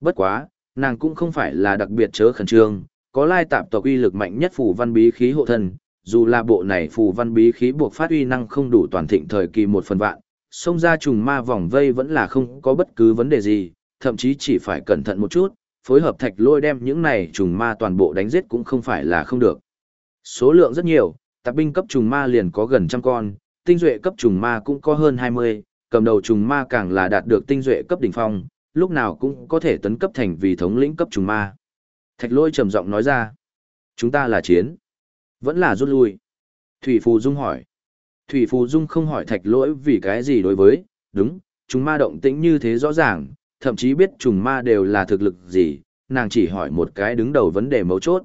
Bất quá, nàng cũng không phải là đặc biệt chớ khẩn trương, có lai tạp tộc uy lực mạnh nhất phù văn bí khí hộ thân, dù là bộ này phù văn bí khí buộc phát uy năng không đủ toàn thịnh thời kỳ một phần vạn, xông ra trùng ma vòng vây vẫn là không có bất cứ vấn đề gì, thậm chí chỉ phải cẩn thận một chút, phối hợp thạch lôi đem những này trùng ma toàn bộ đánh giết cũng không phải là không được. Số lượng rất nhiều, tạp binh cấp trùng ma liền có gần trăm con, tinh duệ cấp trùng ma cũng có hơn 20, cầm đầu trùng ma càng là đạt được tinh duệ cấp đỉnh phong, lúc nào cũng có thể tấn cấp thành vì thống lĩnh cấp trùng ma. Thạch lôi trầm giọng nói ra, chúng ta là chiến, vẫn là rút lui. Thủy Phù Dung hỏi. Thủy Phù Dung không hỏi thạch lỗi vì cái gì đối với, đúng, trùng ma động tĩnh như thế rõ ràng, thậm chí biết trùng ma đều là thực lực gì, nàng chỉ hỏi một cái đứng đầu vấn đề mấu chốt.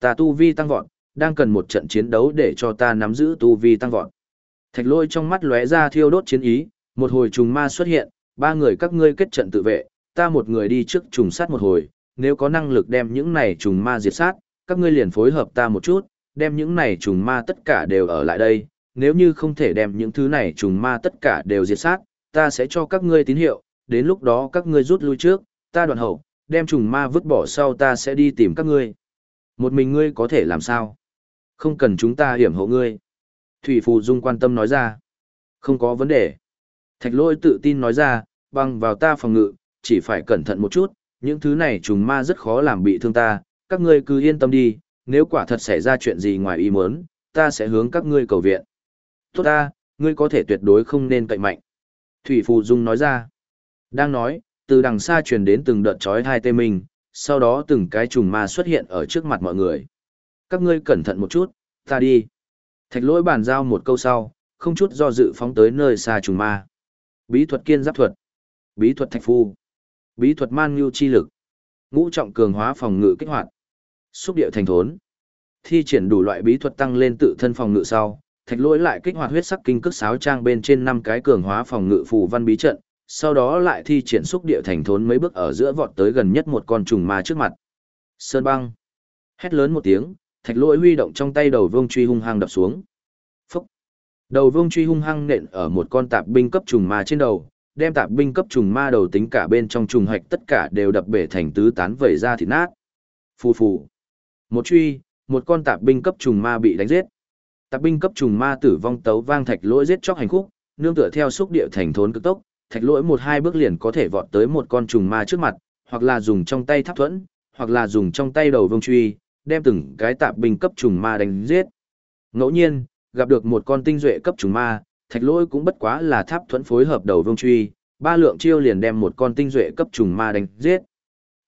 Ta tu vi tăng vọt, đang cần một trận chiến đấu để cho ta nắm giữ tu vi tăng vọt. Thạch lôi trong mắt lóe ra thiêu đốt chiến ý, một hồi trùng ma xuất hiện, ba người các ngươi kết trận tự vệ, ta một người đi trước trùng sát một hồi, nếu có năng lực đem những này trùng ma diệt sát, các ngươi liền phối hợp ta một chút, đem những này trùng ma tất cả đều ở lại đây, nếu như không thể đem những thứ này trùng ma tất cả đều diệt sát, ta sẽ cho các ngươi tín hiệu, đến lúc đó các ngươi rút lui trước, ta đoạn hậu, đem trùng ma vứt bỏ sau ta sẽ đi tìm các ngươi. Một mình ngươi có thể làm sao? Không cần chúng ta hiểm hộ ngươi. Thủy Phù Dung quan tâm nói ra. Không có vấn đề. Thạch lôi tự tin nói ra, bằng vào ta phòng ngự, chỉ phải cẩn thận một chút, những thứ này trùng ma rất khó làm bị thương ta, các ngươi cứ yên tâm đi, nếu quả thật xảy ra chuyện gì ngoài ý muốn, ta sẽ hướng các ngươi cầu viện. Tốt ta, ngươi có thể tuyệt đối không nên cậy mạnh. Thủy Phù Dung nói ra. Đang nói, từ đằng xa truyền đến từng đợt chói hai tê mình, sau đó từng cái trùng ma xuất hiện ở trước mặt mọi người. Các ngươi cẩn thận một chút, ta đi. Thạch lỗi bàn giao một câu sau, không chút do dự phóng tới nơi xa trùng ma. Bí thuật kiên giáp thuật. Bí thuật thạch phu. Bí thuật man ngưu chi lực. Ngũ trọng cường hóa phòng ngự kích hoạt. Xúc điệu thành thốn. Thi triển đủ loại bí thuật tăng lên tự thân phòng ngự sau, thạch lỗi lại kích hoạt huyết sắc kinh cước sáo trang bên trên năm cái cường hóa phòng ngự phù văn bí trận, sau đó lại thi triển xúc địa thành thốn mấy bước ở giữa vọt tới gần nhất một con trùng ma trước mặt. Sơn băng. Hét lớn một tiếng, thạch lỗi huy động trong tay đầu vương truy hung hăng đập xuống. Đầu vương truy hung hăng nện ở một con tạp binh cấp trùng ma trên đầu, đem tạp binh cấp trùng ma đầu tính cả bên trong trùng hạch tất cả đều đập bể thành tứ tán vẩy ra thịt nát. Phù phù. Một truy, một con tạp binh cấp trùng ma bị đánh giết. Tạp binh cấp trùng ma tử vong tấu vang thạch lỗi giết chóc hành khúc, nương tựa theo xúc địa thành thốn cực tốc, thạch lỗi một hai bước liền có thể vọt tới một con trùng ma trước mặt, hoặc là dùng trong tay tháp thuẫn, hoặc là dùng trong tay đầu vương truy, đem từng cái tạp binh cấp trùng ma đánh giết. Ngẫu nhiên, gặp được một con tinh duệ cấp trùng ma, thạch lỗi cũng bất quá là tháp thuẫn phối hợp đầu vương truy, ba lượng chiêu liền đem một con tinh duệ cấp trùng ma đánh giết.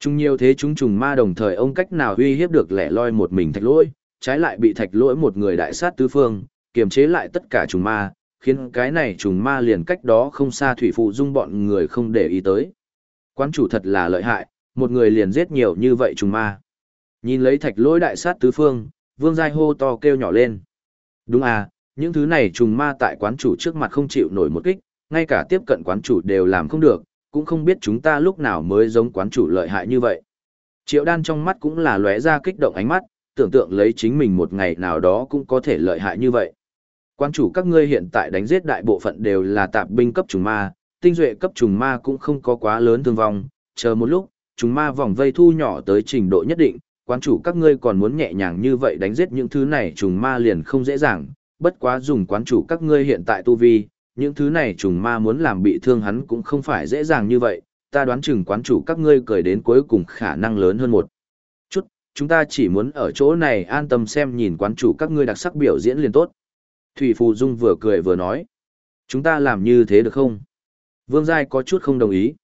Trung nhiều thế chúng trùng ma đồng thời ông cách nào uy hiếp được lẻ loi một mình thạch lỗi, trái lại bị thạch lỗi một người đại sát tứ phương, kiềm chế lại tất cả trùng ma, khiến cái này trùng ma liền cách đó không xa thủy phụ dung bọn người không để ý tới. Quán chủ thật là lợi hại, một người liền giết nhiều như vậy trùng ma. Nhìn lấy thạch lỗi đại sát tứ phương, vương giai hô to kêu nhỏ lên. Đúng à, những thứ này trùng ma tại quán chủ trước mặt không chịu nổi một kích, ngay cả tiếp cận quán chủ đều làm không được, cũng không biết chúng ta lúc nào mới giống quán chủ lợi hại như vậy. Triệu đan trong mắt cũng là lóe ra kích động ánh mắt, tưởng tượng lấy chính mình một ngày nào đó cũng có thể lợi hại như vậy. quán chủ các ngươi hiện tại đánh giết đại bộ phận đều là tạp binh cấp trùng ma, tinh duệ cấp trùng ma cũng không có quá lớn thương vong, chờ một lúc, trùng ma vòng vây thu nhỏ tới trình độ nhất định, Quán chủ các ngươi còn muốn nhẹ nhàng như vậy đánh giết những thứ này trùng ma liền không dễ dàng, bất quá dùng quán chủ các ngươi hiện tại tu vi, những thứ này trùng ma muốn làm bị thương hắn cũng không phải dễ dàng như vậy, ta đoán chừng quán chủ các ngươi cười đến cuối cùng khả năng lớn hơn một chút, chúng ta chỉ muốn ở chỗ này an tâm xem nhìn quán chủ các ngươi đặc sắc biểu diễn liền tốt. Thủy Phù Dung vừa cười vừa nói. Chúng ta làm như thế được không? Vương Giai có chút không đồng ý.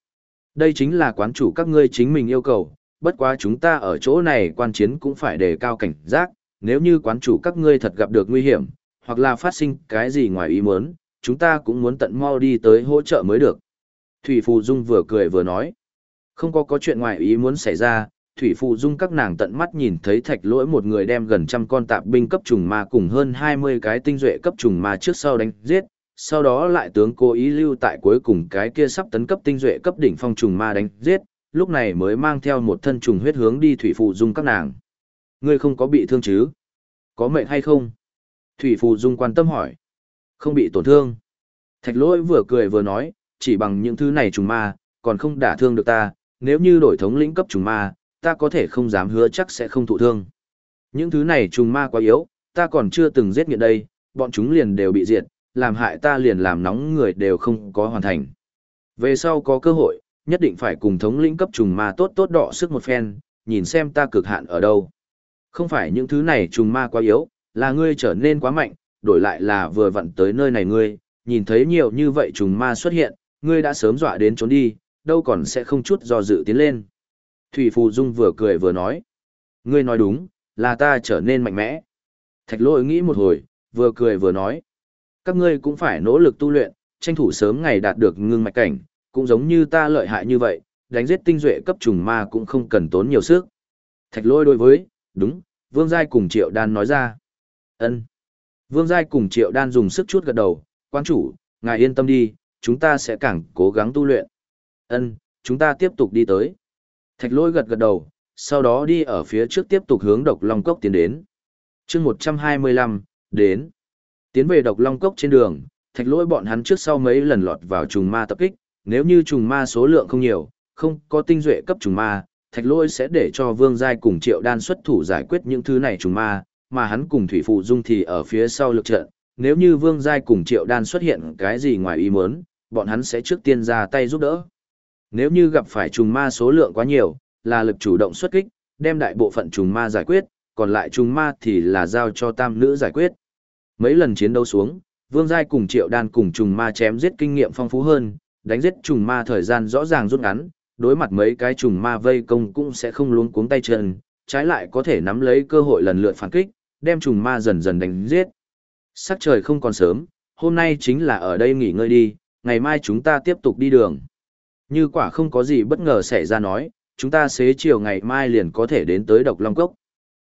Đây chính là quán chủ các ngươi chính mình yêu cầu, bất quá chúng ta ở chỗ này quan chiến cũng phải đề cao cảnh giác, nếu như quán chủ các ngươi thật gặp được nguy hiểm, hoặc là phát sinh cái gì ngoài ý muốn, chúng ta cũng muốn tận mau đi tới hỗ trợ mới được. Thủy Phù Dung vừa cười vừa nói. Không có có chuyện ngoài ý muốn xảy ra, Thủy phù Dung các nàng tận mắt nhìn thấy thạch lỗi một người đem gần trăm con tạp binh cấp trùng ma cùng hơn 20 cái tinh duệ cấp trùng ma trước sau đánh giết, sau đó lại tướng cố ý lưu tại cuối cùng cái kia sắp tấn cấp tinh duệ cấp đỉnh phong trùng ma đánh giết, lúc này mới mang theo một thân trùng huyết hướng đi Thủy Phụ Dung các nàng. Ngươi không có bị thương chứ? Có mệnh hay không? Thủy Phụ Dung quan tâm hỏi. Không bị tổn thương. Thạch lỗi vừa cười vừa nói, chỉ bằng những thứ này trùng ma, còn không đả thương được ta, nếu như đổi thống lĩnh cấp trùng ma, ta có thể không dám hứa chắc sẽ không thụ thương. Những thứ này trùng ma quá yếu, ta còn chưa từng giết nghiện đây, bọn chúng liền đều bị diệt, làm hại ta liền làm nóng người đều không có hoàn thành. Về sau có cơ hội, nhất định phải cùng thống lĩnh cấp trùng ma tốt tốt đọ sức một phen, nhìn xem ta cực hạn ở đâu. Không phải những thứ này trùng ma quá yếu, là ngươi trở nên quá mạnh, đổi lại là vừa vặn tới nơi này ngươi, nhìn thấy nhiều như vậy trùng ma xuất hiện, ngươi đã sớm dọa đến trốn đi, đâu còn sẽ không chút do dự tiến lên. Thủy Phù Dung vừa cười vừa nói. Ngươi nói đúng, là ta trở nên mạnh mẽ. Thạch lỗi nghĩ một hồi, vừa cười vừa nói. Các ngươi cũng phải nỗ lực tu luyện, tranh thủ sớm ngày đạt được ngưng mạch cảnh, cũng giống như ta lợi hại như vậy, đánh giết tinh duệ cấp trùng ma cũng không cần tốn nhiều sức. Thạch lôi đối với, đúng, Vương Giai cùng Triệu Đan nói ra. ân Vương Giai cùng Triệu Đan dùng sức chút gật đầu, quan chủ, ngài yên tâm đi, chúng ta sẽ càng cố gắng tu luyện. ân chúng ta tiếp tục đi tới. Thạch lôi gật gật đầu, sau đó đi ở phía trước tiếp tục hướng độc long cốc tiến đến. chương 125, đến. Tiến về độc long cốc trên đường, thạch lôi bọn hắn trước sau mấy lần lọt vào trùng ma tập kích, nếu như trùng ma số lượng không nhiều, không có tinh duệ cấp trùng ma, thạch lỗi sẽ để cho vương giai cùng triệu đan xuất thủ giải quyết những thứ này trùng ma, mà hắn cùng thủy phụ dung thì ở phía sau lực trận. Nếu như vương giai cùng triệu đan xuất hiện cái gì ngoài ý muốn, bọn hắn sẽ trước tiên ra tay giúp đỡ. Nếu như gặp phải trùng ma số lượng quá nhiều, là lực chủ động xuất kích, đem đại bộ phận trùng ma giải quyết, còn lại trùng ma thì là giao cho tam nữ giải quyết. Mấy lần chiến đấu xuống, Vương Giai cùng Triệu Đan cùng trùng ma chém giết kinh nghiệm phong phú hơn, đánh giết trùng ma thời gian rõ ràng rút ngắn, đối mặt mấy cái trùng ma vây công cũng sẽ không luống cuống tay chân, trái lại có thể nắm lấy cơ hội lần lượt phản kích, đem trùng ma dần dần đánh giết. Sắc trời không còn sớm, hôm nay chính là ở đây nghỉ ngơi đi, ngày mai chúng ta tiếp tục đi đường. Như quả không có gì bất ngờ xảy ra nói, chúng ta xế chiều ngày mai liền có thể đến tới độc long cốc.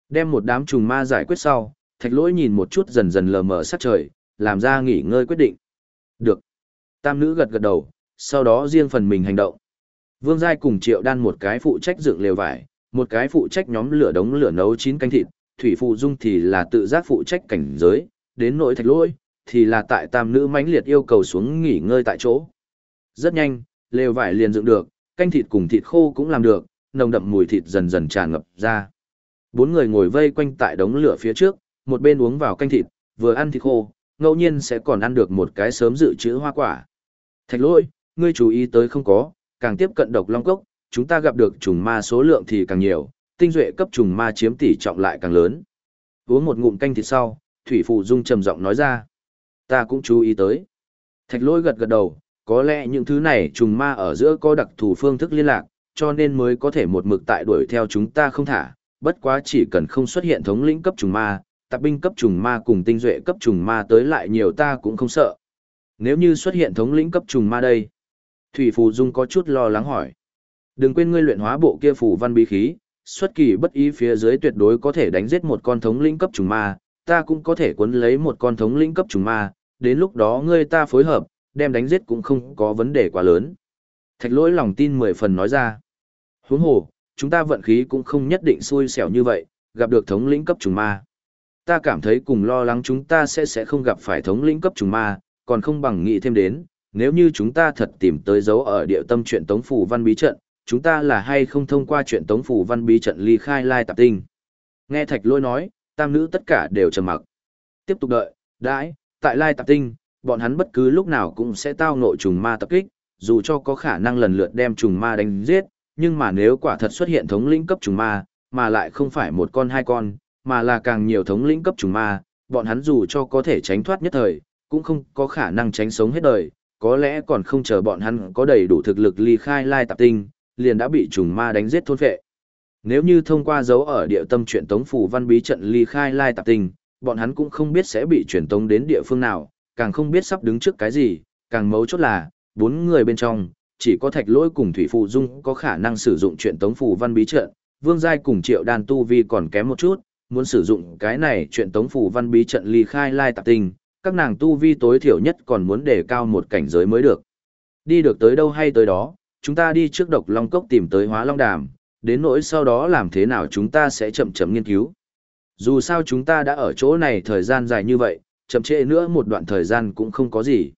Đem một đám trùng ma giải quyết sau, thạch lỗi nhìn một chút dần dần lờ mờ sắc trời, làm ra nghỉ ngơi quyết định. Được. Tam nữ gật gật đầu, sau đó riêng phần mình hành động. Vương Giai cùng Triệu Đan một cái phụ trách dựng lều vải, một cái phụ trách nhóm lửa đống lửa nấu chín canh thịt, Thủy Phụ Dung thì là tự giác phụ trách cảnh giới, đến nỗi thạch lôi, thì là tại tam nữ mãnh liệt yêu cầu xuống nghỉ ngơi tại chỗ. Rất nhanh, lều vải liền dựng được, canh thịt cùng thịt khô cũng làm được, nồng đậm mùi thịt dần dần tràn ngập ra. Bốn người ngồi vây quanh tại đống lửa phía trước, một bên uống vào canh thịt, vừa ăn thịt khô, ngẫu nhiên sẽ còn ăn được một cái sớm dự trữ hoa quả. Thạch lôi, ngươi chú ý tới không có, càng tiếp cận độc long cốc, chúng ta gặp được trùng ma số lượng thì càng nhiều, tinh duệ cấp trùng ma chiếm tỷ trọng lại càng lớn. Uống một ngụm canh thịt sau, Thủy Phụ Dung trầm giọng nói ra. Ta cũng chú ý tới. Thạch lỗi gật gật đầu, có lẽ những thứ này trùng ma ở giữa có đặc thù phương thức liên lạc, cho nên mới có thể một mực tại đuổi theo chúng ta không thả, bất quá chỉ cần không xuất hiện thống lĩnh cấp trùng ma, tạp binh cấp trùng ma cùng tinh duệ cấp trùng ma tới lại nhiều ta cũng không sợ. Nếu như xuất hiện thống lĩnh cấp trùng ma đây, Thủy Phù Dung có chút lo lắng hỏi. Đừng quên ngươi luyện hóa bộ kia phù văn bí khí, xuất kỳ bất ý phía dưới tuyệt đối có thể đánh giết một con thống lĩnh cấp trùng ma, ta cũng có thể cuốn lấy một con thống lĩnh cấp trùng ma, đến lúc đó ngươi ta phối hợp, đem đánh giết cũng không có vấn đề quá lớn. Thạch lỗi lòng tin mười phần nói ra. Huống hồ, chúng ta vận khí cũng không nhất định xui xẻo như vậy, gặp được thống lĩnh cấp trùng ma. Ta cảm thấy cùng lo lắng chúng ta sẽ sẽ không gặp phải thống lĩnh cấp trùng ma, còn không bằng nghĩ thêm đến, nếu như chúng ta thật tìm tới dấu ở địa tâm chuyện tống phủ văn bí trận, chúng ta là hay không thông qua chuyện tống phủ văn bí trận ly khai lai tạp tinh. Nghe thạch lôi nói, tam nữ tất cả đều trầm mặc. Tiếp tục đợi, đãi, tại lai tạp tinh, bọn hắn bất cứ lúc nào cũng sẽ tao nội trùng ma tập kích, dù cho có khả năng lần lượt đem trùng ma đánh giết, nhưng mà nếu quả thật xuất hiện thống lĩnh cấp trùng ma, mà lại không phải một con hai con, mà là càng nhiều thống lĩnh cấp trùng ma, bọn hắn dù cho có thể tránh thoát nhất thời, cũng không có khả năng tránh sống hết đời, có lẽ còn không chờ bọn hắn có đầy đủ thực lực ly khai lai tạp tinh, liền đã bị trùng ma đánh giết thôn phệ. Nếu như thông qua dấu ở địa tâm chuyện tống phủ văn bí trận ly khai lai tạp tinh, bọn hắn cũng không biết sẽ bị chuyển tống đến địa phương nào, càng không biết sắp đứng trước cái gì, càng mấu chốt là, bốn người bên trong, chỉ có thạch lỗi cùng thủy phụ dung có khả năng sử dụng chuyện tống phủ văn bí trận, vương giai cùng triệu đan tu vi còn kém một chút, muốn sử dụng cái này chuyện tống phủ văn bí trận ly khai lai tạp tinh, các nàng tu vi tối thiểu nhất còn muốn đề cao một cảnh giới mới được. Đi được tới đâu hay tới đó, chúng ta đi trước độc long cốc tìm tới hóa long đàm, đến nỗi sau đó làm thế nào chúng ta sẽ chậm chậm nghiên cứu. Dù sao chúng ta đã ở chỗ này thời gian dài như vậy, chậm trễ nữa một đoạn thời gian cũng không có gì.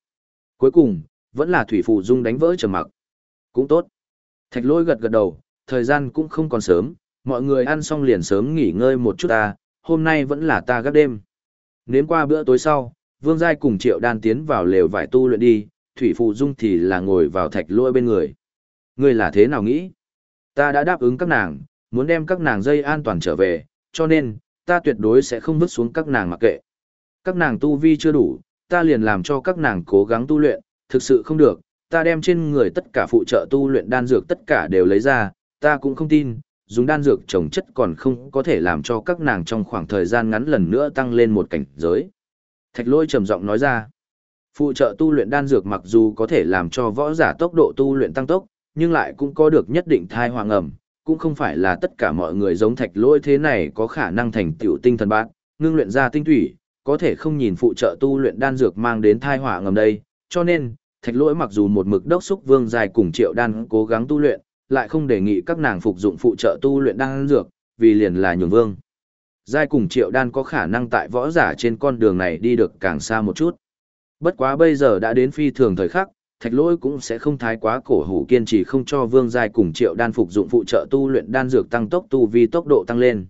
Cuối cùng, vẫn là Thủy Phụ Dung đánh vỡ trầm mặc. Cũng tốt. Thạch lôi gật gật đầu, thời gian cũng không còn sớm, mọi người ăn xong liền sớm nghỉ ngơi một chút ta, hôm nay vẫn là ta gác đêm. Nếm qua bữa tối sau, Vương Giai cùng Triệu Đan tiến vào lều vải tu luyện đi, Thủy Phụ Dung thì là ngồi vào thạch lôi bên người. Ngươi là thế nào nghĩ? Ta đã đáp ứng các nàng, muốn đem các nàng dây an toàn trở về, cho nên, ta tuyệt đối sẽ không vứt xuống các nàng mặc kệ. Các nàng tu vi chưa đủ, ta liền làm cho các nàng cố gắng tu luyện, thực sự không được, ta đem trên người tất cả phụ trợ tu luyện đan dược tất cả đều lấy ra, ta cũng không tin, dùng đan dược trồng chất còn không có thể làm cho các nàng trong khoảng thời gian ngắn lần nữa tăng lên một cảnh giới. Thạch lôi trầm giọng nói ra, phụ trợ tu luyện đan dược mặc dù có thể làm cho võ giả tốc độ tu luyện tăng tốc, nhưng lại cũng có được nhất định thai hoàng ẩm, cũng không phải là tất cả mọi người giống thạch lôi thế này có khả năng thành tiểu tinh thần bát, ngưng luyện ra tinh thủy, có thể không nhìn phụ trợ tu luyện đan dược mang đến thai hỏa ngầm đây, cho nên, thạch lỗi mặc dù một mực đốc xúc vương dài cùng triệu đan cố gắng tu luyện, lại không đề nghị các nàng phục dụng phụ trợ tu luyện đan dược, vì liền là nhường vương. Giai cùng triệu đan có khả năng tại võ giả trên con đường này đi được càng xa một chút. Bất quá bây giờ đã đến phi thường thời khắc, thạch lỗi cũng sẽ không thái quá cổ hủ kiên trì không cho vương giai cùng triệu đan phục dụng phụ trợ tu luyện đan dược tăng tốc tu vi tốc độ tăng lên.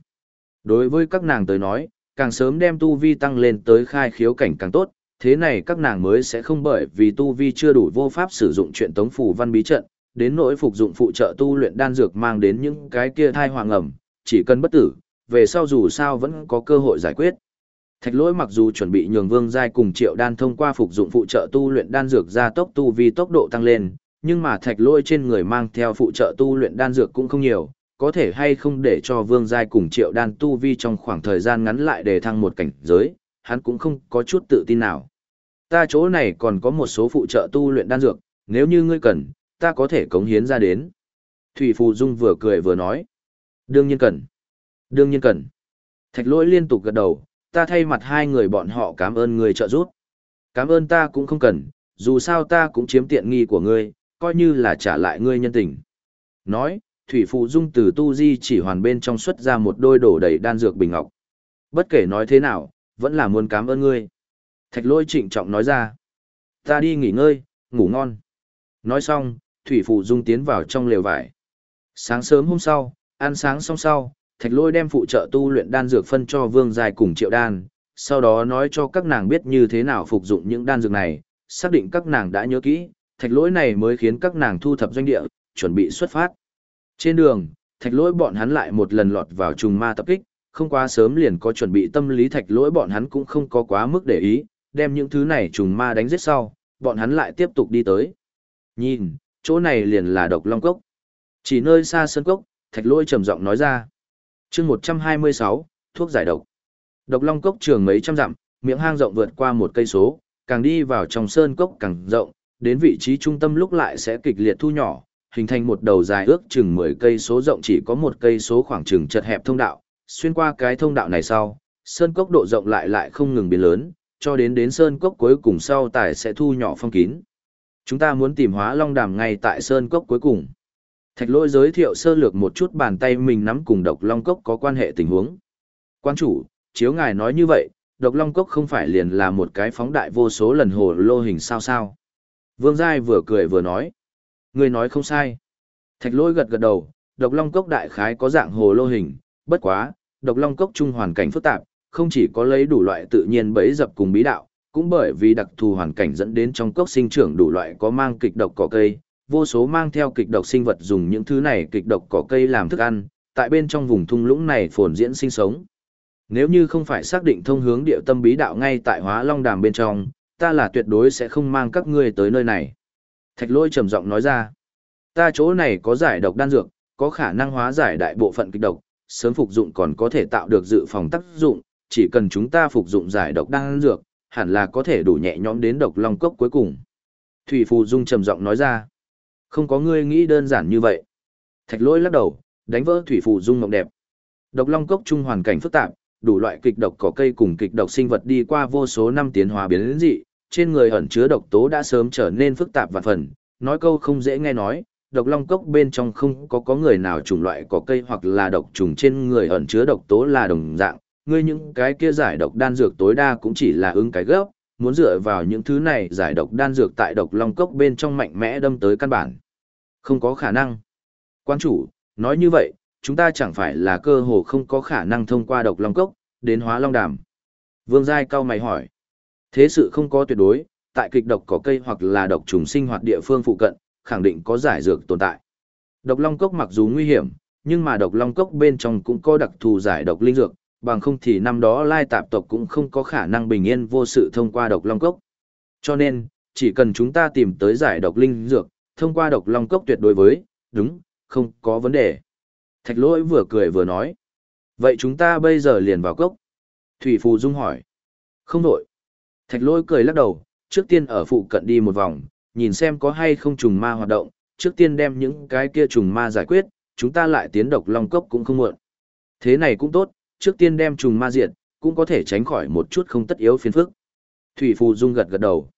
Đối với các nàng tới nói, càng sớm đem tu vi tăng lên tới khai khiếu cảnh càng tốt, thế này các nàng mới sẽ không bởi vì tu vi chưa đủ vô pháp sử dụng chuyện tống phủ văn bí trận, đến nỗi phục dụng phụ trợ tu luyện đan dược mang đến những cái kia thai hoàng ẩm, chỉ cần bất tử, về sau dù sao vẫn có cơ hội giải quyết. Thạch lỗi mặc dù chuẩn bị nhường vương giai cùng triệu đan thông qua phục dụng phụ trợ tu luyện đan dược ra tốc tu vi tốc độ tăng lên, nhưng mà thạch lỗi trên người mang theo phụ trợ tu luyện đan dược cũng không nhiều, có thể hay không để cho vương giai cùng triệu đan tu vi trong khoảng thời gian ngắn lại để thăng một cảnh giới, hắn cũng không có chút tự tin nào. Ta chỗ này còn có một số phụ trợ tu luyện đan dược, nếu như ngươi cần, ta có thể cống hiến ra đến. Thủy Phù Dung vừa cười vừa nói. Đương nhiên cần. Đương nhiên cần. Thạch lỗi liên tục gật đầu, ta thay mặt hai người bọn họ cảm ơn người trợ giúp. Cảm ơn ta cũng không cần, dù sao ta cũng chiếm tiện nghi của ngươi, coi như là trả lại ngươi nhân tình. Nói, Thủy Phụ Dung từ tu di chỉ hoàn bên trong xuất ra một đôi đổ đầy đan dược bình ngọc. Bất kể nói thế nào, vẫn là muốn cảm ơn ngươi. Thạch lôi trịnh trọng nói ra. Ta đi nghỉ ngơi, ngủ ngon. Nói xong, Thủy Phụ Dung tiến vào trong lều vải. Sáng sớm hôm sau, ăn sáng xong sau, Thạch lôi đem phụ trợ tu luyện đan dược phân cho Vương Dài cùng Triệu Đan, sau đó nói cho các nàng biết như thế nào phục dụng những đan dược này, xác định các nàng đã nhớ kỹ, thạch lỗi này mới khiến các nàng thu thập doanh địa, chuẩn bị xuất phát. Trên đường, thạch lỗi bọn hắn lại một lần lọt vào trùng ma tập kích, không quá sớm liền có chuẩn bị tâm lý thạch lỗi bọn hắn cũng không có quá mức để ý, đem những thứ này trùng ma đánh giết sau, bọn hắn lại tiếp tục đi tới. Nhìn, chỗ này liền là độc long cốc. Chỉ nơi xa sơn cốc, thạch lỗi trầm giọng nói ra chương 126, thuốc giải độc. Độc long cốc trường mấy trăm dặm, miệng hang rộng vượt qua một cây số, càng đi vào trong sơn cốc càng rộng, đến vị trí trung tâm lúc lại sẽ kịch liệt thu nhỏ, hình thành một đầu dài ước chừng 10 cây số rộng chỉ có một cây số khoảng chừng chật hẹp thông đạo, xuyên qua cái thông đạo này sau, sơn cốc độ rộng lại lại không ngừng biến lớn, cho đến đến sơn cốc cuối cùng sau tài sẽ thu nhỏ phong kín. Chúng ta muốn tìm hóa long đàm ngay tại sơn cốc cuối cùng. Thạch lôi giới thiệu sơ lược một chút bàn tay mình nắm cùng độc long cốc có quan hệ tình huống. Quan chủ, chiếu ngài nói như vậy, độc long cốc không phải liền là một cái phóng đại vô số lần hồ lô hình sao sao. Vương Giai vừa cười vừa nói. Người nói không sai. Thạch lôi gật gật đầu, độc long cốc đại khái có dạng hồ lô hình, bất quá, độc long cốc chung hoàn cảnh phức tạp, không chỉ có lấy đủ loại tự nhiên bẫy dập cùng bí đạo, cũng bởi vì đặc thù hoàn cảnh dẫn đến trong cốc sinh trưởng đủ loại có mang kịch độc cỏ cây, vô số mang theo kịch độc sinh vật dùng những thứ này kịch độc cỏ cây làm thức ăn, tại bên trong vùng thung lũng này phồn diễn sinh sống. Nếu như không phải xác định thông hướng địa tâm bí đạo ngay tại hóa long đàm bên trong, ta là tuyệt đối sẽ không mang các ngươi tới nơi này. Thạch lôi trầm giọng nói ra, ta chỗ này có giải độc đan dược, có khả năng hóa giải đại bộ phận kịch độc, sớm phục dụng còn có thể tạo được dự phòng tác dụng, chỉ cần chúng ta phục dụng giải độc đan dược, hẳn là có thể đủ nhẹ nhõm đến độc long cốc cuối cùng. Thủy Phù Dung trầm giọng nói ra, không có ngươi nghĩ đơn giản như vậy. Thạch lôi lắc đầu, đánh vỡ Thủy Phù Dung mộng đẹp. Độc long cốc chung hoàn cảnh phức tạp, đủ loại kịch độc cỏ cây cùng kịch độc sinh vật đi qua vô số năm tiến hóa biến dị, trên người ẩn chứa độc tố đã sớm trở nên phức tạp và phần, nói câu không dễ nghe nói, độc long cốc bên trong không có có người nào chủng loại cỏ cây hoặc là độc trùng trên người ẩn chứa độc tố là đồng dạng, ngươi những cái kia giải độc đan dược tối đa cũng chỉ là ứng cái gốc, muốn dựa vào những thứ này giải độc đan dược tại độc long cốc bên trong mạnh mẽ đâm tới căn bản. Không có khả năng. Quan chủ, nói như vậy, chúng ta chẳng phải là cơ hồ không có khả năng thông qua độc long cốc, đến hóa long đàm. Vương Giai cao mày hỏi. Thế sự không có tuyệt đối, tại kịch độc có cây hoặc là độc trùng sinh hoạt địa phương phụ cận, khẳng định có giải dược tồn tại. Độc long cốc mặc dù nguy hiểm, nhưng mà độc long cốc bên trong cũng có đặc thù giải độc linh dược, bằng không thì năm đó lai tạp tộc cũng không có khả năng bình yên vô sự thông qua độc long cốc. Cho nên, chỉ cần chúng ta tìm tới giải độc linh dược, thông qua độc long cốc tuyệt đối với, đúng, không có vấn đề. Thạch lỗi vừa cười vừa nói. Vậy chúng ta bây giờ liền vào cốc. Thủy Phù Dung hỏi. Không đổi. Thạch lỗi cười lắc đầu, trước tiên ở phụ cận đi một vòng, nhìn xem có hay không trùng ma hoạt động, trước tiên đem những cái kia trùng ma giải quyết, chúng ta lại tiến độc long cốc cũng không muộn. Thế này cũng tốt, trước tiên đem trùng ma diện, cũng có thể tránh khỏi một chút không tất yếu phiền phức. Thủy Phù Dung gật gật đầu.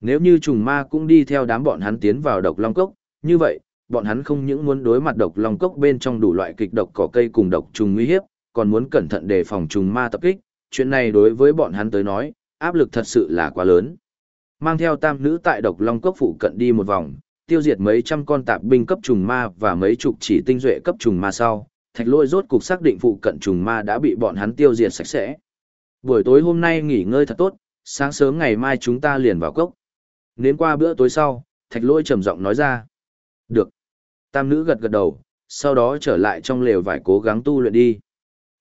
Nếu như trùng ma cũng đi theo đám bọn hắn tiến vào độc long cốc, như vậy, bọn hắn không những muốn đối mặt độc long cốc bên trong đủ loại kịch độc cỏ cây cùng độc trùng nguy hiếp, còn muốn cẩn thận đề phòng trùng ma tập kích, chuyện này đối với bọn hắn tới nói, áp lực thật sự là quá lớn. Mang theo tam nữ tại độc long cốc phụ cận đi một vòng, tiêu diệt mấy trăm con tạp binh cấp trùng ma và mấy chục chỉ tinh duệ cấp trùng ma sau, thạch lôi rốt cục xác định phụ cận trùng ma đã bị bọn hắn tiêu diệt sạch sẽ. Buổi tối hôm nay nghỉ ngơi thật tốt, sáng sớm ngày mai chúng ta liền vào cốc. Nếm qua bữa tối sau, thạch lôi trầm giọng nói ra. Được. Tam nữ gật gật đầu, sau đó trở lại trong lều vải cố gắng tu luyện đi.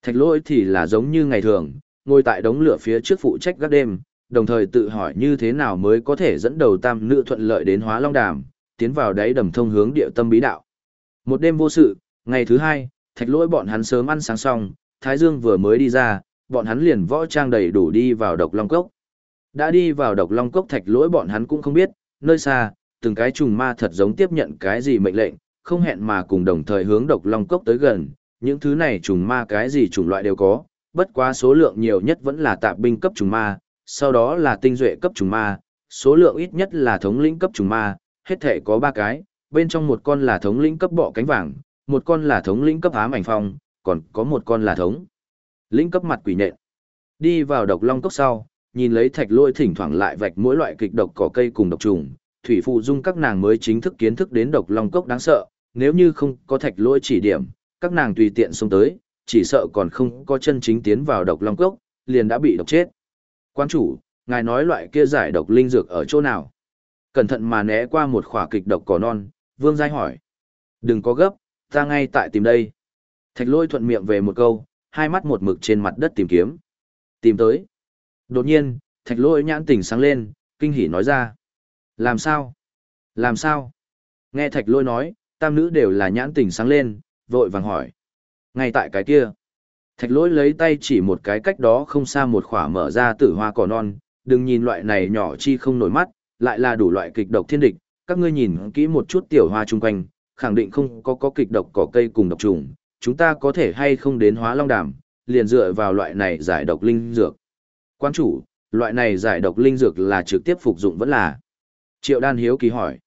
Thạch lôi thì là giống như ngày thường, ngồi tại đống lửa phía trước phụ trách gác đêm, đồng thời tự hỏi như thế nào mới có thể dẫn đầu tam nữ thuận lợi đến hóa long đàm, tiến vào đáy đầm thông hướng địa tâm bí đạo. Một đêm vô sự, ngày thứ hai, thạch lỗi bọn hắn sớm ăn sáng xong, Thái Dương vừa mới đi ra, bọn hắn liền võ trang đầy đủ đi vào độc long cốc. Đã đi vào độc long cốc thạch lỗi bọn hắn cũng không biết, nơi xa, từng cái trùng ma thật giống tiếp nhận cái gì mệnh lệnh, không hẹn mà cùng đồng thời hướng độc long cốc tới gần, những thứ này trùng ma cái gì chủng loại đều có, bất quá số lượng nhiều nhất vẫn là tạp binh cấp trùng ma, sau đó là tinh duệ cấp trùng ma, số lượng ít nhất là thống lĩnh cấp trùng ma, hết thể có ba cái, bên trong một con là thống lĩnh cấp bọ cánh vàng, một con là thống lĩnh cấp ám ảnh phong, còn có một con là thống lĩnh cấp mặt quỷ nện. Đi vào độc long cốc sau, nhìn lấy thạch lôi thỉnh thoảng lại vạch mỗi loại kịch độc cỏ cây cùng độc trùng, thủy phụ dung các nàng mới chính thức kiến thức đến độc long cốc đáng sợ, nếu như không có thạch lôi chỉ điểm, các nàng tùy tiện xông tới, chỉ sợ còn không có chân chính tiến vào độc long cốc, liền đã bị độc chết. Quan chủ, ngài nói loại kia giải độc linh dược ở chỗ nào? Cẩn thận mà né qua một khỏa kịch độc cỏ non, vương giai hỏi. Đừng có gấp, ta ngay tại tìm đây. Thạch lôi thuận miệng về một câu, hai mắt một mực trên mặt đất tìm kiếm. Tìm tới. Đột nhiên, thạch lôi nhãn tỉnh sáng lên, kinh hỉ nói ra. Làm sao? Làm sao? Nghe thạch lôi nói, tam nữ đều là nhãn tỉnh sáng lên, vội vàng hỏi. Ngay tại cái kia. Thạch lỗi lấy tay chỉ một cái cách đó không xa một khỏa mở ra tử hoa cỏ non, đừng nhìn loại này nhỏ chi không nổi mắt, lại là đủ loại kịch độc thiên địch, các ngươi nhìn kỹ một chút tiểu hoa chung quanh, khẳng định không có có kịch độc cỏ cây cùng độc trùng, chúng ta có thể hay không đến hóa long đàm, liền dựa vào loại này giải độc linh dược. Quan chủ, loại này giải độc linh dược là trực tiếp phục dụng vẫn là? Triệu đan hiếu kỳ hỏi.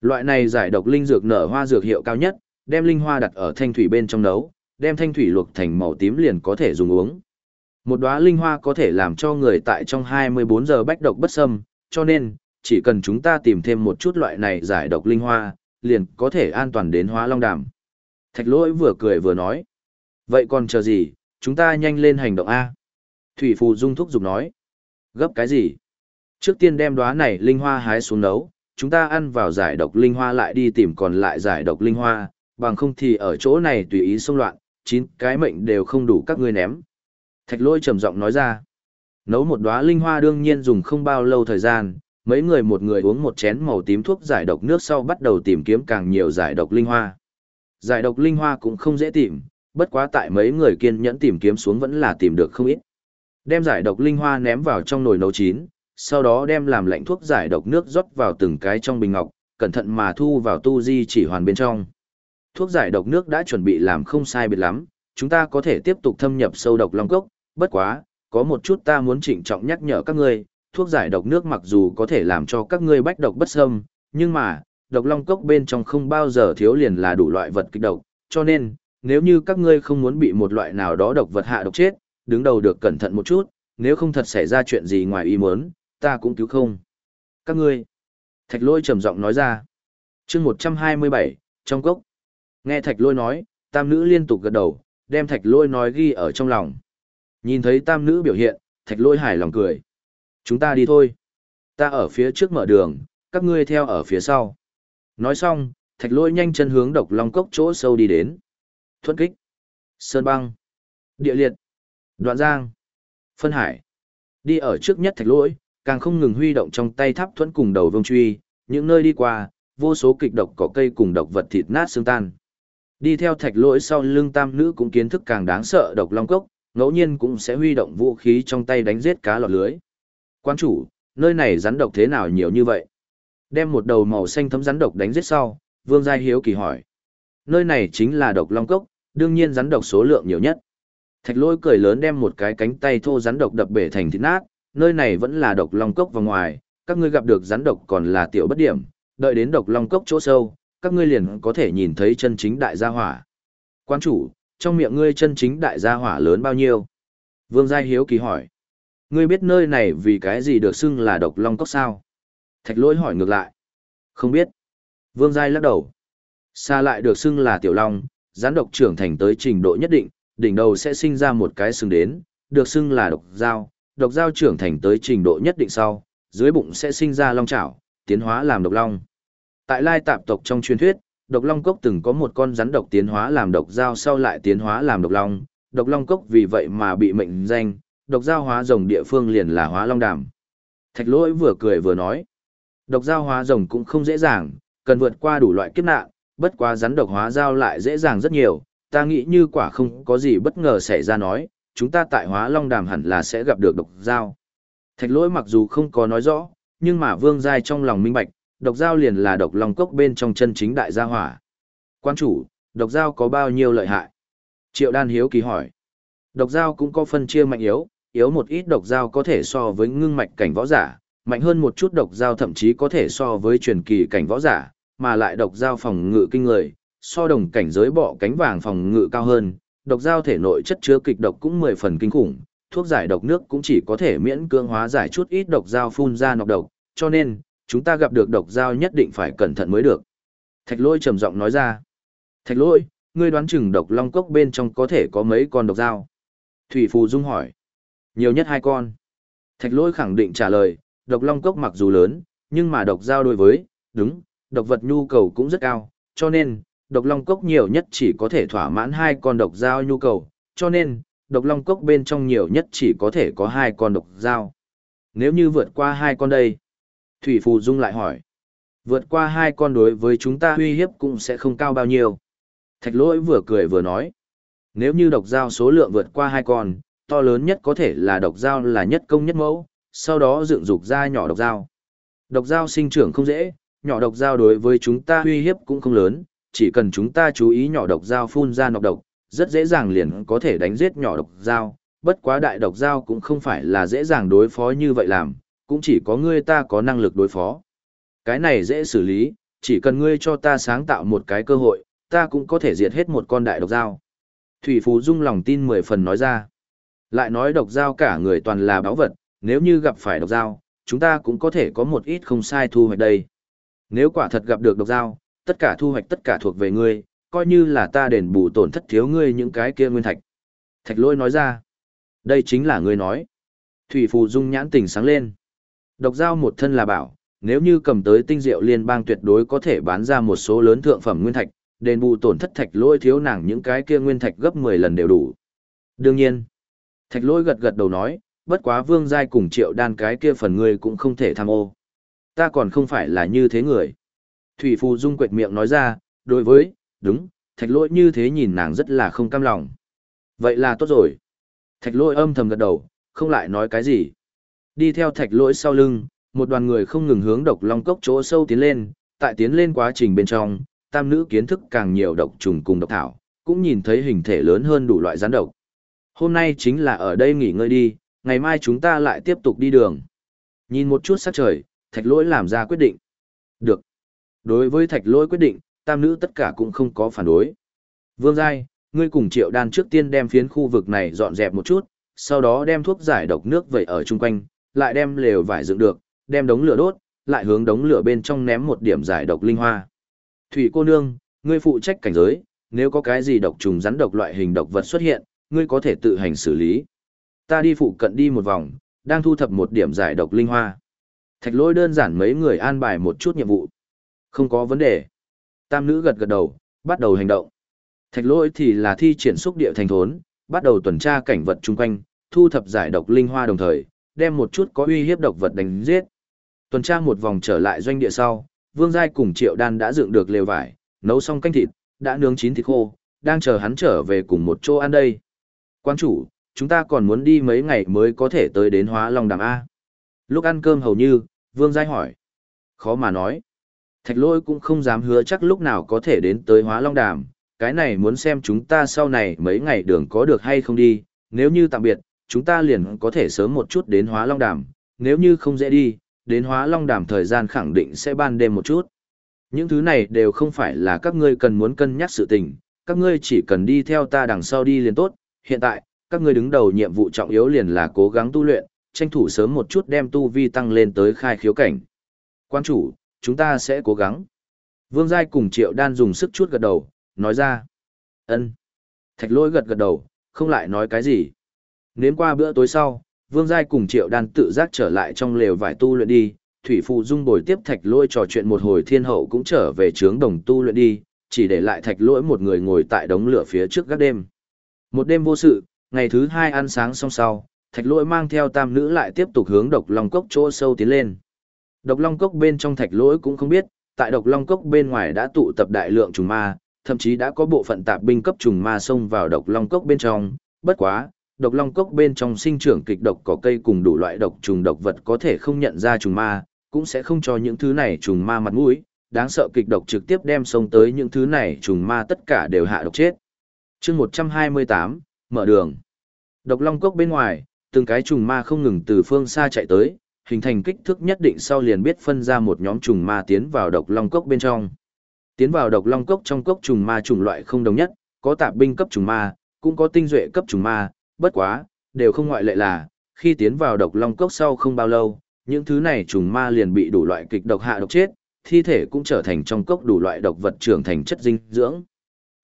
Loại này giải độc linh dược nở hoa dược hiệu cao nhất, đem linh hoa đặt ở thanh thủy bên trong nấu, đem thanh thủy luộc thành màu tím liền có thể dùng uống. Một đóa linh hoa có thể làm cho người tại trong 24 giờ bách độc bất xâm, cho nên, chỉ cần chúng ta tìm thêm một chút loại này giải độc linh hoa, liền có thể an toàn đến hóa long đàm. Thạch lỗi vừa cười vừa nói. Vậy còn chờ gì, chúng ta nhanh lên hành động A. Thủy Phù Dung thúc giục nói. Gấp cái gì? Trước tiên đem đóa này linh hoa hái xuống nấu, chúng ta ăn vào giải độc linh hoa lại đi tìm còn lại giải độc linh hoa, bằng không thì ở chỗ này tùy ý xông loạn, chín cái mệnh đều không đủ các ngươi ném. Thạch lôi trầm giọng nói ra. Nấu một đóa linh hoa đương nhiên dùng không bao lâu thời gian, mấy người một người uống một chén màu tím thuốc giải độc nước sau bắt đầu tìm kiếm càng nhiều giải độc linh hoa. Giải độc linh hoa cũng không dễ tìm, bất quá tại mấy người kiên nhẫn tìm kiếm xuống vẫn là tìm được không ít. Đem giải độc linh hoa ném vào trong nồi nấu chín, sau đó đem làm lạnh thuốc giải độc nước rót vào từng cái trong bình ngọc, cẩn thận mà thu vào tu di chỉ hoàn bên trong. Thuốc giải độc nước đã chuẩn bị làm không sai biệt lắm, chúng ta có thể tiếp tục thâm nhập sâu độc long cốc, bất quá, có một chút ta muốn trịnh trọng nhắc nhở các ngươi, thuốc giải độc nước mặc dù có thể làm cho các ngươi bách độc bất xâm, nhưng mà, độc long cốc bên trong không bao giờ thiếu liền là đủ loại vật kích độc, cho nên, nếu như các ngươi không muốn bị một loại nào đó độc vật hạ độc chết, đứng đầu được cẩn thận một chút, nếu không thật xảy ra chuyện gì ngoài ý muốn, ta cũng cứu không. Các ngươi, thạch lôi trầm giọng nói ra. chương 127, trong cốc. Nghe thạch lôi nói, tam nữ liên tục gật đầu, đem thạch lôi nói ghi ở trong lòng. Nhìn thấy tam nữ biểu hiện, thạch lôi hài lòng cười. Chúng ta đi thôi. Ta ở phía trước mở đường, các ngươi theo ở phía sau. Nói xong, thạch lôi nhanh chân hướng độc long cốc chỗ sâu đi đến. Thuất kích. Sơn băng. Địa liệt. Đoạn giang. Phân hải. Đi ở trước nhất thạch lỗi, càng không ngừng huy động trong tay tháp thuẫn cùng đầu vương truy, những nơi đi qua, vô số kịch độc cỏ cây cùng độc vật thịt nát xương tan. Đi theo thạch lỗi sau lưng tam nữ cũng kiến thức càng đáng sợ độc long cốc, ngẫu nhiên cũng sẽ huy động vũ khí trong tay đánh giết cá lọt lưới. Quan chủ, nơi này rắn độc thế nào nhiều như vậy? Đem một đầu màu xanh thấm rắn độc đánh giết sau, Vương Gia Hiếu kỳ hỏi. Nơi này chính là độc long cốc, đương nhiên rắn độc số lượng nhiều nhất. Thạch lôi cười lớn đem một cái cánh tay thô rắn độc đập bể thành thịt nát, nơi này vẫn là độc long cốc vào ngoài, các ngươi gặp được rắn độc còn là tiểu bất điểm, đợi đến độc long cốc chỗ sâu, các ngươi liền có thể nhìn thấy chân chính đại gia hỏa. Quan chủ, trong miệng ngươi chân chính đại gia hỏa lớn bao nhiêu? Vương Gia Hiếu kỳ hỏi. Ngươi biết nơi này vì cái gì được xưng là độc long cốc sao? Thạch lỗi hỏi ngược lại. Không biết. Vương Giai lắc đầu. Xa lại được xưng là tiểu long, gián độc trưởng thành tới trình độ nhất định, đỉnh đầu sẽ sinh ra một cái xương đến, được xưng là độc dao, độc dao trưởng thành tới trình độ nhất định sau, dưới bụng sẽ sinh ra long chảo, tiến hóa làm độc long. Tại lai tạp tộc trong truyền thuyết, độc long cốc từng có một con rắn độc tiến hóa làm độc dao sau lại tiến hóa làm độc long, độc long cốc vì vậy mà bị mệnh danh, độc dao hóa rồng địa phương liền là hóa long đàm. Thạch lỗi vừa cười vừa nói, độc dao hóa rồng cũng không dễ dàng, cần vượt qua đủ loại kiếp nạn, bất quá rắn độc hóa dao lại dễ dàng rất nhiều, ta nghĩ như quả không có gì bất ngờ xảy ra nói, chúng ta tại hóa long đàm hẳn là sẽ gặp được độc giao. Thạch lỗi mặc dù không có nói rõ, nhưng mà vương giai trong lòng minh bạch, độc giao liền là độc long cốc bên trong chân chính đại gia hỏa. Quan chủ, độc giao có bao nhiêu lợi hại? Triệu đan hiếu kỳ hỏi. Độc giao cũng có phân chia mạnh yếu, yếu một ít độc giao có thể so với ngưng mạch cảnh võ giả, mạnh hơn một chút độc giao thậm chí có thể so với truyền kỳ cảnh võ giả, mà lại độc giao phòng ngự kinh người, so đồng cảnh giới bọ cánh vàng phòng ngự cao hơn, độc giao thể nội chất chứa kịch độc cũng mười phần kinh khủng, thuốc giải độc nước cũng chỉ có thể miễn cưỡng hóa giải chút ít độc giao phun ra nọc độc, cho nên, chúng ta gặp được độc giao nhất định phải cẩn thận mới được. Thạch lôi trầm giọng nói ra. Thạch lôi, ngươi đoán chừng độc long cốc bên trong có thể có mấy con độc giao Thủy Phù Dung hỏi. Nhiều nhất hai con. Thạch lôi khẳng định trả lời, độc long cốc mặc dù lớn, nhưng mà độc giao đối với, đúng, độc vật nhu cầu cũng rất cao, cho nên, độc long cốc nhiều nhất chỉ có thể thỏa mãn hai con độc dao nhu cầu, cho nên, độc long cốc bên trong nhiều nhất chỉ có thể có hai con độc dao. Nếu như vượt qua hai con đây, Thủy Phù Dung lại hỏi, vượt qua hai con đối với chúng ta uy hiếp cũng sẽ không cao bao nhiêu. Thạch lỗi vừa cười vừa nói, nếu như độc dao số lượng vượt qua hai con, to lớn nhất có thể là độc dao là nhất công nhất mẫu, sau đó dựng dục ra nhỏ độc dao. Độc dao sinh trưởng không dễ, nhỏ độc dao đối với chúng ta uy hiếp cũng không lớn, chỉ cần chúng ta chú ý nhỏ độc dao phun ra nọc độc, rất dễ dàng liền có thể đánh giết nhỏ độc dao, bất quá đại độc dao cũng không phải là dễ dàng đối phó như vậy làm, cũng chỉ có ngươi ta có năng lực đối phó. Cái này dễ xử lý, chỉ cần ngươi cho ta sáng tạo một cái cơ hội, ta cũng có thể diệt hết một con đại độc dao. Thủy Phú Dung lòng tin mười phần nói ra. Lại nói độc dao cả người toàn là báo vật, nếu như gặp phải độc dao, chúng ta cũng có thể có một ít không sai thu hoạch đây. Nếu quả thật gặp được độc dao, tất cả thu hoạch tất cả thuộc về ngươi, coi như là ta đền bù tổn thất thiếu ngươi những cái kia nguyên thạch. Thạch lôi nói ra. Đây chính là ngươi nói. Thủy Phù Dung nhãn tình sáng lên. Độc giao một thân là bảo, nếu như cầm tới tinh diệu liên bang tuyệt đối có thể bán ra một số lớn thượng phẩm nguyên thạch, đền bù tổn thất thạch lôi thiếu nàng những cái kia nguyên thạch gấp 10 lần đều đủ. Đương nhiên, thạch lôi gật gật đầu nói, bất quá vương giai cùng triệu đan cái kia phần ngươi cũng không thể tham ô. Ta còn không phải là như thế người. Thủy Phù Dung quệt miệng nói ra, đối với, đúng, thạch Lỗi như thế nhìn nàng rất là không cam lòng. Vậy là tốt rồi. Thạch Lỗi âm thầm gật đầu, không lại nói cái gì. Đi theo thạch lỗi sau lưng, một đoàn người không ngừng hướng độc long cốc chỗ sâu tiến lên, tại tiến lên quá trình bên trong, tam nữ kiến thức càng nhiều độc trùng cùng độc thảo, cũng nhìn thấy hình thể lớn hơn đủ loại rắn độc. Hôm nay chính là ở đây nghỉ ngơi đi, ngày mai chúng ta lại tiếp tục đi đường. Nhìn một chút sắc trời, thạch lỗi làm ra quyết định. Được. Đối với thạch lỗi quyết định, tam nữ tất cả cũng không có phản đối. Vương Giai, ngươi cùng triệu đan trước tiên đem phiến khu vực này dọn dẹp một chút, sau đó đem thuốc giải độc nước vẩy ở chung quanh, lại đem lều vải dựng được, đem đống lửa đốt, lại hướng đống lửa bên trong ném một điểm giải độc linh hoa. Thủy cô nương, ngươi phụ trách cảnh giới, nếu có cái gì độc trùng rắn độc loại hình độc vật xuất hiện, ngươi có thể tự hành xử lý. Ta đi phụ cận đi một vòng, đang thu thập một điểm giải độc linh hoa. Thạch lỗi đơn giản mấy người an bài một chút nhiệm vụ. Không có vấn đề. Tam nữ gật gật đầu, bắt đầu hành động. Thạch lỗi thì là thi triển xúc địa thành thốn, bắt đầu tuần tra cảnh vật chung quanh, thu thập giải độc linh hoa đồng thời, đem một chút có uy hiếp độc vật đánh giết. Tuần tra một vòng trở lại doanh địa sau, Vương Giai cùng Triệu Đan đã dựng được lều vải, nấu xong canh thịt, đã nướng chín thịt khô, đang chờ hắn trở về cùng một chỗ ăn đây. Quan chủ, chúng ta còn muốn đi mấy ngày mới có thể tới đến hóa long đàm A. Lúc ăn cơm hầu như, Vương Giai hỏi. Khó mà nói. Thạch lôi cũng không dám hứa chắc lúc nào có thể đến tới hóa long đàm, cái này muốn xem chúng ta sau này mấy ngày đường có được hay không đi, nếu như tạm biệt, chúng ta liền có thể sớm một chút đến hóa long đàm, nếu như không dễ đi, đến hóa long đàm thời gian khẳng định sẽ ban đêm một chút. Những thứ này đều không phải là các ngươi cần muốn cân nhắc sự tình, các ngươi chỉ cần đi theo ta đằng sau đi liền tốt, hiện tại, các ngươi đứng đầu nhiệm vụ trọng yếu liền là cố gắng tu luyện, tranh thủ sớm một chút đem tu vi tăng lên tới khai khiếu cảnh. Quan chủ, chúng ta sẽ cố gắng. Vương Giai cùng Triệu Đan dùng sức chút gật đầu, nói ra. ân Thạch lỗi gật gật đầu, không lại nói cái gì. Nếm qua bữa tối sau, Vương Giai cùng Triệu Đan tự giác trở lại trong lều vải tu luyện đi, Thủy Phụ Dung bồi tiếp Thạch Lỗi trò chuyện một hồi thiên hậu cũng trở về trướng đồng tu luyện đi, chỉ để lại Thạch Lỗi một người ngồi tại đống lửa phía trước gác đêm. Một đêm vô sự, ngày thứ hai ăn sáng xong sau, Thạch Lỗi mang theo tam nữ lại tiếp tục hướng Độc Long Cốc chỗ sâu tiến lên. Độc Long Cốc bên trong Thạch Lỗi cũng không biết, tại Độc Long Cốc bên ngoài đã tụ tập đại lượng trùng ma, thậm chí đã có bộ phận tạp binh cấp trùng ma xông vào Độc Long Cốc bên trong, bất quá, độc long cốc bên trong sinh trưởng kịch độc có cây cùng đủ loại độc trùng độc vật có thể không nhận ra trùng ma, cũng sẽ không cho những thứ này trùng ma mặt mũi, đáng sợ kịch độc trực tiếp đem xông tới những thứ này trùng ma tất cả đều hạ độc chết. chương 128, mở đường. Độc long cốc bên ngoài, từng cái trùng ma không ngừng từ phương xa chạy tới, hình thành kích thước nhất định sau liền biết phân ra một nhóm trùng ma tiến vào độc long cốc bên trong. Tiến vào độc long cốc trong cốc trùng ma trùng loại không đồng nhất, có tạp binh cấp trùng ma, cũng có tinh duệ cấp trùng ma, bất quá, đều không ngoại lệ là, khi tiến vào độc long cốc sau không bao lâu, những thứ này trùng ma liền bị đủ loại kịch độc hạ độc chết, thi thể cũng trở thành trong cốc đủ loại độc vật trưởng thành chất dinh dưỡng.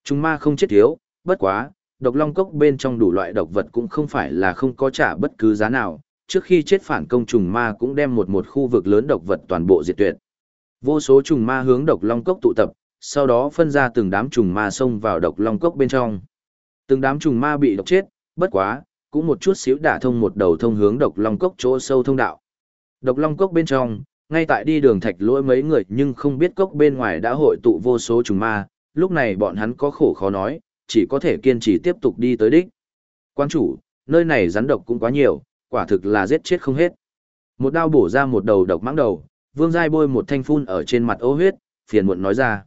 Trùng ma không chết thiếu, bất quá, độc long cốc bên trong đủ loại độc vật cũng không phải là không có trả bất cứ giá nào, trước khi chết phản công trùng ma cũng đem một một khu vực lớn độc vật toàn bộ diệt tuyệt. Vô số trùng ma hướng độc long cốc tụ tập, sau đó phân ra từng đám trùng ma xông vào độc long cốc bên trong. Từng đám trùng ma bị độc chết, Bất quá, cũng một chút xíu đả thông một đầu thông hướng độc long cốc chỗ sâu thông đạo. Độc long cốc bên trong, ngay tại đi đường thạch lỗi mấy người nhưng không biết cốc bên ngoài đã hội tụ vô số trùng ma, lúc này bọn hắn có khổ khó nói, chỉ có thể kiên trì tiếp tục đi tới đích. Quan chủ, nơi này rắn độc cũng quá nhiều, quả thực là giết chết không hết. Một đao bổ ra một đầu độc mãng đầu, vương giai bôi một thanh phun ở trên mặt ô huyết, phiền muộn nói ra.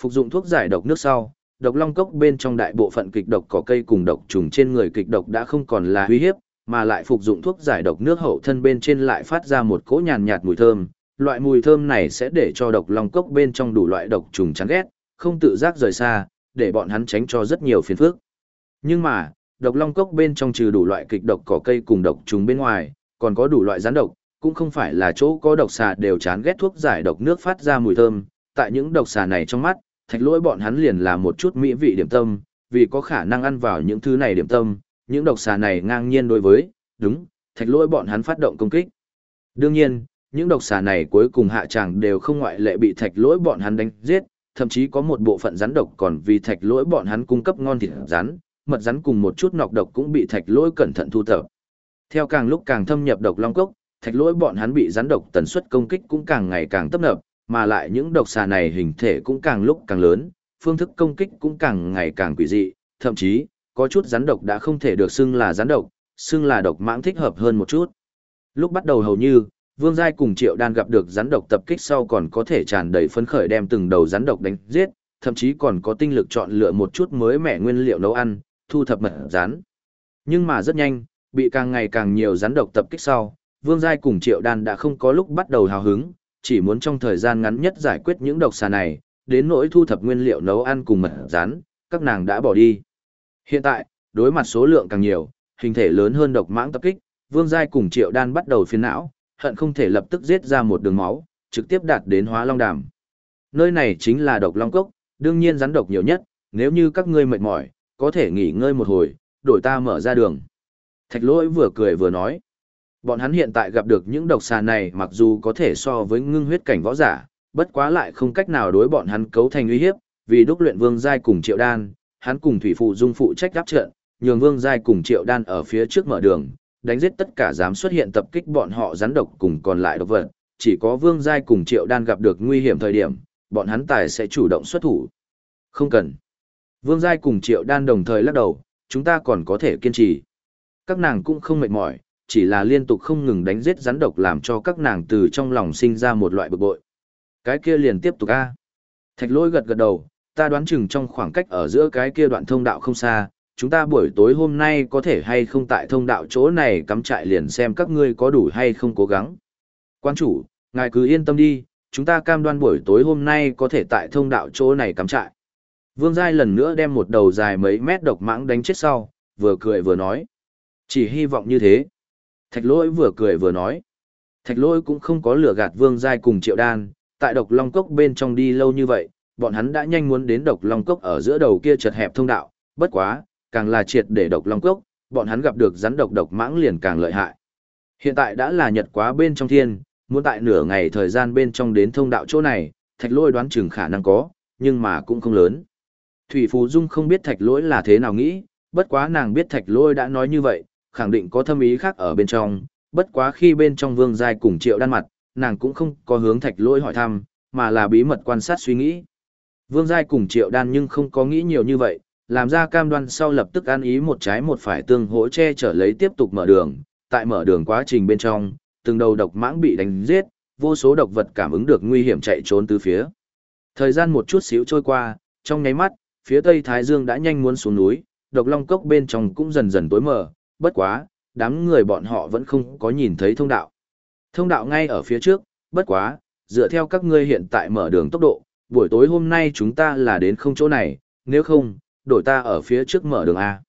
Phục dụng thuốc giải độc nước sau, độc long cốc bên trong đại bộ phận kịch độc cỏ cây cùng độc trùng trên người kịch độc đã không còn là uy hiếp, mà lại phục dụng thuốc giải độc nước hậu thân bên trên lại phát ra một cỗ nhàn nhạt mùi thơm. Loại mùi thơm này sẽ để cho độc long cốc bên trong đủ loại độc trùng chán ghét, không tự giác rời xa, để bọn hắn tránh cho rất nhiều phiền phức. Nhưng mà, độc long cốc bên trong trừ đủ loại kịch độc cỏ cây cùng độc trùng bên ngoài, còn có đủ loại rắn độc, cũng không phải là chỗ có độc xà đều chán ghét thuốc giải độc nước phát ra mùi thơm, tại những độc xà này trong mắt, thạch lỗi bọn hắn liền là một chút mỹ vị điểm tâm, vì có khả năng ăn vào những thứ này điểm tâm, những độc xà này ngang nhiên đối với, đúng, thạch lỗi bọn hắn phát động công kích. Đương nhiên, những độc xà này cuối cùng hạ chẳng đều không ngoại lệ bị thạch lỗi bọn hắn đánh giết, thậm chí có một bộ phận rắn độc còn vì thạch lỗi bọn hắn cung cấp ngon thịt rắn, mật rắn cùng một chút nọc độc cũng bị thạch lỗi cẩn thận thu thập. Theo càng lúc càng thâm nhập độc long cốc, thạch lỗi bọn hắn bị rắn độc tần suất công kích cũng càng ngày càng tấp nập, mà lại những độc xà này hình thể cũng càng lúc càng lớn, phương thức công kích cũng càng ngày càng quỷ dị, thậm chí, có chút rắn độc đã không thể được xưng là rắn độc, xưng là độc mãng thích hợp hơn một chút. Lúc bắt đầu hầu như, Vương Giai cùng Triệu Đan gặp được rắn độc tập kích sau còn có thể tràn đầy phấn khởi đem từng đầu rắn độc đánh giết, thậm chí còn có tinh lực chọn lựa một chút mới mẻ nguyên liệu nấu ăn, thu thập mật rắn. Nhưng mà rất nhanh, bị càng ngày càng nhiều rắn độc tập kích sau, Vương Giai cùng Triệu Đan đã không có lúc bắt đầu hào hứng, chỉ muốn trong thời gian ngắn nhất giải quyết những độc xà này, đến nỗi thu thập nguyên liệu nấu ăn cùng mật rán, các nàng đã bỏ đi. Hiện tại, đối mặt số lượng càng nhiều, hình thể lớn hơn độc mãng tập kích, Vương Giai cùng Triệu Đan bắt đầu phiền não, hận không thể lập tức giết ra một đường máu, trực tiếp đạt đến Hóa Long Đàm. Nơi này chính là độc long cốc, đương nhiên rắn độc nhiều nhất, nếu như các ngươi mệt mỏi, có thể nghỉ ngơi một hồi, đổi ta mở ra đường. Thạch lỗi vừa cười vừa nói. Bọn hắn hiện tại gặp được những độc xà này mặc dù có thể so với ngưng huyết cảnh võ giả, bất quá lại không cách nào đối bọn hắn cấu thành uy hiếp, vì đúc luyện vương giai cùng triệu đan, hắn cùng thủy phụ dung phụ trách đáp trận, nhường vương giai cùng triệu đan ở phía trước mở đường, đánh giết tất cả dám xuất hiện tập kích bọn họ rắn độc cùng còn lại độc vật, chỉ có vương giai cùng triệu đan gặp được nguy hiểm thời điểm, bọn hắn tài sẽ chủ động xuất thủ. Không cần. Vương giai cùng triệu đan đồng thời lắc đầu, chúng ta còn có thể kiên trì. Các nàng cũng không mệt mỏi, chỉ là liên tục không ngừng đánh giết rắn độc làm cho các nàng từ trong lòng sinh ra một loại bực bội. Cái kia liền tiếp tục a. Thạch lôi gật gật đầu, ta đoán chừng trong khoảng cách ở giữa cái kia đoạn thông đạo không xa, chúng ta buổi tối hôm nay có thể hay không tại thông đạo chỗ này cắm trại liền xem các ngươi có đủ hay không cố gắng. Quan chủ, ngài cứ yên tâm đi, chúng ta cam đoan buổi tối hôm nay có thể tại thông đạo chỗ này cắm trại. Vương Giai lần nữa đem một đầu dài mấy mét độc mãng đánh chết sau, vừa cười vừa nói. Chỉ hy vọng như thế. Thạch lỗi vừa cười vừa nói. Thạch lỗi cũng không có lửa gạt Vương Giai cùng Triệu Đan, tại độc long cốc bên trong đi lâu như vậy, bọn hắn đã nhanh muốn đến độc long cốc ở giữa đầu kia chật hẹp thông đạo, bất quá, càng là triệt để độc long cốc, bọn hắn gặp được rắn độc độc mãng liền càng lợi hại. Hiện tại đã là nhật quá bên trong thiên, muốn tại nửa ngày thời gian bên trong đến thông đạo chỗ này, thạch lôi đoán chừng khả năng có, nhưng mà cũng không lớn. Thủy Phú Dung không biết thạch lỗi là thế nào nghĩ, bất quá nàng biết thạch Lỗi đã nói như vậy, khẳng định có thâm ý khác ở bên trong, bất quá khi bên trong vương giai cùng triệu đan mặt, nàng cũng không có hướng thạch lỗi hỏi thăm, mà là bí mật quan sát suy nghĩ. Vương giai cùng triệu đan nhưng không có nghĩ nhiều như vậy, làm ra cam đoan sau lập tức ăn ý một trái một phải tương hỗ che trở lấy tiếp tục mở đường, tại mở đường quá trình bên trong, từng đầu độc mãng bị đánh giết, vô số độc vật cảm ứng được nguy hiểm chạy trốn từ phía. Thời gian một chút xíu trôi qua, trong nháy mắt, phía tây Thái Dương đã nhanh muốn xuống núi, độc long cốc bên trong cũng dần dần tối mờ, bất quá, đám người bọn họ vẫn không có nhìn thấy thông đạo. Thông đạo ngay ở phía trước, bất quá, dựa theo các ngươi hiện tại mở đường tốc độ, buổi tối hôm nay chúng ta là đến không chỗ này, nếu không, đổi ta ở phía trước mở đường A.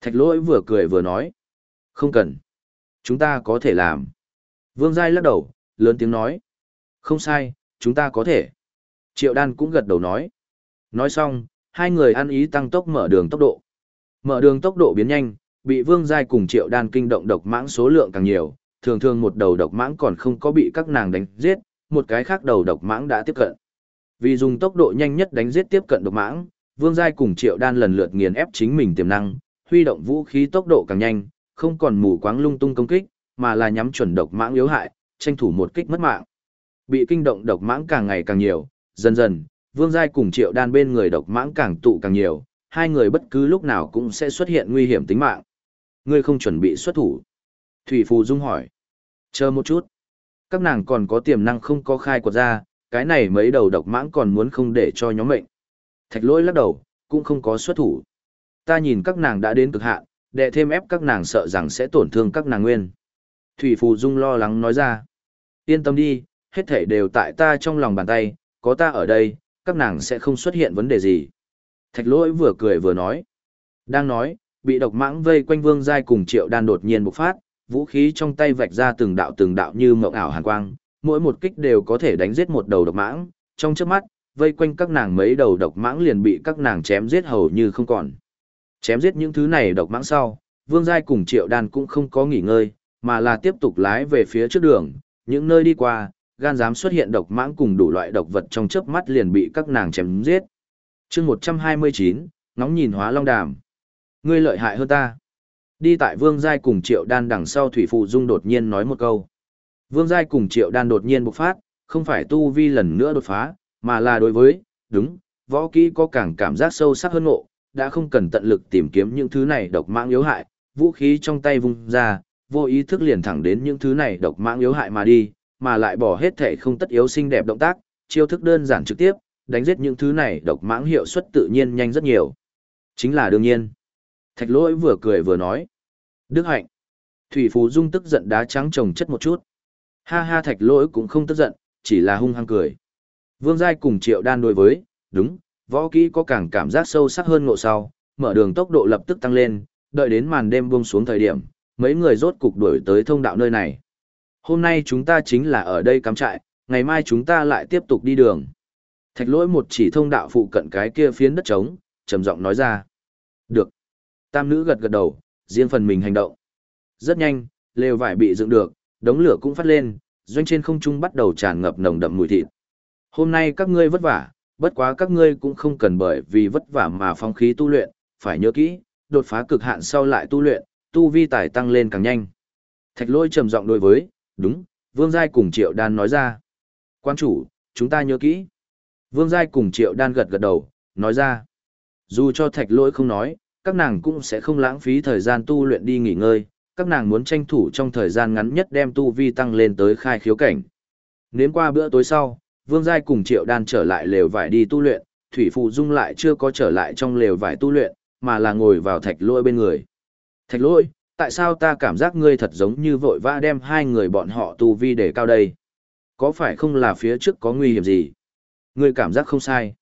Thạch lỗi vừa cười vừa nói. Không cần. Chúng ta có thể làm. Vương Giai lắc đầu, lớn tiếng nói. Không sai, chúng ta có thể. Triệu đan cũng gật đầu nói. Nói xong, hai người ăn ý tăng tốc mở đường tốc độ. Mở đường tốc độ biến nhanh, bị Vương Giai cùng Triệu đan kinh động độc mãng số lượng càng nhiều, thường thường một đầu độc mãng còn không có bị các nàng đánh giết, một cái khác đầu độc mãng đã tiếp cận. Vì dùng tốc độ nhanh nhất đánh giết tiếp cận độc mãng, Vương Giai cùng Triệu Đan lần lượt nghiền ép chính mình tiềm năng, huy động vũ khí tốc độ càng nhanh, không còn mù quáng lung tung công kích, mà là nhắm chuẩn độc mãng yếu hại, tranh thủ một kích mất mạng. Bị kinh động độc mãng càng ngày càng nhiều, dần dần, Vương Giai cùng Triệu Đan bên người độc mãng càng tụ càng nhiều, hai người bất cứ lúc nào cũng sẽ xuất hiện nguy hiểm tính mạng. Ngươi không chuẩn bị xuất thủ. Thủy Phù Dung hỏi. Chờ một chút. Các nàng còn có tiềm năng không có khai quật ra, cái này mấy đầu độc mãng còn muốn không để cho nhóm mệnh. Thạch lỗi lắc đầu, cũng không có xuất thủ. Ta nhìn các nàng đã đến cực hạn, đệ thêm ép các nàng sợ rằng sẽ tổn thương các nàng nguyên. Thủy Phù Dung lo lắng nói ra. Yên tâm đi, hết thể đều tại ta trong lòng bàn tay, có ta ở đây, các nàng sẽ không xuất hiện vấn đề gì. Thạch lỗi vừa cười vừa nói. Đang nói, bị độc mãng vây quanh vương giai cùng triệu đan đột nhiên bộc phát, vũ khí trong tay vạch ra từng đạo từng đạo như mộng ảo hàn quang, mỗi một kích đều có thể đánh giết một đầu độc mãng, trong chớp mắt, vây quanh các nàng mấy đầu độc mãng liền bị các nàng chém giết hầu như không còn. Chém giết những thứ này độc mãng sau, Vương Giai cùng Triệu Đan cũng không có nghỉ ngơi, mà là tiếp tục lái về phía trước đường, những nơi đi qua, gan dám xuất hiện độc mãng cùng đủ loại độc vật trong chớp mắt liền bị các nàng chém giết. chương 129, ngóng nhìn hóa long đàm. Ngươi lợi hại hơn ta. Đi tại Vương Giai cùng Triệu Đan đằng sau Thủy Phụ Dung đột nhiên nói một câu. Vương Giai cùng Triệu Đan đột nhiên bộc phát, không phải tu vi lần nữa đột phá, mà là đối với, đúng, võ kỹ có càng cảm giác sâu sắc hơn ngộ, đã không cần tận lực tìm kiếm những thứ này độc mạng yếu hại, vũ khí trong tay vung ra, vô ý thức liền thẳng đến những thứ này độc mạng yếu hại mà đi, mà lại bỏ hết thể không tất yếu xinh đẹp động tác, chiêu thức đơn giản trực tiếp, đánh giết những thứ này độc mãng hiệu suất tự nhiên nhanh rất nhiều. Chính là đương nhiên. Thạch lỗi vừa cười vừa nói. Đức hạnh. Thủy Phú Dung tức giận đá trắng trồng chất một chút. Ha ha thạch lỗi cũng không tức giận, chỉ là hung hăng cười. Vương Giai cùng Triệu Đan đối với, đúng, võ kỹ có càng cảm giác sâu sắc hơn ngộ sau, mở đường tốc độ lập tức tăng lên, đợi đến màn đêm buông xuống thời điểm, mấy người rốt cục đuổi tới thông đạo nơi này. Hôm nay chúng ta chính là ở đây cắm trại, ngày mai chúng ta lại tiếp tục đi đường. Thạch lỗi một chỉ thông đạo phụ cận cái kia phiến đất trống, trầm giọng nói ra. Được. Tam nữ gật gật đầu, riêng phần mình hành động. Rất nhanh, lều vải bị dựng được, đống lửa cũng phát lên, doanh trên không trung bắt đầu tràn ngập nồng đậm mùi thịt. Hôm nay các ngươi vất vả, bất quá các ngươi cũng không cần bởi vì vất vả mà phong khí tu luyện, phải nhớ kỹ, đột phá cực hạn sau lại tu luyện, tu vi tài tăng lên càng nhanh. Thạch lôi trầm giọng đối với, đúng, Vương Giai cùng Triệu Đan nói ra. Quan chủ, chúng ta nhớ kỹ. Vương Giai cùng Triệu Đan gật gật đầu, nói ra. Dù cho thạch Lỗi không nói, các nàng cũng sẽ không lãng phí thời gian tu luyện đi nghỉ ngơi, các nàng muốn tranh thủ trong thời gian ngắn nhất đem tu vi tăng lên tới khai khiếu cảnh. Nếm qua bữa tối sau, Vương Giai cùng Triệu Đan trở lại lều vải đi tu luyện, Thủy Phụ Dung lại chưa có trở lại trong lều vải tu luyện, mà là ngồi vào thạch Lỗi bên người. Thạch Lỗi tại sao ta cảm giác ngươi thật giống như vội vã đem hai người bọn họ tu vi để cao đây? Có phải không là phía trước có nguy hiểm gì? Ngươi cảm giác không sai.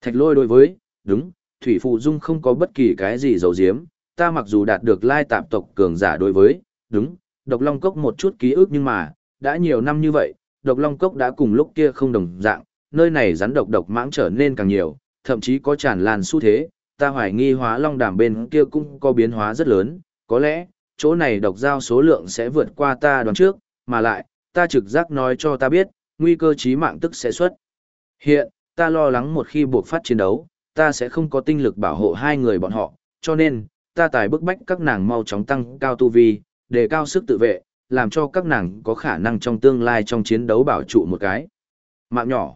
Thạch lôi đối với, đúng, Thủy Phụ Dung không có bất kỳ cái gì giấu giếm, ta mặc dù đạt được lai tạp tộc cường giả đối với, đúng, độc long cốc một chút ký ức nhưng mà, đã nhiều năm như vậy, độc long cốc đã cùng lúc kia không đồng dạng, nơi này rắn độc độc mãng trở nên càng nhiều, thậm chí có tràn lan xu thế, ta hoài nghi hóa long đàm bên kia cũng có biến hóa rất lớn, có lẽ, chỗ này độc giao số lượng sẽ vượt qua ta đoán trước, mà lại, ta trực giác nói cho ta biết, nguy cơ chí mạng tức sẽ xuất. Hiện, ta lo lắng một khi buộc phát chiến đấu, ta sẽ không có tinh lực bảo hộ hai người bọn họ, cho nên, ta tài bức bách các nàng mau chóng tăng cao tu vi, để cao sức tự vệ, làm cho các nàng có khả năng trong tương lai trong chiến đấu bảo trụ một cái. Mạng nhỏ.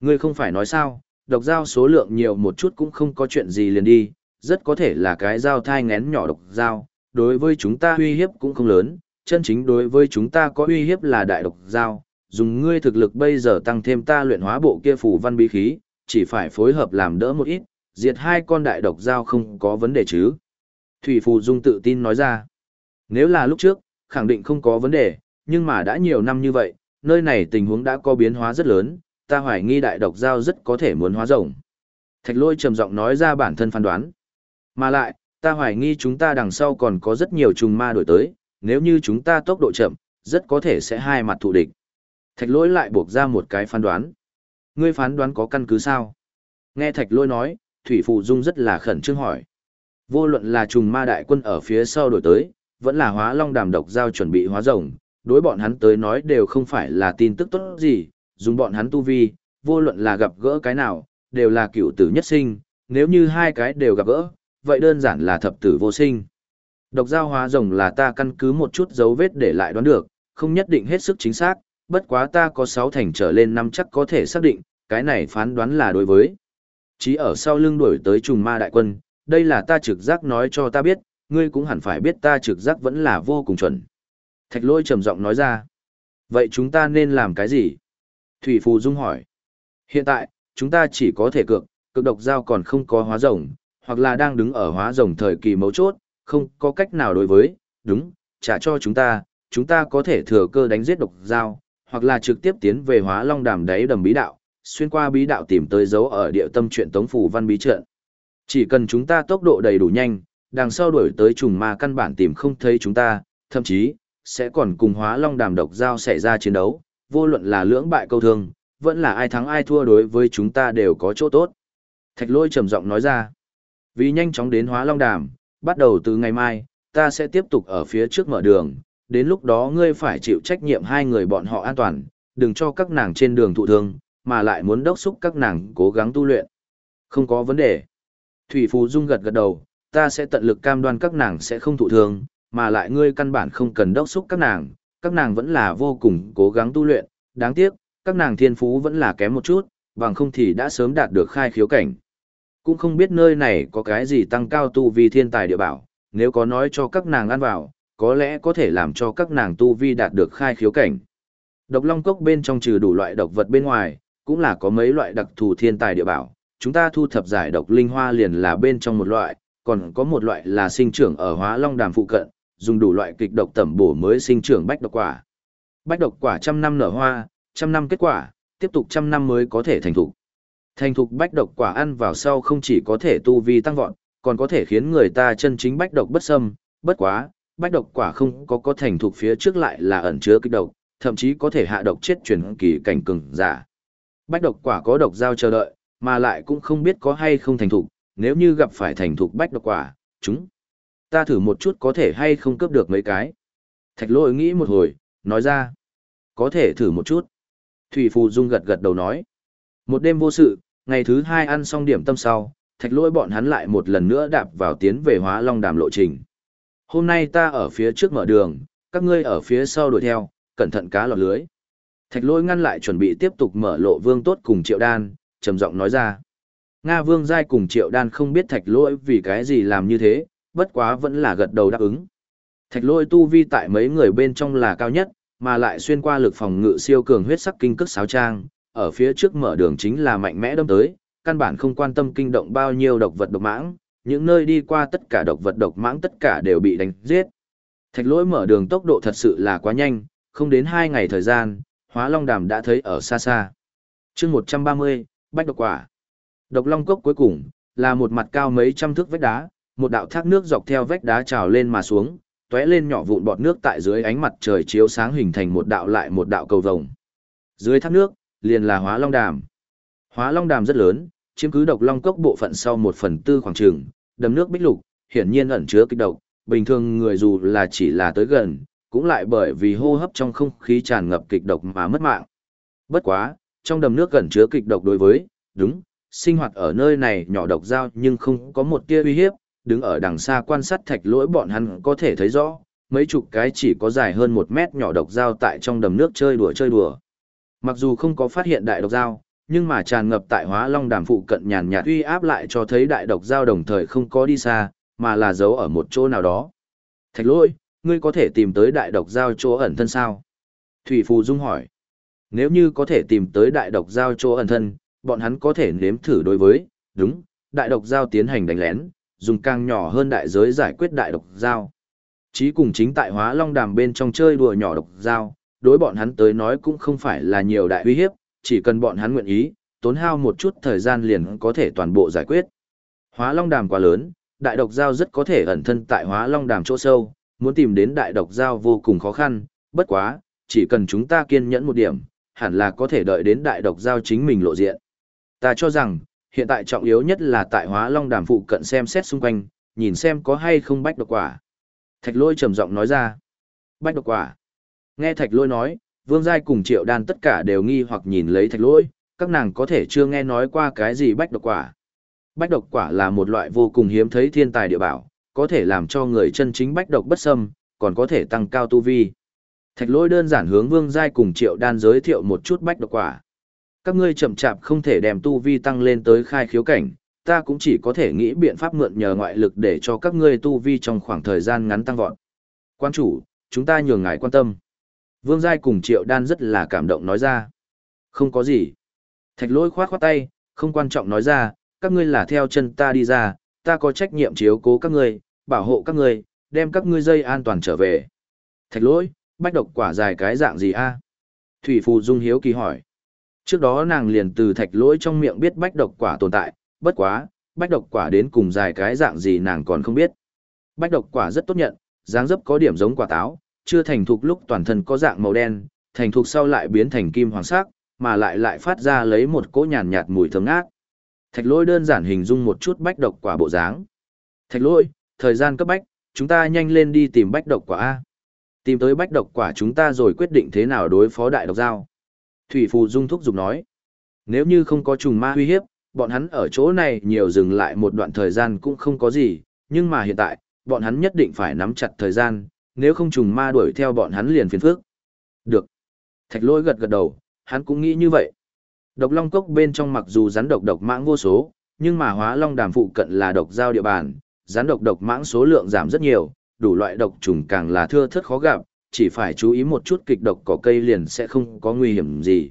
Ngươi không phải nói sao, độc dao số lượng nhiều một chút cũng không có chuyện gì liền đi, rất có thể là cái dao thai ngén nhỏ độc dao, đối với chúng ta uy hiếp cũng không lớn, chân chính đối với chúng ta có uy hiếp là đại độc dao, dùng ngươi thực lực bây giờ tăng thêm ta luyện hóa bộ kia phù văn bí khí, chỉ phải phối hợp làm đỡ một ít, diệt hai con đại độc dao không có vấn đề chứ. Thủy Phù Dung tự tin nói ra, nếu là lúc trước, khẳng định không có vấn đề, nhưng mà đã nhiều năm như vậy, nơi này tình huống đã có biến hóa rất lớn, ta hoài nghi đại độc giao rất có thể muốn hóa rồng. Thạch lôi trầm giọng nói ra bản thân phán đoán. Mà lại, ta hoài nghi chúng ta đằng sau còn có rất nhiều trùng ma đổi tới, nếu như chúng ta tốc độ chậm, rất có thể sẽ hai mặt thù địch. Thạch Lỗi lại buộc ra một cái phán đoán. Ngươi phán đoán có căn cứ sao? Nghe thạch Lỗi nói, Thủy Phụ Dung rất là khẩn trương hỏi. Vô luận là trùng ma đại quân ở phía sau đổi tới, vẫn là hóa long đàm độc giao chuẩn bị hóa rồng, đối bọn hắn tới nói đều không phải là tin tức tốt gì, dùng bọn hắn tu vi, vô luận là gặp gỡ cái nào, đều là cựu tử nhất sinh, nếu như hai cái đều gặp gỡ, vậy đơn giản là thập tử vô sinh. Độc giao hóa rồng là ta căn cứ một chút dấu vết để lại đoán được, không nhất định hết sức chính xác, bất quá ta có sáu thành trở lên năm chắc có thể xác định, cái này phán đoán là đối với. Chí ở sau lưng đuổi tới trùng ma đại quân, đây là ta trực giác nói cho ta biết, ngươi cũng hẳn phải biết ta trực giác vẫn là vô cùng chuẩn. Thạch lôi trầm giọng nói ra. Vậy chúng ta nên làm cái gì? Thủy Phù Dung hỏi. Hiện tại, chúng ta chỉ có thể cược, cực độc giao còn không có hóa rồng, hoặc là đang đứng ở hóa rồng thời kỳ mấu chốt, không có cách nào đối với, đúng, trả cho chúng ta, chúng ta có thể thừa cơ đánh giết độc giao, hoặc là trực tiếp tiến về hóa long đàm đáy đầm bí đạo, xuyên qua bí đạo tìm tới dấu ở địa tâm truyện tống phủ văn bí trận. Chỉ cần chúng ta tốc độ đầy đủ nhanh, đằng sau đuổi tới trùng ma căn bản tìm không thấy chúng ta, thậm chí, sẽ còn cùng hóa long đàm độc giao xảy ra chiến đấu, vô luận là lưỡng bại câu thương, vẫn là ai thắng ai thua đối với chúng ta đều có chỗ tốt. Thạch lôi trầm giọng nói ra, vì nhanh chóng đến hóa long đàm, bắt đầu từ ngày mai, ta sẽ tiếp tục ở phía trước mở đường, đến lúc đó ngươi phải chịu trách nhiệm hai người bọn họ an toàn, đừng cho các nàng trên đường thụ thương, mà lại muốn đốc xúc các nàng cố gắng tu luyện. Không có vấn đề. Thủy Phú Dung gật gật đầu, ta sẽ tận lực cam đoan các nàng sẽ không thụ thương, mà lại ngươi căn bản không cần đốc xúc các nàng, các nàng vẫn là vô cùng cố gắng tu luyện, đáng tiếc, các nàng thiên phú vẫn là kém một chút, bằng không thì đã sớm đạt được khai khiếu cảnh. Cũng không biết nơi này có cái gì tăng cao tu vi thiên tài địa bảo, nếu có nói cho các nàng ăn vào, có lẽ có thể làm cho các nàng tu vi đạt được khai khiếu cảnh. Độc long cốc bên trong trừ đủ loại độc vật bên ngoài, cũng là có mấy loại đặc thù thiên tài địa bảo, chúng ta thu thập giải độc linh hoa liền là bên trong một loại, còn có một loại là sinh trưởng ở hóa long đàm phụ cận, dùng đủ loại kịch độc tẩm bổ mới sinh trưởng bách độc quả. Bách độc quả trăm năm nở hoa, trăm năm kết quả, tiếp tục trăm năm mới có thể thành thục. Thành thục bách độc quả ăn vào sau không chỉ có thể tu vi tăng vọt, còn có thể khiến người ta chân chính bách độc bất xâm, bất quá, bách độc quả không có có thành thục phía trước lại là ẩn chứa kích độc, thậm chí có thể hạ độc chết chuyển kỳ cảnh cường giả. Bách độc quả có độc giao chờ đợi, mà lại cũng không biết có hay không thành thục, nếu như gặp phải thành thục bách độc quả, chúng. Ta thử một chút có thể hay không cướp được mấy cái. Thạch lôi nghĩ một hồi, nói ra. Có thể thử một chút. Thủy Phù Dung gật gật đầu nói. Một đêm vô sự, ngày thứ hai ăn xong điểm tâm sau, thạch Lỗi bọn hắn lại một lần nữa đạp vào tiến về hóa long đàm lộ trình. Hôm nay ta ở phía trước mở đường, các ngươi ở phía sau đuổi theo, cẩn thận cá lọt lưới. Thạch Lỗi ngăn lại chuẩn bị tiếp tục mở lộ vương tốt cùng triệu đan, trầm giọng nói ra. Nga vương giai cùng triệu đan không biết thạch Lỗi vì cái gì làm như thế, bất quá vẫn là gật đầu đáp ứng. Thạch Lỗi tu vi tại mấy người bên trong là cao nhất, mà lại xuyên qua lực phòng ngự siêu cường huyết sắc kinh cức sáo trang, ở phía trước mở đường chính là mạnh mẽ đâm tới, căn bản không quan tâm kinh động bao nhiêu độc vật độc mãng, những nơi đi qua tất cả độc vật độc mãng tất cả đều bị đánh giết. Thạch lỗi mở đường tốc độ thật sự là quá nhanh, không đến 2 ngày thời gian, hóa long đàm đã thấy ở xa xa. chương 130, bách độc quả. Độc long cốc cuối cùng, là một mặt cao mấy trăm thước vách đá, một đạo thác nước dọc theo vách đá trào lên mà xuống, tóe lên nhỏ vụn bọt nước tại dưới ánh mặt trời chiếu sáng hình thành một đạo lại một đạo cầu vồng. Dưới thác nước, liền là hóa long đàm. Hóa long đàm rất lớn, chiếm cứ độc long cốc bộ phận sau một phần tư khoảng trường, đầm nước bích lục, hiển nhiên ẩn chứa kịch độc, bình thường người dù là chỉ là tới gần, cũng lại bởi vì hô hấp trong không khí tràn ngập kịch độc mà mất mạng. Bất quá, trong đầm nước ẩn chứa kịch độc đối với, đúng, sinh hoạt ở nơi này nhỏ độc dao nhưng không có một tia uy hiếp, đứng ở đằng xa quan sát thạch lỗi bọn hắn có thể thấy rõ, mấy chục cái chỉ có dài hơn một mét nhỏ độc dao tại trong đầm nước chơi đùa chơi đùa. Mặc dù không có phát hiện đại độc dao, nhưng mà tràn ngập tại hóa long đàm phụ cận nhàn nhạt uy áp lại cho thấy đại độc dao đồng thời không có đi xa, mà là giấu ở một chỗ nào đó. Thạch lỗi, ngươi có thể tìm tới đại độc dao chỗ ẩn thân sao? Thủy Phù Dung hỏi. Nếu như có thể tìm tới đại độc dao chỗ ẩn thân, bọn hắn có thể nếm thử đối với, đúng, đại độc dao tiến hành đánh lén, dùng càng nhỏ hơn đại giới giải quyết đại độc dao. Chí cùng chính tại hóa long đàm bên trong chơi đùa nhỏ độc dao, đối bọn hắn tới nói cũng không phải là nhiều đại uy hiếp, chỉ cần bọn hắn nguyện ý, tốn hao một chút thời gian liền có thể toàn bộ giải quyết. Hóa long đàm quá lớn, đại độc Giao rất có thể ẩn thân tại hóa long đàm chỗ sâu, muốn tìm đến đại độc Giao vô cùng khó khăn, bất quá, chỉ cần chúng ta kiên nhẫn một điểm, hẳn là có thể đợi đến đại độc Giao chính mình lộ diện. Ta cho rằng, hiện tại trọng yếu nhất là tại hóa long đàm phụ cận xem xét xung quanh, nhìn xem có hay không bách độc quả. Thạch lôi trầm giọng nói ra. Bách độc quả. Nghe thạch lôi nói, vương giai cùng triệu đan tất cả đều nghi hoặc nhìn lấy thạch lôi, các nàng có thể chưa nghe nói qua cái gì bách độc quả. Bách độc quả là một loại vô cùng hiếm thấy thiên tài địa bảo, có thể làm cho người chân chính bách độc bất xâm, còn có thể tăng cao tu vi. Thạch lôi đơn giản hướng vương giai cùng triệu đan giới thiệu một chút bách độc quả. Các ngươi chậm chạp không thể đem tu vi tăng lên tới khai khiếu cảnh, ta cũng chỉ có thể nghĩ biện pháp mượn nhờ ngoại lực để cho các ngươi tu vi trong khoảng thời gian ngắn tăng vọt. Quan chủ, chúng ta nhường ngài quan tâm. Vương Giai cùng Triệu Đan rất là cảm động nói ra. Không có gì. Thạch lỗi khoát khoát tay, không quan trọng nói ra, các ngươi là theo chân ta đi ra, ta có trách nhiệm chiếu cố các ngươi, bảo hộ các ngươi, đem các ngươi dây an toàn trở về. Thạch lỗi, bách độc quả dài cái dạng gì a? Thủy Phù Dung hiếu kỳ hỏi. Trước đó nàng liền từ thạch lỗi trong miệng biết bách độc quả tồn tại, bất quá, bách độc quả đến cùng dài cái dạng gì nàng còn không biết. Bách độc quả rất tốt nhận, dáng dấp có điểm giống quả táo, chưa thành thục lúc toàn thân có dạng màu đen, thành thục sau lại biến thành kim hoàng sắc, mà lại lại phát ra lấy một cỗ nhàn nhạt mùi thơm ngát. Thạch lôi đơn giản hình dung một chút bách độc quả bộ dáng. Thạch lôi, thời gian cấp bách, chúng ta nhanh lên đi tìm bách độc quả A. Tìm tới bách độc quả chúng ta rồi quyết định thế nào đối phó đại độc giao. Thủy Phù Dung thúc giục nói. Nếu như không có trùng ma uy hiếp, bọn hắn ở chỗ này nhiều dừng lại một đoạn thời gian cũng không có gì, nhưng mà hiện tại, bọn hắn nhất định phải nắm chặt thời gian, nếu không trùng ma đuổi theo bọn hắn liền phiền phước. Được. Thạch lôi gật gật đầu, hắn cũng nghĩ như vậy. Độc long cốc bên trong mặc dù rắn độc độc mãng vô số, nhưng mà hóa long đàm phụ cận là độc giao địa bàn, rắn độc độc mãng số lượng giảm rất nhiều, đủ loại độc trùng càng là thưa thớt khó gặp, chỉ phải chú ý một chút kịch độc cỏ cây liền sẽ không có nguy hiểm gì.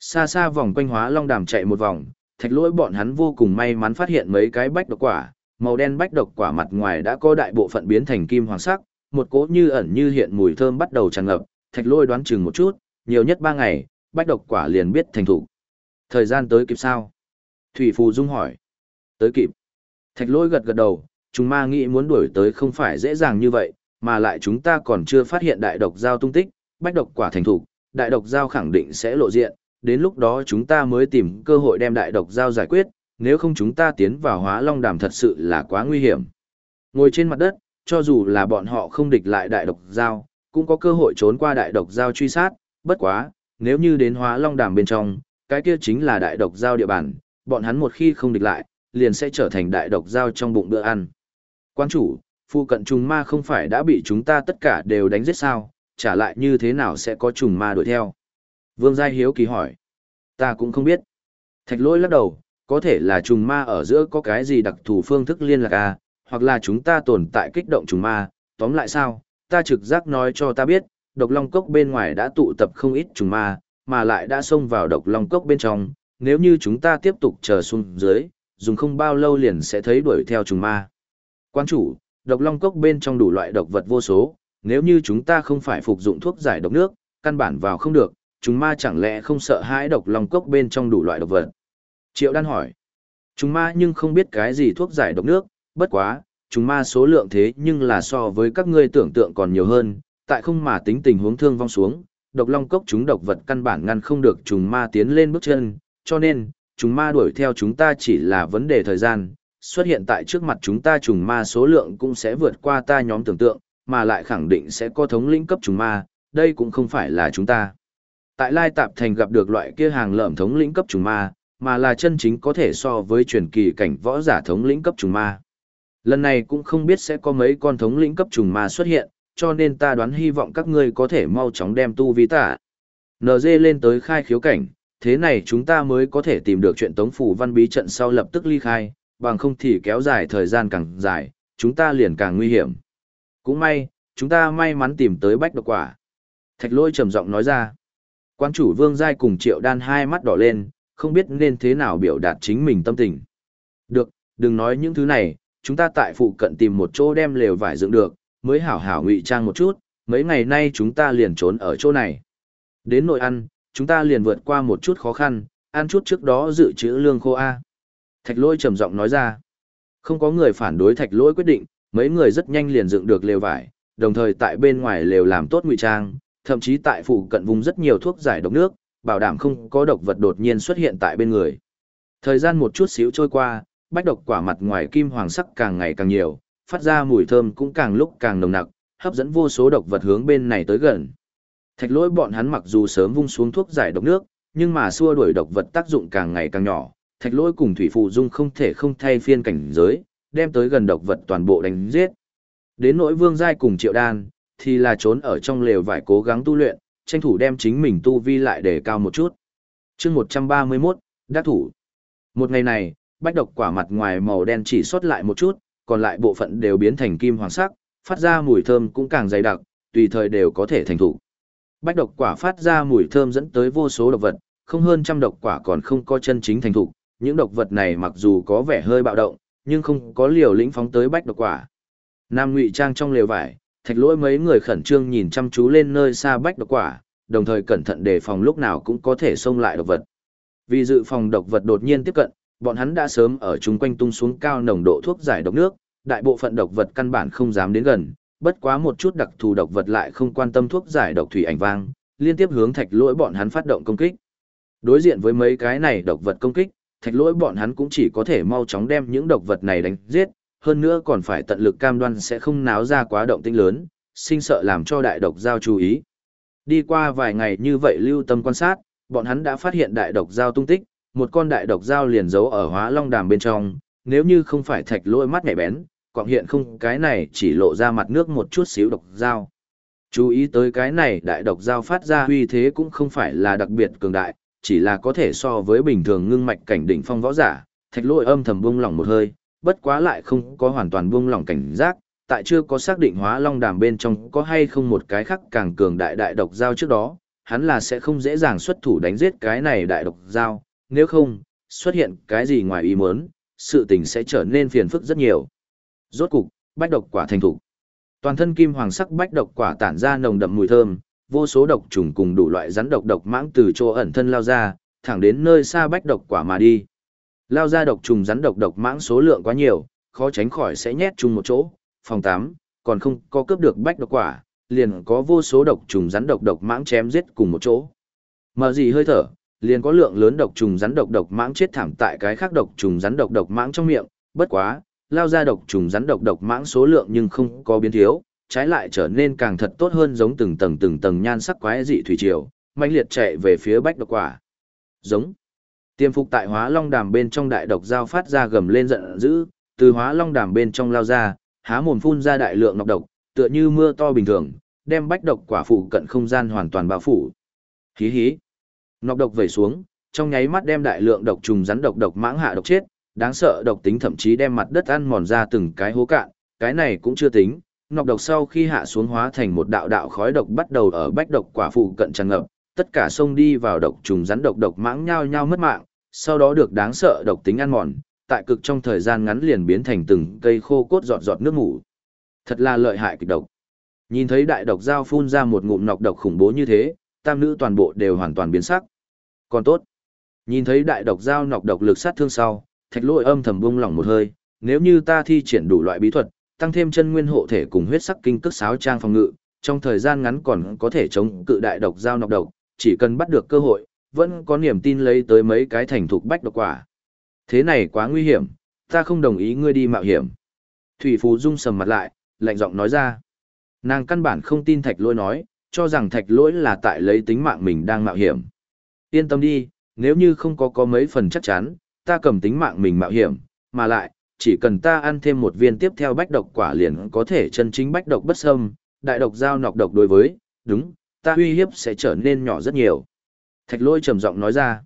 Xa xa vòng quanh hóa long đàm chạy một vòng, thạch lỗi bọn hắn vô cùng may mắn phát hiện mấy cái bách độc quả, màu đen bách độc quả mặt ngoài đã có đại bộ phận biến thành kim hoàng sắc, một cỗ như ẩn như hiện mùi thơm bắt đầu tràn ngập, thạch lôi đoán chừng một chút, nhiều nhất ba ngày, bách độc quả liền biết thành thủ. Thời gian tới kịp sao? Thủy Phù Dung hỏi. Tới kịp. Thạch lôi gật gật đầu, chúng ma nghĩ muốn đuổi tới không phải dễ dàng như vậy, mà lại chúng ta còn chưa phát hiện đại độc giao tung tích, bách độc quả thành thủ, đại độc giao khẳng định sẽ lộ diện, đến lúc đó chúng ta mới tìm cơ hội đem đại độc giao giải quyết, nếu không chúng ta tiến vào hóa long đàm thật sự là quá nguy hiểm. Ngồi trên mặt đất, cho dù là bọn họ không địch lại đại độc giao, cũng có cơ hội trốn qua đại độc giao truy sát, bất quá, nếu như đến hóa long đàm bên trong, cái kia chính là đại độc giao địa bàn, bọn hắn một khi không địch lại, liền sẽ trở thành đại độc giao trong bụng bữa ăn. Quan chủ, phu cận trùng ma không phải đã bị chúng ta tất cả đều đánh giết sao, trả lại như thế nào sẽ có trùng ma đuổi theo? Vương Giai Hiếu kỳ hỏi. Ta cũng không biết. Thạch lỗi lắc đầu, có thể là trùng ma ở giữa có cái gì đặc thù phương thức liên lạc à, hoặc là chúng ta tồn tại kích động trùng ma, tóm lại sao, ta trực giác nói cho ta biết, độc long cốc bên ngoài đã tụ tập không ít trùng ma, mà lại đã xông vào độc long cốc bên trong, nếu như chúng ta tiếp tục chờ xuống dưới, dùng không bao lâu liền sẽ thấy đuổi theo trùng ma. Quan chủ, độc long cốc bên trong đủ loại độc vật vô số, nếu như chúng ta không phải phục dụng thuốc giải độc nước, căn bản vào không được, chúng ma chẳng lẽ không sợ hãi độc long cốc bên trong đủ loại độc vật. Triệu đan hỏi, chúng ma nhưng không biết cái gì thuốc giải độc nước, bất quá, chúng ma số lượng thế nhưng là so với các ngươi tưởng tượng còn nhiều hơn, tại không mà tính tình huống thương vong xuống, độc long cốc chúng độc vật căn bản ngăn không được chúng ma tiến lên bước chân, cho nên, chúng ma đuổi theo chúng ta chỉ là vấn đề thời gian, xuất hiện tại trước mặt chúng ta trùng ma số lượng cũng sẽ vượt qua ta nhóm tưởng tượng, mà lại khẳng định sẽ có thống lĩnh cấp trùng ma, đây cũng không phải là chúng ta. Tại Lai Tạp Thành gặp được loại kia hàng lợm thống lĩnh cấp trùng ma, mà là chân chính có thể so với truyền kỳ cảnh võ giả thống lĩnh cấp trùng ma. Lần này cũng không biết sẽ có mấy con thống lĩnh cấp trùng ma xuất hiện, cho nên ta đoán hy vọng các ngươi có thể mau chóng đem tu vi tả. NG lên tới khai khiếu cảnh, thế này chúng ta mới có thể tìm được chuyện tống phủ văn bí trận sau lập tức ly khai, bằng không thì kéo dài thời gian càng dài, chúng ta liền càng nguy hiểm. Cũng may, chúng ta may mắn tìm tới bách độc quả. Thạch lôi trầm giọng nói ra. Quan chủ vương giai cùng triệu đan hai mắt đỏ lên, không biết nên thế nào biểu đạt chính mình tâm tình. Được, đừng nói những thứ này, chúng ta tại phụ cận tìm một chỗ đem lều vải dựng được, mới hảo hảo ngụy trang một chút, mấy ngày nay chúng ta liền trốn ở chỗ này. Đến nội ăn, chúng ta liền vượt qua một chút khó khăn, ăn chút trước đó dự trữ lương khô A. Thạch lôi trầm giọng nói ra. Không có người phản đối thạch lôi quyết định, mấy người rất nhanh liền dựng được lều vải, đồng thời tại bên ngoài lều làm tốt ngụy trang, thậm chí tại phụ cận vùng rất nhiều thuốc giải độc nước, bảo đảm không có độc vật đột nhiên xuất hiện tại bên người. Thời gian một chút xíu trôi qua, bách độc quả mặt ngoài kim hoàng sắc càng ngày càng nhiều, phát ra mùi thơm cũng càng lúc càng nồng nặc, hấp dẫn vô số độc vật hướng bên này tới gần. Thạch lỗi bọn hắn mặc dù sớm vung xuống thuốc giải độc nước, nhưng mà xua đuổi độc vật tác dụng càng ngày càng nhỏ, thạch lỗi cùng thủy phụ dung không thể không thay phiên cảnh giới, đem tới gần độc vật toàn bộ đánh giết. Đến nỗi vương giai cùng triệu đan, thì là trốn ở trong lều vải cố gắng tu luyện, tranh thủ đem chính mình tu vi lại để cao một chút. chương 131, đắc thủ. Một ngày này, bách độc quả mặt ngoài màu đen chỉ xuất lại một chút, còn lại bộ phận đều biến thành kim hoàng sắc, phát ra mùi thơm cũng càng dày đặc, tùy thời đều có thể thành thủ. Bách độc quả phát ra mùi thơm dẫn tới vô số độc vật, không hơn trăm độc quả còn không có chân chính thành thủ. Những độc vật này mặc dù có vẻ hơi bạo động, nhưng không có liều lĩnh phóng tới bách độc quả. Nam Ngụy Trang trong lều vải, thạch lỗi mấy người khẩn trương nhìn chăm chú lên nơi xa bách độc quả, đồng thời cẩn thận đề phòng lúc nào cũng có thể xông lại độc vật. Vì dự phòng độc vật đột nhiên tiếp cận, bọn hắn đã sớm ở chung quanh tung xuống cao nồng độ thuốc giải độc nước, đại bộ phận độc vật căn bản không dám đến gần, bất quá một chút đặc thù độc vật lại không quan tâm thuốc giải độc thủy ảnh vang, liên tiếp hướng thạch lỗi bọn hắn phát động công kích. Đối diện với mấy cái này độc vật công kích, thạch lỗi bọn hắn cũng chỉ có thể mau chóng đem những độc vật này đánh giết, hơn nữa còn phải tận lực cam đoan sẽ không náo ra quá động tĩnh lớn, sinh sợ làm cho đại độc giao chú ý. Đi qua vài ngày như vậy lưu tâm quan sát, bọn hắn đã phát hiện đại độc giao tung tích, một con đại độc dao liền giấu ở hóa long đàm bên trong, nếu như không phải thạch lôi mắt nhạy bén, cọng hiện không cái này chỉ lộ ra mặt nước một chút xíu độc dao. Chú ý tới cái này đại độc dao phát ra uy thế cũng không phải là đặc biệt cường đại, chỉ là có thể so với bình thường ngưng mạch cảnh đỉnh phong võ giả, thạch lôi âm thầm buông lỏng một hơi, bất quá lại không có hoàn toàn buông lỏng cảnh giác, tại chưa có xác định hóa long đàm bên trong có hay không một cái khác càng cường đại đại độc dao trước đó, hắn là sẽ không dễ dàng xuất thủ đánh giết cái này đại độc dao nếu không, xuất hiện cái gì ngoài ý muốn, sự tình sẽ trở nên phiền phức rất nhiều. Rốt cục, bách độc quả thành thủ. Toàn thân kim hoàng sắc bách độc quả tản ra nồng đậm mùi thơm, vô số độc trùng cùng đủ loại rắn độc độc mãng từ chỗ ẩn thân lao ra, thẳng đến nơi xa bách độc quả mà đi. Lao ra độc trùng rắn độc độc mãng số lượng quá nhiều, khó tránh khỏi sẽ nhét chung một chỗ, phòng 8, còn không có cướp được bách độc quả, liền có vô số độc trùng rắn độc độc mãng chém giết cùng một chỗ. Mở gì hơi thở, liền có lượng lớn độc trùng rắn độc độc mãng chết thảm tại cái khác độc trùng rắn độc độc mãng trong miệng, bất quá, lao ra độc trùng rắn độc độc mãng số lượng nhưng không có biến thiếu, trái lại trở nên càng thật tốt hơn giống từng tầng từng tầng nhan sắc quái dị thủy triều, mãnh liệt chạy về phía bách độc quả. Giống. Tiêm phục tại hóa long đàm bên trong đại độc giao phát ra gầm lên giận dữ, từ hóa long đàm bên trong lao ra, há mồm phun ra đại lượng nọc độc, tựa như mưa to bình thường, đem bách độc quả phụ cận không gian hoàn toàn bao phủ. Hí hí. Nọc độc vẩy xuống, trong nháy mắt đem đại lượng độc trùng rắn độc độc mãng hạ độc chết, đáng sợ độc tính thậm chí đem mặt đất ăn mòn ra từng cái hố cạn, cái này cũng chưa tính, nọc độc sau khi hạ xuống hóa thành một đạo đạo khói độc bắt đầu ở bách độc quả phụ cận tràn ngập, tất cả sông đi vào độc trùng rắn độc độc mãng nhao nhao mất mạng, sau đó được đáng sợ độc tính ăn mòn, tại cực trong thời gian ngắn liền biến thành từng cây khô cốt giọt giọt nước ngủ. Thật là lợi hại kịch độc. Nhìn thấy đại độc dao phun ra một ngụm nọc độc khủng bố như thế, tam nữ toàn bộ đều hoàn toàn biến sắc. Còn tốt. Nhìn thấy đại độc dao nọc độc lực sát thương sau, thạch lôi âm thầm buông lỏng một hơi, nếu như ta thi triển đủ loại bí thuật, tăng thêm chân nguyên hộ thể cùng huyết sắc kinh cước sáo trang phòng ngự, trong thời gian ngắn còn có thể chống cự đại độc dao nọc độc, chỉ cần bắt được cơ hội, vẫn có niềm tin lấy tới mấy cái thành thục bách độc quả. Thế này quá nguy hiểm, ta không đồng ý ngươi đi mạo hiểm. Thủy Phú Dung sầm mặt lại, lạnh giọng nói ra. Nàng căn bản không tin thạch lôi nói, cho rằng thạch lỗi là tại lấy tính mạng mình đang mạo hiểm. Yên tâm đi, nếu như không có có mấy phần chắc chắn, ta cầm tính mạng mình mạo hiểm, mà lại, chỉ cần ta ăn thêm một viên tiếp theo bách độc quả liền có thể chân chính bách độc bất xâm, đại độc giao nọc độc đối với, đúng, ta uy hiếp sẽ trở nên nhỏ rất nhiều. Thạch lôi trầm giọng nói ra,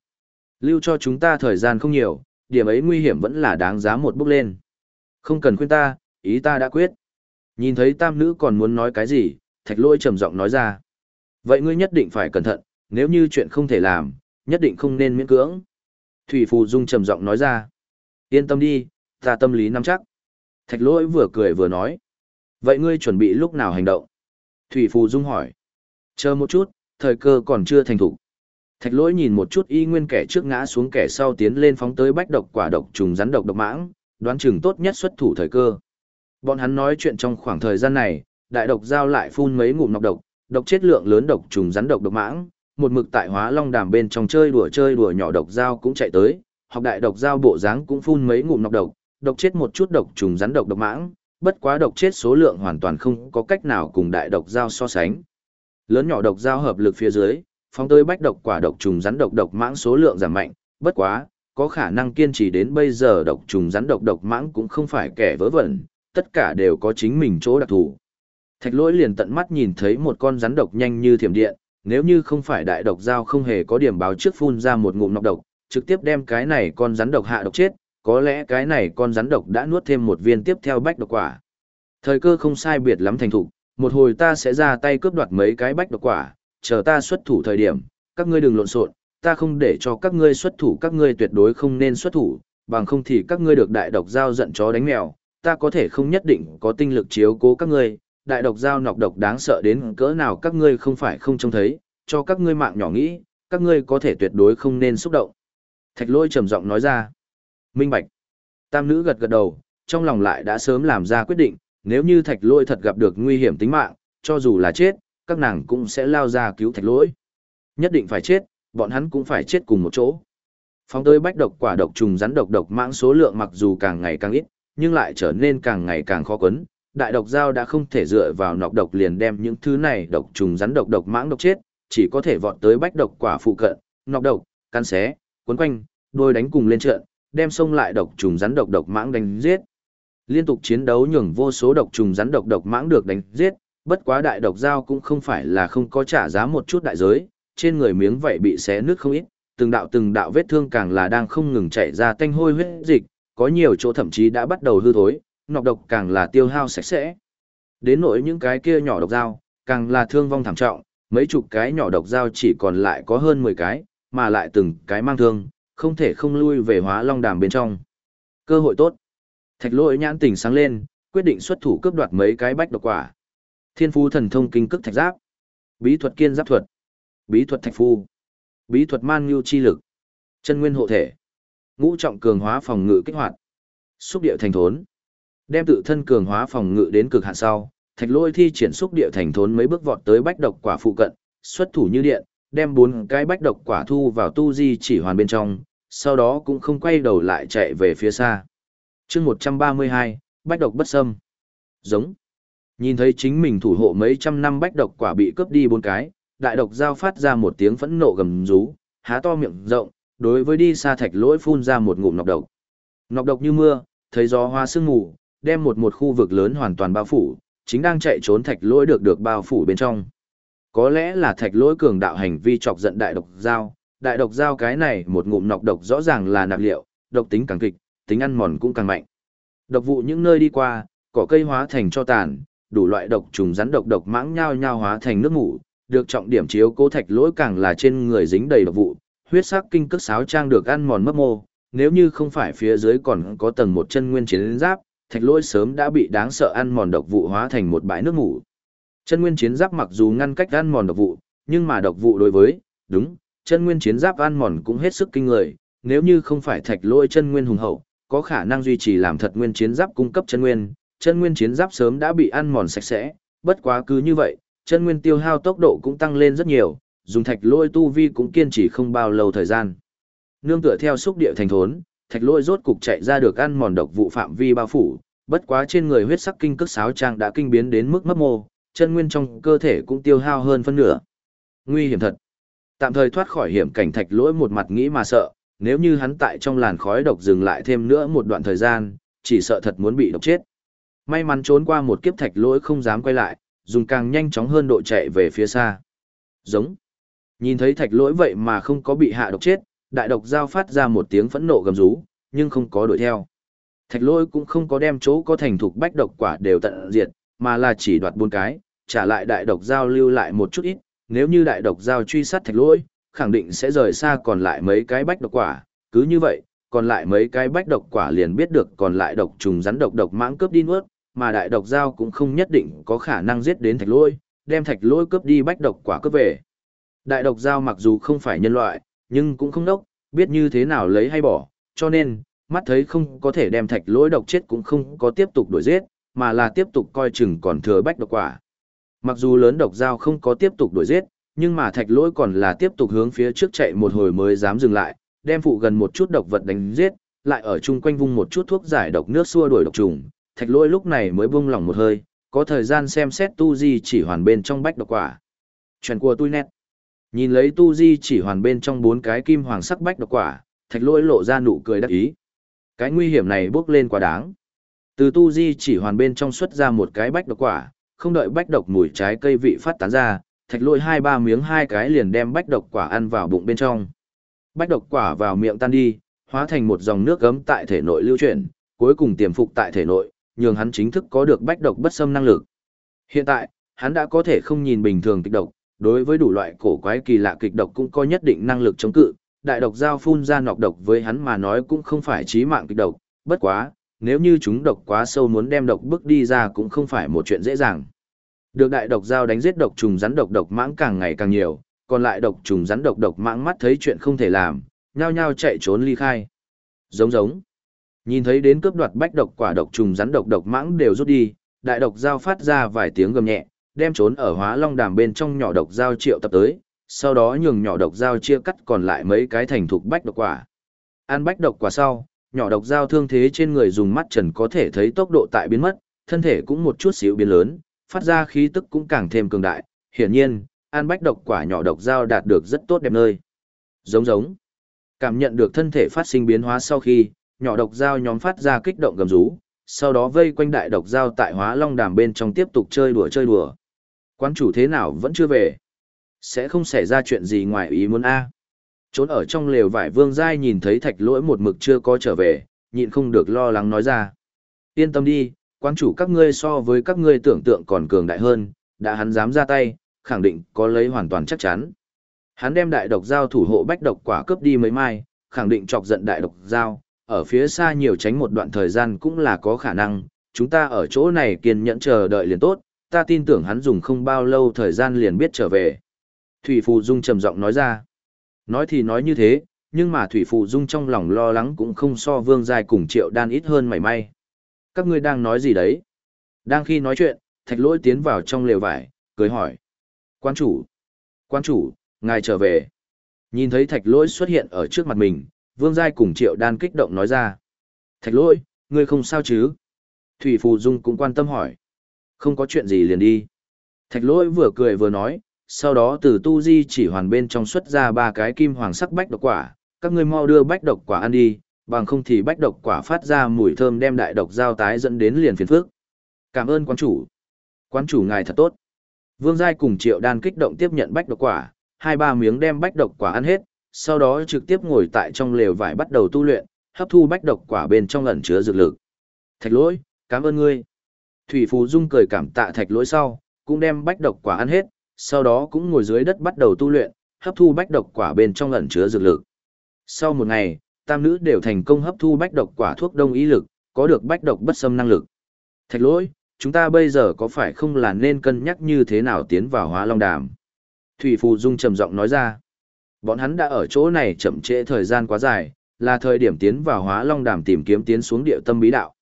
lưu cho chúng ta thời gian không nhiều, điểm ấy nguy hiểm vẫn là đáng giá một bước lên. Không cần khuyên ta, ý ta đã quyết. Nhìn thấy tam nữ còn muốn nói cái gì, thạch lôi trầm giọng nói ra. Vậy ngươi nhất định phải cẩn thận, nếu như chuyện không thể làm, nhất định không nên miễn cưỡng. Thủy Phù Dung trầm giọng nói ra. Yên tâm đi, ta tâm lý nắm chắc. Thạch lỗi vừa cười vừa nói. Vậy ngươi chuẩn bị lúc nào hành động? Thủy Phù Dung hỏi. Chờ một chút, thời cơ còn chưa thành thủ. Thạch lỗi nhìn một chút y nguyên kẻ trước ngã xuống kẻ sau tiến lên phóng tới bách độc quả độc trùng rắn độc độc mãng, đoán chừng tốt nhất xuất thủ thời cơ. Bọn hắn nói chuyện trong khoảng thời gian này, đại độc giao lại phun mấy ngụm nọc độc, độc chết lượng lớn độc trùng rắn độc độc mãng, một mực tại hóa long đàm bên trong chơi đùa chơi đùa nhỏ độc giao cũng chạy tới, học đại độc giao bộ dáng cũng phun mấy ngụm nọc độc, độc chết một chút độc trùng rắn độc độc mãng, bất quá độc chết số lượng hoàn toàn không có cách nào cùng đại độc giao so sánh. Lớn nhỏ độc giao hợp lực phía dưới, phóng tới bách độc quả độc trùng rắn độc độc mãng số lượng giảm mạnh, bất quá, có khả năng kiên trì đến bây giờ độc trùng rắn độc độc mãng cũng không phải kẻ vớ vẩn, tất cả đều có chính mình chỗ đặc thù. Thạch lỗi liền tận mắt nhìn thấy một con rắn độc nhanh như thiểm điện, nếu như không phải đại độc giao không hề có điểm báo trước phun ra một ngụm nọc độc, trực tiếp đem cái này con rắn độc hạ độc chết, có lẽ cái này con rắn độc đã nuốt thêm một viên tiếp theo bách độc quả. Thời cơ không sai biệt lắm thành thủ, một hồi ta sẽ ra tay cướp đoạt mấy cái bách độc quả, chờ ta xuất thủ thời điểm, các ngươi đừng lộn xộn, ta không để cho các ngươi xuất thủ, các ngươi tuyệt đối không nên xuất thủ, bằng không thì các ngươi được đại độc giao giận chó đánh mèo, ta có thể không nhất định có tinh lực chiếu cố các ngươi, đại độc giao nọc độc đáng sợ đến cỡ nào các ngươi không phải không trông thấy, cho các ngươi mạng nhỏ nghĩ, các ngươi có thể tuyệt đối không nên xúc động. Thạch lôi trầm giọng nói ra. Minh bạch. Tam nữ gật gật đầu, trong lòng lại đã sớm làm ra quyết định, nếu như thạch lôi thật gặp được nguy hiểm tính mạng, cho dù là chết, các nàng cũng sẽ lao ra cứu thạch lỗi. Nhất định phải chết, bọn hắn cũng phải chết cùng một chỗ. Phóng tới bách độc quả độc trùng rắn độc độc mãng số lượng mặc dù càng ngày càng ít, nhưng lại trở nên càng ngày càng khó quấn. Đại độc dao đã không thể dựa vào nọc độc liền đem những thứ này độc trùng rắn độc độc mãng độc chết, chỉ có thể vọt tới bách độc quả phụ cận, nọc độc, căn xé, cuốn quanh, đôi đánh cùng lên trận, đem xông lại độc trùng rắn độc độc mãng đánh giết. Liên tục chiến đấu nhường vô số độc trùng rắn độc độc mãng được đánh giết, bất quá đại độc dao cũng không phải là không có trả giá một chút đại giới, trên người miếng vậy bị xé nứt không ít, từng đạo từng đạo vết thương càng là đang không ngừng chảy ra tanh hôi huyết dịch, có nhiều chỗ thậm chí đã bắt đầu hư thối, nọc độc càng là tiêu hao sạch sẽ. Đến nỗi những cái kia nhỏ độc dao, càng là thương vong thảm trọng, mấy chục cái nhỏ độc dao chỉ còn lại có hơn 10 cái, mà lại từng cái mang thương, không thể không lui về hóa long đàm bên trong. Cơ hội tốt. Thạch lỗi nhãn tỉnh sáng lên, quyết định xuất thủ cướp đoạt mấy cái bách độc quả. Thiên phú thần thông kinh cức thạch giáp, bí thuật kiên giáp thuật, bí thuật thạch phu, bí thuật man nhu chi lực, chân nguyên hộ thể, ngũ trọng cường hóa phòng ngự kích hoạt, xúc địa thành thốn. Đem tự thân cường hóa phòng ngự đến cực hạn sau, thạch lôi thi triển xúc địa thành thốn mấy bước vọt tới bách độc quả phụ cận, xuất thủ như điện, đem bốn cái bách độc quả thu vào tu di chỉ hoàn bên trong, sau đó cũng không quay đầu lại chạy về phía xa. chương 132, bách độc bất xâm. Giống. Nhìn thấy chính mình thủ hộ mấy trăm năm bách độc quả bị cướp đi bốn cái, đại độc giao phát ra một tiếng phẫn nộ gầm rú, há to miệng rộng, đối với đi xa thạch lỗi phun ra một ngụm nọc độc. Nọc độc như mưa, thấy gió hoa sương mù, đem một một khu vực lớn hoàn toàn bao phủ, chính đang chạy trốn thạch lỗi được được bao phủ bên trong. Có lẽ là thạch lỗi cường đạo hành vi chọc giận đại độc giao, đại độc giao cái này một ngụm nọc độc rõ ràng là nạp liệu, độc tính càng kịch, tính ăn mòn cũng càng mạnh. Độc vụ những nơi đi qua, cỏ cây hóa thành cho tàn, đủ loại độc trùng rắn độc độc mãng nhao nhao hóa thành nước mủ, được trọng điểm chiếu cố thạch lỗi càng là trên người dính đầy độc vụ, huyết sắc kinh cước sáo trang được ăn mòn mất mô, nếu như không phải phía dưới còn có tầng một chân nguyên chiến giáp, thạch lỗi sớm đã bị đáng sợ ăn mòn độc vụ hóa thành một bãi nước ngủ. Chân nguyên chiến giáp mặc dù ngăn cách ăn mòn độc vụ, nhưng mà độc vụ đối với, đúng, chân nguyên chiến giáp ăn mòn cũng hết sức kinh người, nếu như không phải thạch lỗi chân nguyên hùng hậu, có khả năng duy trì làm thật nguyên chiến giáp cung cấp chân nguyên, chân nguyên chiến giáp sớm đã bị ăn mòn sạch sẽ, bất quá cứ như vậy, chân nguyên tiêu hao tốc độ cũng tăng lên rất nhiều, dùng thạch lôi tu vi cũng kiên trì không bao lâu thời gian. Nương tựa theo xúc địa thành thốn, thạch lôi rốt cục chạy ra được ăn mòn độc vụ phạm vi bao phủ, bất quá trên người huyết sắc kinh cước sáo trang đã kinh biến đến mức mất mô, chân nguyên trong cơ thể cũng tiêu hao hơn phân nửa. Nguy hiểm thật. Tạm thời thoát khỏi hiểm cảnh thạch lỗi một mặt nghĩ mà sợ, nếu như hắn tại trong làn khói độc dừng lại thêm nữa một đoạn thời gian, chỉ sợ thật muốn bị độc chết. May mắn trốn qua một kiếp thạch lỗi không dám quay lại, dùng càng nhanh chóng hơn độ chạy về phía xa. Giống. Nhìn thấy thạch lỗi vậy mà không có bị hạ độc chết, đại độc giao phát ra một tiếng phẫn nộ gầm rú, nhưng không có đuổi theo. Thạch Lôi cũng không có đem chỗ có thành thục bách độc quả đều tận diệt, mà là chỉ đoạt bốn cái, trả lại đại độc giao lưu lại một chút ít, nếu như đại độc giao truy sát thạch Lôi, khẳng định sẽ rời xa còn lại mấy cái bách độc quả, cứ như vậy, còn lại mấy cái bách độc quả liền biết được còn lại độc trùng rắn độc độc mãng cướp đi nuốt, mà đại độc giao cũng không nhất định có khả năng giết đến thạch lôi, đem thạch lôi cướp đi bách độc quả cướp về. Đại độc giao mặc dù không phải nhân loại, nhưng cũng không đốc, biết như thế nào lấy hay bỏ, cho nên, mắt thấy không có thể đem thạch lỗi độc chết cũng không có tiếp tục đuổi giết, mà là tiếp tục coi chừng còn thừa bách độc quả. Mặc dù lớn độc dao không có tiếp tục đuổi giết, nhưng mà thạch lỗi còn là tiếp tục hướng phía trước chạy một hồi mới dám dừng lại, đem phụ gần một chút độc vật đánh giết, lại ở chung quanh vung một chút thuốc giải độc nước xua đuổi độc trùng, thạch lỗi lúc này mới buông lỏng một hơi, có thời gian xem xét tu di chỉ hoàn bên trong bách độc quả. Chuyện của tôi nét. Nhìn lấy tu di chỉ hoàn bên trong bốn cái kim hoàng sắc bách độc quả, thạch Lỗi lộ ra nụ cười đắc ý. Cái nguy hiểm này bước lên quá đáng. Từ tu di chỉ hoàn bên trong xuất ra một cái bách độc quả, không đợi bách độc mùi trái cây vị phát tán ra, thạch Lỗi hai ba miếng hai cái liền đem bách độc quả ăn vào bụng bên trong. Bách độc quả vào miệng tan đi, hóa thành một dòng nước gấm tại thể nội lưu chuyển, cuối cùng tiềm phục tại thể nội, nhường hắn chính thức có được bách độc bất xâm năng lực. Hiện tại, hắn đã có thể không nhìn bình thường kịch độc, đối với đủ loại cổ quái kỳ lạ kịch độc cũng có nhất định năng lực chống cự. Đại độc giao phun ra nọc độc với hắn mà nói cũng không phải chí mạng kịch độc, bất quá, nếu như chúng độc quá sâu muốn đem độc bước đi ra cũng không phải một chuyện dễ dàng. Được đại độc giao đánh giết độc trùng rắn độc độc mãng càng ngày càng nhiều, còn lại độc trùng rắn độc độc mãng mắt thấy chuyện không thể làm, nhao nhao chạy trốn ly khai. Giống giống. Nhìn thấy đến cướp đoạt bách độc quả độc trùng rắn độc độc mãng đều rút đi, đại độc giao phát ra vài tiếng gầm nhẹ, đem trốn ở hóa long đàm bên trong nhỏ độc giao triệu tập tới, sau đó nhường nhỏ độc giao chia cắt còn lại mấy cái thành thục bách độc quả. Ăn bách độc quả sau, nhỏ độc giao thương thế trên người dùng mắt trần có thể thấy tốc độ tại biến mất, thân thể cũng một chút xíu biến lớn, phát ra khí tức cũng càng thêm cường đại. Hiển nhiên, ăn bách độc quả nhỏ độc giao đạt được rất tốt đẹp nơi. Giống giống. Cảm nhận được thân thể phát sinh biến hóa sau khi, nhỏ độc giao nhóm phát ra kích động gầm rú, sau đó vây quanh đại độc giao tại hóa long đàm bên trong tiếp tục chơi đùa chơi đùa. Quán chủ thế nào vẫn chưa về? Sẽ không xảy ra chuyện gì ngoài ý muốn a Trốn ở trong lều vải vương giai nhìn thấy thạch lỗi một mực chưa có trở về, nhịn không được lo lắng nói ra. Yên tâm đi, quán chủ các ngươi so với các ngươi tưởng tượng còn cường đại hơn, đã hắn dám ra tay, khẳng định có lấy hoàn toàn chắc chắn. Hắn đem đại độc giao thủ hộ bách độc quả cướp đi mấy mai, khẳng định chọc giận đại độc giao, ở phía xa nhiều tránh một đoạn thời gian cũng là có khả năng, chúng ta ở chỗ này kiên nhẫn chờ đợi liền tốt, ta tin tưởng hắn dùng không bao lâu thời gian liền biết trở về. Thủy Phù Dung trầm giọng nói ra. Nói thì nói như thế, nhưng mà Thủy Phù Dung trong lòng lo lắng cũng không so vương dài cùng triệu đan ít hơn mảy may. Các ngươi đang nói gì đấy? Đang khi nói chuyện, thạch lỗi tiến vào trong lều vải, cười hỏi. Quan chủ, quan chủ, Ngài trở về. Nhìn thấy thạch lỗi xuất hiện ở trước mặt mình, vương giai cùng triệu đan kích động nói ra. Thạch lỗi, ngươi không sao chứ? Thủy Phù Dung cũng quan tâm hỏi. Không có chuyện gì liền đi. Thạch lỗi vừa cười vừa nói, sau đó từ tu di chỉ hoàn bên trong xuất ra ba cái kim hoàng sắc bách độc quả, các ngươi mau đưa bách độc quả ăn đi, bằng không thì bách độc quả phát ra mùi thơm đem đại độc giao tái dẫn đến liền phiền phước. Cảm ơn quán chủ. Quán chủ ngài thật tốt. Vương Giai cùng Triệu Đan kích động tiếp nhận bách độc quả, hai ba miếng đem bách độc quả ăn hết, sau đó trực tiếp ngồi tại trong lều vải bắt đầu tu luyện, hấp thu bách độc quả bên trong ẩn chứa dược lực. Thạch lỗi, cảm ơn ngươi. Thủy Phù Dung cười cảm tạ thạch lỗi sau, cũng đem bách độc quả ăn hết, sau đó cũng ngồi dưới đất bắt đầu tu luyện, hấp thu bách độc quả bên trong ẩn chứa dược lực. Sau một ngày, tam nữ đều thành công hấp thu bách độc quả thuốc đông ý lực, có được bách độc bất xâm năng lực. Thạch lỗi, chúng ta bây giờ có phải không là nên cân nhắc như thế nào tiến vào hóa long đàm? Thủy Phù Dung trầm giọng nói ra. Bọn hắn đã ở chỗ này chậm trễ thời gian quá dài, là thời điểm tiến vào hóa long đàm tìm kiếm tiến xuống địa tâm bí đạo.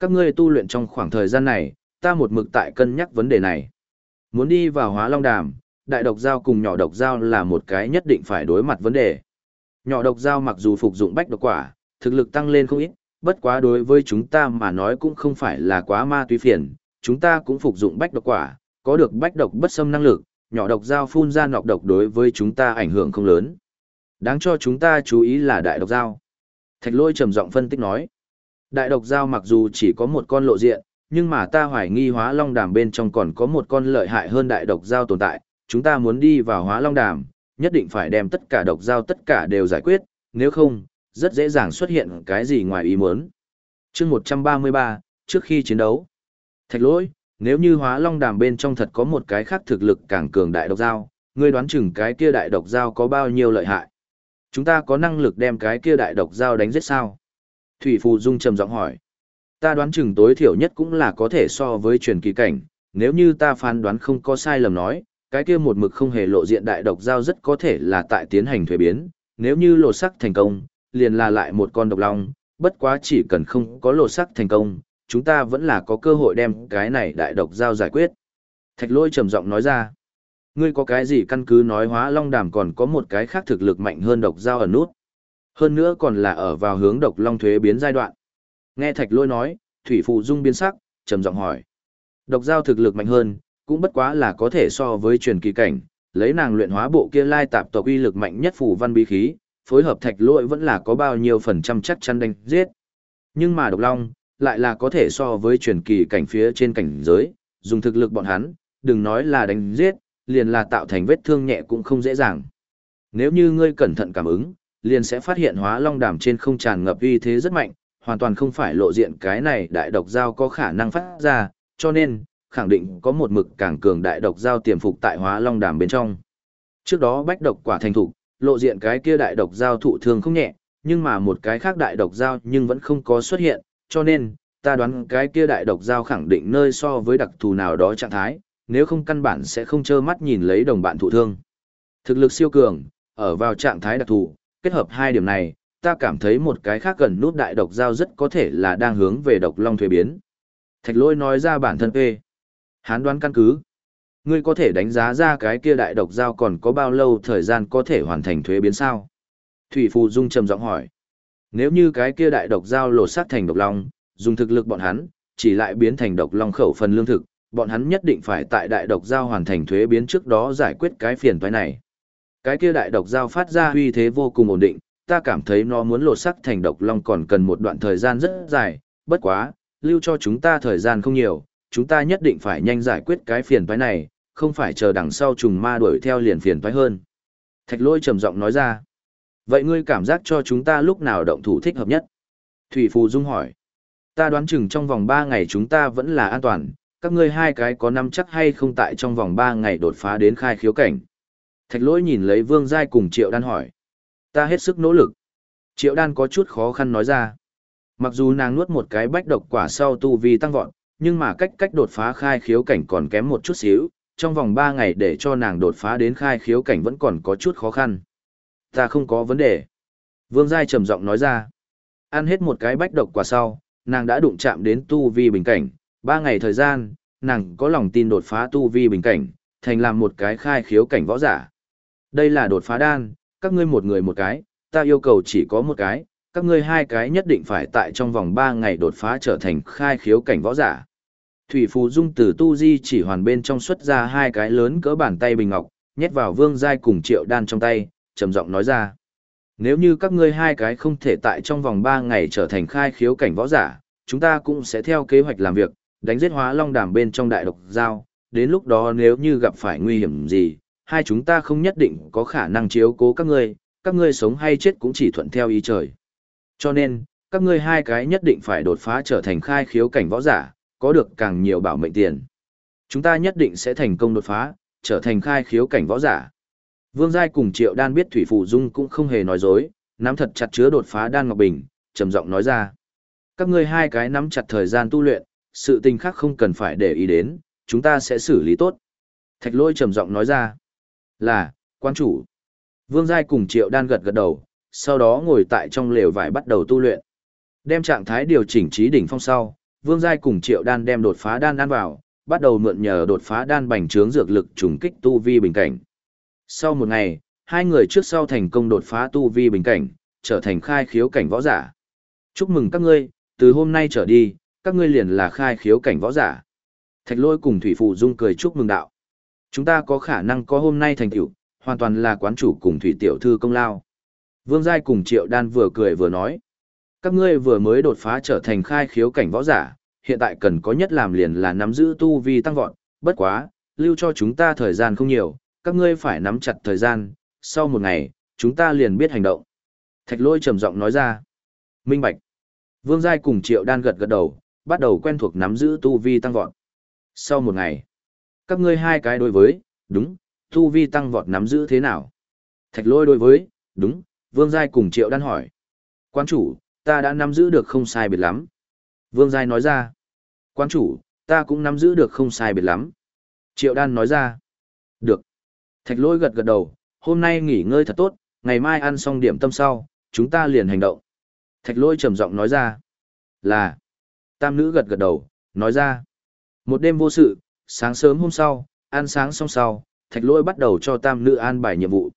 Các ngươi tu luyện trong khoảng thời gian này, ta một mực tại cân nhắc vấn đề này. Muốn đi vào hóa long đàm, đại độc giao cùng nhỏ độc giao là một cái nhất định phải đối mặt vấn đề. Nhỏ độc giao mặc dù phục dụng bách độc quả, thực lực tăng lên không ít, bất quá đối với chúng ta mà nói cũng không phải là quá ma túy phiền, chúng ta cũng phục dụng bách độc quả, có được bách độc bất xâm năng lực, nhỏ độc giao phun ra nọc độc đối với chúng ta ảnh hưởng không lớn. Đáng cho chúng ta chú ý là đại độc giao. Thạch lôi trầm giọng phân tích nói. Đại độc giao mặc dù chỉ có một con lộ diện, nhưng mà ta hoài nghi hóa long đàm bên trong còn có một con lợi hại hơn đại độc giao tồn tại. Chúng ta muốn đi vào hóa long đàm, nhất định phải đem tất cả độc giao tất cả đều giải quyết, nếu không, rất dễ dàng xuất hiện cái gì ngoài ý muốn. chương 133, trước khi chiến đấu. Thạch lỗi, nếu như hóa long đàm bên trong thật có một cái khác thực lực càng cường đại độc giao, ngươi đoán chừng cái kia đại độc giao có bao nhiêu lợi hại? Chúng ta có năng lực đem cái kia đại độc giao đánh giết sao? Thủy Phù Dung trầm giọng hỏi. Ta đoán chừng tối thiểu nhất cũng là có thể so với truyền kỳ cảnh, nếu như ta phán đoán không có sai lầm nói, cái kia một mực không hề lộ diện đại độc giao rất có thể là tại tiến hành thuế biến, nếu như lộ sắc thành công, liền là lại một con độc long, bất quá chỉ cần không có lộ sắc thành công, chúng ta vẫn là có cơ hội đem cái này đại độc giao giải quyết. Thạch lôi trầm giọng nói ra, ngươi có cái gì căn cứ nói hóa long đàm còn có một cái khác thực lực mạnh hơn độc giao ở nút. Hơn nữa còn là ở vào hướng độc long thuế biến giai đoạn. Nghe thạch lôi nói, thủy phụ dung biến sắc, trầm giọng hỏi. Độc giao thực lực mạnh hơn, cũng bất quá là có thể so với truyền kỳ cảnh, lấy nàng luyện hóa bộ kia lai tạp tộc uy lực mạnh nhất phủ văn bí khí, phối hợp thạch lôi vẫn là có bao nhiêu phần trăm chắc chắn đánh giết. Nhưng mà độc long, lại là có thể so với truyền kỳ cảnh phía trên cảnh giới, dùng thực lực bọn hắn, đừng nói là đánh giết, liền là tạo thành vết thương nhẹ cũng không dễ dàng. Nếu như ngươi cẩn thận cảm ứng, liền sẽ phát hiện hóa long đàm trên không tràn ngập uy thế rất mạnh, hoàn toàn không phải lộ diện cái này đại độc giao có khả năng phát ra, cho nên, khẳng định có một mực càng cường đại độc giao tiềm phục tại hóa long đàm bên trong. Trước đó bách độc quả thành thủ, lộ diện cái kia đại độc giao thụ thương không nhẹ, nhưng mà một cái khác đại độc giao nhưng vẫn không có xuất hiện, cho nên, ta đoán cái kia đại độc giao khẳng định nơi so với đặc thù nào đó trạng thái, nếu không căn bản sẽ không trơ mắt nhìn lấy đồng bạn thụ thương. Thực lực siêu cường, ở vào trạng thái đặc thù, kết hợp hai điểm này, ta cảm thấy một cái khác gần nút đại độc giao rất có thể là đang hướng về độc long thuế biến. Thạch lôi nói ra bản thân phê. Hán đoán căn cứ. Ngươi có thể đánh giá ra cái kia đại độc giao còn có bao lâu thời gian có thể hoàn thành thuế biến sao? Thủy Phù Dung trầm giọng hỏi. Nếu như cái kia đại độc giao lột xác thành độc long, dùng thực lực bọn hắn, chỉ lại biến thành độc long khẩu phần lương thực, bọn hắn nhất định phải tại đại độc giao hoàn thành thuế biến trước đó giải quyết cái phiền toái này. Cái kia đại độc giao phát ra uy thế vô cùng ổn định, ta cảm thấy nó muốn lột sắc thành độc long còn cần một đoạn thời gian rất dài, bất quá, lưu cho chúng ta thời gian không nhiều, chúng ta nhất định phải nhanh giải quyết cái phiền toái này, không phải chờ đằng sau trùng ma đuổi theo liền phiền toái hơn. Thạch lôi trầm giọng nói ra. Vậy ngươi cảm giác cho chúng ta lúc nào động thủ thích hợp nhất? Thủy Phù Dung hỏi. Ta đoán chừng trong vòng 3 ngày chúng ta vẫn là an toàn, các ngươi hai cái có năm chắc hay không tại trong vòng 3 ngày đột phá đến khai khiếu cảnh. Thạch lỗi nhìn lấy Vương Giai cùng Triệu Đan hỏi. Ta hết sức nỗ lực. Triệu Đan có chút khó khăn nói ra. Mặc dù nàng nuốt một cái bách độc quả sau tu vi tăng vọt, nhưng mà cách cách đột phá khai khiếu cảnh còn kém một chút xíu, trong vòng 3 ngày để cho nàng đột phá đến khai khiếu cảnh vẫn còn có chút khó khăn. Ta không có vấn đề. Vương Giai trầm giọng nói ra. Ăn hết một cái bách độc quả sau, nàng đã đụng chạm đến tu vi bình cảnh, ba ngày thời gian, nàng có lòng tin đột phá tu vi bình cảnh, thành làm một cái khai khiếu cảnh võ giả. Đây là đột phá đan, các ngươi một người một cái, ta yêu cầu chỉ có một cái, các ngươi hai cái nhất định phải tại trong vòng 3 ngày đột phá trở thành khai khiếu cảnh võ giả. Thủy Phù Dung từ tu di chỉ hoàn bên trong xuất ra hai cái lớn cỡ bàn tay bình ngọc, nhét vào vương giai cùng triệu đan trong tay, trầm giọng nói ra. Nếu như các ngươi hai cái không thể tại trong vòng 3 ngày trở thành khai khiếu cảnh võ giả, chúng ta cũng sẽ theo kế hoạch làm việc, đánh giết hóa long đàm bên trong đại độc giao, đến lúc đó nếu như gặp phải nguy hiểm gì, hai chúng ta không nhất định có khả năng chiếu cố các ngươi, các ngươi sống hay chết cũng chỉ thuận theo ý trời. Cho nên, các ngươi hai cái nhất định phải đột phá trở thành khai khiếu cảnh võ giả, có được càng nhiều bảo mệnh tiền. Chúng ta nhất định sẽ thành công đột phá, trở thành khai khiếu cảnh võ giả. Vương Giai cùng Triệu Đan biết Thủy Phụ Dung cũng không hề nói dối, nắm thật chặt chứa đột phá Đan Ngọc Bình, trầm giọng nói ra. Các ngươi hai cái nắm chặt thời gian tu luyện, sự tình khác không cần phải để ý đến, chúng ta sẽ xử lý tốt. Thạch lôi trầm giọng nói ra. Là, quan chủ. Vương Giai cùng Triệu Đan gật gật đầu, sau đó ngồi tại trong lều vải bắt đầu tu luyện. Đem trạng thái điều chỉnh trí đỉnh phong sau, Vương Giai cùng Triệu Đan đem đột phá đan ăn vào, bắt đầu mượn nhờ đột phá đan bành trướng dược lực trùng kích tu vi bình cảnh. Sau một ngày, hai người trước sau thành công đột phá tu vi bình cảnh, trở thành khai khiếu cảnh võ giả. Chúc mừng các ngươi, từ hôm nay trở đi, các ngươi liền là khai khiếu cảnh võ giả. Thạch lôi cùng Thủy Phụ Dung cười chúc mừng đạo. Chúng ta có khả năng có hôm nay thành tựu, hoàn toàn là quán chủ cùng Thủy Tiểu Thư công lao. Vương Giai cùng Triệu Đan vừa cười vừa nói. Các ngươi vừa mới đột phá trở thành khai khiếu cảnh võ giả, hiện tại cần có nhất làm liền là nắm giữ tu vi tăng vọt, bất quá, lưu cho chúng ta thời gian không nhiều, các ngươi phải nắm chặt thời gian, sau một ngày, chúng ta liền biết hành động. Thạch lôi trầm giọng nói ra. Minh Bạch. Vương Giai cùng Triệu Đan gật gật đầu, bắt đầu quen thuộc nắm giữ tu vi tăng vọt. Sau một ngày, các ngươi hai cái đối với, đúng, tu vi tăng vọt nắm giữ thế nào? Thạch lôi đối với, đúng, Vương Giai cùng Triệu Đan hỏi. Quan chủ, ta đã nắm giữ được không sai biệt lắm. Vương Giai nói ra. Quan chủ, ta cũng nắm giữ được không sai biệt lắm. Triệu Đan nói ra. Được. Thạch lôi gật gật đầu, hôm nay nghỉ ngơi thật tốt, ngày mai ăn xong điểm tâm sau, chúng ta liền hành động. Thạch lôi trầm giọng nói ra. Là. Tam nữ gật gật đầu, nói ra. Một đêm vô sự, sáng sớm hôm sau, ăn sáng xong sau, thạch Lỗi bắt đầu cho tam nữ an bài nhiệm vụ.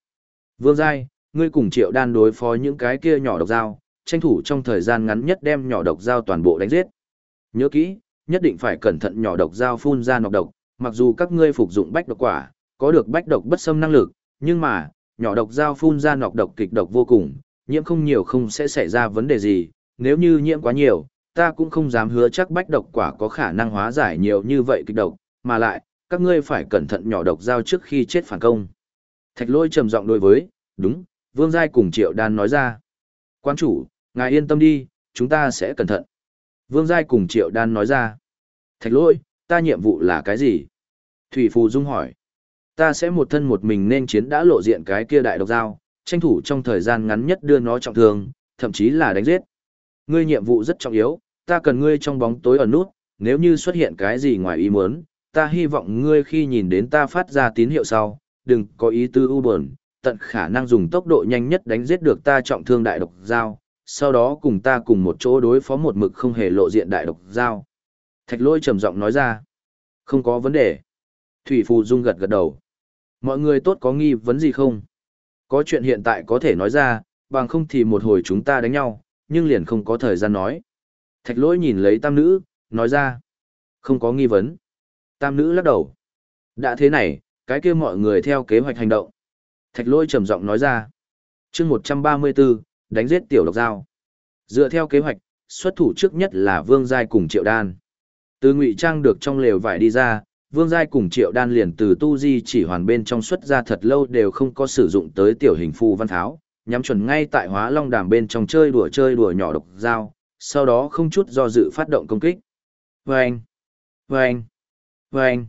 Vương Giai, ngươi cùng triệu đan đối phó những cái kia nhỏ độc dao, tranh thủ trong thời gian ngắn nhất đem nhỏ độc dao toàn bộ đánh giết. Nhớ kỹ, nhất định phải cẩn thận nhỏ độc dao phun ra nọc độc, mặc dù các ngươi phục dụng bách độc quả, có được bách độc bất xâm năng lực, nhưng mà, nhỏ độc dao phun ra nọc độc kịch độc vô cùng, nhiễm không nhiều không sẽ xảy ra vấn đề gì, nếu như nhiễm quá nhiều, ta cũng không dám hứa chắc bách độc quả có khả năng hóa giải nhiều như vậy kịch độc, mà lại, các ngươi phải cẩn thận nhỏ độc dao trước khi chết phản công. Thạch lôi trầm giọng đối với, đúng, Vương Giai cùng Triệu Đan nói ra. Quan chủ, ngài yên tâm đi, chúng ta sẽ cẩn thận. Vương Giai cùng Triệu Đan nói ra. Thạch lôi, ta nhiệm vụ là cái gì? Thủy Phù Dung hỏi. Ta sẽ một thân một mình nên chiến đã lộ diện cái kia đại độc dao, tranh thủ trong thời gian ngắn nhất đưa nó trọng thương, thậm chí là đánh giết. Ngươi nhiệm vụ rất trọng yếu, ta cần ngươi trong bóng tối ở nút, nếu như xuất hiện cái gì ngoài ý muốn, ta hy vọng ngươi khi nhìn đến ta phát ra tín hiệu sau, đừng có ý tư u buồn, tận khả năng dùng tốc độ nhanh nhất đánh giết được ta trọng thương đại độc giao, sau đó cùng ta cùng một chỗ đối phó một mực không hề lộ diện đại độc giao. Thạch lôi trầm giọng nói ra, không có vấn đề. Thủy Phù Dung gật gật đầu. Mọi người tốt có nghi vấn gì không? Có chuyện hiện tại có thể nói ra, bằng không thì một hồi chúng ta đánh nhau, nhưng liền không có thời gian nói. Thạch lỗi nhìn lấy tam nữ, nói ra. Không có nghi vấn. Tam nữ lắc đầu. Đã thế này, cái kia mọi người theo kế hoạch hành động. Thạch Lôi trầm giọng nói ra. chương 134, đánh giết tiểu độc giao. Dựa theo kế hoạch, xuất thủ trước nhất là Vương Giai cùng Triệu Đan. Từ ngụy trang được trong lều vải đi ra, Vương Giai cùng Triệu Đan liền từ tu di chỉ hoàn bên trong xuất ra thật lâu đều không có sử dụng tới tiểu hình phù văn tháo, nhắm chuẩn ngay tại hóa long đàm bên trong chơi đùa chơi đùa nhỏ độc dao, sau đó không chút do dự phát động công kích. Vâng! Vâng! Vâng!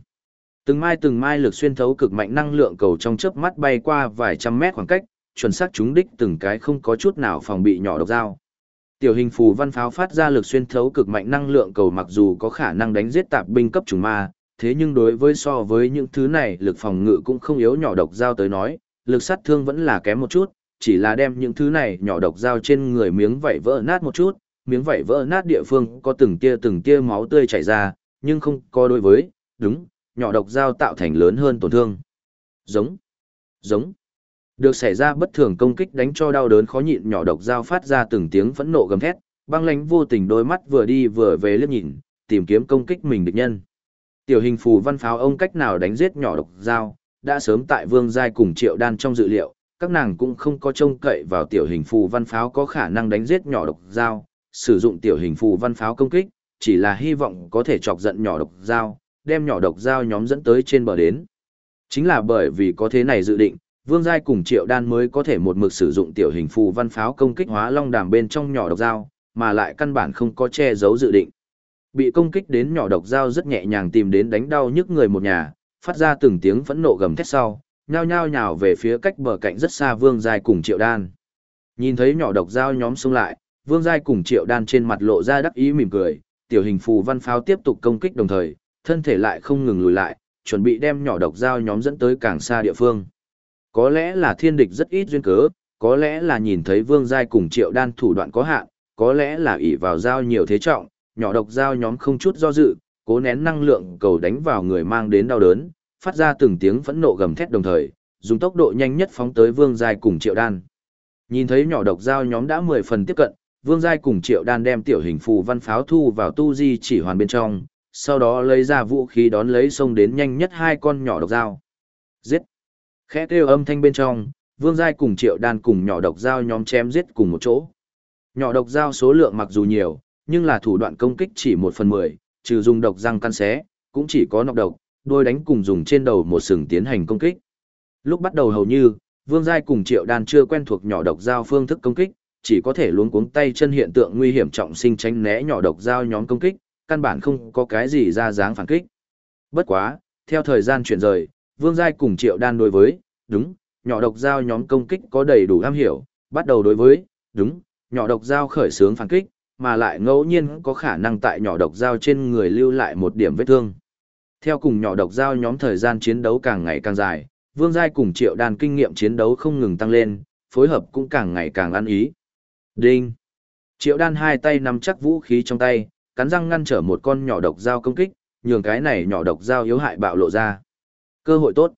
Từng mai từng mai lực xuyên thấu cực mạnh năng lượng cầu trong chớp mắt bay qua vài trăm mét khoảng cách, chuẩn xác trúng đích từng cái không có chút nào phòng bị nhỏ độc dao. Tiểu hình phù văn pháo phát ra lực xuyên thấu cực mạnh năng lượng cầu mặc dù có khả năng đánh giết tạp binh cấp trùng ma, thế nhưng đối với so với những thứ này lực phòng ngự cũng không yếu nhỏ độc dao tới nói, lực sát thương vẫn là kém một chút, chỉ là đem những thứ này nhỏ độc dao trên người miếng vảy vỡ nát một chút, miếng vảy vỡ nát địa phương có từng tia từng tia máu tươi chảy ra, nhưng không có đối với, đúng, nhỏ độc dao tạo thành lớn hơn tổn thương. Giống, giống, Được xảy ra bất thường công kích đánh cho đau đớn khó nhịn nhỏ độc dao phát ra từng tiếng phẫn nộ gầm thét, băng lãnh vô tình đôi mắt vừa đi vừa về liếc nhìn, tìm kiếm công kích mình địch nhân. Tiểu hình phù văn pháo ông cách nào đánh giết nhỏ độc dao, đã sớm tại vương giai cùng triệu đan trong dự liệu, các nàng cũng không có trông cậy vào tiểu hình phù văn pháo có khả năng đánh giết nhỏ độc dao, sử dụng tiểu hình phù văn pháo công kích, chỉ là hy vọng có thể chọc giận nhỏ độc dao, đem nhỏ độc dao nhóm dẫn tới trên bờ đến. Chính là bởi vì có thế này dự định, Vương Giai cùng Triệu Đan mới có thể một mực sử dụng tiểu hình phù văn pháo công kích hóa long đàm bên trong nhỏ độc dao, mà lại căn bản không có che giấu dự định. Bị công kích đến nhỏ độc dao rất nhẹ nhàng tìm đến đánh đau nhức người một nhà, phát ra từng tiếng phẫn nộ gầm thét sau, nhao nhao nhào về phía cách bờ cạnh rất xa Vương Giai cùng Triệu Đan. Nhìn thấy nhỏ độc dao nhóm xông lại, Vương Giai cùng Triệu Đan trên mặt lộ ra đắc ý mỉm cười, tiểu hình phù văn pháo tiếp tục công kích đồng thời, thân thể lại không ngừng lùi lại, chuẩn bị đem nhỏ độc dao nhóm dẫn tới càng xa địa phương. Có lẽ là thiên địch rất ít duyên cớ, có lẽ là nhìn thấy Vương Giai cùng Triệu Đan thủ đoạn có hạn, có lẽ là ỷ vào dao nhiều thế trọng, nhỏ độc dao nhóm không chút do dự, cố nén năng lượng cầu đánh vào người mang đến đau đớn, phát ra từng tiếng phẫn nộ gầm thét đồng thời, dùng tốc độ nhanh nhất phóng tới Vương Giai cùng Triệu Đan. Nhìn thấy nhỏ độc dao nhóm đã 10 phần tiếp cận, Vương Giai cùng Triệu Đan đem tiểu hình phù văn pháo thu vào tu di chỉ hoàn bên trong, sau đó lấy ra vũ khí đón lấy xông đến nhanh nhất hai con nhỏ độc dao. Giết! Khẽ kêu âm thanh bên trong, Vương Giai cùng Triệu Đan cùng nhỏ độc dao nhóm chém giết cùng một chỗ. Nhỏ độc dao số lượng mặc dù nhiều, nhưng là thủ đoạn công kích chỉ một phần mười, trừ dùng độc răng căn xé, cũng chỉ có nọc độc, đôi đánh cùng dùng trên đầu một sừng tiến hành công kích. Lúc bắt đầu hầu như, Vương Giai cùng Triệu Đan chưa quen thuộc nhỏ độc dao phương thức công kích, chỉ có thể luống cuống tay chân hiện tượng nguy hiểm trọng sinh tránh né nhỏ độc dao nhóm công kích, căn bản không có cái gì ra dáng phản kích. Bất quá, theo thời gian chuyển rời, Vương Giai cùng Triệu Đan đối với, đúng, nhỏ độc dao nhóm công kích có đầy đủ am hiểu, bắt đầu đối với, đúng, nhỏ độc dao khởi sướng phản kích, mà lại ngẫu nhiên có khả năng tại nhỏ độc dao trên người lưu lại một điểm vết thương. Theo cùng nhỏ độc dao nhóm thời gian chiến đấu càng ngày càng dài, Vương Giai cùng Triệu Đan kinh nghiệm chiến đấu không ngừng tăng lên, phối hợp cũng càng ngày càng ăn ý. Đinh! Triệu Đan hai tay nắm chắc vũ khí trong tay, cắn răng ngăn trở một con nhỏ độc dao công kích, nhường cái này nhỏ độc dao yếu hại bạo lộ ra. Cơ hội tốt.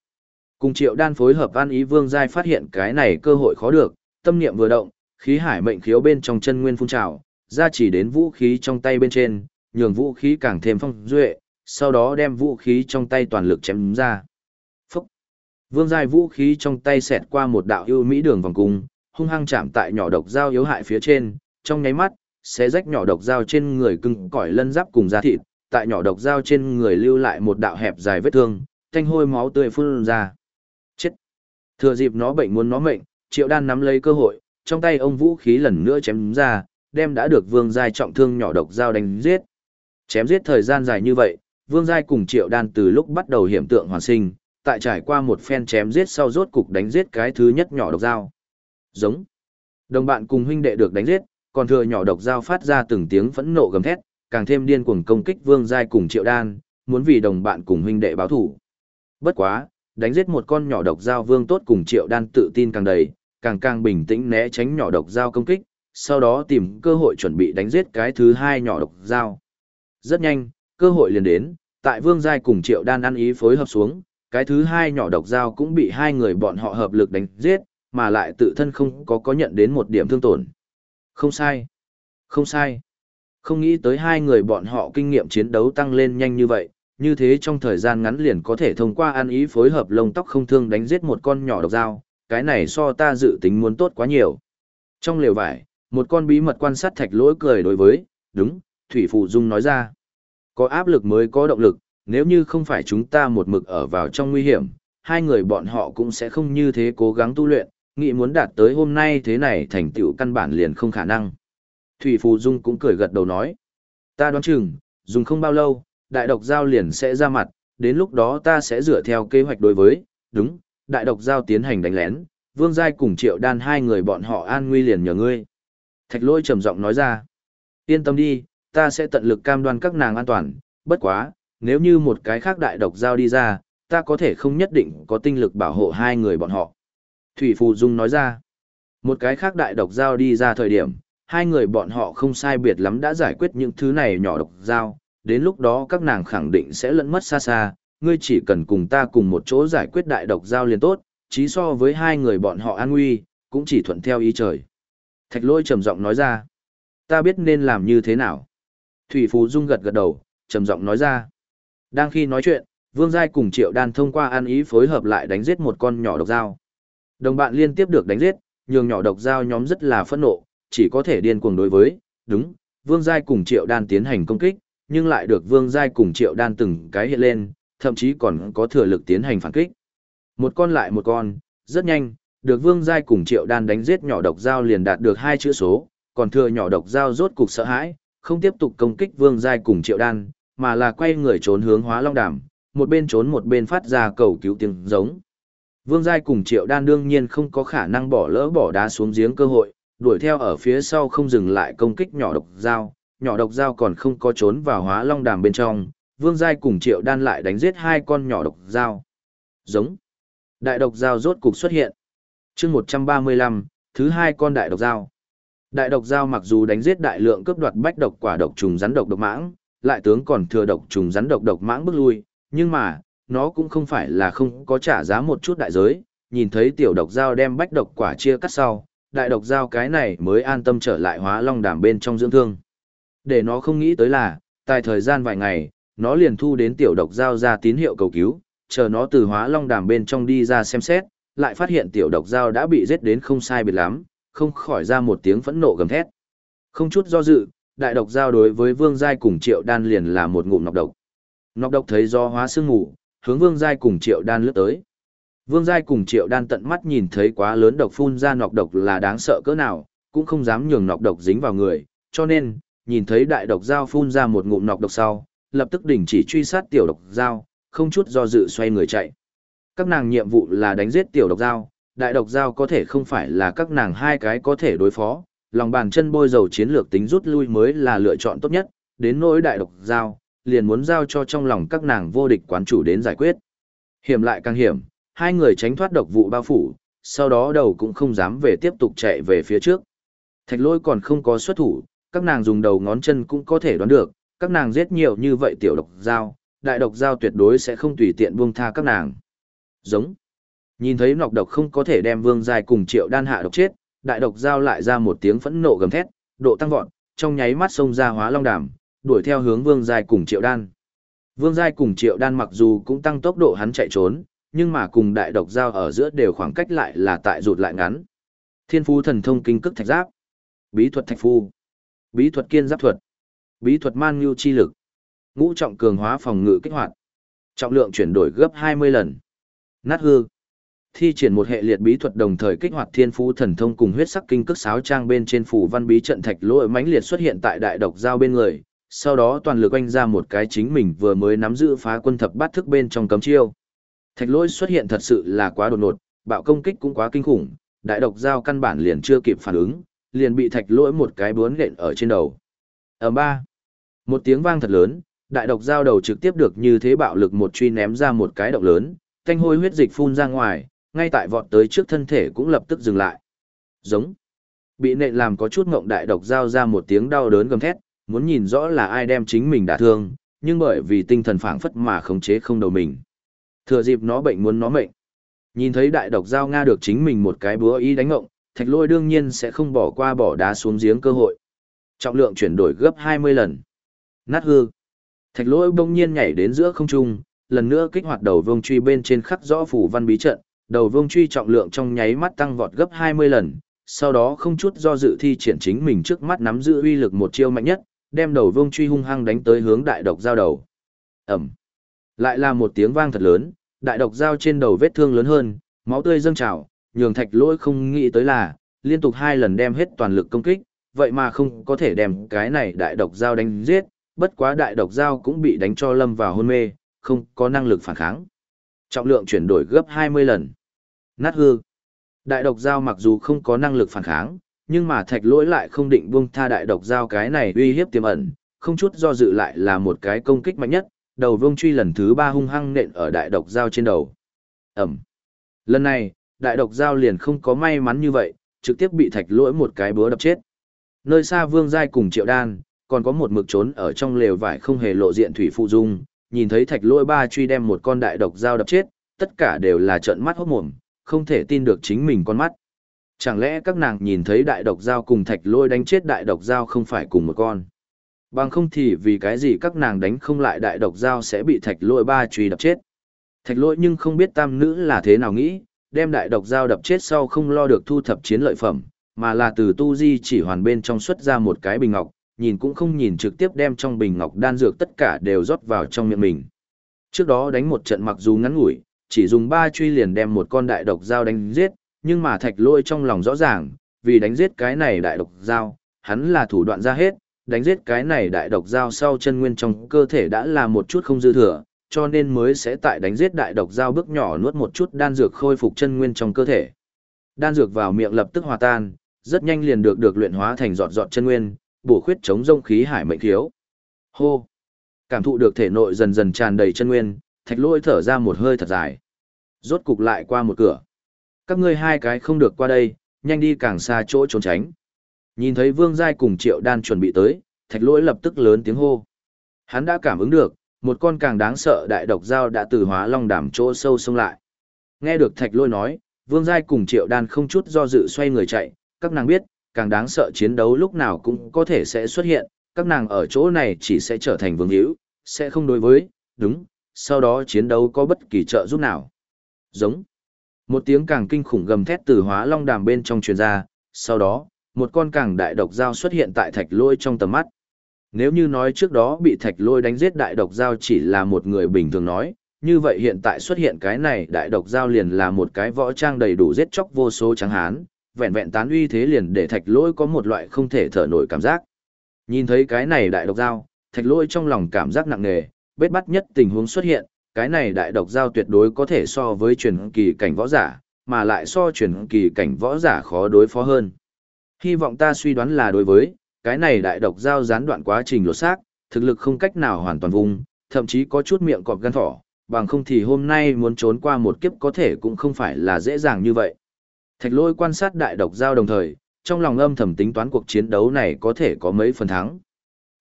Cùng Triệu Đan phối hợp an ý Vương Giai phát hiện cái này cơ hội khó được, tâm niệm vừa động, khí hải mệnh khiếu bên trong chân nguyên phun trào, ra chỉ đến vũ khí trong tay bên trên, nhường vũ khí càng thêm phong duệ, sau đó đem vũ khí trong tay toàn lực chém ra. Phúc! Vương giai vũ khí trong tay xẹt qua một đạo ưu mỹ đường vòng cung, hung hăng chạm tại nhỏ độc dao yếu hại phía trên, trong nháy mắt, sẽ rách nhỏ độc dao trên người cưng cỏi lân giáp cùng da thịt, tại nhỏ độc dao trên người lưu lại một đạo hẹp dài vết thương, thanh hôi máu tươi phun ra. Chết! Thừa dịp nó bệnh muốn nó mệnh, Triệu Đan nắm lấy cơ hội, trong tay ông vũ khí lần nữa chém ra, đem đã được Vương Giai trọng thương nhỏ độc dao đánh giết. Chém giết thời gian dài như vậy, Vương Giai cùng Triệu Đan từ lúc bắt đầu hiểm tượng hoàn sinh, tại trải qua một phen chém giết sau rốt cục đánh giết cái thứ nhất nhỏ độc dao. Giống. Đồng bạn cùng huynh đệ được đánh giết, còn thừa nhỏ độc dao phát ra từng tiếng phẫn nộ gầm thét, càng thêm điên cuồng công kích Vương Giai cùng Triệu Đan, muốn vì đồng bạn cùng huynh đệ báo thủ. Bất quá, đánh giết một con nhỏ độc dao Vương tốt cùng Triệu Đan tự tin càng đầy, càng càng bình tĩnh né tránh nhỏ độc dao công kích, sau đó tìm cơ hội chuẩn bị đánh giết cái thứ hai nhỏ độc dao. Rất nhanh, cơ hội liền đến, tại Vương Giai cùng Triệu Đan ăn ý phối hợp xuống, cái thứ hai nhỏ độc dao cũng bị hai người bọn họ hợp lực đánh giết, mà lại tự thân không có có nhận đến một điểm thương tổn. Không sai. Không sai. Không nghĩ tới hai người bọn họ kinh nghiệm chiến đấu tăng lên nhanh như vậy, như thế trong thời gian ngắn liền có thể thông qua ăn ý phối hợp lông tóc không thương đánh giết một con nhỏ độc dao, cái này so ta dự tính muốn tốt quá nhiều. Trong lều vải, một con bí mật quan sát thạch lỗi cười đối với, đúng, Thủy Phụ Dung nói ra. Có áp lực mới có động lực, nếu như không phải chúng ta một mực ở vào trong nguy hiểm, hai người bọn họ cũng sẽ không như thế cố gắng tu luyện, nghĩ muốn đạt tới hôm nay thế này thành tựu căn bản liền không khả năng. Thủy Phù Dung cũng cười gật đầu nói. Ta đoán chừng, dùng không bao lâu, đại độc giao liền sẽ ra mặt, đến lúc đó ta sẽ dựa theo kế hoạch đối với, đúng, đại độc giao tiến hành đánh lén, vương giai cùng triệu đan hai người bọn họ an nguy liền nhờ ngươi. Thạch lôi trầm giọng nói ra. Yên tâm đi, ta sẽ tận lực cam đoan các nàng an toàn, bất quá, nếu như một cái khác đại độc giao đi ra, ta có thể không nhất định có tinh lực bảo hộ hai người bọn họ. Thủy Phù Dung nói ra. Một cái khác đại độc giao đi ra thời điểm, hai người bọn họ không sai biệt lắm đã giải quyết những thứ này nhỏ độc giao, đến lúc đó các nàng khẳng định sẽ lẫn mất xa xa, ngươi chỉ cần cùng ta cùng một chỗ giải quyết đại độc giao liền tốt, chí so với hai người bọn họ an nguy, cũng chỉ thuận theo ý trời. Thạch lôi trầm giọng nói ra, ta biết nên làm như thế nào. Thủy Phú Dung gật gật đầu, trầm giọng nói ra. Đang khi nói chuyện, Vương Giai cùng Triệu Đan thông qua an ý phối hợp lại đánh giết một con nhỏ độc dao. Đồng bạn liên tiếp được đánh giết, nhường nhỏ độc giao nhóm rất là phẫn nộ, chỉ có thể điên cuồng đối với, đúng, Vương Giai cùng Triệu Đan tiến hành công kích, nhưng lại được Vương Giai cùng Triệu Đan từng cái hiện lên, thậm chí còn có thừa lực tiến hành phản kích. Một con lại một con, rất nhanh, được Vương Giai cùng Triệu Đan đánh giết nhỏ độc giao liền đạt được hai chữ số, còn thừa nhỏ độc giao rốt cục sợ hãi, không tiếp tục công kích Vương Giai cùng Triệu Đan, mà là quay người trốn hướng Hóa Long Đàm, một bên trốn một bên phát ra cầu cứu tiếng giống. Vương Giai cùng Triệu Đan đương nhiên không có khả năng bỏ lỡ bỏ đá xuống giếng cơ hội, đuổi theo ở phía sau không dừng lại công kích nhỏ độc dao, nhỏ độc dao còn không có trốn vào Hóa Long Đàm bên trong, Vương Giai cùng Triệu Đan lại đánh giết hai con nhỏ độc dao. Giống. Đại độc dao rốt cục xuất hiện. chương 135, thứ hai con đại độc dao. Đại độc dao mặc dù đánh giết đại lượng cướp đoạt bách độc quả độc trùng rắn độc độc mãng, lại tướng còn thừa độc trùng rắn độc độc mãng bước lui, nhưng mà, nó cũng không phải là không có trả giá một chút đại giới, nhìn thấy tiểu độc dao đem bách độc quả chia cắt sau, đại độc dao cái này mới an tâm trở lại hóa long đàm bên trong dưỡng thương. Để nó không nghĩ tới là, tại thời gian vài ngày, nó liền thu đến tiểu độc dao ra tín hiệu cầu cứu, chờ nó từ hóa long đàm bên trong đi ra xem xét, lại phát hiện tiểu độc dao đã bị giết đến không sai biệt lắm, không khỏi ra một tiếng phẫn nộ gầm thét. Không chút do dự, đại độc giao đối với Vương Giai cùng Triệu Đan liền là một ngụm nọc độc. Nọc độc thấy do hóa sương ngủ, hướng Vương Giai cùng Triệu Đan lướt tới. Vương Giai cùng Triệu Đan tận mắt nhìn thấy quá lớn độc phun ra nọc độc là đáng sợ cỡ nào, cũng không dám nhường nọc độc dính vào người, cho nên, nhìn thấy đại độc giao phun ra một ngụm nọc độc sau, lập tức đình chỉ truy sát tiểu độc giao, không chút do dự xoay người chạy. Các nàng nhiệm vụ là đánh giết tiểu độc giao, đại độc giao có thể không phải là các nàng hai cái có thể đối phó, lòng bàn chân bôi dầu chiến lược tính rút lui mới là lựa chọn tốt nhất, đến nỗi đại độc giao, liền muốn giao cho trong lòng các nàng vô địch quán chủ đến giải quyết. Hiểm lại càng hiểm, hai người tránh thoát độc vụ bao phủ, sau đó đầu cũng không dám về tiếp tục chạy về phía trước. Thạch lôi còn không có xuất thủ, các nàng dùng đầu ngón chân cũng có thể đoán được, các nàng giết nhiều như vậy tiểu độc giao, đại độc giao tuyệt đối sẽ không tùy tiện buông tha các nàng. Giống. Nhìn thấy nọc độc không có thể đem vương dài cùng triệu đan hạ độc chết, đại độc giao lại ra một tiếng phẫn nộ gầm thét, độ tăng vọt, trong nháy mắt xông ra hóa long đàm, đuổi theo hướng vương Giai cùng triệu đan. Vương Giai cùng Triệu Đan mặc dù cũng tăng tốc độ hắn chạy trốn, nhưng mà cùng đại độc giao ở giữa đều khoảng cách lại là tại rụt lại ngắn. Thiên phú thần thông kinh cức thạch giáp, bí thuật thạch phu, bí thuật kiên giáp thuật, bí thuật man nhu chi lực, ngũ trọng cường hóa phòng ngự kích hoạt, trọng lượng chuyển đổi gấp 20 lần, nát hư, thi triển một hệ liệt bí thuật đồng thời kích hoạt thiên phú thần thông cùng huyết sắc kinh cức sáo trang bên trên phủ văn bí trận thạch lỗi mãnh liệt xuất hiện tại đại độc giao bên người, sau đó toàn lực oanh ra một cái chính mình vừa mới nắm giữ phá quân thập bát thức bên trong cấm chiêu. Thạch lỗi xuất hiện thật sự là quá đột ngột, bạo công kích cũng quá kinh khủng, đại độc giao căn bản liền chưa kịp phản ứng, liền bị thạch lỗi một cái bướn lện ở trên đầu. Ở ba, một tiếng vang thật lớn, đại độc giao đầu trực tiếp được như thế bạo lực một truy ném ra một cái động lớn, thanh hôi huyết dịch phun ra ngoài, ngay tại vọt tới trước thân thể cũng lập tức dừng lại. Giống. Bị nện làm có chút ngộng đại độc giao ra một tiếng đau đớn gầm thét, muốn nhìn rõ là ai đem chính mình đả thương, nhưng bởi vì tinh thần phảng phất mà khống chế không đầu mình. Thừa dịp nó bệnh muốn nó mệnh. Nhìn thấy đại độc giao Nga được chính mình một cái búa ý đánh ngộng, thạch lôi đương nhiên sẽ không bỏ qua bỏ đá xuống giếng cơ hội. Trọng lượng chuyển đổi gấp 20 lần. Nát hư. Thạch lôi bỗng nhiên nhảy đến giữa không trung, lần nữa kích hoạt đầu vương truy bên trên khắc rõ phủ văn bí trận, đầu vương truy trọng lượng trong nháy mắt tăng vọt gấp 20 lần, sau đó không chút do dự thi triển chính mình trước mắt nắm giữ uy lực một chiêu mạnh nhất, đem đầu vương truy hung hăng đánh tới hướng đại độc giao đầu. Ẩm. Lại là một tiếng vang thật lớn, đại độc giao trên đầu vết thương lớn hơn, máu tươi dâng trào, nhường thạch lỗi không nghĩ tới là, liên tục hai lần đem hết toàn lực công kích, vậy mà không có thể đem cái này đại độc giao đánh giết, bất quá đại độc giao cũng bị đánh cho lâm vào hôn mê, không có năng lực phản kháng. Trọng lượng chuyển đổi gấp 20 lần. Nát hư. Đại độc giao mặc dù không có năng lực phản kháng, nhưng mà thạch lỗi lại không định buông tha đại độc giao cái này uy hiếp tiềm ẩn, không chút do dự lại là một cái công kích mạnh nhất, đầu vương truy lần thứ ba hung hăng nện ở đại độc giao trên đầu. Ẩm. Lần này, đại độc giao liền không có may mắn như vậy, trực tiếp bị thạch lỗi một cái búa đập chết. Nơi xa vương giai cùng triệu đan, còn có một mực trốn ở trong lều vải không hề lộ diện thủy phụ dung, nhìn thấy thạch lỗi ba truy đem một con đại độc giao đập chết, tất cả đều là trợn mắt hốt mồm, không thể tin được chính mình con mắt. Chẳng lẽ các nàng nhìn thấy đại độc dao cùng thạch lôi đánh chết đại độc dao không phải cùng một con? Bằng không thì vì cái gì các nàng đánh không lại đại độc dao sẽ bị thạch lôi ba truy đập chết. Thạch lôi nhưng không biết tam nữ là thế nào nghĩ, đem đại độc dao đập chết sau không lo được thu thập chiến lợi phẩm, mà là từ tu di chỉ hoàn bên trong xuất ra một cái bình ngọc, nhìn cũng không nhìn trực tiếp đem trong bình ngọc đan dược tất cả đều rót vào trong miệng mình. Trước đó đánh một trận mặc dù ngắn ngủi, chỉ dùng ba truy liền đem một con đại độc dao đánh giết, nhưng mà thạch lôi trong lòng rõ ràng, vì đánh giết cái này đại độc dao, hắn là thủ đoạn ra hết, đánh giết cái này đại độc dao sau chân nguyên trong cơ thể đã là một chút không dư thừa, cho nên mới sẽ tại đánh giết đại độc dao bước nhỏ nuốt một chút đan dược khôi phục chân nguyên trong cơ thể. Đan dược vào miệng lập tức hòa tan, rất nhanh liền được được luyện hóa thành giọt giọt chân nguyên, bổ khuyết chống rông khí hải mệnh thiếu. Hô! Cảm thụ được thể nội dần dần tràn đầy chân nguyên, thạch lôi thở ra một hơi thật dài. Rốt cục lại qua một cửa. Các ngươi hai cái không được qua đây, nhanh đi càng xa chỗ trốn tránh. Nhìn thấy Vương Giai cùng Triệu Đan chuẩn bị tới, thạch lỗi lập tức lớn tiếng hô. Hắn đã cảm ứng được, một con càng đáng sợ đại độc dao đã từ hóa long đảm chỗ sâu xông lại. Nghe được thạch lỗi nói, Vương Giai cùng Triệu Đan không chút do dự xoay người chạy, các nàng biết, càng đáng sợ chiến đấu lúc nào cũng có thể sẽ xuất hiện, các nàng ở chỗ này chỉ sẽ trở thành vương hữu, sẽ không đối với, đúng, sau đó chiến đấu có bất kỳ trợ giúp nào. Giống. Một tiếng càng kinh khủng gầm thét từ hóa long đàm bên trong truyền ra, sau đó, một con càng đại độc dao xuất hiện tại thạch lôi trong tầm mắt. Nếu như nói trước đó bị thạch lôi đánh giết đại độc dao chỉ là một người bình thường nói, như vậy hiện tại xuất hiện cái này đại độc dao liền là một cái võ trang đầy đủ giết chóc vô số trắng hán, vẹn vẹn tán uy thế liền để thạch lôi có một loại không thể thở nổi cảm giác. Nhìn thấy cái này đại độc dao, thạch lôi trong lòng cảm giác nặng nề, bết bắt nhất tình huống xuất hiện, cái này đại độc giao tuyệt đối có thể so với truyền kỳ cảnh võ giả, mà lại so truyền kỳ cảnh võ giả khó đối phó hơn. Hy vọng ta suy đoán là đối với, cái này đại độc giao gián đoạn quá trình lột xác, thực lực không cách nào hoàn toàn vùng, thậm chí có chút miệng cọp gan thỏ, bằng không thì hôm nay muốn trốn qua một kiếp có thể cũng không phải là dễ dàng như vậy. Thạch lôi quan sát đại độc giao đồng thời, trong lòng âm thầm tính toán cuộc chiến đấu này có thể có mấy phần thắng.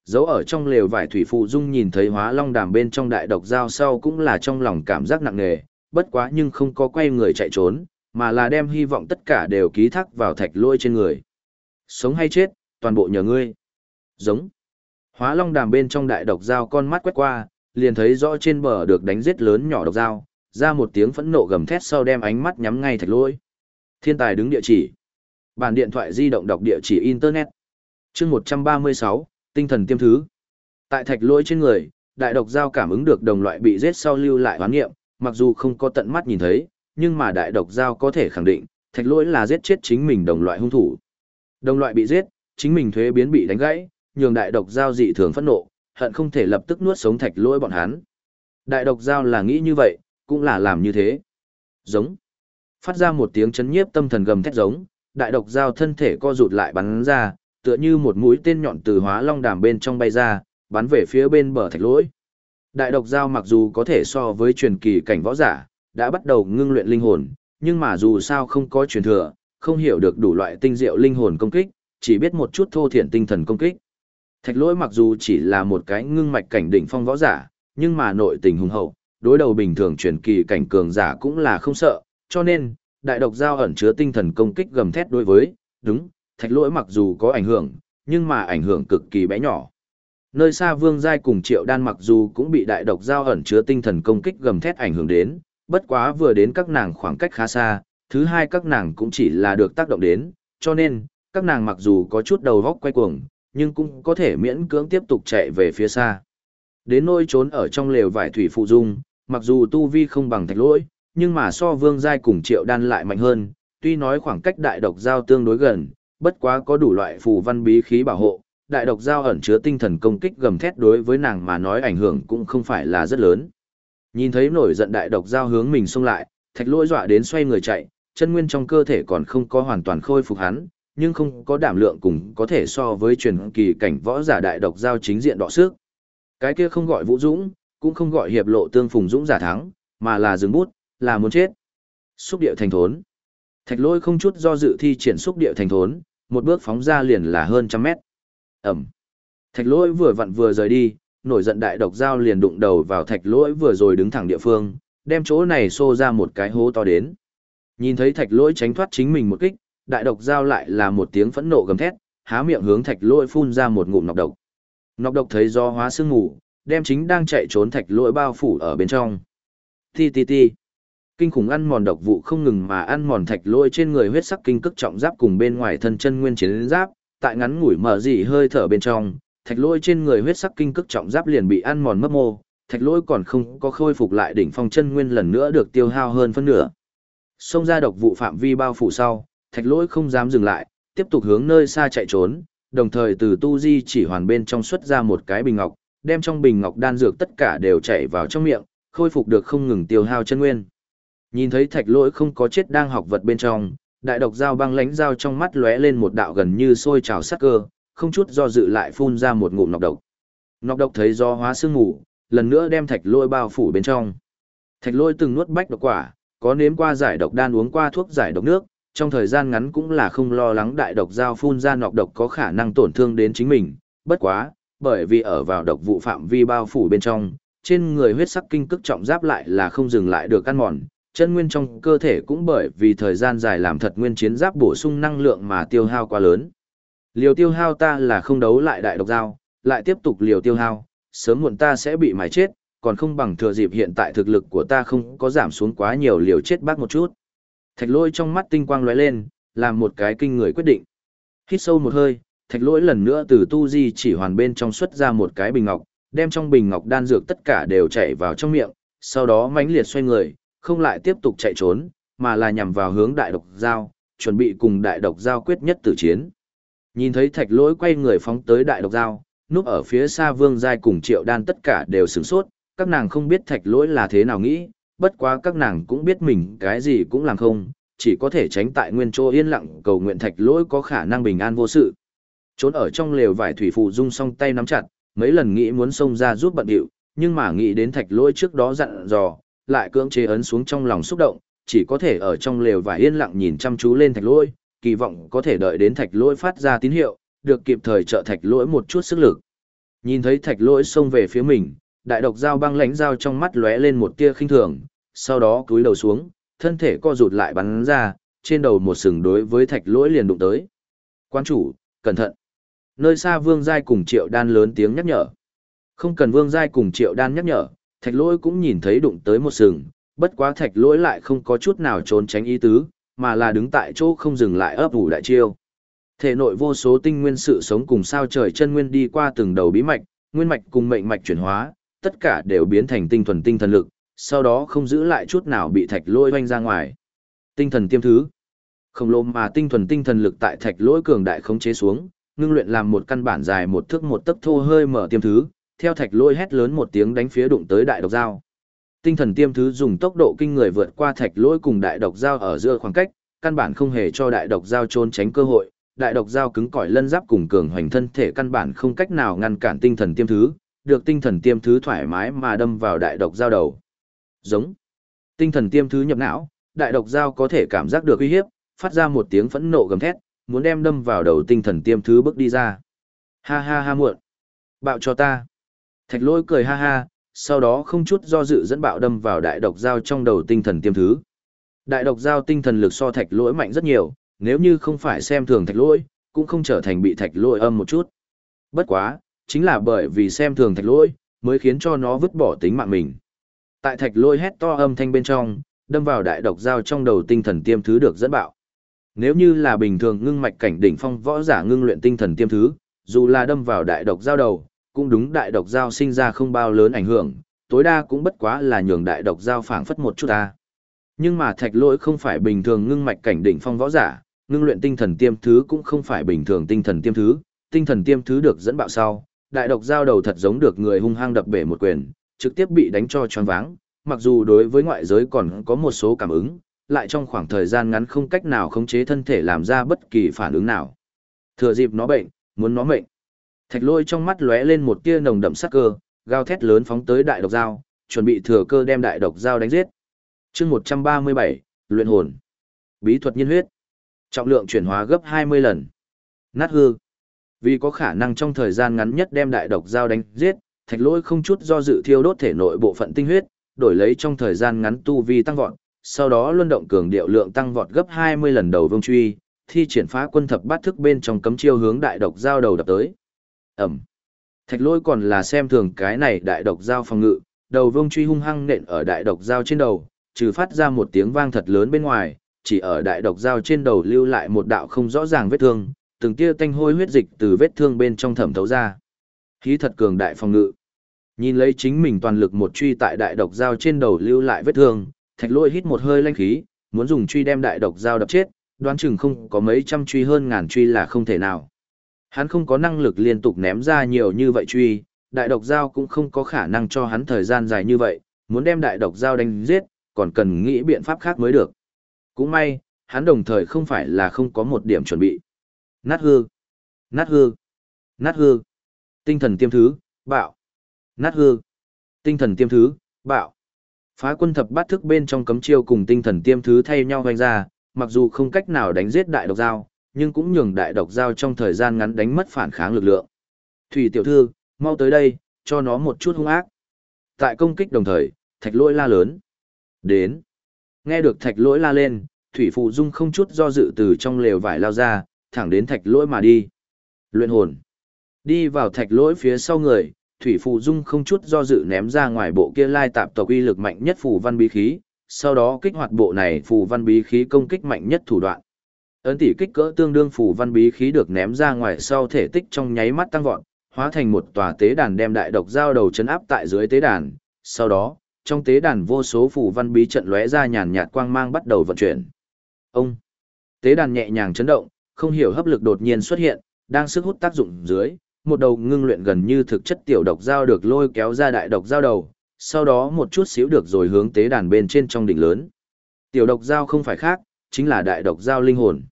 Dấu ở trong lều vải thủy phụ dung nhìn thấy hóa long đàm bên trong đại độc giao sau cũng là trong lòng cảm giác nặng nề, bất quá nhưng không có quay người chạy trốn, mà là đem hy vọng tất cả đều ký thác vào thạch lôi trên người. Sống hay chết, toàn bộ nhờ ngươi. Giống. Hóa long đàm bên trong đại độc giao con mắt quét qua, liền thấy rõ trên bờ được đánh giết lớn nhỏ độc giao, ra một tiếng phẫn nộ gầm thét sau đem ánh mắt nhắm ngay thạch lôi. Thiên tài đứng địa chỉ. Bản điện thoại di động đọc địa chỉ Internet. chương 136, tinh thần tiêm thứ. Tại thạch lỗi trên người, đại độc giao cảm ứng được đồng loại bị giết sau lưu lại hoán nghiệm, mặc dù không có tận mắt nhìn thấy, nhưng mà đại độc giao có thể khẳng định, thạch lỗi là giết chết chính mình đồng loại hung thủ. Đồng loại bị giết, chính mình thuế biến bị đánh gãy, nhường đại độc giao dị thường phẫn nộ, hận không thể lập tức nuốt sống thạch lỗi bọn hắn. Đại độc giao là nghĩ như vậy, cũng là làm như thế. Giống. Phát ra một tiếng chấn nhiếp tâm thần gầm thét giống, đại độc giao thân thể co rụt lại bắn ra, tựa như một mũi tên nhọn từ hóa long đàm bên trong bay ra, bắn về phía bên bờ thạch lỗi. Đại độc giao mặc dù có thể so với truyền kỳ cảnh võ giả, đã bắt đầu ngưng luyện linh hồn, nhưng mà dù sao không có truyền thừa, không hiểu được đủ loại tinh diệu linh hồn công kích, chỉ biết một chút thô thiển tinh thần công kích. Thạch lỗi mặc dù chỉ là một cái ngưng mạch cảnh đỉnh phong võ giả, nhưng mà nội tình hùng hậu, đối đầu bình thường truyền kỳ cảnh cường giả cũng là không sợ, cho nên, đại độc giao ẩn chứa tinh thần công kích gầm thét đối với, đúng, thạch lỗi mặc dù có ảnh hưởng, nhưng mà ảnh hưởng cực kỳ bé nhỏ. Nơi xa Vương Giai cùng Triệu Đan mặc dù cũng bị đại độc giao ẩn chứa tinh thần công kích gầm thét ảnh hưởng đến, bất quá vừa đến các nàng khoảng cách khá xa, thứ hai các nàng cũng chỉ là được tác động đến, cho nên, các nàng mặc dù có chút đầu góc quay cuồng, nhưng cũng có thể miễn cưỡng tiếp tục chạy về phía xa. Đến nôi trốn ở trong lều vải thủy phụ dung, mặc dù tu vi không bằng thạch lỗi, nhưng mà so vương giai cùng triệu đan lại mạnh hơn, tuy nói khoảng cách đại độc giao tương đối gần, bất quá có đủ loại phù văn bí khí bảo hộ, đại độc giao ẩn chứa tinh thần công kích gầm thét đối với nàng mà nói ảnh hưởng cũng không phải là rất lớn. Nhìn thấy nổi giận đại độc giao hướng mình xông lại, thạch lỗi dọa đến xoay người chạy, chân nguyên trong cơ thể còn không có hoàn toàn khôi phục hắn, nhưng không có đảm lượng cùng có thể so với truyền kỳ cảnh võ giả đại độc giao chính diện đọ sức. Cái kia không gọi Vũ Dũng, cũng không gọi hiệp lộ tương phùng Dũng giả thắng, mà là dừng bút, là muốn chết. Xúc điệu thành thốn. Thạch lôi không chút do dự thi triển xúc điệu thành thốn, một bước phóng ra liền là hơn trăm mét. Ẩm. Thạch lỗi vừa vặn vừa rời đi, nổi giận đại độc dao liền đụng đầu vào thạch lỗi vừa rồi đứng thẳng địa phương, đem chỗ này xô ra một cái hố to đến. Nhìn thấy thạch lỗi tránh thoát chính mình một kích, đại độc dao lại là một tiếng phẫn nộ gầm thét, há miệng hướng thạch lỗi phun ra một ngụm nọc độc. Nọc độc thấy do hóa sương ngủ, đem chính đang chạy trốn thạch lỗi bao phủ ở bên trong. Ti ti ti. Kinh khủng ăn mòn độc vụ không ngừng mà ăn mòn thạch lôi trên người huyết sắc kinh cực trọng giáp cùng bên ngoài thân chân nguyên chiến giáp, tại ngắn ngủi mở dị hơi thở bên trong, thạch lôi trên người huyết sắc kinh cực trọng giáp liền bị ăn mòn mất mô, thạch lôi còn không có khôi phục lại đỉnh phong chân nguyên lần nữa được tiêu hao hơn phân nửa. Xông ra độc vụ phạm vi bao phủ sau, thạch lôi không dám dừng lại, tiếp tục hướng nơi xa chạy trốn, đồng thời từ tu di chỉ hoàn bên trong xuất ra một cái bình ngọc, đem trong bình ngọc đan dược tất cả đều chảy vào trong miệng, khôi phục được không ngừng tiêu hao chân nguyên. Nhìn thấy thạch lỗi không có chết đang học vật bên trong, đại độc dao băng lánh dao trong mắt lóe lên một đạo gần như sôi trào sắc cơ, không chút do dự lại phun ra một ngụm nọc độc. Nọc độc thấy do hóa sương ngủ, lần nữa đem thạch lôi bao phủ bên trong. Thạch lôi từng nuốt bách độc quả, có nếm qua giải độc đan uống qua thuốc giải độc nước, trong thời gian ngắn cũng là không lo lắng đại độc dao phun ra nọc độc có khả năng tổn thương đến chính mình, bất quá, bởi vì ở vào độc vụ phạm vi bao phủ bên trong, trên người huyết sắc kinh cức trọng giáp lại là không dừng lại được ăn mòn, chân nguyên trong cơ thể cũng bởi vì thời gian dài làm thật nguyên chiến giáp bổ sung năng lượng mà tiêu hao quá lớn. Liều tiêu hao ta là không đấu lại đại độc dao, lại tiếp tục liều tiêu hao, sớm muộn ta sẽ bị mài chết, còn không bằng thừa dịp hiện tại thực lực của ta không có giảm xuống quá nhiều liều chết bác một chút. Thạch lôi trong mắt tinh quang lóe lên, làm một cái kinh người quyết định. Hít sâu một hơi, thạch lỗi lần nữa từ tu di chỉ hoàn bên trong xuất ra một cái bình ngọc, đem trong bình ngọc đan dược tất cả đều chảy vào trong miệng, sau đó mãnh liệt xoay người, không lại tiếp tục chạy trốn, mà là nhằm vào hướng đại độc giao, chuẩn bị cùng đại độc giao quyết nhất tử chiến. Nhìn thấy thạch lỗi quay người phóng tới đại độc giao, núp ở phía xa vương giai cùng triệu đan tất cả đều sửng sốt, các nàng không biết thạch lỗi là thế nào nghĩ, bất quá các nàng cũng biết mình cái gì cũng làm không, chỉ có thể tránh tại nguyên chỗ yên lặng cầu nguyện thạch lỗi có khả năng bình an vô sự. Trốn ở trong lều vải thủy phụ dung song tay nắm chặt, mấy lần nghĩ muốn xông ra giúp bận điệu, nhưng mà nghĩ đến thạch lỗi trước đó dặn dò, lại cưỡng chế ấn xuống trong lòng xúc động, chỉ có thể ở trong lều và yên lặng nhìn chăm chú lên thạch lỗi, kỳ vọng có thể đợi đến thạch lỗi phát ra tín hiệu, được kịp thời trợ thạch lỗi một chút sức lực. Nhìn thấy thạch lỗi xông về phía mình, đại độc dao băng lãnh dao trong mắt lóe lên một tia khinh thường, sau đó cúi đầu xuống, thân thể co rụt lại bắn ra, trên đầu một sừng đối với thạch lỗi liền đụng tới. Quan chủ, cẩn thận. Nơi xa vương giai cùng triệu đan lớn tiếng nhắc nhở. Không cần vương giai cùng triệu đan nhắc nhở, thạch lỗi cũng nhìn thấy đụng tới một sừng, bất quá thạch lỗi lại không có chút nào trốn tránh ý tứ, mà là đứng tại chỗ không dừng lại ấp ủ đại chiêu. Thể nội vô số tinh nguyên sự sống cùng sao trời chân nguyên đi qua từng đầu bí mạch, nguyên mạch cùng mệnh mạch chuyển hóa, tất cả đều biến thành tinh thuần tinh thần lực, sau đó không giữ lại chút nào bị thạch lỗi oanh ra ngoài. Tinh thần tiêm thứ. Khổng lồ mà tinh thuần tinh thần lực tại thạch lỗi cường đại khống chế xuống, ngưng luyện làm một căn bản dài một thước một tấc thô hơi mở tiêm thứ, theo thạch lôi hét lớn một tiếng đánh phía đụng tới đại độc dao. Tinh thần tiêm thứ dùng tốc độ kinh người vượt qua thạch lôi cùng đại độc dao ở giữa khoảng cách, căn bản không hề cho đại độc dao trốn tránh cơ hội, đại độc dao cứng cỏi lân giáp cùng cường hoành thân thể căn bản không cách nào ngăn cản tinh thần tiêm thứ, được tinh thần tiêm thứ thoải mái mà đâm vào đại độc dao đầu. Giống. Tinh thần tiêm thứ nhập não, đại độc dao có thể cảm giác được uy hiếp, phát ra một tiếng phẫn nộ gầm thét, muốn đem đâm vào đầu tinh thần tiêm thứ bước đi ra. Ha ha ha muộn. Bạo cho ta. Thạch lôi cười ha ha, sau đó không chút do dự dẫn bạo đâm vào đại độc dao trong đầu tinh thần tiêm thứ. Đại độc dao tinh thần lực so thạch lỗi mạnh rất nhiều, nếu như không phải xem thường thạch lỗi, cũng không trở thành bị thạch lỗi âm một chút. Bất quá, chính là bởi vì xem thường thạch lỗi, mới khiến cho nó vứt bỏ tính mạng mình. Tại thạch lỗi hét to âm thanh bên trong, đâm vào đại độc dao trong đầu tinh thần tiêm thứ được dẫn bạo. Nếu như là bình thường ngưng mạch cảnh đỉnh phong võ giả ngưng luyện tinh thần tiêm thứ, dù là đâm vào đại độc dao đầu, cũng đúng đại độc giao sinh ra không bao lớn ảnh hưởng, tối đa cũng bất quá là nhường đại độc giao phảng phất một chút ta. Nhưng mà thạch lỗi không phải bình thường ngưng mạch cảnh đỉnh phong võ giả, ngưng luyện tinh thần tiêm thứ cũng không phải bình thường tinh thần tiêm thứ, tinh thần tiêm thứ được dẫn bạo sau, đại độc giao đầu thật giống được người hung hăng đập bể một quyền, trực tiếp bị đánh cho choáng váng, mặc dù đối với ngoại giới còn có một số cảm ứng, lại trong khoảng thời gian ngắn không cách nào khống chế thân thể làm ra bất kỳ phản ứng nào. Thừa dịp nó bệnh, muốn nó mệnh. Thạch lôi trong mắt lóe lên một tia nồng đậm sắc cơ, gào thét lớn phóng tới đại độc dao, chuẩn bị thừa cơ đem đại độc dao đánh giết. chương 137, luyện hồn. Bí thuật nhiên huyết. Trọng lượng chuyển hóa gấp 20 lần. Nát hư. Vì có khả năng trong thời gian ngắn nhất đem đại độc dao đánh giết, thạch lỗi không chút do dự thiêu đốt thể nội bộ phận tinh huyết, đổi lấy trong thời gian ngắn tu vi tăng vọt, sau đó luân động cường điệu lượng tăng vọt gấp 20 lần đầu vương truy, thi triển phá quân thập bát thức bên trong cấm chiêu hướng đại độc giao đầu đập tới. Ẩm. Thạch lôi còn là xem thường cái này đại độc giao phòng ngự, đầu vương truy hung hăng nện ở đại độc giao trên đầu, trừ phát ra một tiếng vang thật lớn bên ngoài, chỉ ở đại độc giao trên đầu lưu lại một đạo không rõ ràng vết thương, từng tia tanh hôi huyết dịch từ vết thương bên trong thẩm thấu ra. Khí thật cường đại phòng ngự. Nhìn lấy chính mình toàn lực một truy tại đại độc giao trên đầu lưu lại vết thương, thạch lôi hít một hơi lanh khí, muốn dùng truy đem đại độc giao đập chết, đoán chừng không có mấy trăm truy hơn ngàn truy là không thể nào. Hắn không có năng lực liên tục ném ra nhiều như vậy truy, đại độc giao cũng không có khả năng cho hắn thời gian dài như vậy, muốn đem đại độc giao đánh giết, còn cần nghĩ biện pháp khác mới được. Cũng may, hắn đồng thời không phải là không có một điểm chuẩn bị. Nát hư, nát hư, nát hư, tinh thần tiêm thứ, bạo, nát hư, tinh thần tiêm thứ, bạo. Phá quân thập bát thức bên trong cấm chiêu cùng tinh thần tiêm thứ thay nhau hoành ra, mặc dù không cách nào đánh giết đại độc giao, nhưng cũng nhường đại độc giao trong thời gian ngắn đánh mất phản kháng lực lượng. Thủy tiểu thư, mau tới đây, cho nó một chút hung ác. Tại công kích đồng thời, thạch lỗi la lớn. Đến. Nghe được thạch lỗi la lên, Thủy Phụ Dung không chút do dự từ trong lều vải lao ra, thẳng đến thạch lỗi mà đi. Luyện hồn. Đi vào thạch lỗi phía sau người, Thủy Phụ Dung không chút do dự ném ra ngoài bộ kia lai tạp tộc uy lực mạnh nhất phù văn bí khí, sau đó kích hoạt bộ này phù văn bí khí công kích mạnh nhất thủ đoạn. Ấn tỷ kích cỡ tương đương phù văn bí khí được ném ra ngoài sau thể tích trong nháy mắt tăng vọt, hóa thành một tòa tế đàn đem đại độc giao đầu chấn áp tại dưới tế đàn. Sau đó, trong tế đàn vô số phù văn bí trận lóe ra nhàn nhạt quang mang bắt đầu vận chuyển. Ông tế đàn nhẹ nhàng chấn động, không hiểu hấp lực đột nhiên xuất hiện, đang sức hút tác dụng dưới, một đầu ngưng luyện gần như thực chất tiểu độc giao được lôi kéo ra đại độc giao đầu, sau đó một chút xíu được rồi hướng tế đàn bên trên trong đỉnh lớn. Tiểu độc giao không phải khác, chính là đại độc giao linh hồn.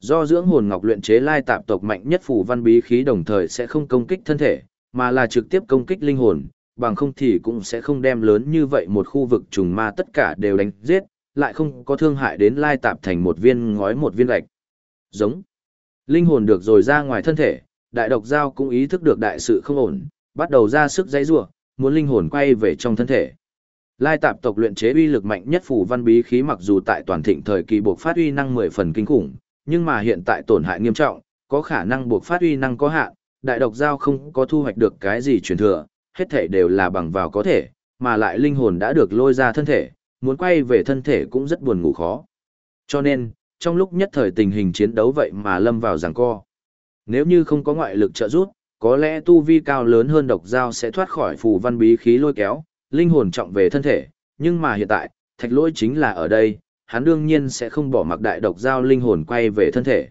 Do dưỡng hồn ngọc luyện chế lai tạp tộc mạnh nhất phù văn bí khí đồng thời sẽ không công kích thân thể, mà là trực tiếp công kích linh hồn, bằng không thì cũng sẽ không đem lớn như vậy một khu vực trùng ma tất cả đều đánh giết, lại không có thương hại đến lai tạp thành một viên ngói một viên gạch. Giống. Linh hồn được rồi ra ngoài thân thể, đại độc giao cũng ý thức được đại sự không ổn, bắt đầu ra sức dãy rủa, muốn linh hồn quay về trong thân thể. Lai tạp tộc luyện chế uy lực mạnh nhất phù văn bí khí mặc dù tại toàn thịnh thời kỳ buộc phát uy năng 10 phần kinh khủng, nhưng mà hiện tại tổn hại nghiêm trọng, có khả năng buộc phát uy năng có hạn, đại độc giao không có thu hoạch được cái gì truyền thừa, hết thể đều là bằng vào có thể, mà lại linh hồn đã được lôi ra thân thể, muốn quay về thân thể cũng rất buồn ngủ khó. Cho nên, trong lúc nhất thời tình hình chiến đấu vậy mà lâm vào giằng co. Nếu như không có ngoại lực trợ giúp, có lẽ tu vi cao lớn hơn độc giao sẽ thoát khỏi phù văn bí khí lôi kéo, linh hồn trọng về thân thể, nhưng mà hiện tại, thạch lỗi chính là ở đây, hắn đương nhiên sẽ không bỏ mặc đại độc giao linh hồn quay về thân thể.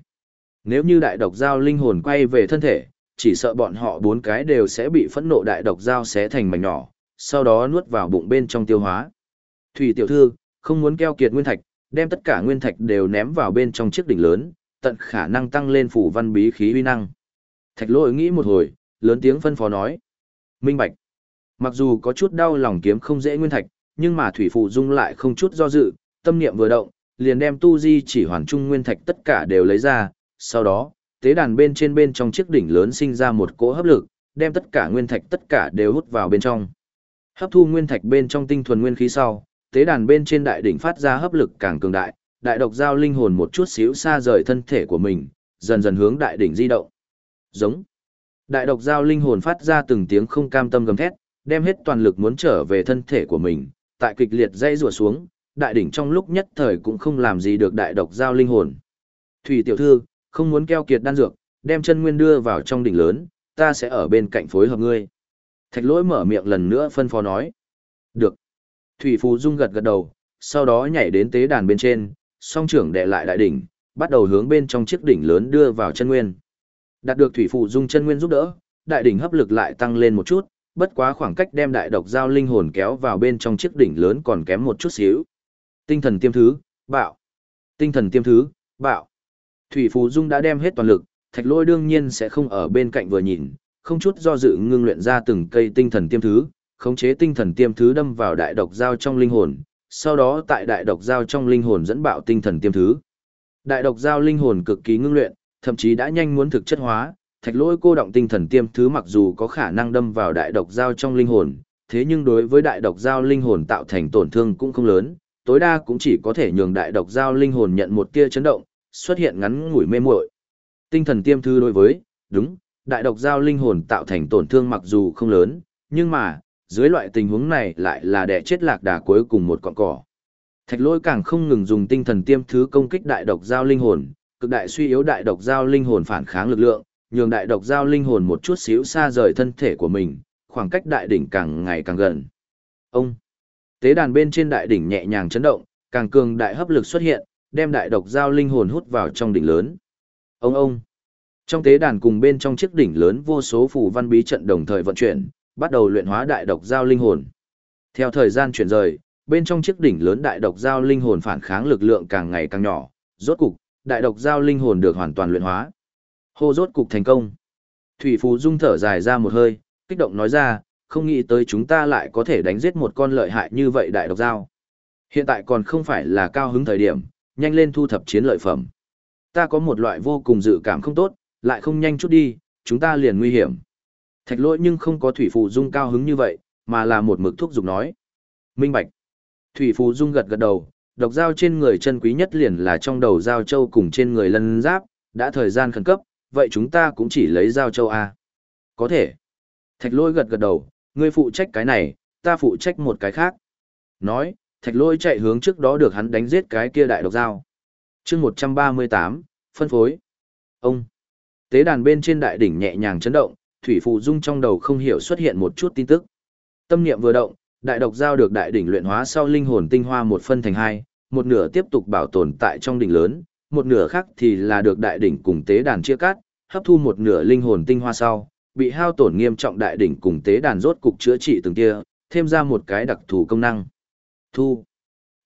Nếu như đại độc giao linh hồn quay về thân thể, chỉ sợ bọn họ bốn cái đều sẽ bị phẫn nộ đại độc giao xé thành mảnh nhỏ, sau đó nuốt vào bụng bên trong tiêu hóa. Thủy tiểu thư, không muốn keo kiệt nguyên thạch, đem tất cả nguyên thạch đều ném vào bên trong chiếc đỉnh lớn, tận khả năng tăng lên phủ văn bí khí uy năng. Thạch lỗi nghĩ một hồi, lớn tiếng phân phó nói. Minh bạch. Mặc dù có chút đau lòng kiếm không dễ nguyên thạch, nhưng mà thủy phụ dung lại không chút do dự, tâm niệm vừa động, liền đem tu di chỉ hoàn trung nguyên thạch tất cả đều lấy ra, sau đó, tế đàn bên trên bên trong chiếc đỉnh lớn sinh ra một cỗ hấp lực, đem tất cả nguyên thạch tất cả đều hút vào bên trong. Hấp thu nguyên thạch bên trong tinh thuần nguyên khí sau, tế đàn bên trên đại đỉnh phát ra hấp lực càng cường đại, đại độc giao linh hồn một chút xíu xa rời thân thể của mình, dần dần hướng đại đỉnh di động. Giống. Đại độc giao linh hồn phát ra từng tiếng không cam tâm gầm thét, đem hết toàn lực muốn trở về thân thể của mình, tại kịch liệt dây rùa xuống, đại đỉnh trong lúc nhất thời cũng không làm gì được đại độc giao linh hồn. Thủy tiểu thư, không muốn keo kiệt đan dược, đem chân nguyên đưa vào trong đỉnh lớn, ta sẽ ở bên cạnh phối hợp ngươi. Thạch lỗi mở miệng lần nữa phân phó nói. Được. Thủy Phù Dung gật gật đầu, sau đó nhảy đến tế đàn bên trên, song trưởng đệ lại đại đỉnh, bắt đầu hướng bên trong chiếc đỉnh lớn đưa vào chân nguyên. Đạt được Thủy Phù Dung chân nguyên giúp đỡ, đại đỉnh hấp lực lại tăng lên một chút, bất quá khoảng cách đem đại độc giao linh hồn kéo vào bên trong chiếc đỉnh lớn còn kém một chút xíu. Tinh thần tiêm thứ, bạo. Tinh thần tiêm thứ, bạo. Thủy Phù Dung đã đem hết toàn lực, thạch lôi đương nhiên sẽ không ở bên cạnh vừa nhìn, không chút do dự ngưng luyện ra từng cây tinh thần tiêm thứ, khống chế tinh thần tiêm thứ đâm vào đại độc giao trong linh hồn, sau đó tại đại độc giao trong linh hồn dẫn bạo tinh thần tiêm thứ. Đại độc giao linh hồn cực kỳ ngưng luyện, thậm chí đã nhanh muốn thực chất hóa, thạch lôi cô động tinh thần tiêm thứ mặc dù có khả năng đâm vào đại độc giao trong linh hồn, thế nhưng đối với đại độc giao linh hồn tạo thành tổn thương cũng không lớn, tối đa cũng chỉ có thể nhường đại độc giao linh hồn nhận một tia chấn động, xuất hiện ngắn ngủi mê muội. Tinh thần tiêm thư đối với, đúng, đại độc giao linh hồn tạo thành tổn thương mặc dù không lớn, nhưng mà, dưới loại tình huống này lại là đẻ chết lạc đà cuối cùng một cọng cỏ. Thạch lôi càng không ngừng dùng tinh thần tiêm thứ công kích đại độc giao linh hồn, cực đại suy yếu đại độc giao linh hồn phản kháng lực lượng, nhường đại độc giao linh hồn một chút xíu xa rời thân thể của mình, khoảng cách đại đỉnh càng ngày càng gần. Ông, tế đàn bên trên đại đỉnh nhẹ nhàng chấn động, càng cường đại hấp lực xuất hiện, đem đại độc giao linh hồn hút vào trong đỉnh lớn. Ông ông, trong tế đàn cùng bên trong chiếc đỉnh lớn vô số phù văn bí trận đồng thời vận chuyển, bắt đầu luyện hóa đại độc giao linh hồn. Theo thời gian chuyển rời, bên trong chiếc đỉnh lớn đại độc giao linh hồn phản kháng lực lượng càng ngày càng nhỏ, rốt cục, đại độc giao linh hồn được hoàn toàn luyện hóa. Hô rốt cục thành công. Thủy Phù Dung thở dài ra một hơi, kích động nói ra, không nghĩ tới chúng ta lại có thể đánh giết một con lợi hại như vậy đại độc giao. Hiện tại còn không phải là cao hứng thời điểm, nhanh lên thu thập chiến lợi phẩm. Ta có một loại vô cùng dự cảm không tốt, lại không nhanh chút đi, chúng ta liền nguy hiểm. Thạch lỗi nhưng không có Thủy Phù Dung cao hứng như vậy, mà là một mực thuốc dục nói. Minh Bạch. Thủy Phù Dung gật gật đầu, độc dao trên người chân quý nhất liền là trong đầu dao châu cùng trên người lân giáp, đã thời gian khẩn cấp, vậy chúng ta cũng chỉ lấy dao châu A. Có thể. Thạch Lỗi gật gật đầu, ngươi phụ trách cái này, ta phụ trách một cái khác. Nói, thạch lôi chạy hướng trước đó được hắn đánh giết cái kia đại độc dao. chương 138, phân phối. Ông. Tế đàn bên trên đại đỉnh nhẹ nhàng chấn động, thủy phụ dung trong đầu không hiểu xuất hiện một chút tin tức. Tâm niệm vừa động, đại độc giao được đại đỉnh luyện hóa sau linh hồn tinh hoa một phân thành hai, một nửa tiếp tục bảo tồn tại trong đỉnh lớn, một nửa khác thì là được đại đỉnh cùng tế đàn chia cắt, hấp thu một nửa linh hồn tinh hoa sau, bị hao tổn nghiêm trọng đại đỉnh cùng tế đàn rốt cục chữa trị từng tia, thêm ra một cái đặc thù công năng. Thu.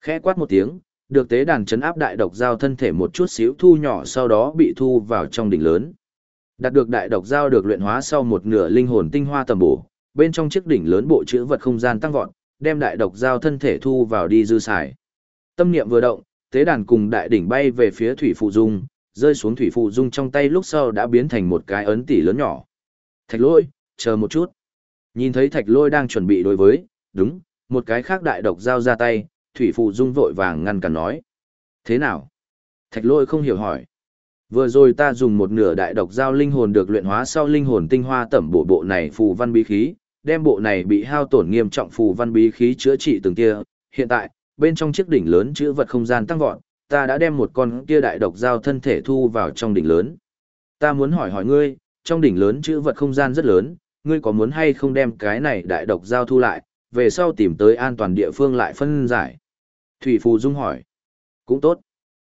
Khẽ quát một tiếng, được tế đàn chấn áp đại độc giao thân thể một chút xíu thu nhỏ sau đó bị thu vào trong đỉnh lớn. Đạt được đại độc giao được luyện hóa sau một nửa linh hồn tinh hoa tầm bổ, bên trong chiếc đỉnh lớn bộ chữ vật không gian tăng vọt, đem đại độc giao thân thể thu vào đi dư xài. Tâm niệm vừa động, tế đàn cùng đại đỉnh bay về phía thủy phụ dung, rơi xuống thủy phụ dung trong tay lúc sau đã biến thành một cái ấn tỷ lớn nhỏ. Thạch lôi, chờ một chút. Nhìn thấy thạch lôi đang chuẩn bị đối với, đúng, một cái khác đại độc giao ra tay, thủy phụ dung vội vàng ngăn cản nói. Thế nào? Thạch lôi không hiểu hỏi. Vừa rồi ta dùng một nửa đại độc giao linh hồn được luyện hóa sau linh hồn tinh hoa tẩm bộ bộ này phù văn bí khí, đem bộ này bị hao tổn nghiêm trọng phù văn bí khí chữa trị từng kia. Hiện tại, bên trong chiếc đỉnh lớn chữ vật không gian tăng vọt, ta đã đem một con kia đại độc giao thân thể thu vào trong đỉnh lớn. Ta muốn hỏi hỏi ngươi, trong đỉnh lớn chữ vật không gian rất lớn, ngươi có muốn hay không đem cái này đại độc giao thu lại, về sau tìm tới an toàn địa phương lại phân giải. Thủy Phù Dung hỏi. Cũng tốt.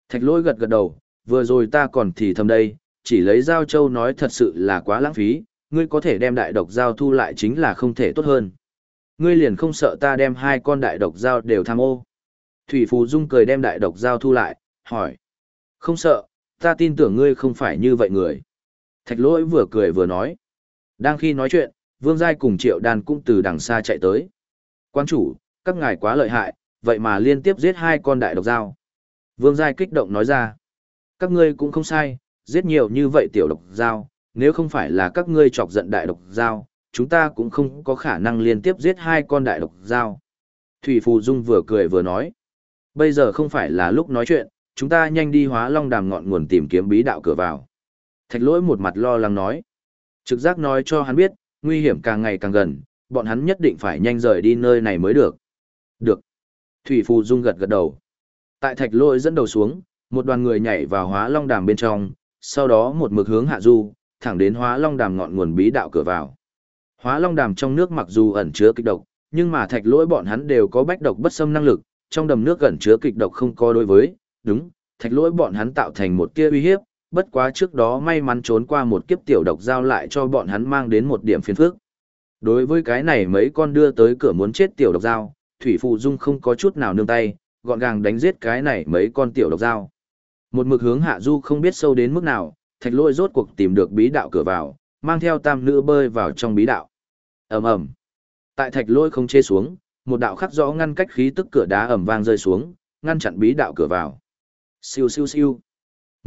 Thạch lôi gật gật đầu, vừa rồi ta còn thì thầm đây, chỉ lấy giao châu nói thật sự là quá lãng phí, ngươi có thể đem đại độc giao thu lại chính là không thể tốt hơn. Ngươi liền không sợ ta đem hai con đại độc giao đều tham ô. Thủy Phù Dung cười đem đại độc giao thu lại, hỏi. Không sợ, ta tin tưởng ngươi không phải như vậy người. Thạch lỗi vừa cười vừa nói. Đang khi nói chuyện, Vương Giai cùng Triệu Đan cũng từ đằng xa chạy tới. Quan chủ, các ngài quá lợi hại, vậy mà liên tiếp giết hai con đại độc giao. Vương Giai kích động nói ra. Các ngươi cũng không sai, giết nhiều như vậy tiểu độc giao, nếu không phải là các ngươi chọc giận đại độc giao, chúng ta cũng không có khả năng liên tiếp giết hai con đại độc giao. Thủy Phù Dung vừa cười vừa nói. Bây giờ không phải là lúc nói chuyện, chúng ta nhanh đi hóa long đàm ngọn nguồn tìm kiếm bí đạo cửa vào. Thạch lỗi một mặt lo lắng nói. Trực giác nói cho hắn biết, nguy hiểm càng ngày càng gần, bọn hắn nhất định phải nhanh rời đi nơi này mới được. Được. Thủy Phù Dung gật gật đầu. Tại thạch lỗi dẫn đầu xuống, một đoàn người nhảy vào hóa long đàm bên trong, sau đó một mực hướng hạ du, thẳng đến hóa long đàm ngọn nguồn bí đạo cửa vào. Hóa long đàm trong nước mặc dù ẩn chứa kịch độc, nhưng mà thạch lỗi bọn hắn đều có bách độc bất xâm năng lực, trong đầm nước ẩn chứa kịch độc không có đối với, đúng, thạch lỗi bọn hắn tạo thành một tia uy hiếp, bất quá trước đó may mắn trốn qua một kiếp tiểu độc giao lại cho bọn hắn mang đến một điểm phiền phức. Đối với cái này mấy con đưa tới cửa muốn chết tiểu độc giao, Thủy Phụ Dung không có chút nào nương tay, gọn gàng đánh giết cái này mấy con tiểu độc giao. Một mực hướng hạ du không biết sâu đến mức nào, thạch lôi rốt cuộc tìm được bí đạo cửa vào, mang theo tam nữ bơi vào trong bí đạo. ầm ầm Tại thạch lôi không chê xuống, một đạo khắc rõ ngăn cách khí tức cửa đá ầm vang rơi xuống, ngăn chặn bí đạo cửa vào. Siêu siêu siêu.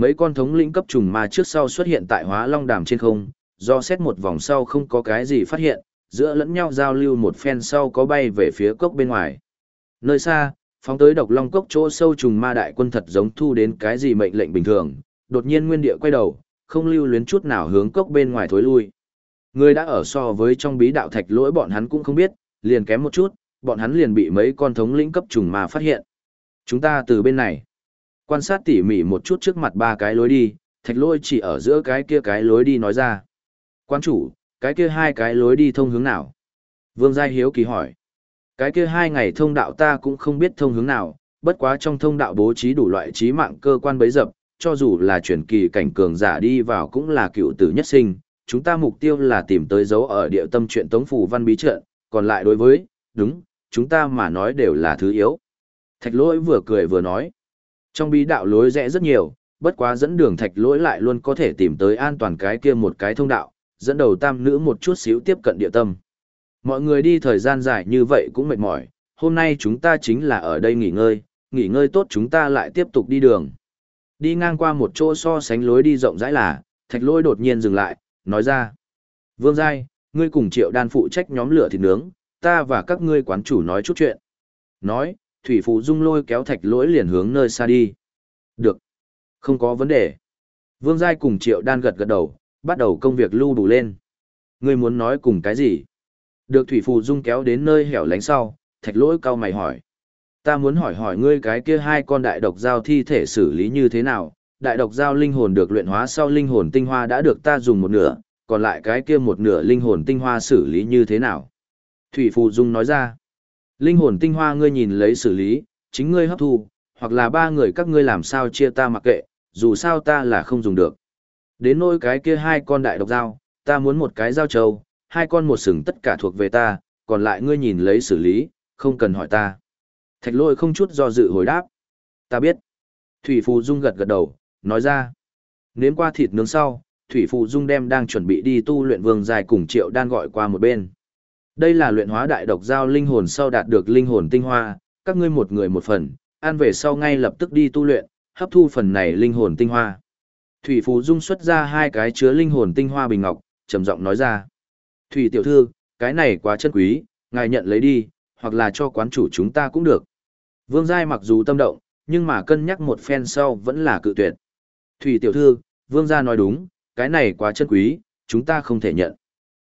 Mấy con thống lĩnh cấp trùng ma trước sau xuất hiện tại hóa long đàm trên không, do xét một vòng sau không có cái gì phát hiện, giữa lẫn nhau giao lưu một phen sau có bay về phía cốc bên ngoài. Nơi xa, Phóng tới độc long cốc chỗ sâu trùng ma đại quân thật giống thu đến cái gì mệnh lệnh bình thường, đột nhiên nguyên địa quay đầu, không lưu luyến chút nào hướng cốc bên ngoài thối lui. Người đã ở so với trong bí đạo thạch lỗi bọn hắn cũng không biết, liền kém một chút, bọn hắn liền bị mấy con thống lĩnh cấp trùng ma phát hiện. Chúng ta từ bên này, quan sát tỉ mỉ một chút trước mặt ba cái lối đi, thạch lôi chỉ ở giữa cái kia cái lối đi nói ra. Quan chủ, cái kia hai cái lối đi thông hướng nào? Vương Giai Hiếu kỳ hỏi. Cái kia hai ngày thông đạo ta cũng không biết thông hướng nào, bất quá trong thông đạo bố trí đủ loại trí mạng cơ quan bấy dập, cho dù là chuyển kỳ cảnh cường giả đi vào cũng là cựu tử nhất sinh. Chúng ta mục tiêu là tìm tới dấu ở địa tâm chuyện tống phủ văn bí trận, còn lại đối với, đúng, chúng ta mà nói đều là thứ yếu. Thạch lỗi vừa cười vừa nói. Trong bí đạo lối rẽ rất nhiều, bất quá dẫn đường thạch lỗi lại luôn có thể tìm tới an toàn cái kia một cái thông đạo, dẫn đầu tam nữ một chút xíu tiếp cận địa tâm. Mọi người đi thời gian dài như vậy cũng mệt mỏi, hôm nay chúng ta chính là ở đây nghỉ ngơi, nghỉ ngơi tốt chúng ta lại tiếp tục đi đường. Đi ngang qua một chỗ so sánh lối đi rộng rãi là, thạch lỗi đột nhiên dừng lại, nói ra. Vương Giai, ngươi cùng triệu đan phụ trách nhóm lửa thịt nướng, ta và các ngươi quán chủ nói chút chuyện. Nói, Thủy Phụ Dung lôi kéo thạch lỗi liền hướng nơi xa đi. Được. Không có vấn đề. Vương Giai cùng triệu đan gật gật đầu, bắt đầu công việc lưu đủ lên. Ngươi muốn nói cùng cái gì? Được Thủy Phù Dung kéo đến nơi hẻo lánh sau, thạch lỗi cao mày hỏi. Ta muốn hỏi hỏi ngươi cái kia hai con đại độc giao thi thể xử lý như thế nào, đại độc giao linh hồn được luyện hóa sau linh hồn tinh hoa đã được ta dùng một nửa, còn lại cái kia một nửa linh hồn tinh hoa xử lý như thế nào? Thủy Phù Dung nói ra, linh hồn tinh hoa ngươi nhìn lấy xử lý, chính ngươi hấp thu, hoặc là ba người các ngươi làm sao chia ta mặc kệ, dù sao ta là không dùng được. Đến nỗi cái kia hai con đại độc dao ta muốn một cái dao trâu, hai con một sừng tất cả thuộc về ta, còn lại ngươi nhìn lấy xử lý, không cần hỏi ta. Thạch lôi không chút do dự hồi đáp. Ta biết. Thủy Phù Dung gật gật đầu, nói ra. Nếm qua thịt nướng sau, Thủy Phù Dung đem đang chuẩn bị đi tu luyện vương dài cùng triệu đan gọi qua một bên. Đây là luyện hóa đại độc giao linh hồn sau đạt được linh hồn tinh hoa, các ngươi một người một phần, ăn về sau ngay lập tức đi tu luyện, hấp thu phần này linh hồn tinh hoa. Thủy Phù Dung xuất ra hai cái chứa linh hồn tinh hoa bình ngọc, trầm giọng nói ra. Thủy tiểu thư, cái này quá chân quý, ngài nhận lấy đi, hoặc là cho quán chủ chúng ta cũng được. Vương Giai mặc dù tâm động, nhưng mà cân nhắc một phen sau vẫn là cự tuyệt. Thủy tiểu thư, Vương Gia nói đúng, cái này quá chân quý, chúng ta không thể nhận.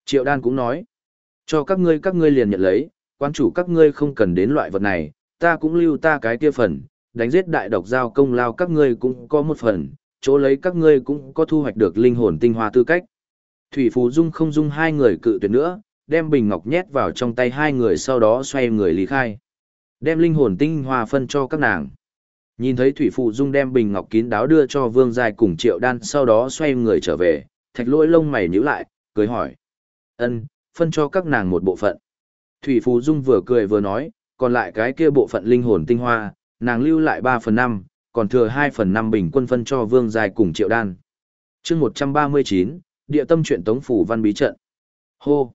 Triệu đan cũng nói, cho các ngươi các ngươi liền nhận lấy, quan chủ các ngươi không cần đến loại vật này, ta cũng lưu ta cái kia phần, đánh giết đại độc giao công lao các ngươi cũng có một phần, chỗ lấy các ngươi cũng có thu hoạch được linh hồn tinh hoa tư cách. Thủy Phú Dung không dung hai người cự tuyệt nữa, đem bình ngọc nhét vào trong tay hai người sau đó xoay người lý khai. Đem linh hồn tinh hoa phân cho các nàng. Nhìn thấy Thủy Phụ Dung đem bình ngọc kín đáo đưa cho Vương Giai cùng Triệu Đan sau đó xoay người trở về, thạch lỗi lông mày nhíu lại, cười hỏi. ân phân cho các nàng một bộ phận. Thủy Phù Dung vừa cười vừa nói, còn lại cái kia bộ phận linh hồn tinh hoa, nàng lưu lại 3 phần 5, còn thừa 2 phần 5 bình quân phân cho Vương Dài cùng Triệu Đan. chương 139, địa tâm chuyện tống phủ văn bí trận. Hô!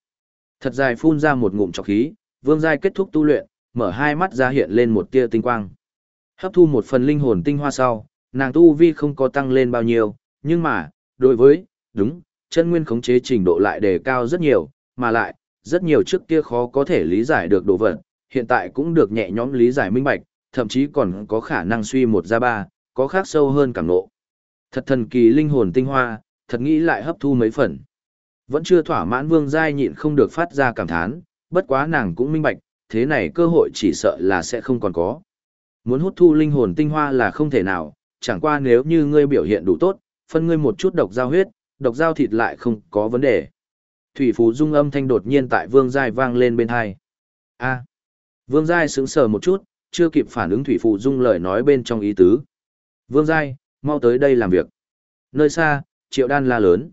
Thật dài phun ra một ngụm trọc khí, vương Dài kết thúc tu luyện, mở hai mắt ra hiện lên một tia tinh quang. Hấp thu một phần linh hồn tinh hoa sau, nàng tu vi không có tăng lên bao nhiêu, nhưng mà, đối với, đúng, chân nguyên khống chế trình độ lại đề cao rất nhiều, mà lại, rất nhiều trước kia khó có thể lý giải được đồ vật, hiện tại cũng được nhẹ nhõm lý giải minh bạch, thậm chí còn có khả năng suy một ra ba, có khác sâu hơn cảm ngộ. Thật thần kỳ linh hồn tinh hoa, thật nghĩ lại hấp thu mấy phần. Vẫn chưa thỏa mãn vương giai nhịn không được phát ra cảm thán, bất quá nàng cũng minh bạch, thế này cơ hội chỉ sợ là sẽ không còn có. Muốn hút thu linh hồn tinh hoa là không thể nào, chẳng qua nếu như ngươi biểu hiện đủ tốt, phân ngươi một chút độc giao huyết, độc giao thịt lại không có vấn đề. Thủy Phù Dung âm thanh đột nhiên tại Vương Giai vang lên bên hai. A. Vương Giai sững sờ một chút, chưa kịp phản ứng Thủy Phù Dung lời nói bên trong ý tứ. Vương Giai, mau tới đây làm việc. Nơi xa, triệu đan la lớn.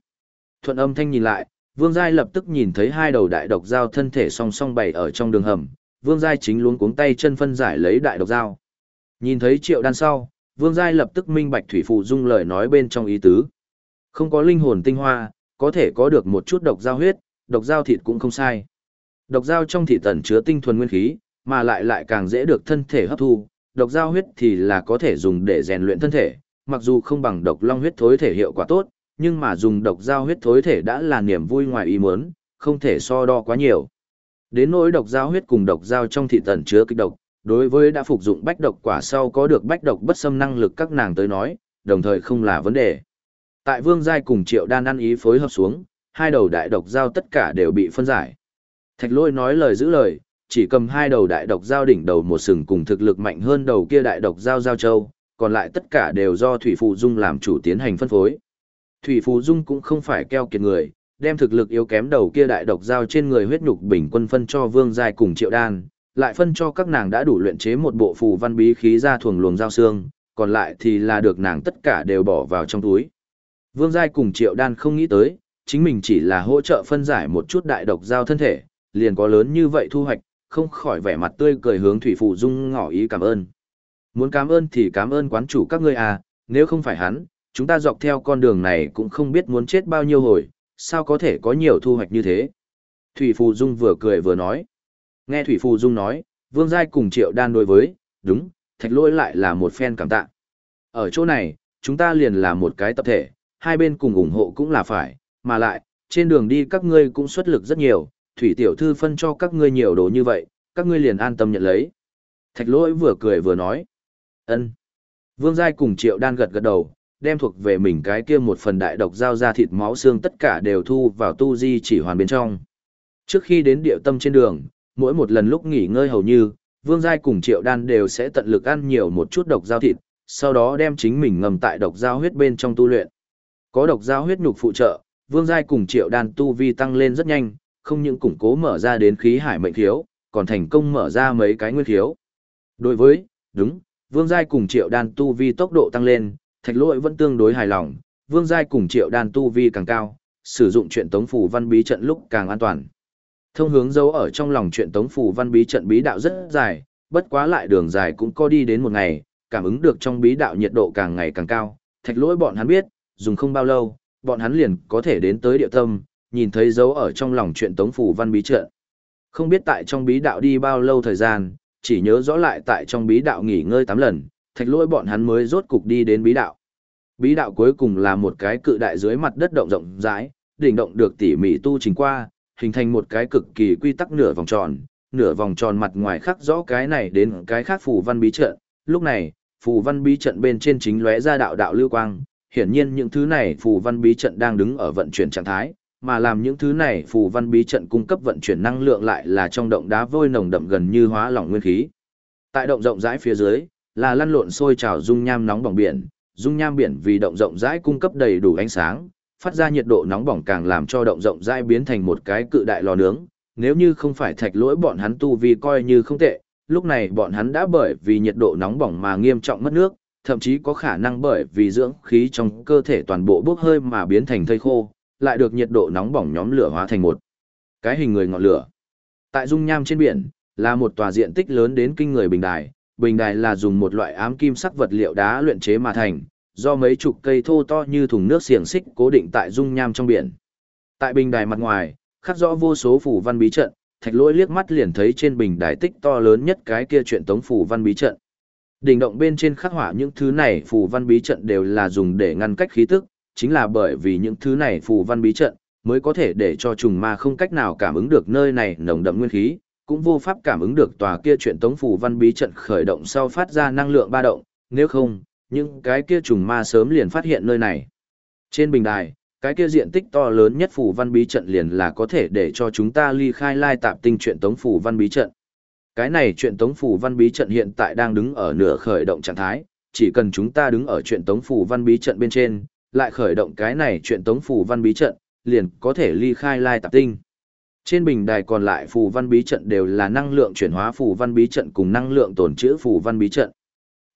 Thuận âm thanh nhìn lại, Vương Giai lập tức nhìn thấy hai đầu đại độc dao thân thể song song bày ở trong đường hầm, Vương Giai chính luống cuống tay chân phân giải lấy đại độc dao. Nhìn thấy triệu đan sau, Vương Giai lập tức minh bạch thủy phụ dung lời nói bên trong ý tứ. Không có linh hồn tinh hoa, có thể có được một chút độc dao huyết, độc dao thịt cũng không sai. Độc dao trong thịt tẩn chứa tinh thuần nguyên khí, mà lại lại càng dễ được thân thể hấp thu, độc dao huyết thì là có thể dùng để rèn luyện thân thể, mặc dù không bằng độc long huyết thối thể hiệu quả tốt, nhưng mà dùng độc dao huyết thối thể đã là niềm vui ngoài ý muốn, không thể so đo quá nhiều. Đến nỗi độc dao huyết cùng độc dao trong thị tẩn chứa kịch độc, đối với đã phục dụng bách độc quả sau có được bách độc bất xâm năng lực các nàng tới nói, đồng thời không là vấn đề. Tại Vương Giai cùng Triệu Đan ăn ý phối hợp xuống, hai đầu đại độc giao tất cả đều bị phân giải. Thạch lôi nói lời giữ lời, chỉ cầm hai đầu đại độc giao đỉnh đầu một sừng cùng thực lực mạnh hơn đầu kia đại độc giao giao châu, còn lại tất cả đều do Thủy Phù Dung làm chủ tiến hành phân phối. Thủy Phù Dung cũng không phải keo kiệt người, đem thực lực yếu kém đầu kia đại độc giao trên người huyết nhục bình quân phân cho Vương Giai cùng Triệu Đan, lại phân cho các nàng đã đủ luyện chế một bộ phù văn bí khí ra thuồng luồng giao xương, còn lại thì là được nàng tất cả đều bỏ vào trong túi. Vương Giai cùng Triệu Đan không nghĩ tới, chính mình chỉ là hỗ trợ phân giải một chút đại độc giao thân thể, liền có lớn như vậy thu hoạch, không khỏi vẻ mặt tươi cười hướng Thủy Phụ Dung ngỏ ý cảm ơn. Muốn cảm ơn thì cảm ơn quán chủ các ngươi à, nếu không phải hắn, chúng ta dọc theo con đường này cũng không biết muốn chết bao nhiêu hồi, sao có thể có nhiều thu hoạch như thế. Thủy Phù Dung vừa cười vừa nói. Nghe Thủy Phù Dung nói, Vương Giai cùng Triệu Đan đối với, đúng, thạch lỗi lại là một phen cảm tạ. Ở chỗ này, chúng ta liền là một cái tập thể, hai bên cùng ủng hộ cũng là phải, mà lại, trên đường đi các ngươi cũng xuất lực rất nhiều, Thủy Tiểu Thư phân cho các ngươi nhiều đồ như vậy, các ngươi liền an tâm nhận lấy. Thạch lỗi vừa cười vừa nói. ân Vương Giai cùng Triệu Đan gật gật đầu, đem thuộc về mình cái kia một phần đại độc giao ra thịt máu xương tất cả đều thu vào tu di chỉ hoàn bên trong. Trước khi đến địa tâm trên đường, mỗi một lần lúc nghỉ ngơi hầu như, Vương Giai cùng Triệu Đan đều sẽ tận lực ăn nhiều một chút độc giao thịt, sau đó đem chính mình ngầm tại độc giao huyết bên trong tu luyện. Có độc giao huyết nhục phụ trợ, Vương Giai cùng Triệu Đan tu vi tăng lên rất nhanh, không những củng cố mở ra đến khí hải mệnh thiếu, còn thành công mở ra mấy cái nguyên thiếu. Đối với, đúng, Vương Giai cùng Triệu Đan tu vi tốc độ tăng lên, thạch lỗi vẫn tương đối hài lòng, Vương Giai cùng Triệu Đan tu vi càng cao, sử dụng chuyện tống phủ văn bí trận lúc càng an toàn. Thông hướng dấu ở trong lòng chuyện tống phủ văn bí trận bí đạo rất dài, bất quá lại đường dài cũng có đi đến một ngày, cảm ứng được trong bí đạo nhiệt độ càng ngày càng cao, thạch lỗi bọn hắn biết, dùng không bao lâu, bọn hắn liền có thể đến tới địa tâm, nhìn thấy dấu ở trong lòng chuyện tống phủ văn bí trận. Không biết tại trong bí đạo đi bao lâu thời gian, chỉ nhớ rõ lại tại trong bí đạo nghỉ ngơi 8 lần, thạch lỗi bọn hắn mới rốt cục đi đến bí đạo. Bí đạo cuối cùng là một cái cự đại dưới mặt đất động rộng rãi, đỉnh động được tỉ mỉ tu trình qua, hình thành một cái cực kỳ quy tắc nửa vòng tròn, nửa vòng tròn mặt ngoài khắc rõ cái này đến cái khác phù văn bí trận. Lúc này, phù văn bí trận bên trên chính lóe ra đạo đạo lưu quang, hiển nhiên những thứ này phù văn bí trận đang đứng ở vận chuyển trạng thái, mà làm những thứ này phù văn bí trận cung cấp vận chuyển năng lượng lại là trong động đá vôi nồng đậm gần như hóa lỏng nguyên khí. Tại động rộng rãi phía dưới, là lăn lộn sôi trào dung nham nóng bỏng biển, dung nham biển vì động rộng rãi cung cấp đầy đủ ánh sáng, phát ra nhiệt độ nóng bỏng càng làm cho động rộng rãi biến thành một cái cự đại lò nướng. Nếu như không phải thạch lỗi bọn hắn tu vi coi như không tệ, lúc này bọn hắn đã bởi vì nhiệt độ nóng bỏng mà nghiêm trọng mất nước, thậm chí có khả năng bởi vì dưỡng khí trong cơ thể toàn bộ bốc hơi mà biến thành thây khô, lại được nhiệt độ nóng bỏng nhóm lửa hóa thành một cái hình người ngọn lửa. Tại dung nham trên biển, là một tòa diện tích lớn đến kinh người bình đài, bình đài là dùng một loại ám kim sắc vật liệu đá luyện chế mà thành, do mấy chục cây thô to như thùng nước xiềng xích cố định tại dung nham trong biển. Tại bình đài mặt ngoài, khắc rõ vô số phủ văn bí trận, thạch lỗi liếc mắt liền thấy trên bình đài tích to lớn nhất cái kia chuyện tống phủ văn bí trận. Đỉnh động bên trên khắc họa những thứ này phù văn bí trận đều là dùng để ngăn cách khí tức, chính là bởi vì những thứ này phù văn bí trận mới có thể để cho trùng ma không cách nào cảm ứng được nơi này nồng đậm nguyên khí, cũng vô pháp cảm ứng được tòa kia chuyện tống phù văn bí trận khởi động sau phát ra năng lượng ba động, nếu không, những cái kia trùng ma sớm liền phát hiện nơi này. Trên bình đài, cái kia diện tích to lớn nhất phù văn bí trận liền là có thể để cho chúng ta ly khai lai tạp tinh chuyện tống phù văn bí trận. Cái này chuyện tống phủ văn bí trận hiện tại đang đứng ở nửa khởi động trạng thái, chỉ cần chúng ta đứng ở chuyện tống phủ văn bí trận bên trên, lại khởi động cái này chuyện tống phủ văn bí trận, liền có thể ly khai lai tạp tinh. Trên bình đài còn lại phù văn bí trận đều là năng lượng chuyển hóa phù văn bí trận cùng năng lượng tồn trữ phù văn bí trận.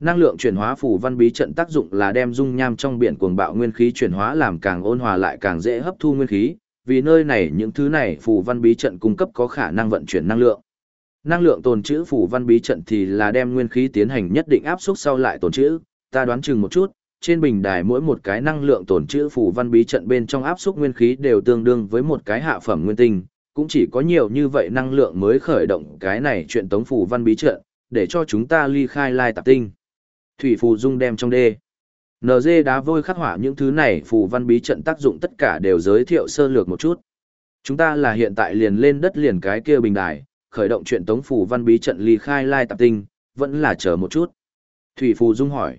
Năng lượng chuyển hóa phù văn bí trận tác dụng là đem dung nham trong biển cuồng bạo nguyên khí chuyển hóa làm càng ôn hòa lại càng dễ hấp thu nguyên khí, vì nơi này những thứ này phù văn bí trận cung cấp có khả năng vận chuyển năng lượng. Năng lượng tồn trữ phù văn bí trận thì là đem nguyên khí tiến hành nhất định áp suất sau lại tồn trữ, ta đoán chừng một chút, trên bình đài mỗi một cái năng lượng tồn trữ phù văn bí trận bên trong áp suất nguyên khí đều tương đương với một cái hạ phẩm nguyên tinh, cũng chỉ có nhiều như vậy năng lượng mới khởi động cái này chuyện tống phù văn bí trận, để cho chúng ta ly khai lai tạp tinh. Thủy phù dung đem trong đê. NG đá vôi khắc hỏa những thứ này phù văn bí trận tác dụng tất cả đều giới thiệu sơ lược một chút. Chúng ta là hiện tại liền lên đất liền cái kia bình đài, khởi động chuyện tống phủ văn bí trận ly khai lai tạp tinh, vẫn là chờ một chút. Thủy Phù Dung hỏi.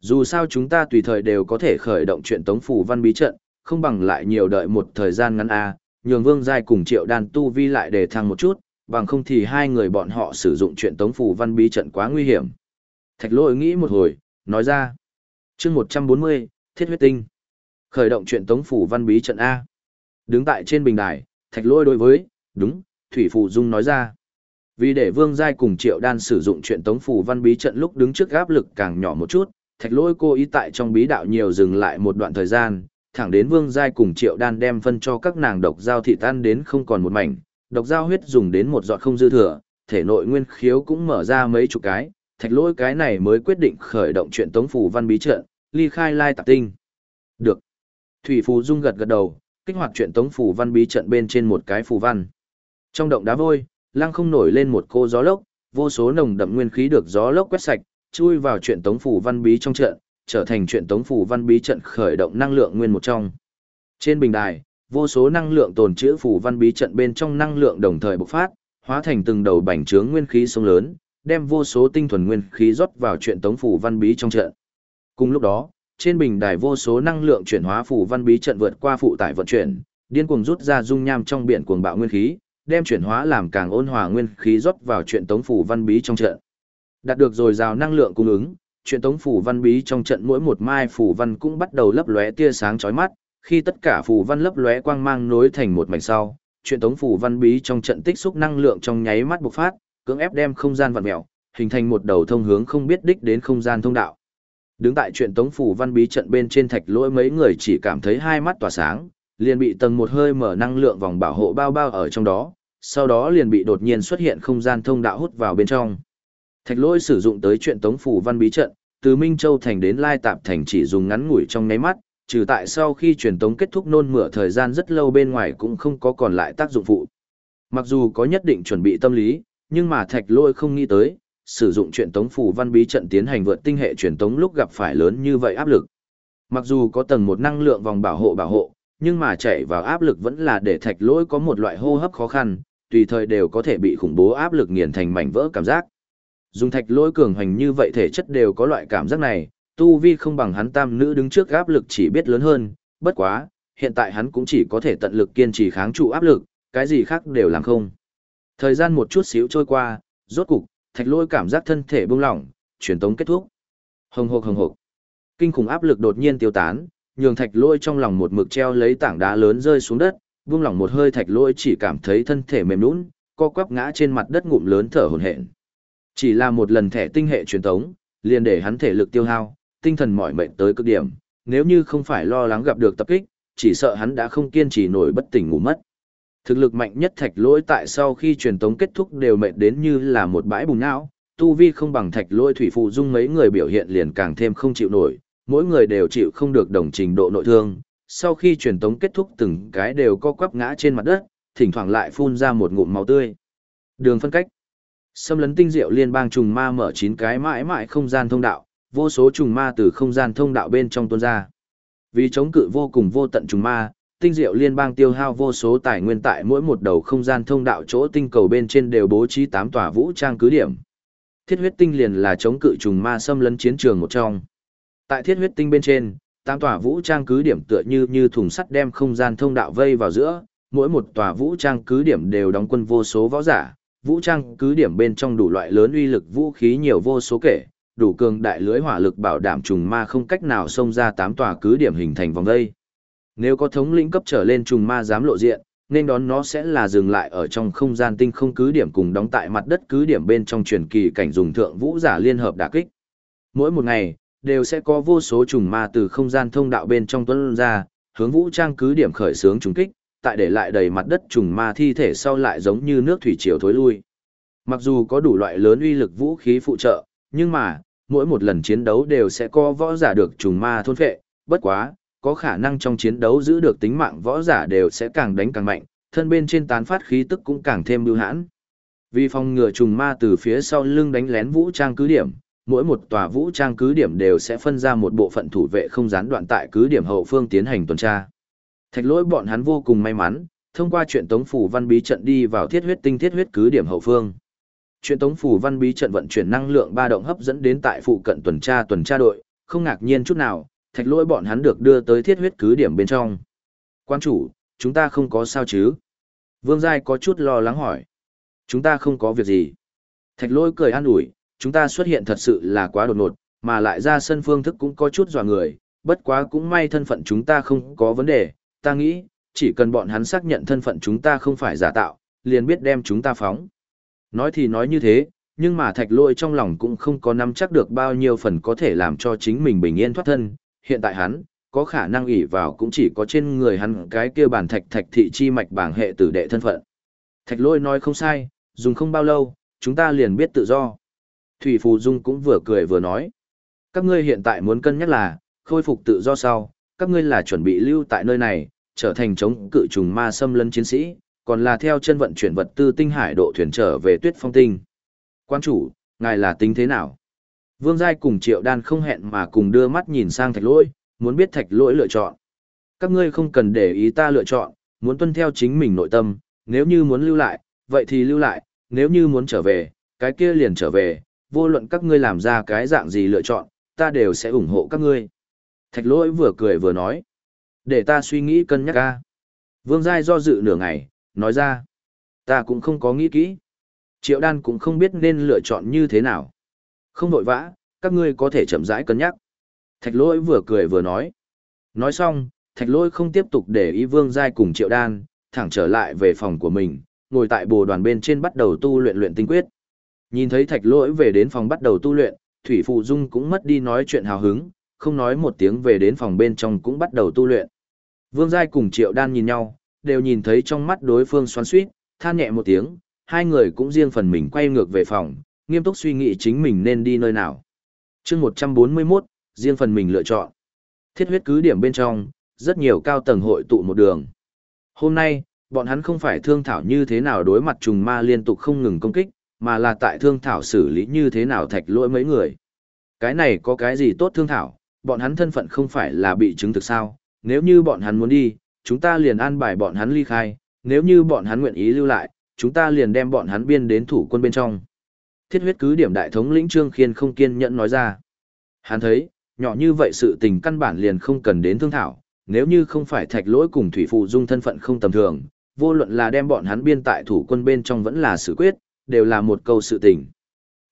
Dù sao chúng ta tùy thời đều có thể khởi động chuyện tống phủ văn bí trận, không bằng lại nhiều đợi một thời gian ngắn a, nhường Vương Giai cùng Triệu Đan tu vi lại để thăng một chút, bằng không thì hai người bọn họ sử dụng chuyện tống phủ văn bí trận quá nguy hiểm. Thạch Lỗi nghĩ một hồi, nói ra. Chương 140, Thiết huyết tinh. Khởi động chuyện tống phủ văn bí trận a. Đứng tại trên bình đài, Thạch Lỗi đối với, đúng, Thủy Phù Dung nói ra. Vì để Vương Giai cùng Triệu Đan sử dụng chuyện tống phù văn bí trận lúc đứng trước áp lực càng nhỏ một chút, Thạch Lỗi cố ý tại trong bí đạo nhiều dừng lại một đoạn thời gian, thẳng đến Vương Giai cùng Triệu Đan đem phân cho các nàng độc giao thị tan đến không còn một mảnh, độc giao huyết dùng đến một giọt không dư thừa, thể nội nguyên khiếu cũng mở ra mấy chục cái, Thạch Lỗi cái này mới quyết định khởi động chuyện tống phù văn bí trận, ly khai lai tạp tinh. Được. Thủy Phù Dung gật gật đầu, kích hoạt chuyện tống phù văn bí trận bên trên một cái phù văn. Trong động đá vôi, lăng không nổi lên một cô gió lốc, vô số nồng đậm nguyên khí được gió lốc quét sạch, chui vào chuyện tống phủ văn bí trong trận, trở thành chuyện tống phủ văn bí trận khởi động năng lượng nguyên một trong. Trên bình đài, vô số năng lượng tồn trữ phủ văn bí trận bên trong năng lượng đồng thời bộc phát, hóa thành từng đầu bành trướng nguyên khí sông lớn, đem vô số tinh thuần nguyên khí rót vào chuyện tống phủ văn bí trong trận. Cùng lúc đó, trên bình đài vô số năng lượng chuyển hóa phủ văn bí trận vượt qua phụ tải vận chuyển, điên cuồng rút ra dung nham trong biển cuồng bạo nguyên khí, đem chuyển hóa làm càng ôn hòa nguyên khí rót vào chuyện tống phủ văn bí trong trận. Đạt được dồi dào năng lượng cung ứng, chuyện tống phủ văn bí trong trận mỗi một mai phủ văn cũng bắt đầu lấp lóe tia sáng chói mắt, khi tất cả phủ văn lấp lóe quang mang nối thành một mảnh sau, chuyện tống phủ văn bí trong trận tích xúc năng lượng trong nháy mắt bộc phát, cưỡng ép đem không gian vặn mèo, hình thành một đầu thông hướng không biết đích đến không gian thông đạo. Đứng tại chuyện tống phủ văn bí trận bên trên thạch lỗi mấy người chỉ cảm thấy hai mắt tỏa sáng, liền bị tầng một hơi mở năng lượng vòng bảo hộ bao bao ở trong đó, sau đó liền bị đột nhiên xuất hiện không gian thông đạo hút vào bên trong. Thạch lỗi sử dụng tới chuyện tống phủ văn bí trận, từ Minh Châu thành đến Lai Tạp thành chỉ dùng ngắn ngủi trong nháy mắt, trừ tại sau khi truyền tống kết thúc nôn mửa thời gian rất lâu bên ngoài cũng không có còn lại tác dụng phụ. Mặc dù có nhất định chuẩn bị tâm lý, nhưng mà thạch lỗi không nghĩ tới, sử dụng chuyện tống phủ văn bí trận tiến hành vượt tinh hệ truyền tống lúc gặp phải lớn như vậy áp lực. Mặc dù có tầng một năng lượng vòng bảo hộ bảo hộ, nhưng mà chạy vào áp lực vẫn là để thạch lỗi có một loại hô hấp khó khăn, tùy thời đều có thể bị khủng bố áp lực nghiền thành mảnh vỡ cảm giác. Dùng thạch lỗi cường hành như vậy thể chất đều có loại cảm giác này, tu vi không bằng hắn tam nữ đứng trước áp lực chỉ biết lớn hơn, bất quá, hiện tại hắn cũng chỉ có thể tận lực kiên trì kháng trụ áp lực, cái gì khác đều làm không. Thời gian một chút xíu trôi qua, rốt cục, thạch lỗi cảm giác thân thể buông lỏng, truyền tống kết thúc. Hồng hộc hồng hộc. Kinh khủng áp lực đột nhiên tiêu tán, nhường thạch lỗi trong lòng một mực treo lấy tảng đá lớn rơi xuống đất, buông lỏng một hơi thạch lỗi chỉ cảm thấy thân thể mềm nhũn, co quắp ngã trên mặt đất ngụm lớn thở hổn hển. Chỉ là một lần thẻ tinh hệ truyền tống, liền để hắn thể lực tiêu hao, tinh thần mỏi mệt tới cực điểm, nếu như không phải lo lắng gặp được tập kích, chỉ sợ hắn đã không kiên trì nổi bất tỉnh ngủ mất. Thực lực mạnh nhất thạch lỗi tại sau khi truyền tống kết thúc đều mệt đến như là một bãi bùn não, tu vi không bằng thạch lỗi thủy phụ dung mấy người biểu hiện liền càng thêm không chịu nổi, mỗi người đều chịu không được đồng trình độ nội thương. Sau khi truyền tống kết thúc từng cái đều co quắp ngã trên mặt đất, thỉnh thoảng lại phun ra một ngụm máu tươi. Đường phân cách. Xâm lấn tinh diệu liên bang trùng ma mở 9 cái mãi mãi không gian thông đạo, vô số trùng ma từ không gian thông đạo bên trong tuôn ra. Vì chống cự vô cùng vô tận trùng ma, tinh diệu liên bang tiêu hao vô số tài nguyên tại mỗi một đầu không gian thông đạo chỗ tinh cầu bên trên đều bố trí 8 tòa vũ trang cứ điểm. Thiết huyết tinh liền là chống cự trùng ma xâm lấn chiến trường một trong. Tại thiết huyết tinh bên trên, tám tòa vũ trang cứ điểm tựa như như thùng sắt đem không gian thông đạo vây vào giữa, mỗi một tòa vũ trang cứ điểm đều đóng quân vô số võ giả, vũ trang cứ điểm bên trong đủ loại lớn uy lực vũ khí nhiều vô số kể, đủ cường đại lưới hỏa lực bảo đảm trùng ma không cách nào xông ra tám tòa cứ điểm hình thành vòng vây. Nếu có thống lĩnh cấp trở lên trùng ma dám lộ diện, nên đón nó sẽ là dừng lại ở trong không gian tinh không cứ điểm cùng đóng tại mặt đất cứ điểm bên trong truyền kỳ cảnh dùng thượng vũ giả liên hợp đả kích. Mỗi một ngày, đều sẽ có vô số trùng ma từ không gian thông đạo bên trong tuấn ra, hướng vũ trang cứ điểm khởi sướng trùng kích, tại để lại đầy mặt đất trùng ma thi thể sau lại giống như nước thủy triều thối lui. Mặc dù có đủ loại lớn uy lực vũ khí phụ trợ, nhưng mà, mỗi một lần chiến đấu đều sẽ có võ giả được trùng ma thôn phệ, bất quá, có khả năng trong chiến đấu giữ được tính mạng võ giả đều sẽ càng đánh càng mạnh, thân bên trên tán phát khí tức cũng càng thêm bưu hãn. Vì phòng ngừa trùng ma từ phía sau lưng đánh lén vũ trang cứ điểm, mỗi một tòa vũ trang cứ điểm đều sẽ phân ra một bộ phận thủ vệ không gián đoạn tại cứ điểm hậu phương tiến hành tuần tra. Thạch lỗi bọn hắn vô cùng may mắn, thông qua chuyện tống phủ văn bí trận đi vào thiết huyết tinh thiết huyết cứ điểm hậu phương. Chuyện tống phủ văn bí trận vận chuyển năng lượng ba động hấp dẫn đến tại phụ cận tuần tra tuần tra đội, không ngạc nhiên chút nào, thạch lỗi bọn hắn được đưa tới thiết huyết cứ điểm bên trong. Quan chủ, chúng ta không có sao chứ? Vương Giai có chút lo lắng hỏi. Chúng ta không có việc gì. Thạch lỗi cười an ủi, chúng ta xuất hiện thật sự là quá đột ngột, mà lại ra sân phương thức cũng có chút dọa người, bất quá cũng may thân phận chúng ta không có vấn đề, ta nghĩ, chỉ cần bọn hắn xác nhận thân phận chúng ta không phải giả tạo, liền biết đem chúng ta phóng. Nói thì nói như thế, nhưng mà thạch lôi trong lòng cũng không có nắm chắc được bao nhiêu phần có thể làm cho chính mình bình yên thoát thân, hiện tại hắn, có khả năng ỷ vào cũng chỉ có trên người hắn cái kia bản thạch thạch thị chi mạch bảng hệ tử đệ thân phận. Thạch lôi nói không sai, dùng không bao lâu, chúng ta liền biết tự do. Thủy Phù Dung cũng vừa cười vừa nói. Các ngươi hiện tại muốn cân nhắc là, khôi phục tự do sau, các ngươi là chuẩn bị lưu tại nơi này, trở thành chống cự trùng ma xâm lấn chiến sĩ, còn là theo chân vận chuyển vật tư tinh hải độ thuyền trở về tuyết phong tinh. Quan chủ, ngài là tính thế nào? Vương Giai cùng Triệu Đan không hẹn mà cùng đưa mắt nhìn sang thạch lỗi, muốn biết thạch lỗi lựa chọn. Các ngươi không cần để ý ta lựa chọn, muốn tuân theo chính mình nội tâm, nếu như muốn lưu lại, vậy thì lưu lại, nếu như muốn trở về, cái kia liền trở về, vô luận các ngươi làm ra cái dạng gì lựa chọn, ta đều sẽ ủng hộ các ngươi. Thạch lỗi vừa cười vừa nói. Để ta suy nghĩ cân nhắc ca. Vương Giai do dự nửa ngày, nói ra. Ta cũng không có nghĩ kỹ. Triệu đan cũng không biết nên lựa chọn như thế nào. Không vội vã, các ngươi có thể chậm rãi cân nhắc. Thạch lỗi vừa cười vừa nói. Nói xong, thạch lỗi không tiếp tục để ý vương giai cùng triệu đan, thẳng trở lại về phòng của mình, ngồi tại bồ đoàn bên trên bắt đầu tu luyện luyện tinh quyết. Nhìn thấy thạch lỗi về đến phòng bắt đầu tu luyện, Thủy Phụ Dung cũng mất đi nói chuyện hào hứng, không nói một tiếng về đến phòng bên trong cũng bắt đầu tu luyện. Vương Giai cùng Triệu Đan nhìn nhau, đều nhìn thấy trong mắt đối phương xoắn suýt, than nhẹ một tiếng, hai người cũng riêng phần mình quay ngược về phòng, nghiêm túc suy nghĩ chính mình nên đi nơi nào. chương 141, riêng phần mình lựa chọn. Thiết huyết cứ điểm bên trong, rất nhiều cao tầng hội tụ một đường. Hôm nay, bọn hắn không phải thương thảo như thế nào đối mặt trùng ma liên tục không ngừng công kích, mà là tại thương thảo xử lý như thế nào thạch lỗi mấy người. Cái này có cái gì tốt thương thảo, bọn hắn thân phận không phải là bị chứng thực sao, nếu như bọn hắn muốn đi, chúng ta liền an bài bọn hắn ly khai, nếu như bọn hắn nguyện ý lưu lại, chúng ta liền đem bọn hắn biên đến thủ quân bên trong. Thiết huyết cứ điểm đại thống lĩnh Trương Khiên không kiên nhẫn nói ra. Hắn thấy, nhỏ như vậy sự tình căn bản liền không cần đến thương thảo, nếu như không phải thạch lỗi cùng thủy phụ dung thân phận không tầm thường, vô luận là đem bọn hắn biên tại thủ quân bên trong vẫn là sự quyết, đều là một câu sự tình.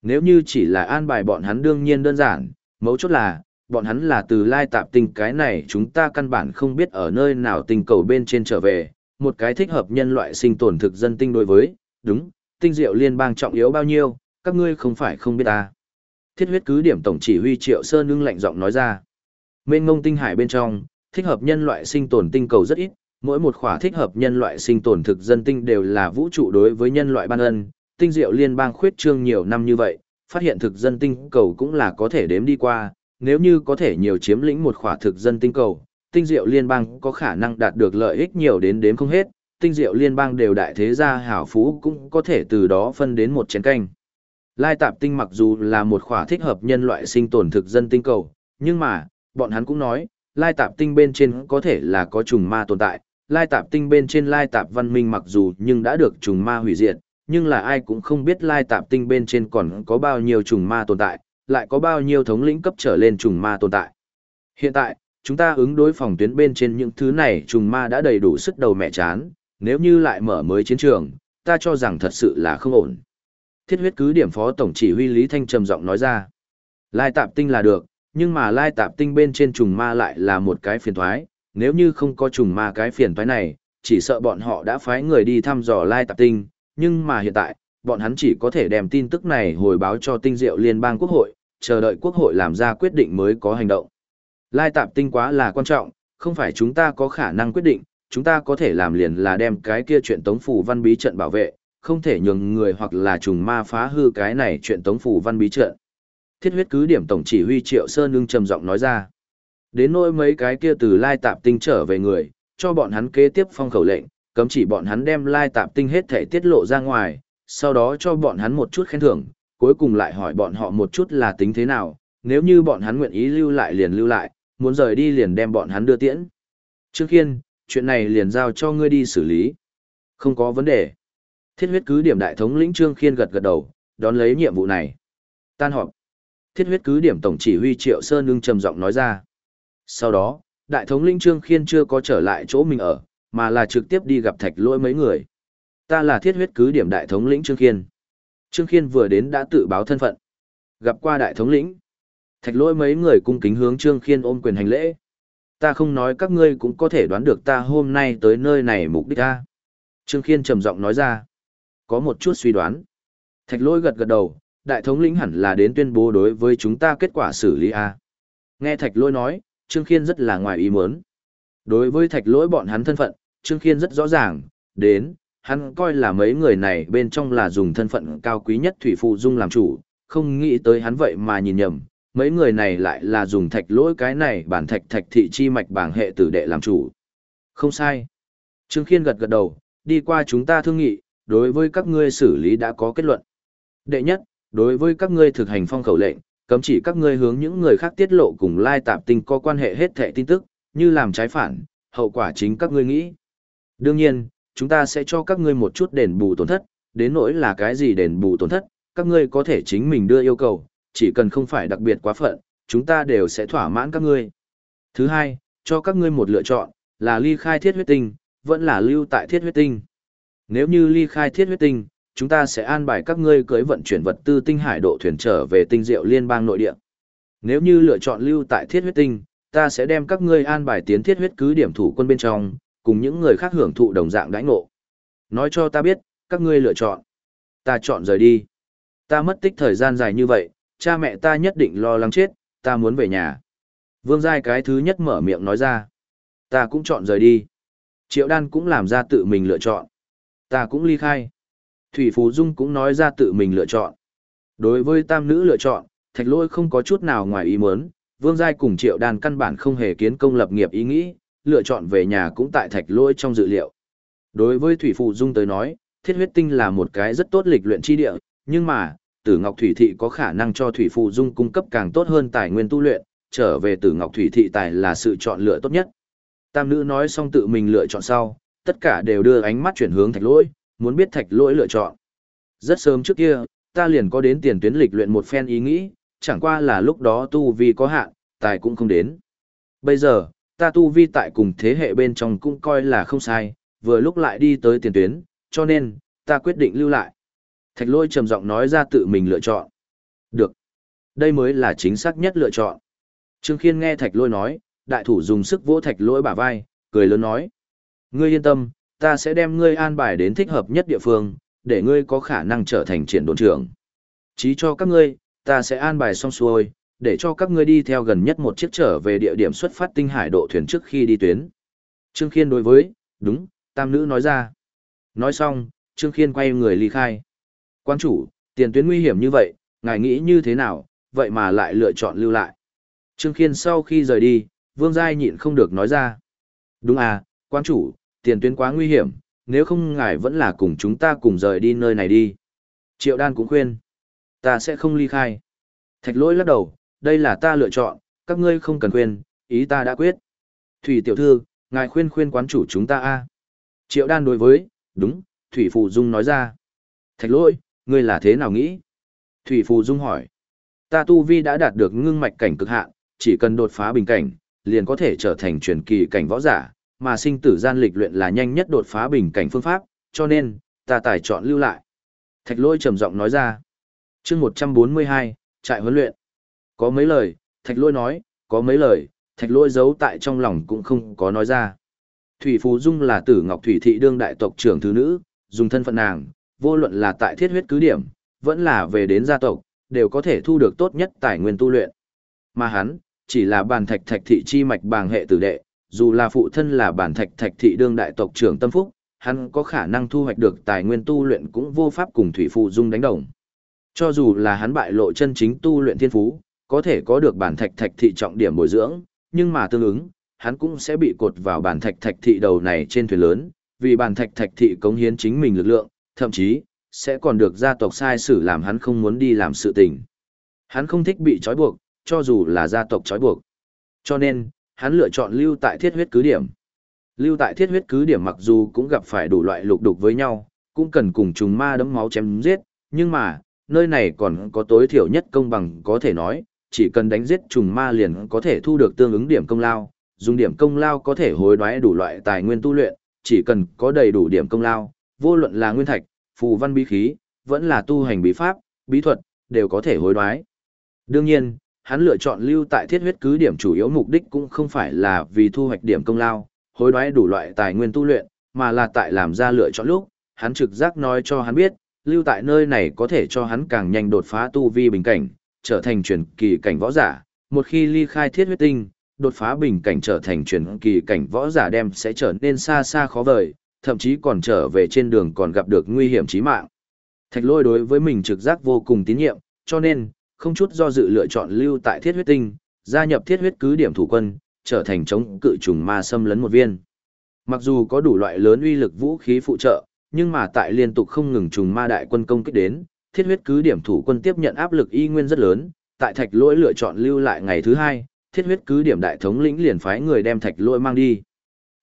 Nếu như chỉ là an bài bọn hắn đương nhiên đơn giản, mấu chốt là, bọn hắn là từ lai tạp tinh cái này chúng ta căn bản không biết ở nơi nào tình cầu bên trên trở về, một cái thích hợp nhân loại sinh tồn thực dân tinh đối với, đúng, tinh diệu liên bang trọng yếu bao nhiêu, các ngươi không phải không biết ta. Thiết huyết cứ điểm tổng chỉ huy Triệu Sơn nương lạnh giọng nói ra. Mênh ngông tinh hải bên trong, thích hợp nhân loại sinh tồn tinh cầu rất ít, mỗi một khỏa thích hợp nhân loại sinh tồn thực dân tinh đều là vũ trụ đối với nhân loại ban ân, tinh diệu liên bang khuyết trương nhiều năm như vậy, phát hiện thực dân tinh cầu cũng là có thể đếm đi qua, nếu như có thể nhiều chiếm lĩnh một khỏa thực dân tinh cầu, tinh diệu liên bang có khả năng đạt được lợi ích nhiều đến đếm không hết, tinh diệu liên bang đều đại thế gia hảo phú cũng có thể từ đó phân đến một chén canh. Lai tạp tinh mặc dù là một khỏa thích hợp nhân loại sinh tồn thực dân tinh cầu, nhưng mà, bọn hắn cũng nói, lai tạp tinh bên trên có thể là có trùng ma tồn tại, lai tạp tinh bên trên lai tạp văn minh mặc dù nhưng đã được trùng ma hủy diệt, nhưng là ai cũng không biết lai tạp tinh bên trên còn có bao nhiêu trùng ma tồn tại, lại có bao nhiêu thống lĩnh cấp trở lên trùng ma tồn tại. Hiện tại, chúng ta ứng đối phòng tuyến bên trên những thứ này trùng ma đã đầy đủ sức đầu mẹ chán, nếu như lại mở mới chiến trường, ta cho rằng thật sự là không ổn. Thiết huyết cứ điểm phó tổng chỉ huy Lý Thanh trầm giọng nói ra. Lai tạp tinh là được, nhưng mà lai tạp tinh bên trên trùng ma lại là một cái phiền thoái, nếu như không có trùng ma cái phiền thoái này, chỉ sợ bọn họ đã phái người đi thăm dò lai tạp tinh, nhưng mà hiện tại, bọn hắn chỉ có thể đem tin tức này hồi báo cho tinh diệu liên bang quốc hội, chờ đợi quốc hội làm ra quyết định mới có hành động. Lai tạp tinh quá là quan trọng, không phải chúng ta có khả năng quyết định, chúng ta có thể làm liền là đem cái kia chuyện tống phủ văn bí trận bảo vệ, không thể nhường người hoặc là trùng ma phá hư cái này chuyện tống phủ văn bí trận. Thiết huyết cứ điểm tổng chỉ huy Triệu Sơn ưng trầm giọng nói ra. Đến nỗi mấy cái kia từ lai tạp tinh trở về người, cho bọn hắn kế tiếp phong khẩu lệnh, cấm chỉ bọn hắn đem lai tạp tinh hết thể tiết lộ ra ngoài, sau đó cho bọn hắn một chút khen thưởng, cuối cùng lại hỏi bọn họ một chút là tính thế nào, nếu như bọn hắn nguyện ý lưu lại liền lưu lại, muốn rời đi liền đem bọn hắn đưa tiễn. Trương Khiên, chuyện này liền giao cho ngươi đi xử lý. Không có vấn đề. Thiết huyết cứ điểm đại thống lĩnh Trương Khiên gật gật đầu, đón lấy nhiệm vụ này. Tan họp. Thiết huyết cứ điểm tổng chỉ huy Triệu Sơn Nương trầm giọng nói ra. Sau đó, đại thống lĩnh Trương Khiên chưa có trở lại chỗ mình ở, mà là trực tiếp đi gặp thạch lỗi mấy người. Ta là thiết huyết cứ điểm đại thống lĩnh Trương Khiên. Trương Khiên vừa đến đã tự báo thân phận. Gặp qua đại thống lĩnh. Thạch lỗi mấy người cung kính hướng Trương Khiên ôm quyền hành lễ. Ta không nói các ngươi cũng có thể đoán được ta hôm nay tới nơi này mục đích ta. Trương Khiên trầm giọng nói ra. Có một chút suy đoán. Thạch lỗi gật gật đầu, đại thống lĩnh hẳn là đến tuyên bố đối với chúng ta kết quả xử lý A. Nghe thạch lỗi nói, Trương Khiên rất là ngoài ý muốn. Đối với thạch lỗi bọn hắn thân phận, Trương Khiên rất rõ ràng, đến, hắn coi là mấy người này bên trong là dùng thân phận cao quý nhất Thủy Phụ Dung làm chủ, không nghĩ tới hắn vậy mà nhìn nhầm, mấy người này lại là dùng thạch lỗi cái này bản thạch thạch thị chi mạch bảng hệ tử đệ làm chủ. Không sai. Trương Khiên gật gật đầu, đi qua chúng ta thương nghị, đối với các ngươi xử lý đã có kết luận. Đệ nhất, đối với các ngươi thực hành phong khẩu lệnh, cấm chỉ các ngươi hướng những người khác tiết lộ cùng lai tạp tình có quan hệ hết thẻ tin tức, như làm trái phản, hậu quả chính các ngươi nghĩ. Đương nhiên, chúng ta sẽ cho các ngươi một chút đền bù tổn thất, đến nỗi là cái gì đền bù tổn thất, các ngươi có thể chính mình đưa yêu cầu, chỉ cần không phải đặc biệt quá phận, chúng ta đều sẽ thỏa mãn các ngươi. Thứ hai, cho các ngươi một lựa chọn, là ly khai thiết huyết tinh, vẫn là lưu tại thiết huyết tinh. Nếu như ly khai thiết huyết tinh, chúng ta sẽ an bài các ngươi cưới vận chuyển vật tư tinh hải độ thuyền trở về tinh diệu liên bang nội địa. Nếu như lựa chọn lưu tại thiết huyết tinh, ta sẽ đem các ngươi an bài tiến thiết huyết cứ điểm thủ quân bên trong, cùng những người khác hưởng thụ đồng dạng đãi ngộ. Nói cho ta biết, các ngươi lựa chọn. Ta chọn rời đi. Ta mất tích thời gian dài như vậy, cha mẹ ta nhất định lo lắng chết, ta muốn về nhà. Vương Giai cái thứ nhất mở miệng nói ra. Ta cũng chọn rời đi. Triệu đan cũng làm ra tự mình lựa chọn. Ta cũng ly khai. Thủy Phú Dung cũng nói ra tự mình lựa chọn. Đối với tam nữ lựa chọn, thạch lôi không có chút nào ngoài ý muốn, vương giai cùng triệu đan căn bản không hề kiến công lập nghiệp ý nghĩ, lựa chọn về nhà cũng tại thạch lôi trong dự liệu. Đối với Thủy Phụ Dung tới nói, thiết huyết tinh là một cái rất tốt lịch luyện chi địa, nhưng mà, tử ngọc thủy thị có khả năng cho Thủy Phụ Dung cung cấp càng tốt hơn tài nguyên tu luyện, trở về tử ngọc thủy thị tài là sự chọn lựa tốt nhất. Tam nữ nói xong tự mình lựa chọn sau, tất cả đều đưa ánh mắt chuyển hướng thạch lỗi, muốn biết thạch lỗi lựa chọn. Rất sớm trước kia, ta liền có đến tiền tuyến lịch luyện một phen ý nghĩ, chẳng qua là lúc đó tu vi có hạn, tài cũng không đến. Bây giờ, ta tu vi tại cùng thế hệ bên trong cũng coi là không sai, vừa lúc lại đi tới tiền tuyến, cho nên, ta quyết định lưu lại. Thạch Lôi trầm giọng nói ra tự mình lựa chọn. Được. Đây mới là chính xác nhất lựa chọn. Trương Khiên nghe thạch Lôi nói, đại thủ dùng sức vỗ thạch Lôi bả vai, cười lớn nói. Ngươi yên tâm, ta sẽ đem ngươi an bài đến thích hợp nhất địa phương, để ngươi có khả năng trở thành triển đồn trưởng. Chí cho các ngươi, ta sẽ an bài xong xuôi, để cho các ngươi đi theo gần nhất một chiếc trở về địa điểm xuất phát tinh hải độ thuyền trước khi đi tuyến. Trương Khiên đối với, đúng, tam nữ nói ra. Nói xong, Trương Khiên quay người ly khai. Quan chủ, tiền tuyến nguy hiểm như vậy, ngài nghĩ như thế nào, vậy mà lại lựa chọn lưu lại. Trương Khiên sau khi rời đi, Vương Giai nhịn không được nói ra. Đúng à, quan chủ, tiền tuyến quá nguy hiểm, nếu không ngài vẫn là cùng chúng ta cùng rời đi nơi này đi. Triệu đan cũng khuyên, ta sẽ không ly khai. Thạch lỗi lắc đầu, đây là ta lựa chọn, các ngươi không cần khuyên, ý ta đã quyết. Thủy tiểu thư, ngài khuyên khuyên quán chủ chúng ta a. Triệu đan đối với, đúng, Thủy Phù Dung nói ra. Thạch lỗi, ngươi là thế nào nghĩ? Thủy Phù Dung hỏi. Ta tu vi đã đạt được ngưng mạch cảnh cực hạn, chỉ cần đột phá bình cảnh, liền có thể trở thành truyền kỳ cảnh võ giả, mà sinh tử gian lịch luyện là nhanh nhất đột phá bình cảnh phương pháp, cho nên, ta tài chọn lưu lại. Thạch Lỗi trầm giọng nói ra. chương 142, trại huấn luyện. Có mấy lời, thạch lôi nói, có mấy lời, thạch lôi giấu tại trong lòng cũng không có nói ra. Thủy Phú Dung là tử ngọc thủy thị đương đại tộc trưởng thứ nữ, dùng thân phận nàng, vô luận là tại thiết huyết cứ điểm, vẫn là về đến gia tộc, đều có thể thu được tốt nhất tài nguyên tu luyện. Mà hắn, chỉ là bàn thạch thạch thị chi mạch bàng hệ tử đệ, dù là phụ thân là bản thạch thạch thị đương đại tộc trưởng tâm phúc, hắn có khả năng thu hoạch được tài nguyên tu luyện cũng vô pháp cùng thủy phụ dung đánh đồng. Cho dù là hắn bại lộ chân chính tu luyện thiên phú, có thể có được bản thạch thạch thị trọng điểm bồi dưỡng, nhưng mà tương ứng, hắn cũng sẽ bị cột vào bản thạch thạch thị đầu này trên thuyền lớn, vì bản thạch thạch thị cống hiến chính mình lực lượng, thậm chí sẽ còn được gia tộc sai sử làm hắn không muốn đi làm sự tình. Hắn không thích bị trói buộc, cho dù là gia tộc trói buộc. Cho nên, hắn lựa chọn lưu tại thiết huyết cứ điểm. Lưu tại thiết huyết cứ điểm mặc dù cũng gặp phải đủ loại lục đục với nhau, cũng cần cùng chúng ma đấm máu chém giết, nhưng mà, nơi này còn có tối thiểu nhất công bằng có thể nói, chỉ cần đánh giết trùng ma liền có thể thu được tương ứng điểm công lao, dùng điểm công lao có thể hối đoái đủ loại tài nguyên tu luyện, chỉ cần có đầy đủ điểm công lao, vô luận là nguyên thạch, phù văn bí khí, vẫn là tu hành bí pháp, bí thuật, đều có thể hối đoái. Đương nhiên, hắn lựa chọn lưu tại thiết huyết cứ điểm chủ yếu mục đích cũng không phải là vì thu hoạch điểm công lao, hối đoái đủ loại tài nguyên tu luyện, mà là tại làm ra lựa chọn lúc, hắn trực giác nói cho hắn biết, lưu tại nơi này có thể cho hắn càng nhanh đột phá tu vi bình cảnh, trở thành truyền kỳ cảnh võ giả, một khi ly khai thiết huyết tinh, đột phá bình cảnh trở thành truyền kỳ cảnh võ giả đem sẽ trở nên xa xa khó vời, thậm chí còn trở về trên đường còn gặp được nguy hiểm chí mạng. Thạch lôi đối với mình trực giác vô cùng tín nhiệm, cho nên, không chút do dự lựa chọn lưu tại thiết huyết tinh, gia nhập thiết huyết cứ điểm thủ quân, trở thành chống cự trùng ma xâm lấn một viên. Mặc dù có đủ loại lớn uy lực vũ khí phụ trợ, nhưng mà tại liên tục không ngừng trùng ma đại quân công kích đến, thiết huyết cứ điểm thủ quân tiếp nhận áp lực y nguyên rất lớn, tại thạch lỗi lựa chọn lưu lại ngày thứ hai, thiết huyết cứ điểm đại thống lĩnh liền phái người đem thạch lỗi mang đi.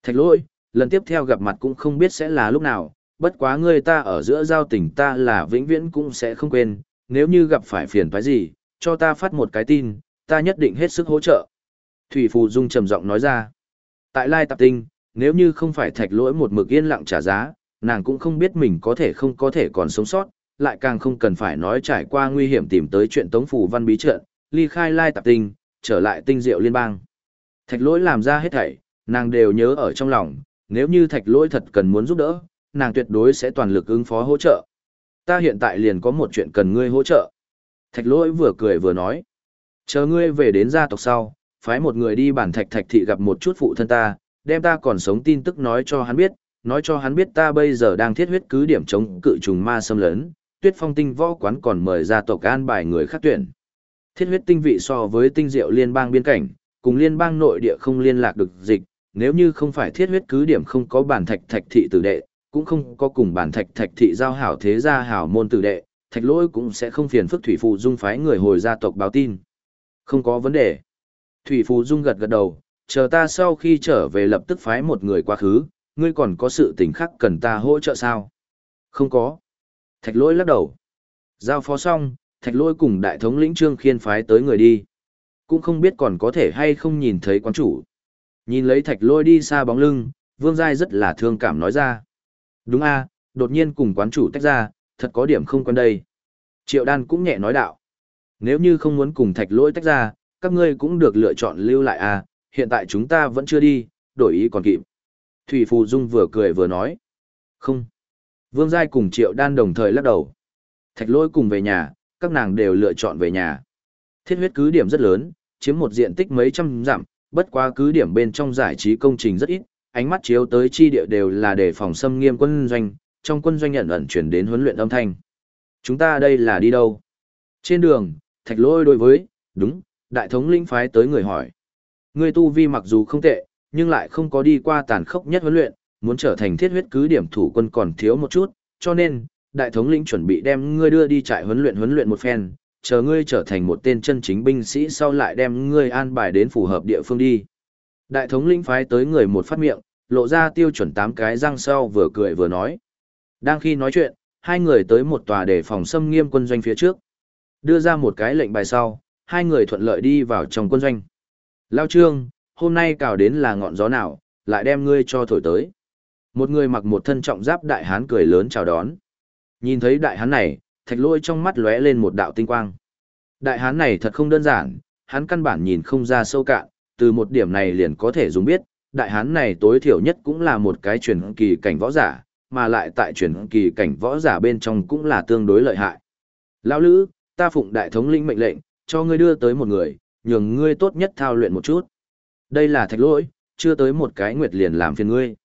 Thạch lỗi, lần tiếp theo gặp mặt cũng không biết sẽ là lúc nào, bất quá ngươi ta ở giữa giao tình ta là vĩnh viễn cũng sẽ không quên, nếu như gặp phải phiền toái gì, cho ta phát một cái tin, ta nhất định hết sức hỗ trợ. Thủy Phù Dung trầm giọng nói ra. Tại Lai Tạp Tinh, nếu như không phải thạch lỗi một mực yên lặng trả giá, nàng cũng không biết mình có thể không có thể còn sống sót, lại càng không cần phải nói trải qua nguy hiểm tìm tới chuyện tống phủ văn bí trận, ly khai Lai Tạp Tinh, trở lại tinh diệu liên bang. Thạch lỗi làm ra hết thảy, nàng đều nhớ ở trong lòng, nếu như thạch lỗi thật cần muốn giúp đỡ, nàng tuyệt đối sẽ toàn lực ứng phó hỗ trợ. Ta hiện tại liền có một chuyện cần ngươi hỗ trợ. Thạch lỗi vừa cười vừa nói. Chờ ngươi về đến gia tộc sau, phái một người đi bản thạch thạch thị gặp một chút phụ thân ta, đem ta còn sống tin tức nói cho hắn biết, nói cho hắn biết ta bây giờ đang thiết huyết cứ điểm chống cự trùng ma xâm lấn, tuyết phong tinh võ quán còn mời gia tộc an bài người khác tuyển. Thiết huyết tinh vị so với tinh diệu liên bang biên cảnh, cùng liên bang nội địa không liên lạc được dịch, nếu như không phải thiết huyết cứ điểm không có bản thạch thạch thị tử đệ, cũng không có cùng bản thạch thạch thị giao hảo thế gia hảo môn tử đệ, thạch lỗi cũng sẽ không phiền phức thủy phụ dung phái người hồi gia tộc báo tin. Không có vấn đề. Thủy phụ dung gật gật đầu, chờ ta sau khi trở về lập tức phái một người quá khứ, ngươi còn có sự tình khác cần ta hỗ trợ sao? Không có. Thạch lỗi lắc đầu. Giao phó xong, thạch lỗi cùng đại thống lĩnh trương khiên phái tới người đi. Cũng không biết còn có thể hay không nhìn thấy quán chủ. Nhìn lấy thạch lỗi đi xa bóng lưng, vương giai rất là thương cảm nói ra. Đúng a đột nhiên cùng quán chủ tách ra, thật có điểm không quen đây. Triệu đan cũng nhẹ nói đạo. Nếu như không muốn cùng thạch lỗi tách ra, các ngươi cũng được lựa chọn lưu lại a hiện tại chúng ta vẫn chưa đi, đổi ý còn kịp. Thủy Phù Dung vừa cười vừa nói. Không. Vương Giai cùng Triệu Đan đồng thời lắc đầu. Thạch Lôi cùng về nhà, các nàng đều lựa chọn về nhà. Thiết huyết cứ điểm rất lớn, chiếm một diện tích mấy trăm dặm, bất quá cứ điểm bên trong giải trí công trình rất ít, ánh mắt chiếu tới chi địa đều là để phòng xâm nghiêm quân doanh, trong quân doanh nhận ẩn chuyển đến huấn luyện âm thanh. Chúng ta đây là đi đâu? Trên đường, thạch lôi đối với, đúng, đại thống linh phái tới người hỏi. người tu vi mặc dù không tệ, nhưng lại không có đi qua tàn khốc nhất huấn luyện, muốn trở thành thiết huyết cứ điểm thủ quân còn thiếu một chút, cho nên, đại thống lĩnh chuẩn bị đem ngươi đưa đi trại huấn luyện huấn luyện một phen, chờ ngươi trở thành một tên chân chính binh sĩ sau lại đem ngươi an bài đến phù hợp địa phương đi. Đại thống lĩnh phái tới người một phát miệng, lộ ra tiêu chuẩn tám cái răng sau vừa cười vừa nói. Đang khi nói chuyện, hai người tới một tòa để phòng xâm nghiêm quân doanh phía trước. Đưa ra một cái lệnh bài sau, hai người thuận lợi đi vào trong quân doanh. Lao trương, hôm nay cào đến là ngọn gió nào, lại đem ngươi cho thổi tới. Một người mặc một thân trọng giáp đại hán cười lớn chào đón. Nhìn thấy đại hán này, thạch lôi trong mắt lóe lên một đạo tinh quang. Đại hán này thật không đơn giản, hắn căn bản nhìn không ra sâu cạn, từ một điểm này liền có thể dùng biết, đại hán này tối thiểu nhất cũng là một cái truyền kỳ cảnh võ giả, mà lại tại truyền kỳ cảnh võ giả bên trong cũng là tương đối lợi hại. Lão Lữ, ta phụng đại thống linh mệnh lệnh, cho ngươi đưa tới một người, nhường ngươi tốt nhất thao luyện một chút. Đây là thạch lỗi, chưa tới một cái nguyệt liền làm phiền ngươi.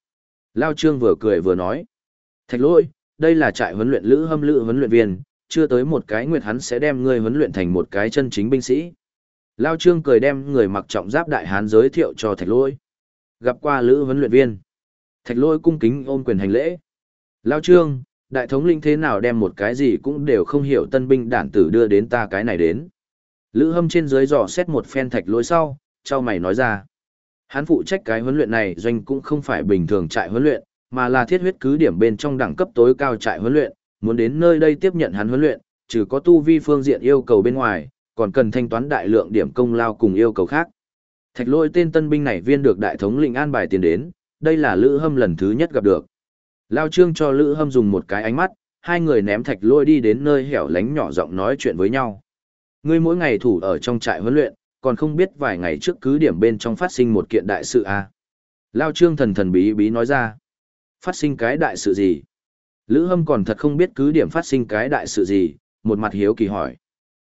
Lao Trương vừa cười vừa nói. Thạch lỗi, đây là trại huấn luyện lữ hâm lữ huấn luyện viên, chưa tới một cái nguyệt hắn sẽ đem ngươi huấn luyện thành một cái chân chính binh sĩ. Lao Trương cười đem người mặc trọng giáp đại hán giới thiệu cho thạch lỗi. Gặp qua lữ huấn luyện viên. Thạch lỗi cung kính ôm quyền hành lễ. Lao Trương, đại thống linh thế nào đem một cái gì cũng đều không hiểu tân binh đản tử đưa đến ta cái này đến. Lữ hâm trên dưới dò xét một phen thạch lỗi sau, cho mày nói ra. Hắn phụ trách cái huấn luyện này doanh cũng không phải bình thường trại huấn luyện, mà là thiết huyết cứ điểm bên trong đẳng cấp tối cao trại huấn luyện, muốn đến nơi đây tiếp nhận hắn huấn luyện, trừ có tu vi phương diện yêu cầu bên ngoài, còn cần thanh toán đại lượng điểm công lao cùng yêu cầu khác. Thạch lôi tên tân binh này viên được đại thống lĩnh an bài tiền đến, đây là Lữ Hâm lần thứ nhất gặp được. Lao Trương cho Lữ Hâm dùng một cái ánh mắt, hai người ném thạch lôi đi đến nơi hẻo lánh nhỏ giọng nói chuyện với nhau. Ngươi mỗi ngày thủ ở trong trại huấn luyện, còn không biết vài ngày trước cứ điểm bên trong phát sinh một kiện đại sự à. Lao Trương thần thần bí bí nói ra. Phát sinh cái đại sự gì? Lữ Hâm còn thật không biết cứ điểm phát sinh cái đại sự gì, một mặt hiếu kỳ hỏi.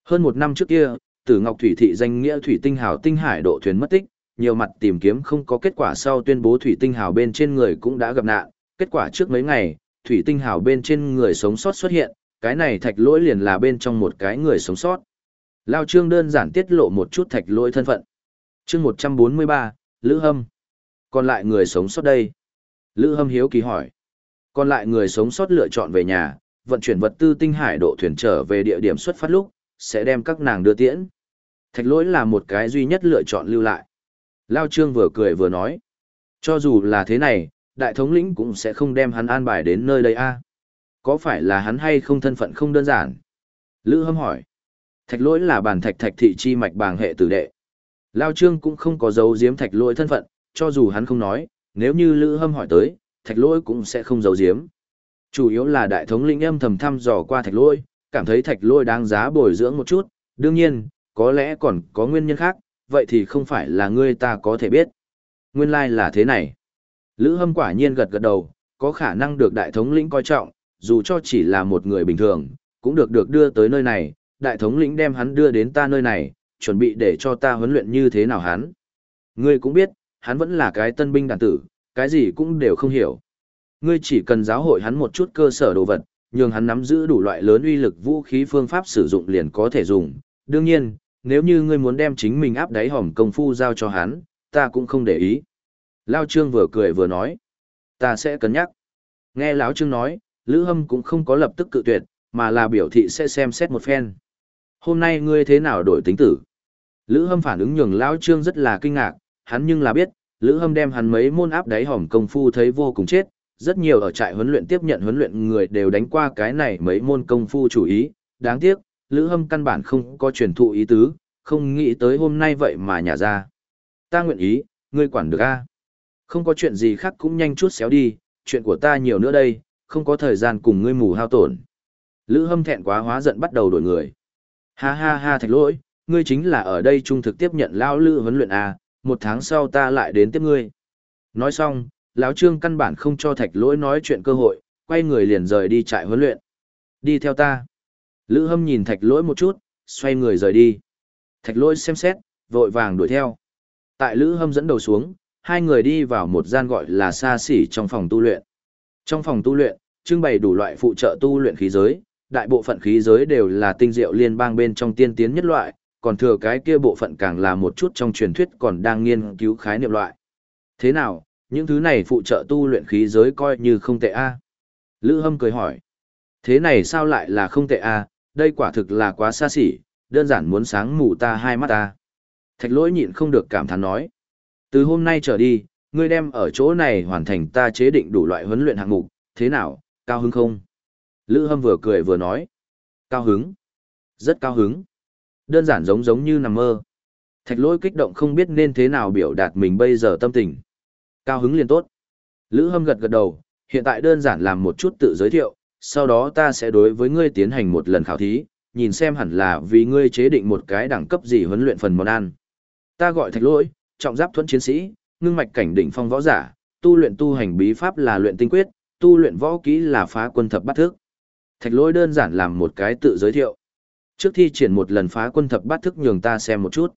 Hơn một năm trước kia, Tử Ngọc Thủy Thị danh nghĩa Thủy Tinh Hào Tinh Hải độ thuyền mất tích, nhiều mặt tìm kiếm không có kết quả sau tuyên bố Thủy Tinh Hào bên trên người cũng đã gặp nạn, kết quả trước mấy ngày, Thủy Tinh Hào bên trên người sống sót xuất hiện, cái này thạch lỗi liền là bên trong một cái người sống sót. Lao Trương đơn giản tiết lộ một chút thạch lỗi thân phận. Chương 143, Lữ Hâm. Còn lại người sống sót đây. Lữ Hâm hiếu kỳ hỏi. Còn lại người sống sót lựa chọn về nhà, vận chuyển vật tư tinh hải độ thuyền trở về địa điểm xuất phát lúc, sẽ đem các nàng đưa tiễn. Thạch lỗi là một cái duy nhất lựa chọn lưu lại. Lao Trương vừa cười vừa nói. Cho dù là thế này, đại thống lĩnh cũng sẽ không đem hắn an bài đến nơi đây a Có phải là hắn hay không thân phận không đơn giản? Lữ hâm hỏi. Thạch lỗi là bản thạch thạch thị chi mạch bàng hệ tử đệ. Lao Trương cũng không có dấu giếm thạch lỗi thân phận, cho dù hắn không nói, nếu như Lữ hâm hỏi tới, thạch lỗi cũng sẽ không giấu giếm. Chủ yếu là đại thống lĩnh âm thầm thăm dò qua thạch lỗi, cảm thấy thạch lỗi đáng giá bồi dưỡng một chút, đương nhiên, có lẽ còn có nguyên nhân khác, vậy thì không phải là ngươi ta có thể biết. Nguyên lai like là thế này. Lữ hâm quả nhiên gật gật đầu, có khả năng được đại thống lĩnh coi trọng, dù cho chỉ là một người bình thường, cũng được được đưa tới nơi này, đại thống lĩnh đem hắn đưa đến ta nơi này, chuẩn bị để cho ta huấn luyện như thế nào hắn. Ngươi cũng biết, hắn vẫn là cái tân binh đàn tử, cái gì cũng đều không hiểu. Ngươi chỉ cần giáo hội hắn một chút cơ sở đồ vật, nhường hắn nắm giữ đủ loại lớn uy lực vũ khí phương pháp sử dụng liền có thể dùng. Đương nhiên, nếu như ngươi muốn đem chính mình áp đáy hòm công phu giao cho hắn, ta cũng không để ý. Lao Trương vừa cười vừa nói, ta sẽ cân nhắc. Nghe Lão Trương nói, Lữ Hâm cũng không có lập tức cự tuyệt, mà là biểu thị sẽ xem xét một phen. Hôm nay ngươi thế nào đổi tính tử? Lữ Hâm phản ứng nhường Lão Trương rất là kinh ngạc, hắn nhưng là biết, Lữ Hâm đem hắn mấy môn áp đáy hòm công phu thấy vô cùng chết, rất nhiều ở trại huấn luyện tiếp nhận huấn luyện người đều đánh qua cái này mấy môn công phu chủ ý, đáng tiếc, Lữ Hâm căn bản không có truyền thụ ý tứ, không nghĩ tới hôm nay vậy mà nhả ra. Ta nguyện ý, ngươi quản được a? Không có chuyện gì khác cũng nhanh chút xéo đi, chuyện của ta nhiều nữa đây, không có thời gian cùng ngươi mù hao tổn. Lữ Hâm thẹn quá hóa giận bắt đầu đổi người. Ha ha ha thạch lỗi, ngươi chính là ở đây trung thực tiếp nhận lao lữ huấn luyện à? một tháng sau ta lại đến tiếp ngươi. Nói xong, lão Trương căn bản không cho thạch lỗi nói chuyện cơ hội, quay người liền rời đi trại huấn luyện. Đi theo ta. Lữ hâm nhìn thạch lỗi một chút, xoay người rời đi. Thạch lỗi xem xét, vội vàng đuổi theo. Tại lữ hâm dẫn đầu xuống, hai người đi vào một gian gọi là xa xỉ trong phòng tu luyện. Trong phòng tu luyện, trưng bày đủ loại phụ trợ tu luyện khí giới, đại bộ phận khí giới đều là tinh diệu liên bang bên trong tiên tiến nhất loại, còn thừa cái kia bộ phận càng là một chút trong truyền thuyết còn đang nghiên cứu khái niệm loại. Thế nào, những thứ này phụ trợ tu luyện khí giới coi như không tệ a Lữ Hâm cười hỏi. Thế này sao lại là không tệ a đây quả thực là quá xa xỉ, đơn giản muốn sáng mù ta hai mắt ta. Thạch lỗi nhịn không được cảm thán nói. Từ hôm nay trở đi, ngươi đem ở chỗ này hoàn thành ta chế định đủ loại huấn luyện hạng mục, thế nào, cao hứng không? Lữ Hâm vừa cười vừa nói. Cao hứng. Rất cao hứng. Đơn giản giống giống như nằm mơ. Thạch lỗi kích động không biết nên thế nào biểu đạt mình bây giờ tâm tình. Cao hứng liền tốt. Lữ hâm gật gật đầu, hiện tại đơn giản làm một chút tự giới thiệu, sau đó ta sẽ đối với ngươi tiến hành một lần khảo thí, nhìn xem hẳn là vì ngươi chế định một cái đẳng cấp gì huấn luyện phần món ăn. Ta gọi thạch lỗi, trọng giáp thuẫn chiến sĩ, ngưng mạch cảnh đỉnh phong võ giả, tu luyện tu hành bí pháp là luyện tinh quyết, tu luyện võ kỹ là phá quân thập bát thức. Thạch lỗi đơn giản làm một cái tự giới thiệu. Trước thi triển một lần phá quân thập bát thức nhường ta xem một chút.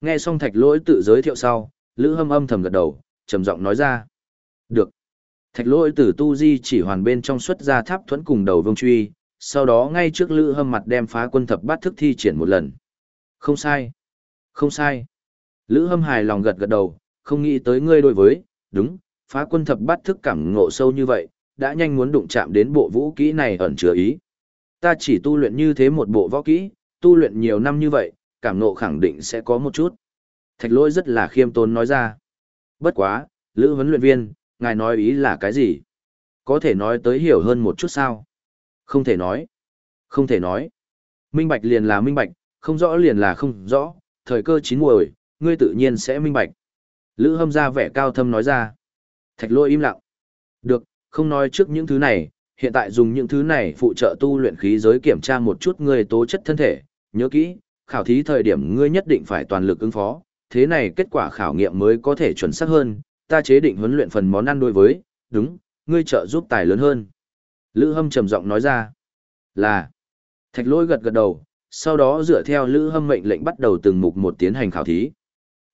Nghe xong thạch lỗi tự giới thiệu sau, Lữ hâm âm thầm gật đầu, trầm giọng nói ra. Được. Thạch lỗi từ tu di chỉ hoàn bên trong xuất ra tháp thuẫn cùng đầu vương truy, sau đó ngay trước lữ hâm mặt đem phá quân thập bát thức thi triển một lần. Không sai. Không sai. Lữ hâm hài lòng gật gật đầu, không nghĩ tới ngươi đối với, đúng, phá quân thập bát thức cảm ngộ sâu như vậy, đã nhanh muốn đụng chạm đến bộ vũ kỹ này ẩn chứa ý. Ta chỉ tu luyện như thế một bộ võ kỹ, tu luyện nhiều năm như vậy, cảm ngộ khẳng định sẽ có một chút. Thạch lỗi rất là khiêm tốn nói ra. Bất quá, Lữ huấn luyện viên, ngài nói ý là cái gì? Có thể nói tới hiểu hơn một chút sao? Không thể nói. Không thể nói. Minh bạch liền là minh bạch, không rõ liền là không rõ, thời cơ chín muồi, ngươi tự nhiên sẽ minh bạch. Lữ hâm ra vẻ cao thâm nói ra. Thạch lôi im lặng. Được, không nói trước những thứ này, hiện tại dùng những thứ này phụ trợ tu luyện khí giới kiểm tra một chút ngươi tố chất thân thể, nhớ kỹ, khảo thí thời điểm ngươi nhất định phải toàn lực ứng phó, thế này kết quả khảo nghiệm mới có thể chuẩn xác hơn, ta chế định huấn luyện phần món ăn đối với, đúng, ngươi trợ giúp tài lớn hơn. Lữ Hâm trầm giọng nói ra, là, thạch lỗi gật gật đầu, sau đó dựa theo Lữ Hâm mệnh lệnh bắt đầu từng mục một tiến hành khảo thí.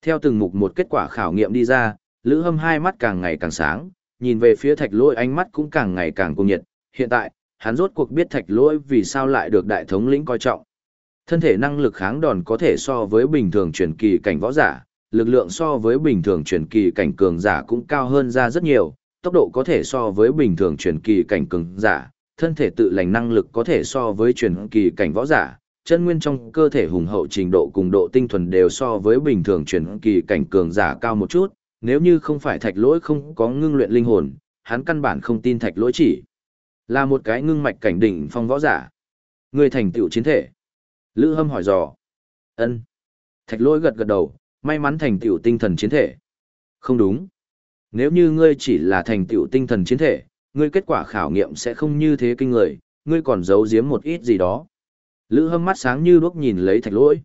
Theo từng mục một kết quả khảo nghiệm đi ra, Lữ Hâm hai mắt càng ngày càng sáng, nhìn về phía thạch lỗi ánh mắt cũng càng ngày càng cuồng nhiệt, hiện tại, hắn rốt cuộc biết thạch lỗi vì sao lại được đại thống lĩnh coi trọng. Thân thể năng lực kháng đòn có thể so với bình thường truyền kỳ cảnh võ giả, lực lượng so với bình thường truyền kỳ cảnh cường giả cũng cao hơn ra rất nhiều, tốc độ có thể so với bình thường truyền kỳ cảnh cường giả, thân thể tự lành năng lực có thể so với truyền kỳ cảnh võ giả, chân nguyên trong cơ thể hùng hậu trình độ cùng độ tinh thuần đều so với bình thường truyền kỳ cảnh cường giả cao một chút, nếu như không phải thạch lỗi không có ngưng luyện linh hồn, hắn căn bản không tin thạch lỗi chỉ là một cái ngưng mạch cảnh đỉnh phong võ giả. Người thành tựu chiến thể. Lữ Hâm hỏi dò. Ân. Thạch lỗi gật gật đầu, may mắn thành tựu tinh thần chiến thể. Không đúng. Nếu như ngươi chỉ là thành tựu tinh thần chiến thể, ngươi kết quả khảo nghiệm sẽ không như thế kinh người, ngươi còn giấu giếm một ít gì đó. Lữ hâm mắt sáng như đuốc nhìn lấy thạch lỗi.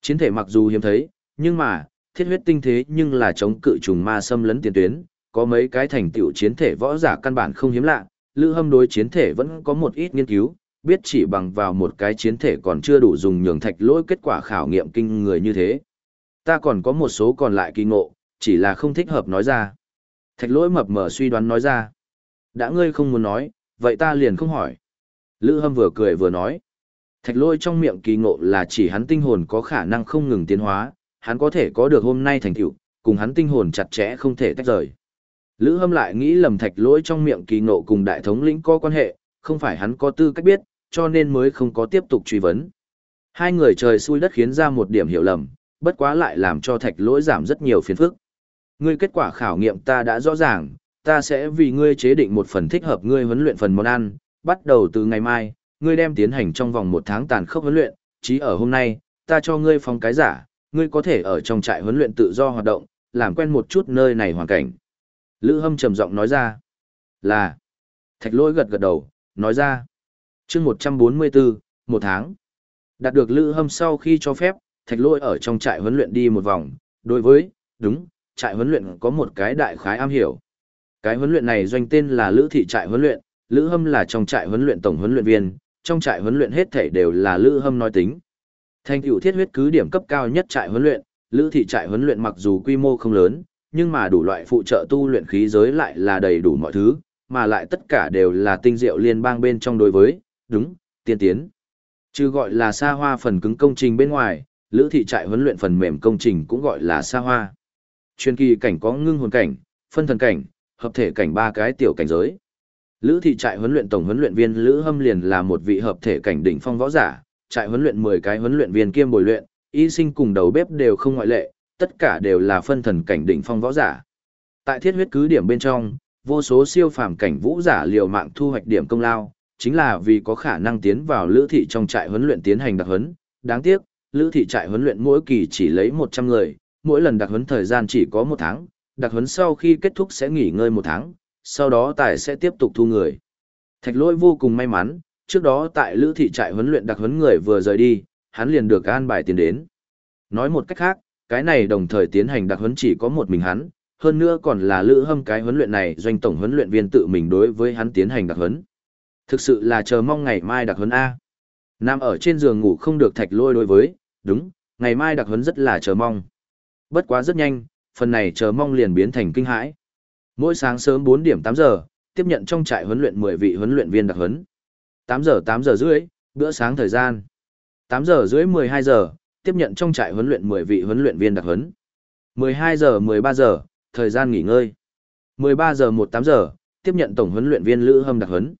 Chiến thể mặc dù hiếm thấy, nhưng mà, thiết huyết tinh thế nhưng là chống cự trùng ma xâm lấn tiền tuyến, có mấy cái thành tựu chiến thể võ giả căn bản không hiếm lạ, Lữ hâm đối chiến thể vẫn có một ít nghiên cứu, biết chỉ bằng vào một cái chiến thể còn chưa đủ dùng nhường thạch lỗi kết quả khảo nghiệm kinh người như thế. Ta còn có một số còn lại kỳ ngộ, chỉ là không thích hợp nói ra. Thạch lỗi mập mờ suy đoán nói ra. Đã ngươi không muốn nói, vậy ta liền không hỏi. Lữ hâm vừa cười vừa nói. Thạch lỗi trong miệng kỳ ngộ là chỉ hắn tinh hồn có khả năng không ngừng tiến hóa, hắn có thể có được hôm nay thành tựu, cùng hắn tinh hồn chặt chẽ không thể tách rời. Lữ hâm lại nghĩ lầm thạch lỗi trong miệng kỳ ngộ cùng đại thống lĩnh có quan hệ, không phải hắn có tư cách biết, cho nên mới không có tiếp tục truy vấn. Hai người trời xui đất khiến ra một điểm hiểu lầm, bất quá lại làm cho thạch lỗi giảm rất nhiều phiền phức. Ngươi kết quả khảo nghiệm ta đã rõ ràng, ta sẽ vì ngươi chế định một phần thích hợp ngươi huấn luyện phần món ăn, bắt đầu từ ngày mai, ngươi đem tiến hành trong vòng một tháng tàn khốc huấn luyện, chí ở hôm nay, ta cho ngươi phong cái giả, ngươi có thể ở trong trại huấn luyện tự do hoạt động, làm quen một chút nơi này hoàn cảnh. Lữ Hâm trầm giọng nói ra, là, thạch lỗi gật gật đầu, nói ra, chương 144, một tháng. Đạt được Lữ Hâm sau khi cho phép, thạch lỗi ở trong trại huấn luyện đi một vòng, đối với, đúng, trại huấn luyện có một cái đại khái am hiểu. Cái huấn luyện này doanh tên là Lữ thị trại huấn luyện, Lữ Hâm là trong trại huấn luyện tổng huấn luyện viên, trong trại huấn luyện hết thể đều là Lữ Hâm nói tính. Thành tựu thiết huyết cứ điểm cấp cao nhất trại huấn luyện, Lữ thị trại huấn luyện mặc dù quy mô không lớn, nhưng mà đủ loại phụ trợ tu luyện khí giới lại là đầy đủ mọi thứ, mà lại tất cả đều là tinh diệu liên bang bên trong đối với, đúng, tiên tiến. Chứ gọi là xa hoa phần cứng công trình bên ngoài, Lữ thị trại huấn luyện phần mềm công trình cũng gọi là xa hoa. Chuyên kỳ cảnh có ngưng hồn cảnh, phân thần cảnh, hợp thể cảnh ba cái tiểu cảnh giới. Lữ thị trại huấn luyện tổng huấn luyện viên Lữ Hâm liền là một vị hợp thể cảnh đỉnh phong võ giả, trại huấn luyện 10 cái huấn luyện viên kiêm bồi luyện, y sinh cùng đầu bếp đều không ngoại lệ, tất cả đều là phân thần cảnh đỉnh phong võ giả. Tại thiết huyết cứ điểm bên trong, vô số siêu phàm cảnh vũ giả liều mạng thu hoạch điểm công lao, chính là vì có khả năng tiến vào lữ thị trong trại huấn luyện tiến hành đặc huấn. Đáng tiếc, lữ thị trại huấn luyện mỗi kỳ chỉ lấy 100 người, mỗi lần đặc huấn thời gian chỉ có một tháng, đặc huấn sau khi kết thúc sẽ nghỉ ngơi một tháng, sau đó tài sẽ tiếp tục thu người. Thạch lỗi vô cùng may mắn, trước đó tại lữ thị trại huấn luyện đặc huấn người vừa rời đi, hắn liền được an bài tiền đến. Nói một cách khác, cái này đồng thời tiến hành đặc huấn chỉ có một mình hắn, hơn nữa còn là lữ hâm cái huấn luyện này doanh tổng huấn luyện viên tự mình đối với hắn tiến hành đặc huấn. Thực sự là chờ mong ngày mai đặc huấn A. Nằm ở trên giường ngủ không được thạch lôi đối với, đúng, ngày mai đặc huấn rất là chờ mong. Bất quá rất nhanh, phần này chờ mong liền biến thành kinh hãi. Mỗi sáng sớm 4 điểm 8 giờ, tiếp nhận trong trại huấn luyện 10 vị huấn luyện viên đặc huấn. 8 giờ 8 giờ rưỡi, bữa sáng thời gian. 8 giờ rưỡi 12 giờ, tiếp nhận trong trại huấn luyện 10 vị huấn luyện viên đặc huấn. 12 giờ 13 giờ, thời gian nghỉ ngơi. 13 giờ 18 giờ, tiếp nhận tổng huấn luyện viên Lữ Hâm đặc huấn.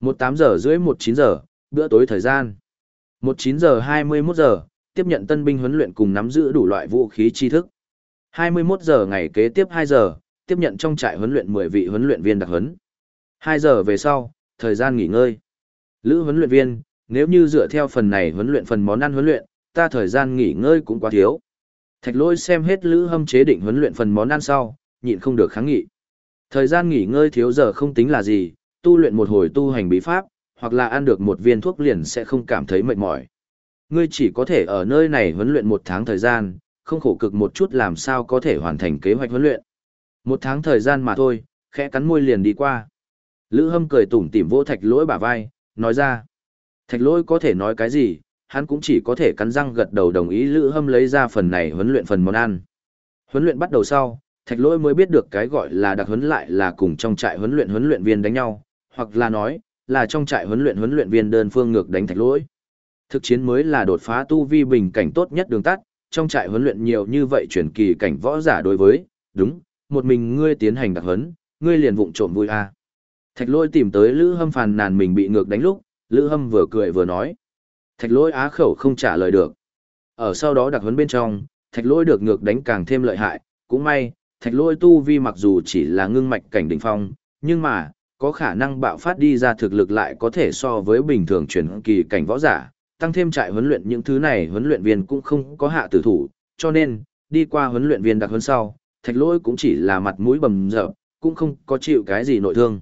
18 giờ rưỡi 19 giờ, bữa tối thời gian. 19 giờ 21 giờ, tiếp nhận tân binh huấn luyện cùng nắm giữ đủ loại vũ khí tri thức. 21 giờ ngày kế tiếp 2 giờ, tiếp nhận trong trại huấn luyện 10 vị huấn luyện viên đặc huấn. 2 giờ về sau, thời gian nghỉ ngơi. Lữ huấn luyện viên, nếu như dựa theo phần này huấn luyện phần món ăn huấn luyện, ta thời gian nghỉ ngơi cũng quá thiếu. Thạch lôi xem hết lữ hâm chế định huấn luyện phần món ăn sau, nhịn không được kháng nghị. Thời gian nghỉ ngơi thiếu giờ không tính là gì, tu luyện một hồi tu hành bí pháp, hoặc là ăn được một viên thuốc liền sẽ không cảm thấy mệt mỏi. Ngươi chỉ có thể ở nơi này huấn luyện một tháng thời gian, không khổ cực một chút làm sao có thể hoàn thành kế hoạch huấn luyện. Một tháng thời gian mà thôi, khẽ cắn môi liền đi qua. Lữ hâm cười tủm tỉm vỗ thạch lỗi bả vai, nói ra. Thạch lỗi có thể nói cái gì, hắn cũng chỉ có thể cắn răng gật đầu đồng ý Lữ hâm lấy ra phần này huấn luyện phần món ăn. Huấn luyện bắt đầu sau, thạch lỗi mới biết được cái gọi là đặc huấn lại là cùng trong trại huấn luyện huấn luyện viên đánh nhau, hoặc là nói, là trong trại huấn luyện huấn luyện viên đơn phương ngược đánh thạch lỗi. Thực chiến mới là đột phá tu vi bình cảnh tốt nhất đường tắt, trong trại huấn luyện nhiều như vậy chuyển kỳ cảnh võ giả đối với, đúng, một mình ngươi tiến hành đặc huấn, ngươi liền vụng trộm vui à. Thạch lôi tìm tới Lữ Hâm phàn nàn mình bị ngược đánh lúc, Lữ Hâm vừa cười vừa nói. Thạch lôi á khẩu không trả lời được. Ở sau đó đặc huấn bên trong, thạch lôi được ngược đánh càng thêm lợi hại, cũng may, thạch lôi tu vi mặc dù chỉ là ngưng mạch cảnh đỉnh phong, nhưng mà, có khả năng bạo phát đi ra thực lực lại có thể so với bình thường chuyển kỳ cảnh võ giả, tăng thêm trại huấn luyện những thứ này huấn luyện viên cũng không có hạ tử thủ, cho nên, đi qua huấn luyện viên đặc huấn sau, thạch lỗi cũng chỉ là mặt mũi bầm dập, cũng không có chịu cái gì nội thương.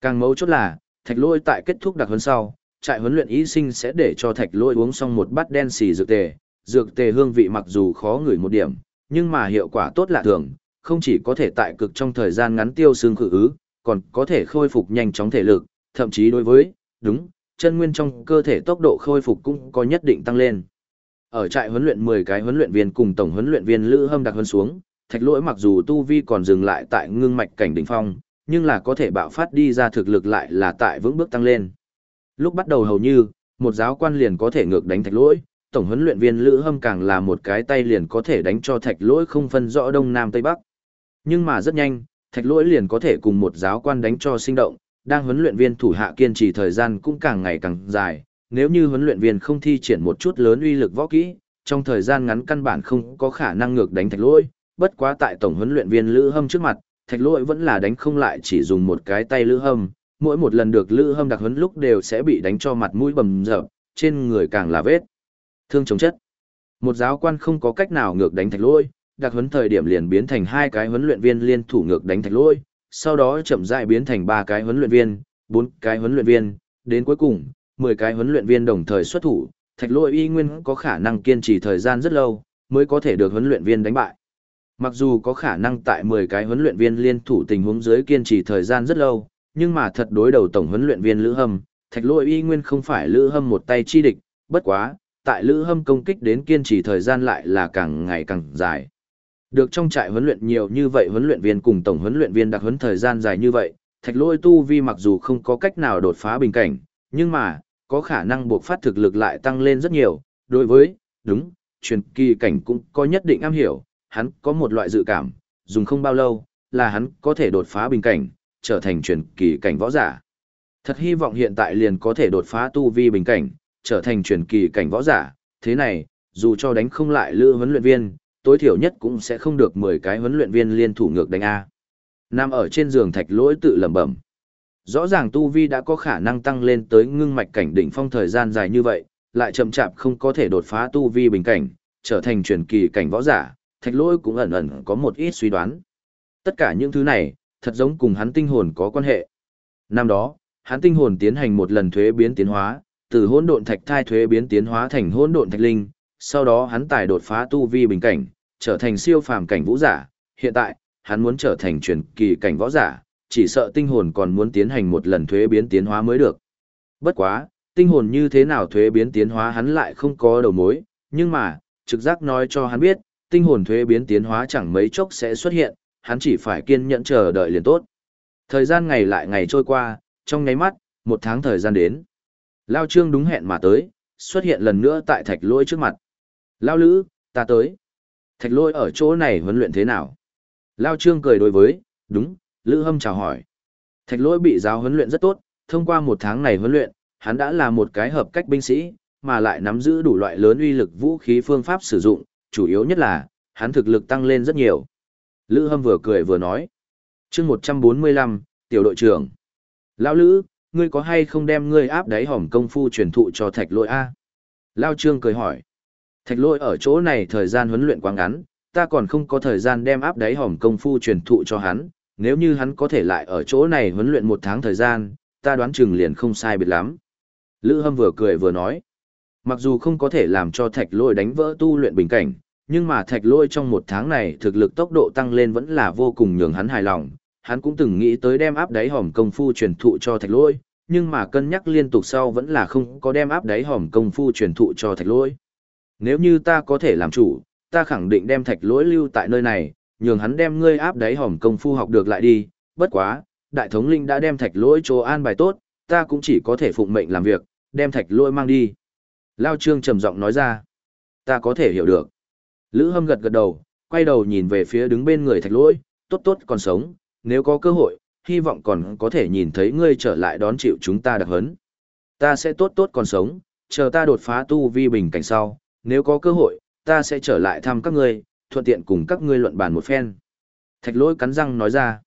Càng mấu chốt là, thạch lôi tại kết thúc đặc huấn sau, trại huấn luyện y sinh sẽ để cho thạch lôi uống xong một bát đen xì dược tề, dược tề hương vị mặc dù khó ngửi một điểm, nhưng mà hiệu quả tốt lạ thường, không chỉ có thể tại cực trong thời gian ngắn tiêu xương khử ứ, còn có thể khôi phục nhanh chóng thể lực, thậm chí đối với, đúng, chân nguyên trong cơ thể tốc độ khôi phục cũng có nhất định tăng lên. Ở trại huấn luyện 10 cái huấn luyện viên cùng tổng huấn luyện viên Lữ Hâm đặc huấn xuống, Thạch Lỗi mặc dù tu vi còn dừng lại tại ngưng mạch cảnh đỉnh phong, nhưng là có thể bạo phát đi ra thực lực lại là tại vững bước tăng lên. Lúc bắt đầu hầu như, một giáo quan liền có thể ngược đánh Thạch Lỗi, tổng huấn luyện viên Lữ Hâm càng là một cái tay liền có thể đánh cho Thạch Lỗi không phân rõ đông nam tây bắc. Nhưng mà rất nhanh, Thạch Lỗi liền có thể cùng một giáo quan đánh cho sinh động, đang huấn luyện viên thủ hạ kiên trì thời gian cũng càng ngày càng dài, nếu như huấn luyện viên không thi triển một chút lớn uy lực võ kỹ, trong thời gian ngắn căn bản không có khả năng ngược đánh thạch lỗi, bất quá tại tổng huấn luyện viên Lữ Hâm trước mặt, thạch lỗi vẫn là đánh không lại chỉ dùng một cái tay Lữ Hâm, mỗi một lần được Lữ Hâm đặc huấn lúc đều sẽ bị đánh cho mặt mũi bầm dập, trên người càng là vết. Thương chống chất. Một giáo quan không có cách nào ngược đánh thạch lỗi, đặc huấn thời điểm liền biến thành hai cái huấn luyện viên liên thủ ngược đánh thạch lỗi, sau đó chậm rãi biến thành ba cái huấn luyện viên, bốn cái huấn luyện viên, đến cuối cùng, mười cái huấn luyện viên đồng thời xuất thủ, Thạch Lỗi y nguyên có khả năng kiên trì thời gian rất lâu, mới có thể được huấn luyện viên đánh bại. Mặc dù có khả năng tại mười cái huấn luyện viên liên thủ tình huống dưới kiên trì thời gian rất lâu, nhưng mà thật đối đầu tổng huấn luyện viên Lữ Hâm, Thạch Lỗi y nguyên không phải Lữ Hâm một tay chi địch, bất quá, tại Lữ Hâm công kích đến kiên trì thời gian lại là càng ngày càng dài. Được trong trại huấn luyện nhiều như vậy huấn luyện viên cùng tổng huấn luyện viên đặc huấn thời gian dài như vậy, thạch lôi tu vi mặc dù không có cách nào đột phá bình cảnh, nhưng mà, có khả năng buộc phát thực lực lại tăng lên rất nhiều. Đối với, đúng, truyền kỳ cảnh cũng có nhất định am hiểu, hắn có một loại dự cảm, dùng không bao lâu, là hắn có thể đột phá bình cảnh, trở thành truyền kỳ cảnh võ giả. Thật hy vọng hiện tại liền có thể đột phá tu vi bình cảnh, trở thành truyền kỳ cảnh võ giả, thế này, dù cho đánh không lại lữ huấn luyện viên, tối thiểu nhất cũng sẽ không được 10 cái huấn luyện viên liên thủ ngược đánh A. Nam ở trên giường thạch lỗi tự lẩm bẩm. Rõ ràng Tu Vi đã có khả năng tăng lên tới ngưng mạch cảnh đỉnh phong thời gian dài như vậy, lại chậm chạp không có thể đột phá Tu Vi bình cảnh, trở thành truyền kỳ cảnh võ giả, thạch lỗi cũng ẩn ẩn có một ít suy đoán. Tất cả những thứ này, thật giống cùng hắn tinh hồn có quan hệ. Năm đó, hắn tinh hồn tiến hành một lần thuế biến tiến hóa, từ hỗn độn thạch thai thuế biến tiến hóa thành hỗn độn thạch linh, sau đó hắn tài đột phá tu vi bình cảnh, trở thành siêu phàm cảnh vũ giả, hiện tại, hắn muốn trở thành truyền kỳ cảnh võ giả, chỉ sợ tinh hồn còn muốn tiến hành một lần thuế biến tiến hóa mới được. Bất quá, tinh hồn như thế nào thuế biến tiến hóa hắn lại không có đầu mối, nhưng mà, trực giác nói cho hắn biết, tinh hồn thuế biến tiến hóa chẳng mấy chốc sẽ xuất hiện, hắn chỉ phải kiên nhẫn chờ đợi liền tốt. Thời gian ngày lại ngày trôi qua, trong nháy mắt, một tháng thời gian đến. Lao Trương đúng hẹn mà tới, xuất hiện lần nữa tại thạch lôi trước mặt. Lao Lữ, ta tới. Thạch lôi ở chỗ này huấn luyện thế nào? Lao Trương cười đối với, đúng, Lữ Hâm chào hỏi. Thạch lôi bị giáo huấn luyện rất tốt, thông qua một tháng này huấn luyện, hắn đã là một cái hợp cách binh sĩ, mà lại nắm giữ đủ loại lớn uy lực vũ khí phương pháp sử dụng, chủ yếu nhất là, hắn thực lực tăng lên rất nhiều. Lữ Hâm vừa cười vừa nói. chương 145, tiểu đội trưởng. Lão Lữ, ngươi có hay không đem ngươi áp đáy hòm công phu truyền thụ cho thạch lỗi a Lao Trương cười hỏi. Thạch lỗi ở chỗ này thời gian huấn luyện quá ngắn, ta còn không có thời gian đem áp đáy hòm công phu truyền thụ cho hắn, nếu như hắn có thể lại ở chỗ này huấn luyện một tháng thời gian, ta đoán chừng liền không sai biệt lắm. Lữ Hâm vừa cười vừa nói. Mặc dù không có thể làm cho thạch lôi đánh vỡ tu luyện bình cảnh, nhưng mà thạch lôi trong một tháng này thực lực tốc độ tăng lên vẫn là vô cùng nhường hắn hài lòng. Hắn cũng từng nghĩ tới đem áp đáy hòm công phu truyền thụ cho thạch lôi, nhưng mà cân nhắc liên tục sau vẫn là không có đem áp đáy hòm công phu truyền thụ cho thạch lôi. Nếu như ta có thể làm chủ, ta khẳng định đem thạch lỗi lưu tại nơi này, nhường hắn đem ngươi áp đáy hòm công phu học được lại đi, bất quá, đại thống linh đã đem thạch lỗi chỗ an bài tốt, ta cũng chỉ có thể phụng mệnh làm việc, đem thạch lỗi mang đi. Lao Trương trầm giọng nói ra, ta có thể hiểu được. Lữ hâm gật gật đầu, quay đầu nhìn về phía đứng bên người thạch lỗi, tốt tốt còn sống, nếu có cơ hội, hy vọng còn có thể nhìn thấy ngươi trở lại đón chịu chúng ta đặc hấn. Ta sẽ tốt tốt còn sống, chờ ta đột phá tu vi bình cảnh sau, nếu có cơ hội, ta sẽ trở lại thăm các ngươi, thuận tiện cùng các ngươi luận bàn một phen. Thạch lỗi cắn răng nói ra.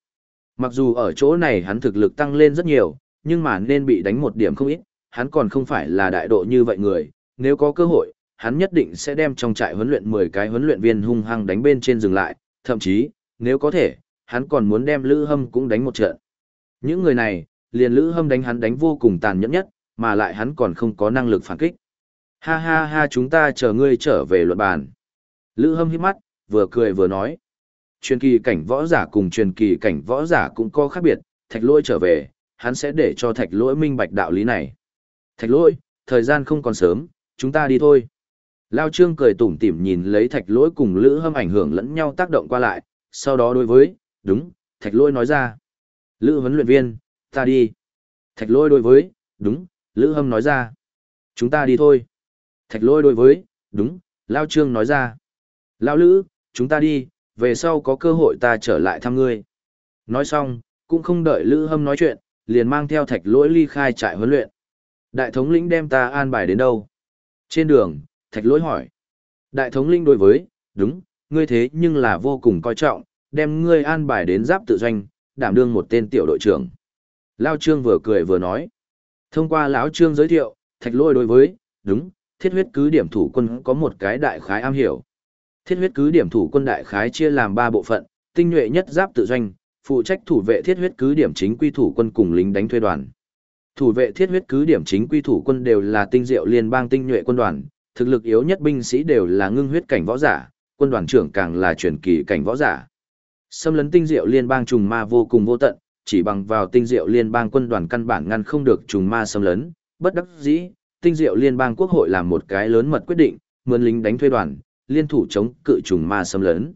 Mặc dù ở chỗ này hắn thực lực tăng lên rất nhiều, nhưng mà nên bị đánh một điểm không ít, hắn còn không phải là đại độ như vậy người, nếu có cơ hội, hắn nhất định sẽ đem trong trại huấn luyện 10 cái huấn luyện viên hung hăng đánh bên trên dừng lại, thậm chí, nếu có thể, hắn còn muốn đem Lữ Hâm cũng đánh một trận. Những người này, liền Lữ Hâm đánh hắn đánh vô cùng tàn nhẫn nhất, mà lại hắn còn không có năng lực phản kích. Ha ha ha chúng ta chờ ngươi trở về luận bàn. Lữ Hâm hít mắt, vừa cười vừa nói. Truyền kỳ cảnh võ giả cùng truyền kỳ cảnh võ giả cũng có khác biệt, thạch lỗi trở về, hắn sẽ để cho thạch lỗi minh bạch đạo lý này. Thạch lỗi, thời gian không còn sớm, chúng ta đi thôi. Lao Trương cười tủm tỉm nhìn lấy thạch lỗi cùng Lữ Hâm ảnh hưởng lẫn nhau tác động qua lại, sau đó đối với, đúng, thạch lỗi nói ra. Lữ huấn luyện viên, ta đi. Thạch lỗi đối với, đúng, Lữ Hâm nói ra. Chúng ta đi thôi. Thạch lỗi đối với, đúng, Lao Trương nói ra. Lao Lữ, chúng ta đi, về sau có cơ hội ta trở lại thăm ngươi. Nói xong, cũng không đợi Lữ Hâm nói chuyện, liền mang theo thạch lỗi ly khai trại huấn luyện. Đại thống lĩnh đem ta an bài đến đâu? Trên đường, thạch lỗi hỏi. Đại thống linh đối với, đúng, ngươi thế nhưng là vô cùng coi trọng, đem ngươi an bài đến giáp tự doanh, đảm đương một tên tiểu đội trưởng. Lao Trương vừa cười vừa nói. Thông qua lão Trương giới thiệu, thạch lỗi đối với, đúng, thiết huyết cứ điểm thủ quân có một cái đại khái am hiểu. Thiết huyết cứ điểm thủ quân đại khái chia làm ba bộ phận, tinh nhuệ nhất giáp tự doanh, phụ trách thủ vệ thiết huyết cứ điểm chính quy thủ quân cùng lính đánh thuê đoàn. Thủ vệ thiết huyết cứ điểm chính quy thủ quân đều là tinh diệu liên bang tinh nhuệ quân đoàn, thực lực yếu nhất binh sĩ đều là ngưng huyết cảnh võ giả, quân đoàn trưởng càng là truyền kỳ cảnh võ giả. Xâm lấn tinh diệu liên bang trùng ma vô cùng vô tận, chỉ bằng vào tinh diệu liên bang quân đoàn căn bản ngăn không được trùng ma xâm lấn, bất đắc dĩ, tinh diệu liên bang quốc hội làm một cái lớn mật quyết định, mượn lính đánh thuê đoàn, liên thủ chống cự trùng ma xâm lấn.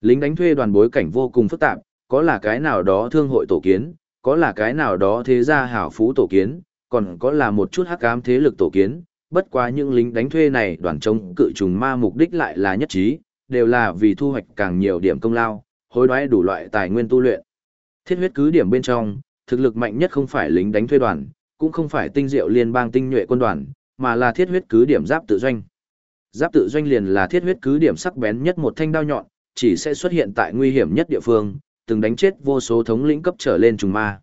Lính đánh thuê đoàn bối cảnh vô cùng phức tạp, có là cái nào đó thương hội tổ kiến, có là cái nào đó thế gia hảo phú tổ kiến, còn có là một chút hắc ám thế lực tổ kiến, bất quá những lính đánh thuê này đoàn chống cự trùng ma mục đích lại là nhất trí, đều là vì thu hoạch càng nhiều điểm công lao, hối đoái đủ loại tài nguyên tu luyện. Thiết huyết cứ điểm bên trong, thực lực mạnh nhất không phải lính đánh thuê đoàn, cũng không phải tinh diệu liên bang tinh nhuệ quân đoàn, mà là thiết huyết cứ điểm giáp tự doanh. Giáp tự doanh liền là thiết huyết cứ điểm sắc bén nhất một thanh đao nhọn, chỉ sẽ xuất hiện tại nguy hiểm nhất địa phương, từng đánh chết vô số thống lĩnh cấp trở lên trùng ma.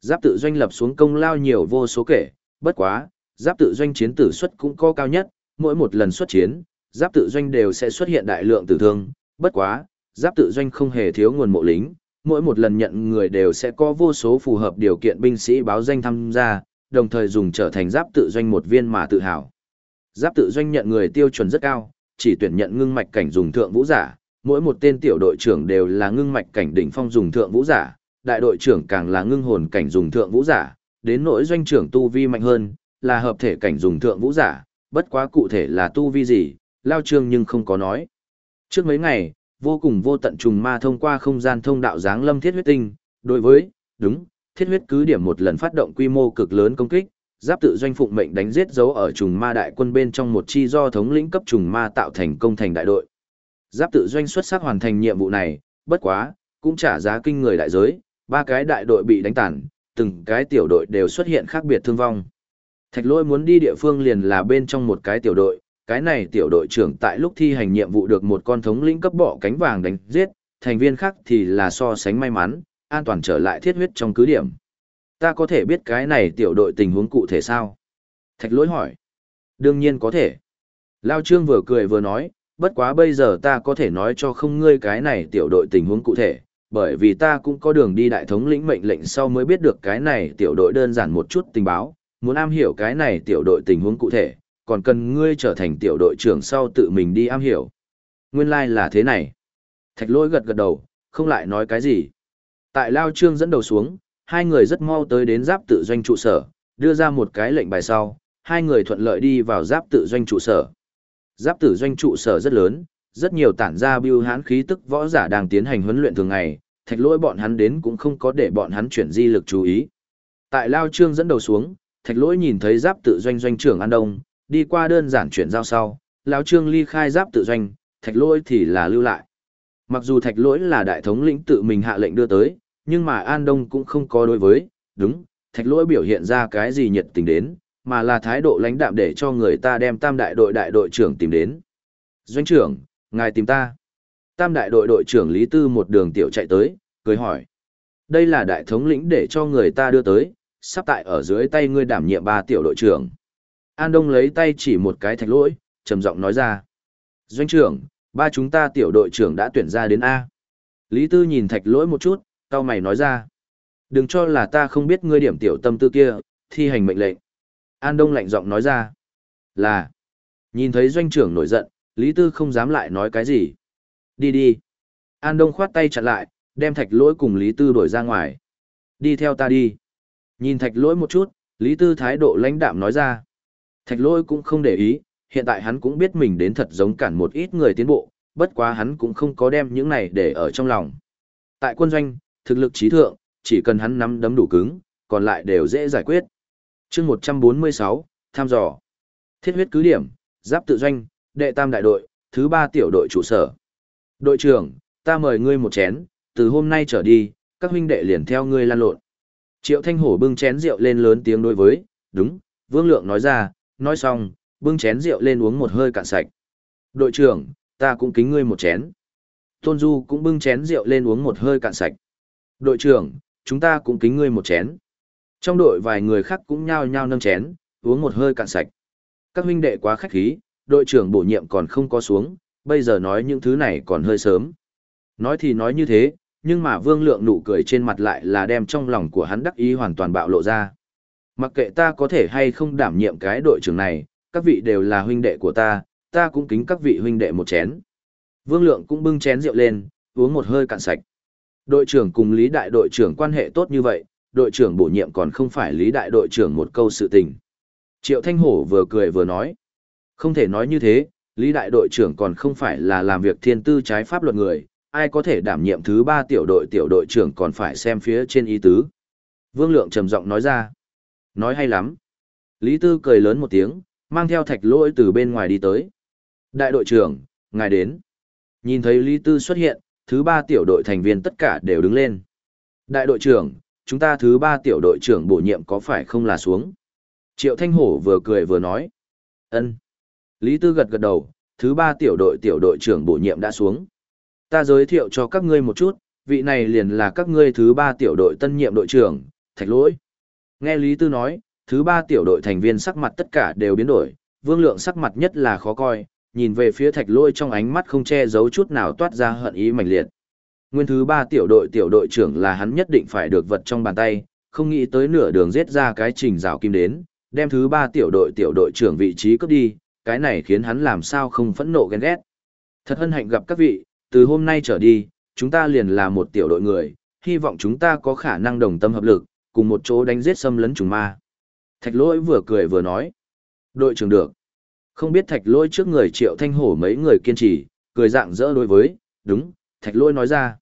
Giáp tự doanh lập xuống công lao nhiều vô số kể, bất quá, giáp tự doanh chiến tử suất cũng có cao nhất, mỗi một lần xuất chiến, giáp tự doanh đều sẽ xuất hiện đại lượng tử thương, bất quá, giáp tự doanh không hề thiếu nguồn mộ lính, mỗi một lần nhận người đều sẽ có vô số phù hợp điều kiện binh sĩ báo danh tham gia, đồng thời dùng trở thành giáp tự doanh một viên mà tự hào. Giáp tự doanh nhận người tiêu chuẩn rất cao, chỉ tuyển nhận ngưng mạch cảnh dùng thượng vũ giả, mỗi một tên tiểu đội trưởng đều là ngưng mạch cảnh đỉnh phong dùng thượng vũ giả, đại đội trưởng càng là ngưng hồn cảnh dùng thượng vũ giả, đến nỗi doanh trưởng tu vi mạnh hơn, là hợp thể cảnh dùng thượng vũ giả, bất quá cụ thể là tu vi gì, lao trương nhưng không có nói. Trước mấy ngày, vô cùng vô tận trùng ma thông qua không gian thông đạo giáng lâm thiết huyết tinh, đối với, đúng, thiết huyết cứ điểm một lần phát động quy mô cực lớn công kích, giáp tự doanh phụng mệnh đánh giết dấu ở trùng ma đại quân bên trong một chi do thống lĩnh cấp trùng ma tạo thành công thành đại đội. Giáp tự doanh xuất sắc hoàn thành nhiệm vụ này, bất quá, cũng trả giá kinh người đại giới, ba cái đại đội bị đánh tàn, từng cái tiểu đội đều xuất hiện khác biệt thương vong. Thạch lôi muốn đi địa phương liền là bên trong một cái tiểu đội, cái này tiểu đội trưởng tại lúc thi hành nhiệm vụ được một con thống lĩnh cấp bỏ cánh vàng đánh giết, thành viên khác thì là so sánh may mắn, an toàn trở lại thiết huyết trong cứ điểm. Ta có thể biết cái này tiểu đội tình huống cụ thể sao? Thạch lỗi hỏi. Đương nhiên có thể. Lao Trương vừa cười vừa nói, bất quá bây giờ ta có thể nói cho không ngươi cái này tiểu đội tình huống cụ thể, bởi vì ta cũng có đường đi đại thống lĩnh mệnh lệnh sau mới biết được cái này tiểu đội đơn giản một chút tình báo, muốn am hiểu cái này tiểu đội tình huống cụ thể, còn cần ngươi trở thành tiểu đội trưởng sau tự mình đi am hiểu. Nguyên lai like là thế này. Thạch lỗi gật gật đầu, không lại nói cái gì. Tại Lao Trương dẫn đầu xuống, hai người rất mau tới đến giáp tự doanh trụ sở, đưa ra một cái lệnh bài sau, hai người thuận lợi đi vào giáp tự doanh trụ sở. Giáp Tử doanh trụ sở rất lớn, rất nhiều tản ra biêu hán khí tức võ giả đang tiến hành huấn luyện thường ngày, thạch lỗi bọn hắn đến cũng không có để bọn hắn chuyển di lực chú ý. Tại Lao Trương dẫn đầu xuống, thạch lỗi nhìn thấy giáp tự doanh doanh trưởng An Đông, đi qua đơn giản chuyển giao sau, Lao Trương ly khai giáp tự doanh, thạch lỗi thì là lưu lại. Mặc dù thạch lỗi là đại thống lĩnh tự mình hạ lệnh đưa tới, nhưng mà An Đông cũng không có đối với, đúng, thạch lỗi biểu hiện ra cái gì nhiệt tình đến, mà là thái độ lãnh đạm để cho người ta đem tam đại đội đại đội trưởng tìm đến. Doanh trưởng, ngài tìm ta. Tam đại đội đội trưởng Lý Tư một đường tiểu chạy tới, cười hỏi. Đây là đại thống lĩnh để cho người ta đưa tới, sắp tại ở dưới tay ngươi đảm nhiệm ba tiểu đội trưởng. An Đông lấy tay chỉ một cái thạch lỗi, trầm giọng nói ra. Doanh trưởng, ba chúng ta tiểu đội trưởng đã tuyển ra đến A. Lý Tư nhìn thạch lỗi một chút, cao mày nói ra. Đừng cho là ta không biết ngươi điểm tiểu tâm tư kia, thi hành mệnh lệnh. An Đông lạnh giọng nói ra. Là. Nhìn thấy doanh trưởng nổi giận, Lý Tư không dám lại nói cái gì. Đi đi. An Đông khoát tay chặn lại, đem thạch lỗi cùng Lý Tư đuổi ra ngoài. Đi theo ta đi. Nhìn thạch lỗi một chút, Lý Tư thái độ lãnh đạm nói ra. Thạch lỗi cũng không để ý, hiện tại hắn cũng biết mình đến thật giống cản một ít người tiến bộ, bất quá hắn cũng không có đem những này để ở trong lòng. Tại quân doanh, thực lực trí thượng, chỉ cần hắn nắm đấm đủ cứng, còn lại đều dễ giải quyết chương 146, tham dò. Thiết huyết cứ điểm, giáp tự doanh, đệ tam đại đội, thứ ba tiểu đội trụ sở. Đội trưởng, ta mời ngươi một chén, từ hôm nay trở đi, các huynh đệ liền theo ngươi lan lộn. Triệu Thanh Hổ bưng chén rượu lên lớn tiếng đối với, đúng, Vương Lượng nói ra, nói xong, bưng chén rượu lên uống một hơi cạn sạch. Đội trưởng, ta cũng kính ngươi một chén. Tôn Du cũng bưng chén rượu lên uống một hơi cạn sạch. Đội trưởng, chúng ta cũng kính ngươi một chén. Trong đội vài người khác cũng nhao nhao nâng chén, uống một hơi cạn sạch. Các huynh đệ quá khách khí, đội trưởng bổ nhiệm còn không có xuống, bây giờ nói những thứ này còn hơi sớm. Nói thì nói như thế, nhưng mà vương lượng nụ cười trên mặt lại là đem trong lòng của hắn đắc ý hoàn toàn bạo lộ ra. Mặc kệ ta có thể hay không đảm nhiệm cái đội trưởng này, các vị đều là huynh đệ của ta, ta cũng kính các vị huynh đệ một chén. Vương lượng cũng bưng chén rượu lên, uống một hơi cạn sạch. Đội trưởng cùng Lý Đại đội trưởng quan hệ tốt như vậy, đội trưởng bổ nhiệm còn không phải Lý Đại đội trưởng một câu sự tình. Triệu Thanh Hổ vừa cười vừa nói. Không thể nói như thế, Lý Đại đội trưởng còn không phải là làm việc thiên tư trái pháp luật người, ai có thể đảm nhiệm thứ ba tiểu đội tiểu đội trưởng còn phải xem phía trên ý tứ. Vương Lượng trầm giọng nói ra. Nói hay lắm. Lý Tư cười lớn một tiếng, mang theo thạch lỗi từ bên ngoài đi tới. Đại đội trưởng, ngài đến. Nhìn thấy Lý Tư xuất hiện, thứ ba tiểu đội thành viên tất cả đều đứng lên. Đại đội trưởng, chúng ta thứ ba tiểu đội trưởng bổ nhiệm có phải không là xuống? Triệu Thanh Hổ vừa cười vừa nói. ân Lý Tư gật gật đầu, thứ ba tiểu đội tiểu đội trưởng bổ nhiệm đã xuống. Ta giới thiệu cho các ngươi một chút, vị này liền là các ngươi thứ ba tiểu đội tân nhiệm đội trưởng, Thạch Lỗi. Nghe Lý Tư nói, thứ ba tiểu đội thành viên sắc mặt tất cả đều biến đổi, vương lượng sắc mặt nhất là khó coi, nhìn về phía Thạch Lỗi trong ánh mắt không che giấu chút nào toát ra hận ý mạnh liệt. Nguyên thứ ba tiểu đội tiểu đội trưởng là hắn nhất định phải được vật trong bàn tay, không nghĩ tới nửa đường giết ra cái trình rào kim đến, đem thứ ba tiểu đội tiểu đội trưởng vị trí cướp đi, cái này khiến hắn làm sao không phẫn nộ ghen ghét. Thật hân hạnh gặp các vị, từ hôm nay trở đi, chúng ta liền là một tiểu đội người, hy vọng chúng ta có khả năng đồng tâm hợp lực, cùng một chỗ đánh giết xâm lấn trùng ma. Thạch lỗi vừa cười vừa nói. Đội trưởng được. Không biết thạch lỗi trước người triệu thanh hổ mấy người kiên trì, cười dạng dỡ đối với, đúng, thạch lỗi nói ra.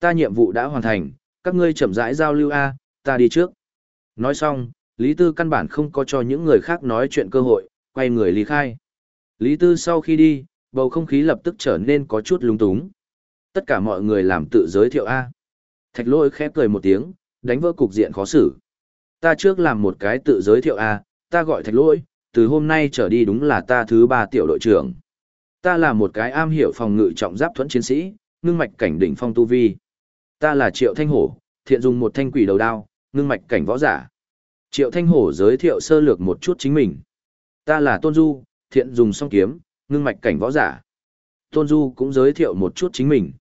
Ta nhiệm vụ đã hoàn thành, các ngươi chậm rãi giao lưu A, ta đi trước. Nói xong, Lý Tư căn bản không có cho những người khác nói chuyện cơ hội, quay người lý khai. Lý Tư sau khi đi, bầu không khí lập tức trở nên có chút lung túng. Tất cả mọi người làm tự giới thiệu A. Thạch lôi khẽ cười một tiếng, đánh vỡ cục diện khó xử. Ta trước làm một cái tự giới thiệu A, ta gọi thạch lôi, từ hôm nay trở đi đúng là ta thứ ba tiểu đội trưởng. Ta là một cái am hiểu phòng ngự trọng giáp thuẫn chiến sĩ, ngưng mạch cảnh đỉnh phong tu vi. Ta là triệu thanh hổ, thiện dùng một thanh quỷ đầu đao, ngưng mạch cảnh võ giả. Triệu Thanh Hổ giới thiệu sơ lược một chút chính mình. Ta là Tôn Du, thiện dùng song kiếm, ngưng mạch cảnh võ giả. Tôn Du cũng giới thiệu một chút chính mình.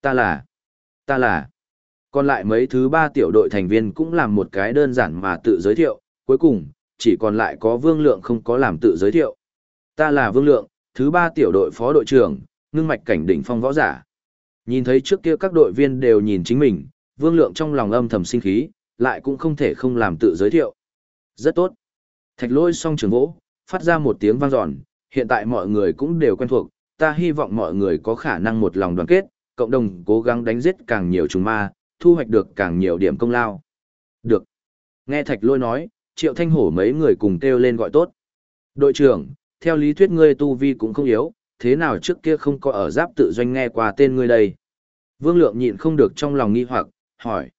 Ta là, ta là. Còn lại mấy thứ ba tiểu đội thành viên cũng làm một cái đơn giản mà tự giới thiệu, cuối cùng, chỉ còn lại có Vương Lượng không có làm tự giới thiệu. Ta là Vương Lượng, thứ ba tiểu đội phó đội trưởng, ngưng mạch cảnh đỉnh phong võ giả. Nhìn thấy trước kia các đội viên đều nhìn chính mình, Vương Lượng trong lòng âm thầm sinh khí, lại cũng không thể không làm tự giới thiệu. Rất tốt. Thạch lôi song trường vỗ, phát ra một tiếng vang dọn, hiện tại mọi người cũng đều quen thuộc, ta hy vọng mọi người có khả năng một lòng đoàn kết, cộng đồng cố gắng đánh giết càng nhiều trùng ma, thu hoạch được càng nhiều điểm công lao. Được. Nghe thạch lôi nói, triệu thanh hổ mấy người cùng kêu lên gọi tốt. Đội trưởng, theo lý thuyết ngươi tu vi cũng không yếu, thế nào trước kia không có ở giáp tự doanh nghe qua tên ngươi đây? Vương Lượng nhịn không được trong lòng nghi hoặc, hỏi.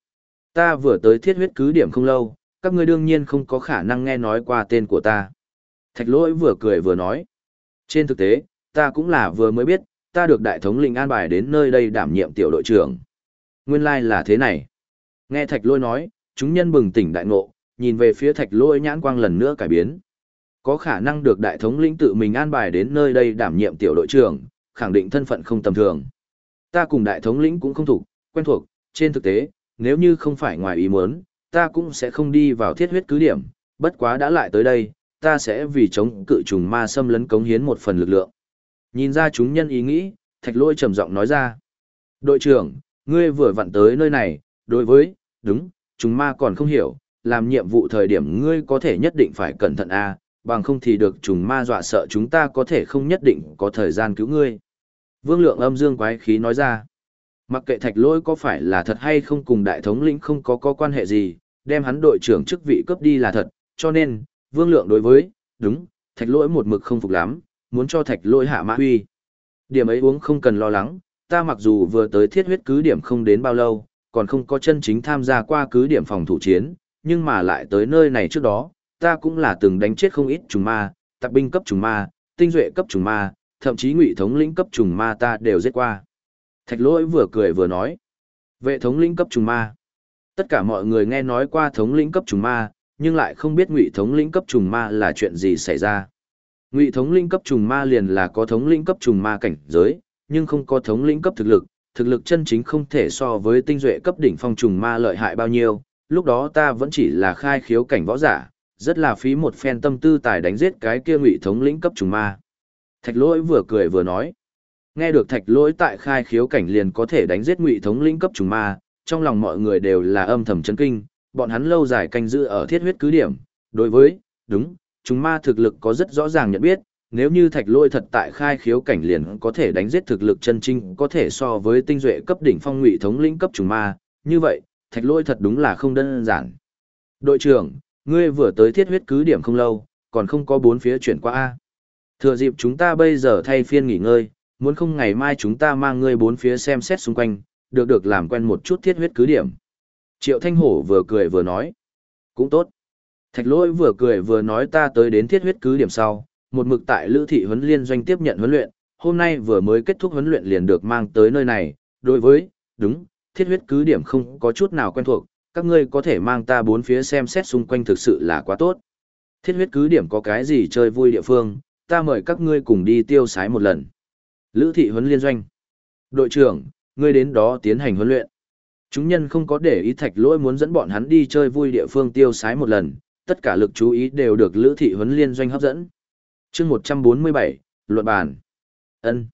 Ta vừa tới thiết huyết cứ điểm không lâu, các ngươi đương nhiên không có khả năng nghe nói qua tên của ta. Thạch lỗi vừa cười vừa nói. Trên thực tế, ta cũng là vừa mới biết, ta được đại thống lĩnh an bài đến nơi đây đảm nhiệm tiểu đội trưởng. Nguyên lai like là thế này. Nghe thạch lỗi nói, chúng nhân bừng tỉnh đại ngộ, nhìn về phía thạch lỗi nhãn quang lần nữa cải biến. Có khả năng được đại thống lĩnh tự mình an bài đến nơi đây đảm nhiệm tiểu đội trưởng, khẳng định thân phận không tầm thường. Ta cùng đại thống lĩnh cũng không thuộc, quen thuộc, trên thực tế, nếu như không phải ngoài ý muốn, ta cũng sẽ không đi vào thiết huyết cứ điểm, bất quá đã lại tới đây, ta sẽ vì chống cự trùng ma xâm lấn cống hiến một phần lực lượng. Nhìn ra chúng nhân ý nghĩ, thạch lôi trầm giọng nói ra. Đội trưởng, ngươi vừa vặn tới nơi này, đối với, đúng, trùng ma còn không hiểu, làm nhiệm vụ thời điểm ngươi có thể nhất định phải cẩn thận a bằng không thì được trùng ma dọa sợ chúng ta có thể không nhất định có thời gian cứu ngươi. Vương lượng âm dương quái khí nói ra. Mặc kệ thạch lỗi có phải là thật hay không cùng đại thống lĩnh không có có quan hệ gì, đem hắn đội trưởng chức vị cấp đi là thật, cho nên, vương lượng đối với, đúng, thạch lỗi một mực không phục lắm, muốn cho thạch lỗi hạ mã huy. Điểm ấy uống không cần lo lắng, ta mặc dù vừa tới thiết huyết cứ điểm không đến bao lâu, còn không có chân chính tham gia qua cứ điểm phòng thủ chiến, nhưng mà lại tới nơi này trước đó, ta cũng là từng đánh chết không ít trùng ma, tạp binh cấp trùng ma, tinh duệ cấp trùng ma, thậm chí ngụy thống lĩnh cấp trùng ma ta đều giết qua. Thạch lỗi vừa cười vừa nói. Vệ thống lĩnh cấp trùng ma. Tất cả mọi người nghe nói qua thống lĩnh cấp trùng ma, nhưng lại không biết ngụy thống lĩnh cấp trùng ma là chuyện gì xảy ra. Ngụy thống lĩnh cấp trùng ma liền là có thống lĩnh cấp trùng ma cảnh giới, nhưng không có thống lĩnh cấp thực lực, thực lực chân chính không thể so với tinh duệ cấp đỉnh phong trùng ma lợi hại bao nhiêu, lúc đó ta vẫn chỉ là khai khiếu cảnh võ giả, rất là phí một phen tâm tư tài đánh giết cái kia ngụy thống lĩnh cấp trùng ma. Thạch lỗi vừa cười vừa nói. Nghe được thạch lỗi tại khai khiếu cảnh liền có thể đánh giết ngụy thống lĩnh cấp trùng ma, trong lòng mọi người đều là âm thầm chấn kinh, bọn hắn lâu dài canh giữ ở thiết huyết cứ điểm. Đối với, đúng, trùng ma thực lực có rất rõ ràng nhận biết, nếu như thạch lỗi thật tại khai khiếu cảnh liền có thể đánh giết thực lực chân trinh có thể so với tinh duệ cấp đỉnh phong ngụy thống lĩnh cấp trùng ma, như vậy, thạch lỗi thật đúng là không đơn giản. Đội trưởng, ngươi vừa tới thiết huyết cứ điểm không lâu, còn không có bốn phía chuyển qua A. Thừa dịp chúng ta bây giờ thay phiên nghỉ ngơi, muốn không ngày mai chúng ta mang ngươi bốn phía xem xét xung quanh, được được làm quen một chút thiết huyết cứ điểm. Triệu Thanh Hổ vừa cười vừa nói. Cũng tốt. Thạch lỗi vừa cười vừa nói ta tới đến thiết huyết cứ điểm sau, một mực tại Lữ Thị huấn liên doanh tiếp nhận huấn luyện, hôm nay vừa mới kết thúc huấn luyện liền được mang tới nơi này, đối với, đúng, thiết huyết cứ điểm không có chút nào quen thuộc, các ngươi có thể mang ta bốn phía xem xét xung quanh thực sự là quá tốt. Thiết huyết cứ điểm có cái gì chơi vui địa phương, ta mời các ngươi cùng đi tiêu sái một lần. Lữ thị huấn liên doanh. Đội trưởng, ngươi đến đó tiến hành huấn luyện. Chúng nhân không có để ý thạch lỗi muốn dẫn bọn hắn đi chơi vui địa phương tiêu sái một lần, tất cả lực chú ý đều được lữ thị huấn liên doanh hấp dẫn. chương 147, luận bàn. ân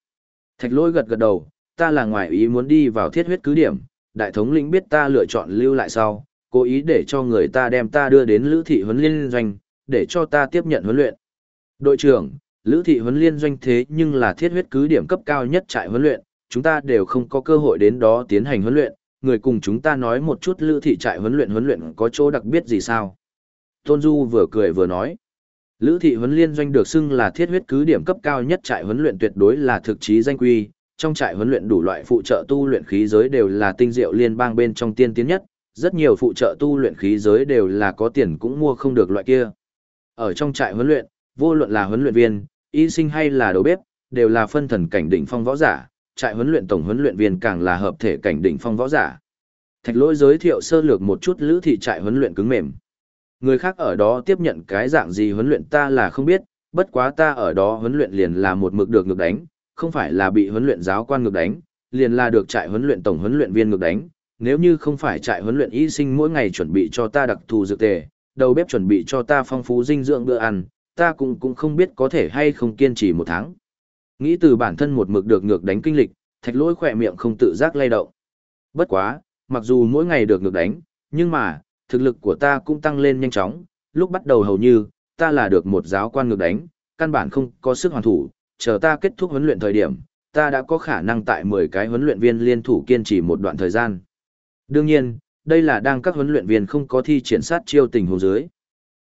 Thạch lỗi gật gật đầu, ta là ngoài ý muốn đi vào thiết huyết cứ điểm, đại thống lĩnh biết ta lựa chọn lưu lại sau, cố ý để cho người ta đem ta đưa đến lữ thị huấn liên doanh, để cho ta tiếp nhận huấn luyện. Đội trưởng, Lữ thị huấn liên doanh thế nhưng là thiết huyết cứ điểm cấp cao nhất trại huấn luyện, chúng ta đều không có cơ hội đến đó tiến hành huấn luyện, người cùng chúng ta nói một chút lữ thị trại huấn luyện huấn luyện có chỗ đặc biệt gì sao? Tôn Du vừa cười vừa nói. Lữ thị huấn liên doanh được xưng là thiết huyết cứ điểm cấp cao nhất trại huấn luyện tuyệt đối là thực chí danh quy, trong trại huấn luyện đủ loại phụ trợ tu luyện khí giới đều là tinh diệu liên bang bên trong tiên tiến nhất, rất nhiều phụ trợ tu luyện khí giới đều là có tiền cũng mua không được loại kia. Ở trong trại huấn luyện, vô luận là huấn luyện viên, y sinh hay là đầu bếp, đều là phân thần cảnh đỉnh phong võ giả, trại huấn luyện tổng huấn luyện viên càng là hợp thể cảnh đỉnh phong võ giả. Thạch lỗi giới thiệu sơ lược một chút lữ thị trại huấn luyện cứng mềm. Người khác ở đó tiếp nhận cái dạng gì huấn luyện ta là không biết, bất quá ta ở đó huấn luyện liền là một mực được ngược đánh, không phải là bị huấn luyện giáo quan ngược đánh, liền là được trại huấn luyện tổng huấn luyện viên ngược đánh. Nếu như không phải trại huấn luyện y sinh mỗi ngày chuẩn bị cho ta đặc thù dược tề, đầu bếp chuẩn bị cho ta phong phú dinh dưỡng bữa ăn, ta cũng cũng không biết có thể hay không kiên trì một tháng. Nghĩ từ bản thân một mực được ngược đánh kinh lịch, thạch lỗi khỏe miệng không tự giác lay động. Bất quá, mặc dù mỗi ngày được ngược đánh, nhưng mà, thực lực của ta cũng tăng lên nhanh chóng, lúc bắt đầu hầu như, ta là được một giáo quan ngược đánh, căn bản không có sức hoàn thủ, chờ ta kết thúc huấn luyện thời điểm, ta đã có khả năng tại 10 cái huấn luyện viên liên thủ kiên trì một đoạn thời gian. Đương nhiên, đây là đang các huấn luyện viên không có thi triển sát chiêu tình huống dưới.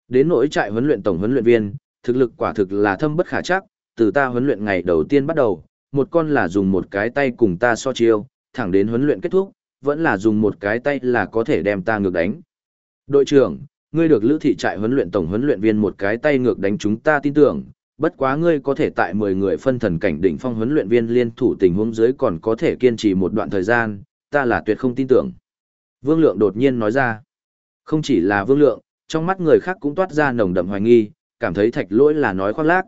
Đến nỗi trại huấn luyện tổng huấn luyện viên, thực lực quả thực là thâm bất khả chắc, từ ta huấn luyện ngày đầu tiên bắt đầu, một con là dùng một cái tay cùng ta so chiêu, thẳng đến huấn luyện kết thúc, vẫn là dùng một cái tay là có thể đem ta ngược đánh. Đội trưởng, ngươi được lữ thị trại huấn luyện tổng huấn luyện viên một cái tay ngược đánh chúng ta tin tưởng, bất quá ngươi có thể tại 10 người phân thần cảnh đỉnh phong huấn luyện viên liên thủ tình huống dưới còn có thể kiên trì một đoạn thời gian, ta là tuyệt không tin tưởng. Vương Lượng đột nhiên nói ra, không chỉ là Vương Lượng, trong mắt người khác cũng toát ra nồng đậm hoài nghi, cảm thấy thạch lỗi là nói khoác lác.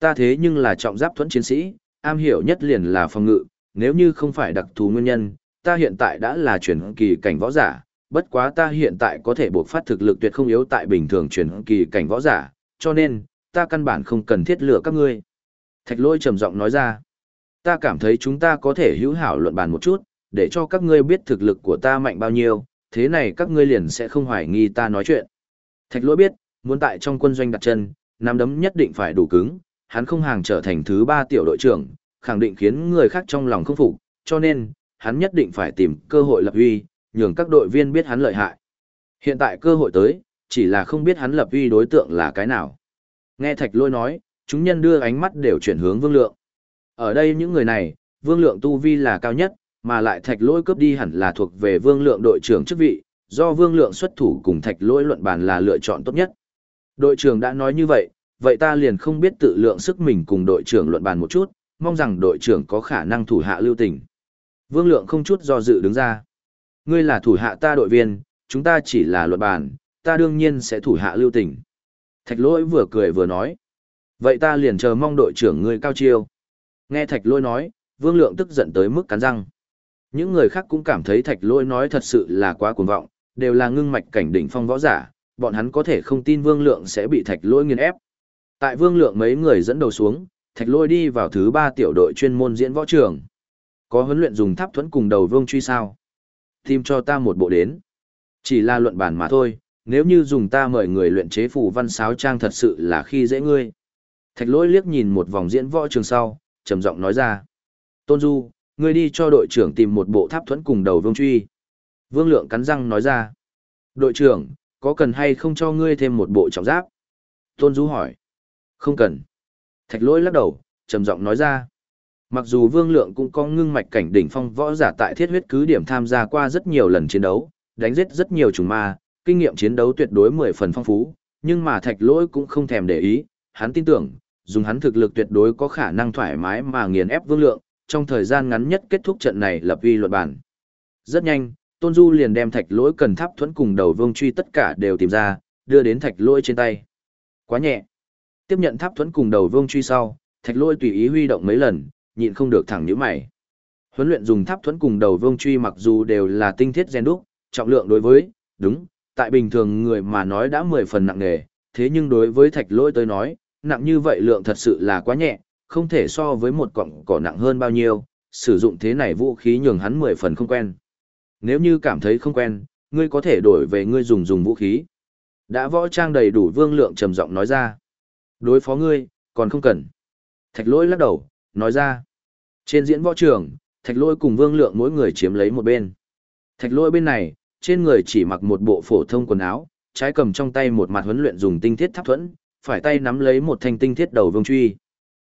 Ta thế nhưng là trọng giáp thuẫn chiến sĩ, am hiểu nhất liền là phòng ngự, nếu như không phải đặc thù nguyên nhân, ta hiện tại đã là chuyển kỳ cảnh võ giả, bất quá ta hiện tại có thể bộc phát thực lực tuyệt không yếu tại bình thường chuyển kỳ cảnh võ giả, cho nên, ta căn bản không cần thiết lựa các ngươi. Thạch lôi trầm giọng nói ra, ta cảm thấy chúng ta có thể hữu hảo luận bàn một chút, để cho các ngươi biết thực lực của ta mạnh bao nhiêu, thế này các ngươi liền sẽ không hoài nghi ta nói chuyện. Thạch lôi biết, muốn tại trong quân doanh đặt chân, nắm đấm nhất định phải đủ cứng, hắn không hàng trở thành thứ ba tiểu đội trưởng, khẳng định khiến người khác trong lòng không phục, cho nên, hắn nhất định phải tìm cơ hội lập uy, nhường các đội viên biết hắn lợi hại. Hiện tại cơ hội tới, chỉ là không biết hắn lập uy đối tượng là cái nào. Nghe Thạch Lôi nói, chúng nhân đưa ánh mắt đều chuyển hướng Vương Lượng. Ở đây những người này, Vương Lượng tu vi là cao nhất, mà lại Thạch Lôi cướp đi hẳn là thuộc về Vương Lượng đội trưởng chức vị, do Vương Lượng xuất thủ cùng Thạch Lôi luận bàn là lựa chọn tốt nhất. Đội trưởng đã nói như vậy, vậy ta liền không biết tự lượng sức mình cùng đội trưởng luận bàn một chút, mong rằng đội trưởng có khả năng thủ hạ lưu tình. Vương Lượng không chút do dự đứng ra. Ngươi là thủ hạ ta đội viên, chúng ta chỉ là luận bàn, ta đương nhiên sẽ thủ hạ lưu tình. Thạch lỗi vừa cười vừa nói. Vậy ta liền chờ mong đội trưởng ngươi cao chiêu. Nghe thạch lỗi nói, vương lượng tức giận tới mức cắn răng. Những người khác cũng cảm thấy thạch lỗi nói thật sự là quá cuồng vọng, đều là ngưng mạch cảnh đỉnh phong võ giả, bọn hắn có thể không tin vương lượng sẽ bị thạch lỗi nghiền ép. Tại vương lượng mấy người dẫn đầu xuống, thạch lỗi đi vào thứ ba tiểu đội chuyên môn diễn võ trường. Có huấn luyện dùng tháp thuẫn cùng đầu vương truy sao? Tìm cho ta một bộ đến. Chỉ là luận bản mà thôi, nếu như dùng ta mời người luyện chế phù văn sáo trang thật sự là khi dễ ngươi. Thạch lỗi liếc nhìn một vòng diễn võ trường sau, trầm giọng nói ra. Tôn Du, ngươi đi cho đội trưởng tìm một bộ tháp thuẫn cùng đầu vương truy. Vương Lượng cắn răng nói ra. Đội trưởng, có cần hay không cho ngươi thêm một bộ trọng giáp? Tôn Du hỏi. Không cần. Thạch lỗi lắc đầu, trầm giọng nói ra. Mặc dù Vương Lượng cũng có ngưng mạch cảnh đỉnh phong võ giả tại thiết huyết cứ điểm tham gia qua rất nhiều lần chiến đấu, đánh giết rất nhiều trùng ma, kinh nghiệm chiến đấu tuyệt đối mười phần phong phú, nhưng mà thạch lỗi cũng không thèm để ý, hắn tin tưởng, dùng hắn thực lực tuyệt đối có khả năng thoải mái mà nghiền ép vương lượng, trong thời gian ngắn nhất kết thúc trận này lập vi luật bản. Rất nhanh, Tôn Du liền đem thạch lỗi cần tháp thuẫn cùng đầu vương truy tất cả đều tìm ra, đưa đến thạch lỗi trên tay. Quá nhẹ. Tiếp nhận tháp thuẫn cùng đầu vương truy sau, thạch lỗi tùy ý huy động mấy lần, nhịn không được thẳng nhíu mày. Huấn luyện dùng tháp thuẫn cùng đầu vương truy mặc dù đều là tinh thiết gen đúc, trọng lượng đối với, đúng, tại bình thường người mà nói đã mười phần nặng nề, thế nhưng đối với thạch lỗi tới nói, nặng như vậy lượng thật sự là quá nhẹ, không thể so với một cọng cỏ nặng hơn bao nhiêu, sử dụng thế này vũ khí nhường hắn mười phần không quen. Nếu như cảm thấy không quen, ngươi có thể đổi về ngươi dùng dùng vũ khí. Đã võ trang đầy đủ vương lượng trầm giọng nói ra. Đối phó ngươi, còn không cần. Thạch lỗi lắc đầu, nói ra. Trên diễn võ trường, thạch lỗi cùng vương lượng mỗi người chiếm lấy một bên. Thạch lỗi bên này, trên người chỉ mặc một bộ phổ thông quần áo, trái cầm trong tay một mặt huấn luyện dùng tinh thiết tháp thuẫn, phải tay nắm lấy một thanh tinh thiết đầu vương truy.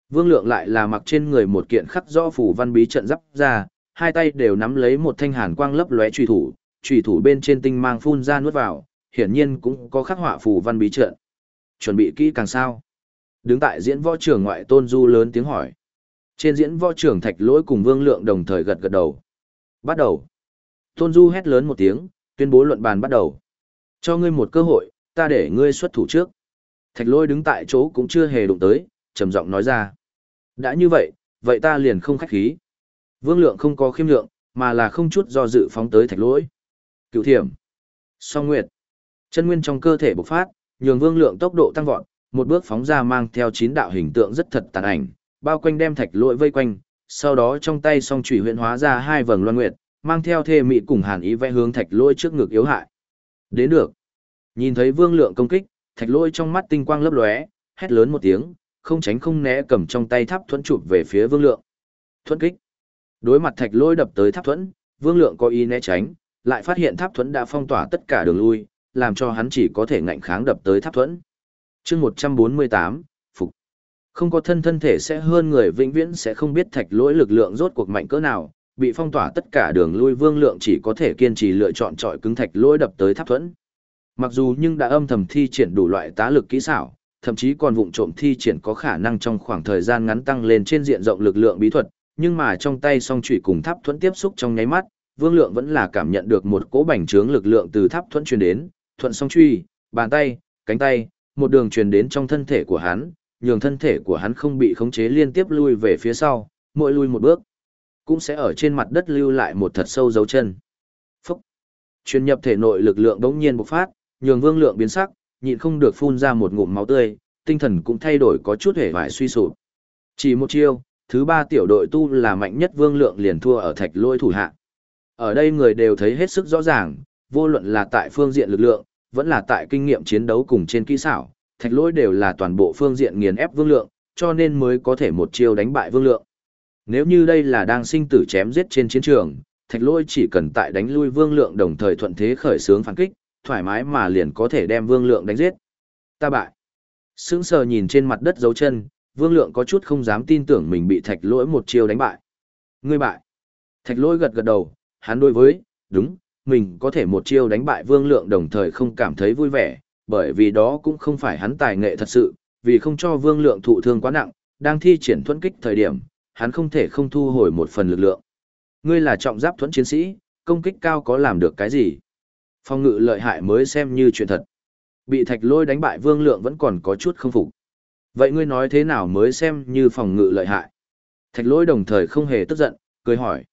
Vương Lượng lại là mặc trên người một kiện khắc rõ phủ văn bí trận giáp ra, hai tay đều nắm lấy một thanh hàn quang lấp lóe truy thủ, truy thủ bên trên tinh mang phun ra nuốt vào, hiển nhiên cũng có khắc họa phủ văn bí trận. Chuẩn bị kỹ càng sao? Đứng tại diễn võ trường ngoại Tôn Du lớn tiếng hỏi. Trên diễn võ trường Thạch Lỗi cùng Vương Lượng đồng thời gật gật đầu. Bắt đầu. Tôn Du hét lớn một tiếng, tuyên bố luận bàn bắt đầu. Cho ngươi một cơ hội, ta để ngươi xuất thủ trước. Thạch lôi đứng tại chỗ cũng chưa hề đụng tới, trầm giọng nói ra. Đã như vậy, vậy ta liền không khách khí. Vương lượng không có khiêm lượng, mà là không chút do dự phóng tới thạch lỗi. Cựu thiểm. Song nguyệt. Chân nguyên trong cơ thể bộc phát, nhường vương lượng tốc độ tăng vọt, một bước phóng ra mang theo chín đạo hình tượng rất thật tàn ảnh, bao quanh đem thạch lỗi vây quanh, sau đó trong tay song chủy huyện hóa ra hai vầng loan nguyệt, mang theo thê mị cùng hàn ý vẽ hướng thạch lôi trước ngực yếu hại. Đến được. Nhìn thấy vương lượng công kích, thạch lôi trong mắt tinh quang lấp lóe, hét lớn một tiếng, không tránh không né cầm trong tay tháp thuẫn chụp về phía vương lượng. Thuẫn kích. Đối mặt thạch lôi đập tới tháp thuẫn, vương lượng có ý né tránh, lại phát hiện tháp thuẫn đã phong tỏa tất cả đường lui, làm cho hắn chỉ có thể ngạnh kháng đập tới tháp thuẫn. chương 148, Phục. Không có thân thân thể sẽ hơn người vĩnh viễn sẽ không biết thạch lỗi lực lượng rốt cuộc mạnh cỡ nào, bị phong tỏa tất cả đường lui vương lượng chỉ có thể kiên trì lựa chọn trọi cứng thạch lỗi đập tới tháp thuẫn. Mặc dù nhưng đã âm thầm thi triển đủ loại tá lực kỹ xảo, thậm chí còn vụng trộm thi triển có khả năng trong khoảng thời gian ngắn tăng lên trên diện rộng lực lượng bí thuật, nhưng mà trong tay song chủy cùng tháp thuẫn tiếp xúc trong nháy mắt, Vương Lượng vẫn là cảm nhận được một cỗ bành trướng lực lượng từ tháp thuẫn truyền đến, thuận song truy, bàn tay, cánh tay, một đường truyền đến trong thân thể của hắn, nhường thân thể của hắn không bị khống chế liên tiếp lui về phía sau, mỗi lui một bước, cũng sẽ ở trên mặt đất lưu lại một thật sâu dấu chân. Phúc! Truyền nhập thể nội lực lượng đống nhiên bộc phát, nhường Vương Lượng biến sắc, nhịn không được phun ra một ngụm máu tươi, tinh thần cũng thay đổi có chút hề vải suy sụp. Chỉ một chiêu, thứ ba tiểu đội tu là mạnh nhất Vương Lượng liền thua ở thạch lôi thủ hạ. Ở đây người đều thấy hết sức rõ ràng, vô luận là tại phương diện lực lượng, vẫn là tại kinh nghiệm chiến đấu cùng trên kỹ xảo, thạch lôi đều là toàn bộ phương diện nghiền ép Vương Lượng, cho nên mới có thể một chiêu đánh bại Vương Lượng. Nếu như đây là đang sinh tử chém giết trên chiến trường, thạch lôi chỉ cần tại đánh lui Vương Lượng đồng thời thuận thế khởi xướng phản kích, thoải mái mà liền có thể đem vương lượng đánh giết. Ta bại. Sững sờ nhìn trên mặt đất dấu chân, vương lượng có chút không dám tin tưởng mình bị thạch lỗi một chiêu đánh bại. Ngươi bại. Thạch lỗi gật gật đầu, hắn đối với, đúng, mình có thể một chiêu đánh bại vương lượng đồng thời không cảm thấy vui vẻ, bởi vì đó cũng không phải hắn tài nghệ thật sự, vì không cho vương lượng thụ thương quá nặng, đang thi triển thuẫn kích thời điểm, hắn không thể không thu hồi một phần lực lượng. Ngươi là trọng giáp thuẫn chiến sĩ, công kích cao có làm được cái gì? Phong ngự lợi hại mới xem như chuyện thật. Bị thạch lôi đánh bại vương lượng vẫn còn có chút không phục. Vậy ngươi nói thế nào mới xem như phòng ngự lợi hại? Thạch lôi đồng thời không hề tức giận, cười hỏi.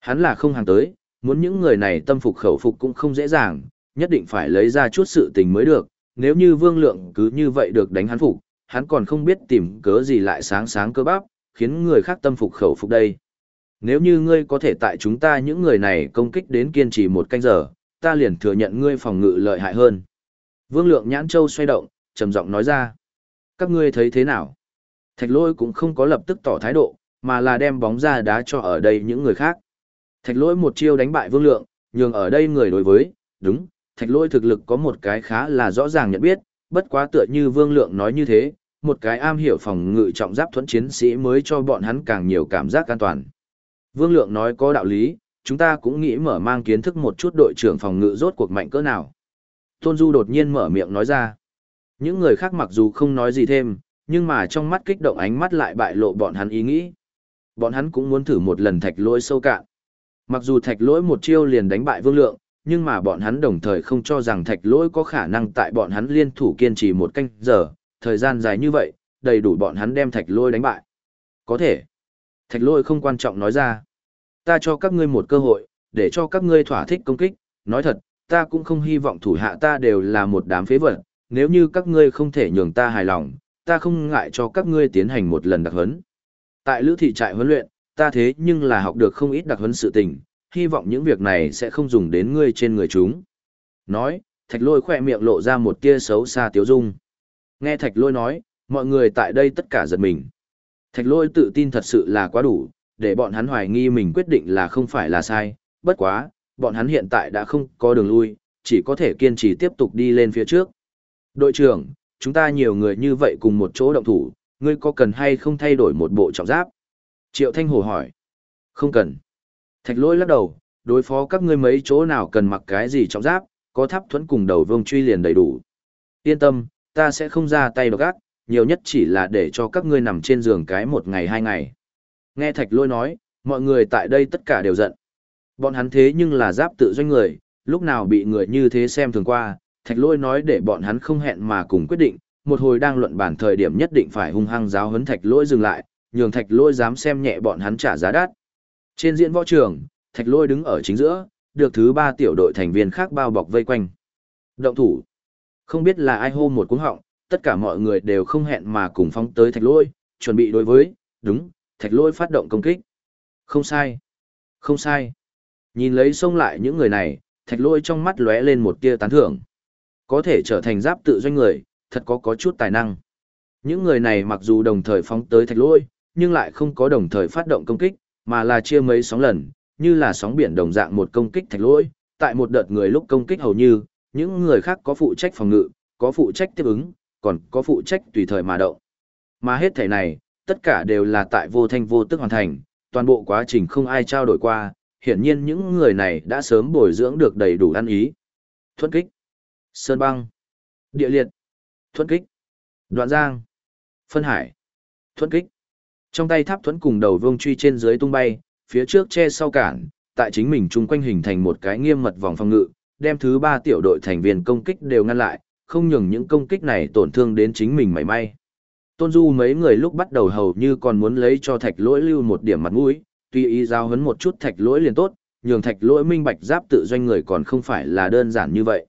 Hắn là không hàng tới, muốn những người này tâm phục khẩu phục cũng không dễ dàng, nhất định phải lấy ra chút sự tình mới được. Nếu như vương lượng cứ như vậy được đánh hắn phục, hắn còn không biết tìm cớ gì lại sáng sáng cơ bắp, khiến người khác tâm phục khẩu phục đây. Nếu như ngươi có thể tại chúng ta những người này công kích đến kiên trì một canh giờ, ta liền thừa nhận ngươi phòng ngự lợi hại hơn. Vương lượng nhãn châu xoay động, trầm giọng nói ra. Các ngươi thấy thế nào? Thạch lôi cũng không có lập tức tỏ thái độ, mà là đem bóng ra đá cho ở đây những người khác. Thạch lôi một chiêu đánh bại vương lượng, nhường ở đây người đối với, đúng, thạch lôi thực lực có một cái khá là rõ ràng nhận biết, bất quá tựa như vương lượng nói như thế, một cái am hiểu phòng ngự trọng giáp thuẫn chiến sĩ mới cho bọn hắn càng nhiều cảm giác an toàn. Vương lượng nói có đạo lý, chúng ta cũng nghĩ mở mang kiến thức một chút đội trưởng phòng ngự rốt cuộc mạnh cỡ nào. Tôn Du đột nhiên mở miệng nói ra. Những người khác mặc dù không nói gì thêm, nhưng mà trong mắt kích động ánh mắt lại bại lộ bọn hắn ý nghĩ. Bọn hắn cũng muốn thử một lần thạch lỗi sâu cạn. Mặc dù thạch lỗi một chiêu liền đánh bại vương lượng, nhưng mà bọn hắn đồng thời không cho rằng thạch lỗi có khả năng tại bọn hắn liên thủ kiên trì một canh giờ, thời gian dài như vậy, đầy đủ bọn hắn đem thạch Lôi đánh bại. Có thể. Thạch Lôi không quan trọng nói ra ta cho các ngươi một cơ hội, để cho các ngươi thỏa thích công kích, nói thật, ta cũng không hy vọng thủ hạ ta đều là một đám phế vật, nếu như các ngươi không thể nhường ta hài lòng, ta không ngại cho các ngươi tiến hành một lần đặc huấn. Tại lữ thị trại huấn luyện, ta thế nhưng là học được không ít đặc huấn sự tình, hy vọng những việc này sẽ không dùng đến ngươi trên người chúng. Nói, thạch lôi khỏe miệng lộ ra một tia xấu xa tiếu dung. Nghe thạch lôi nói, mọi người tại đây tất cả giật mình. Thạch lôi tự tin thật sự là quá đủ, để bọn hắn hoài nghi mình quyết định là không phải là sai, bất quá, bọn hắn hiện tại đã không có đường lui, chỉ có thể kiên trì tiếp tục đi lên phía trước. Đội trưởng, chúng ta nhiều người như vậy cùng một chỗ động thủ, ngươi có cần hay không thay đổi một bộ trọng giáp? Triệu Thanh Hồ hỏi. Không cần. Thạch Lôi lắc đầu, đối phó các ngươi mấy chỗ nào cần mặc cái gì trọng giáp, có tháp thuẫn cùng đầu vương truy liền đầy đủ. Yên tâm, ta sẽ không ra tay độc ác, nhiều nhất chỉ là để cho các ngươi nằm trên giường cái một ngày hai ngày. Nghe thạch lôi nói, mọi người tại đây tất cả đều giận. Bọn hắn thế nhưng là giáp tự doanh người, lúc nào bị người như thế xem thường qua, thạch lôi nói để bọn hắn không hẹn mà cùng quyết định, một hồi đang luận bản thời điểm nhất định phải hung hăng giáo huấn thạch lôi dừng lại, nhường thạch lôi dám xem nhẹ bọn hắn trả giá đắt. Trên diễn võ trường, thạch lôi đứng ở chính giữa, được thứ ba tiểu đội thành viên khác bao bọc vây quanh. Động thủ. Không biết là ai hô một cú họng, tất cả mọi người đều không hẹn mà cùng phóng tới thạch lôi, chuẩn bị đối với, đúng, thạch lôi phát động công kích. Không sai. Không sai. Nhìn lấy xông lại những người này, thạch lôi trong mắt lóe lên một tia tán thưởng. Có thể trở thành giáp tự doanh người, thật có có chút tài năng. Những người này mặc dù đồng thời phóng tới thạch lôi, nhưng lại không có đồng thời phát động công kích, mà là chia mấy sóng lần, như là sóng biển đồng dạng một công kích thạch lôi. Tại một đợt người lúc công kích hầu như, những người khác có phụ trách phòng ngự, có phụ trách tiếp ứng, còn có phụ trách tùy thời mà động. Mà hết thể này, tất cả đều là tại vô thanh vô tức hoàn thành, toàn bộ quá trình không ai trao đổi qua, hiển nhiên những người này đã sớm bồi dưỡng được đầy đủ ăn ý. Thuận kích, sơn băng, địa liệt, thuận kích, đoạn giang, phân hải, thuận kích. Trong tay tháp thuẫn cùng đầu vương truy trên dưới tung bay, phía trước che sau cản, tại chính mình chung quanh hình thành một cái nghiêm mật vòng phòng ngự, đem thứ ba tiểu đội thành viên công kích đều ngăn lại, không nhường những công kích này tổn thương đến chính mình mảy may. Tôn Du mấy người lúc bắt đầu hầu như còn muốn lấy cho thạch lỗi lưu một điểm mặt mũi, tuy ý giao hấn một chút thạch lỗi liền tốt, nhường thạch lỗi minh bạch giáp tự doanh người còn không phải là đơn giản như vậy.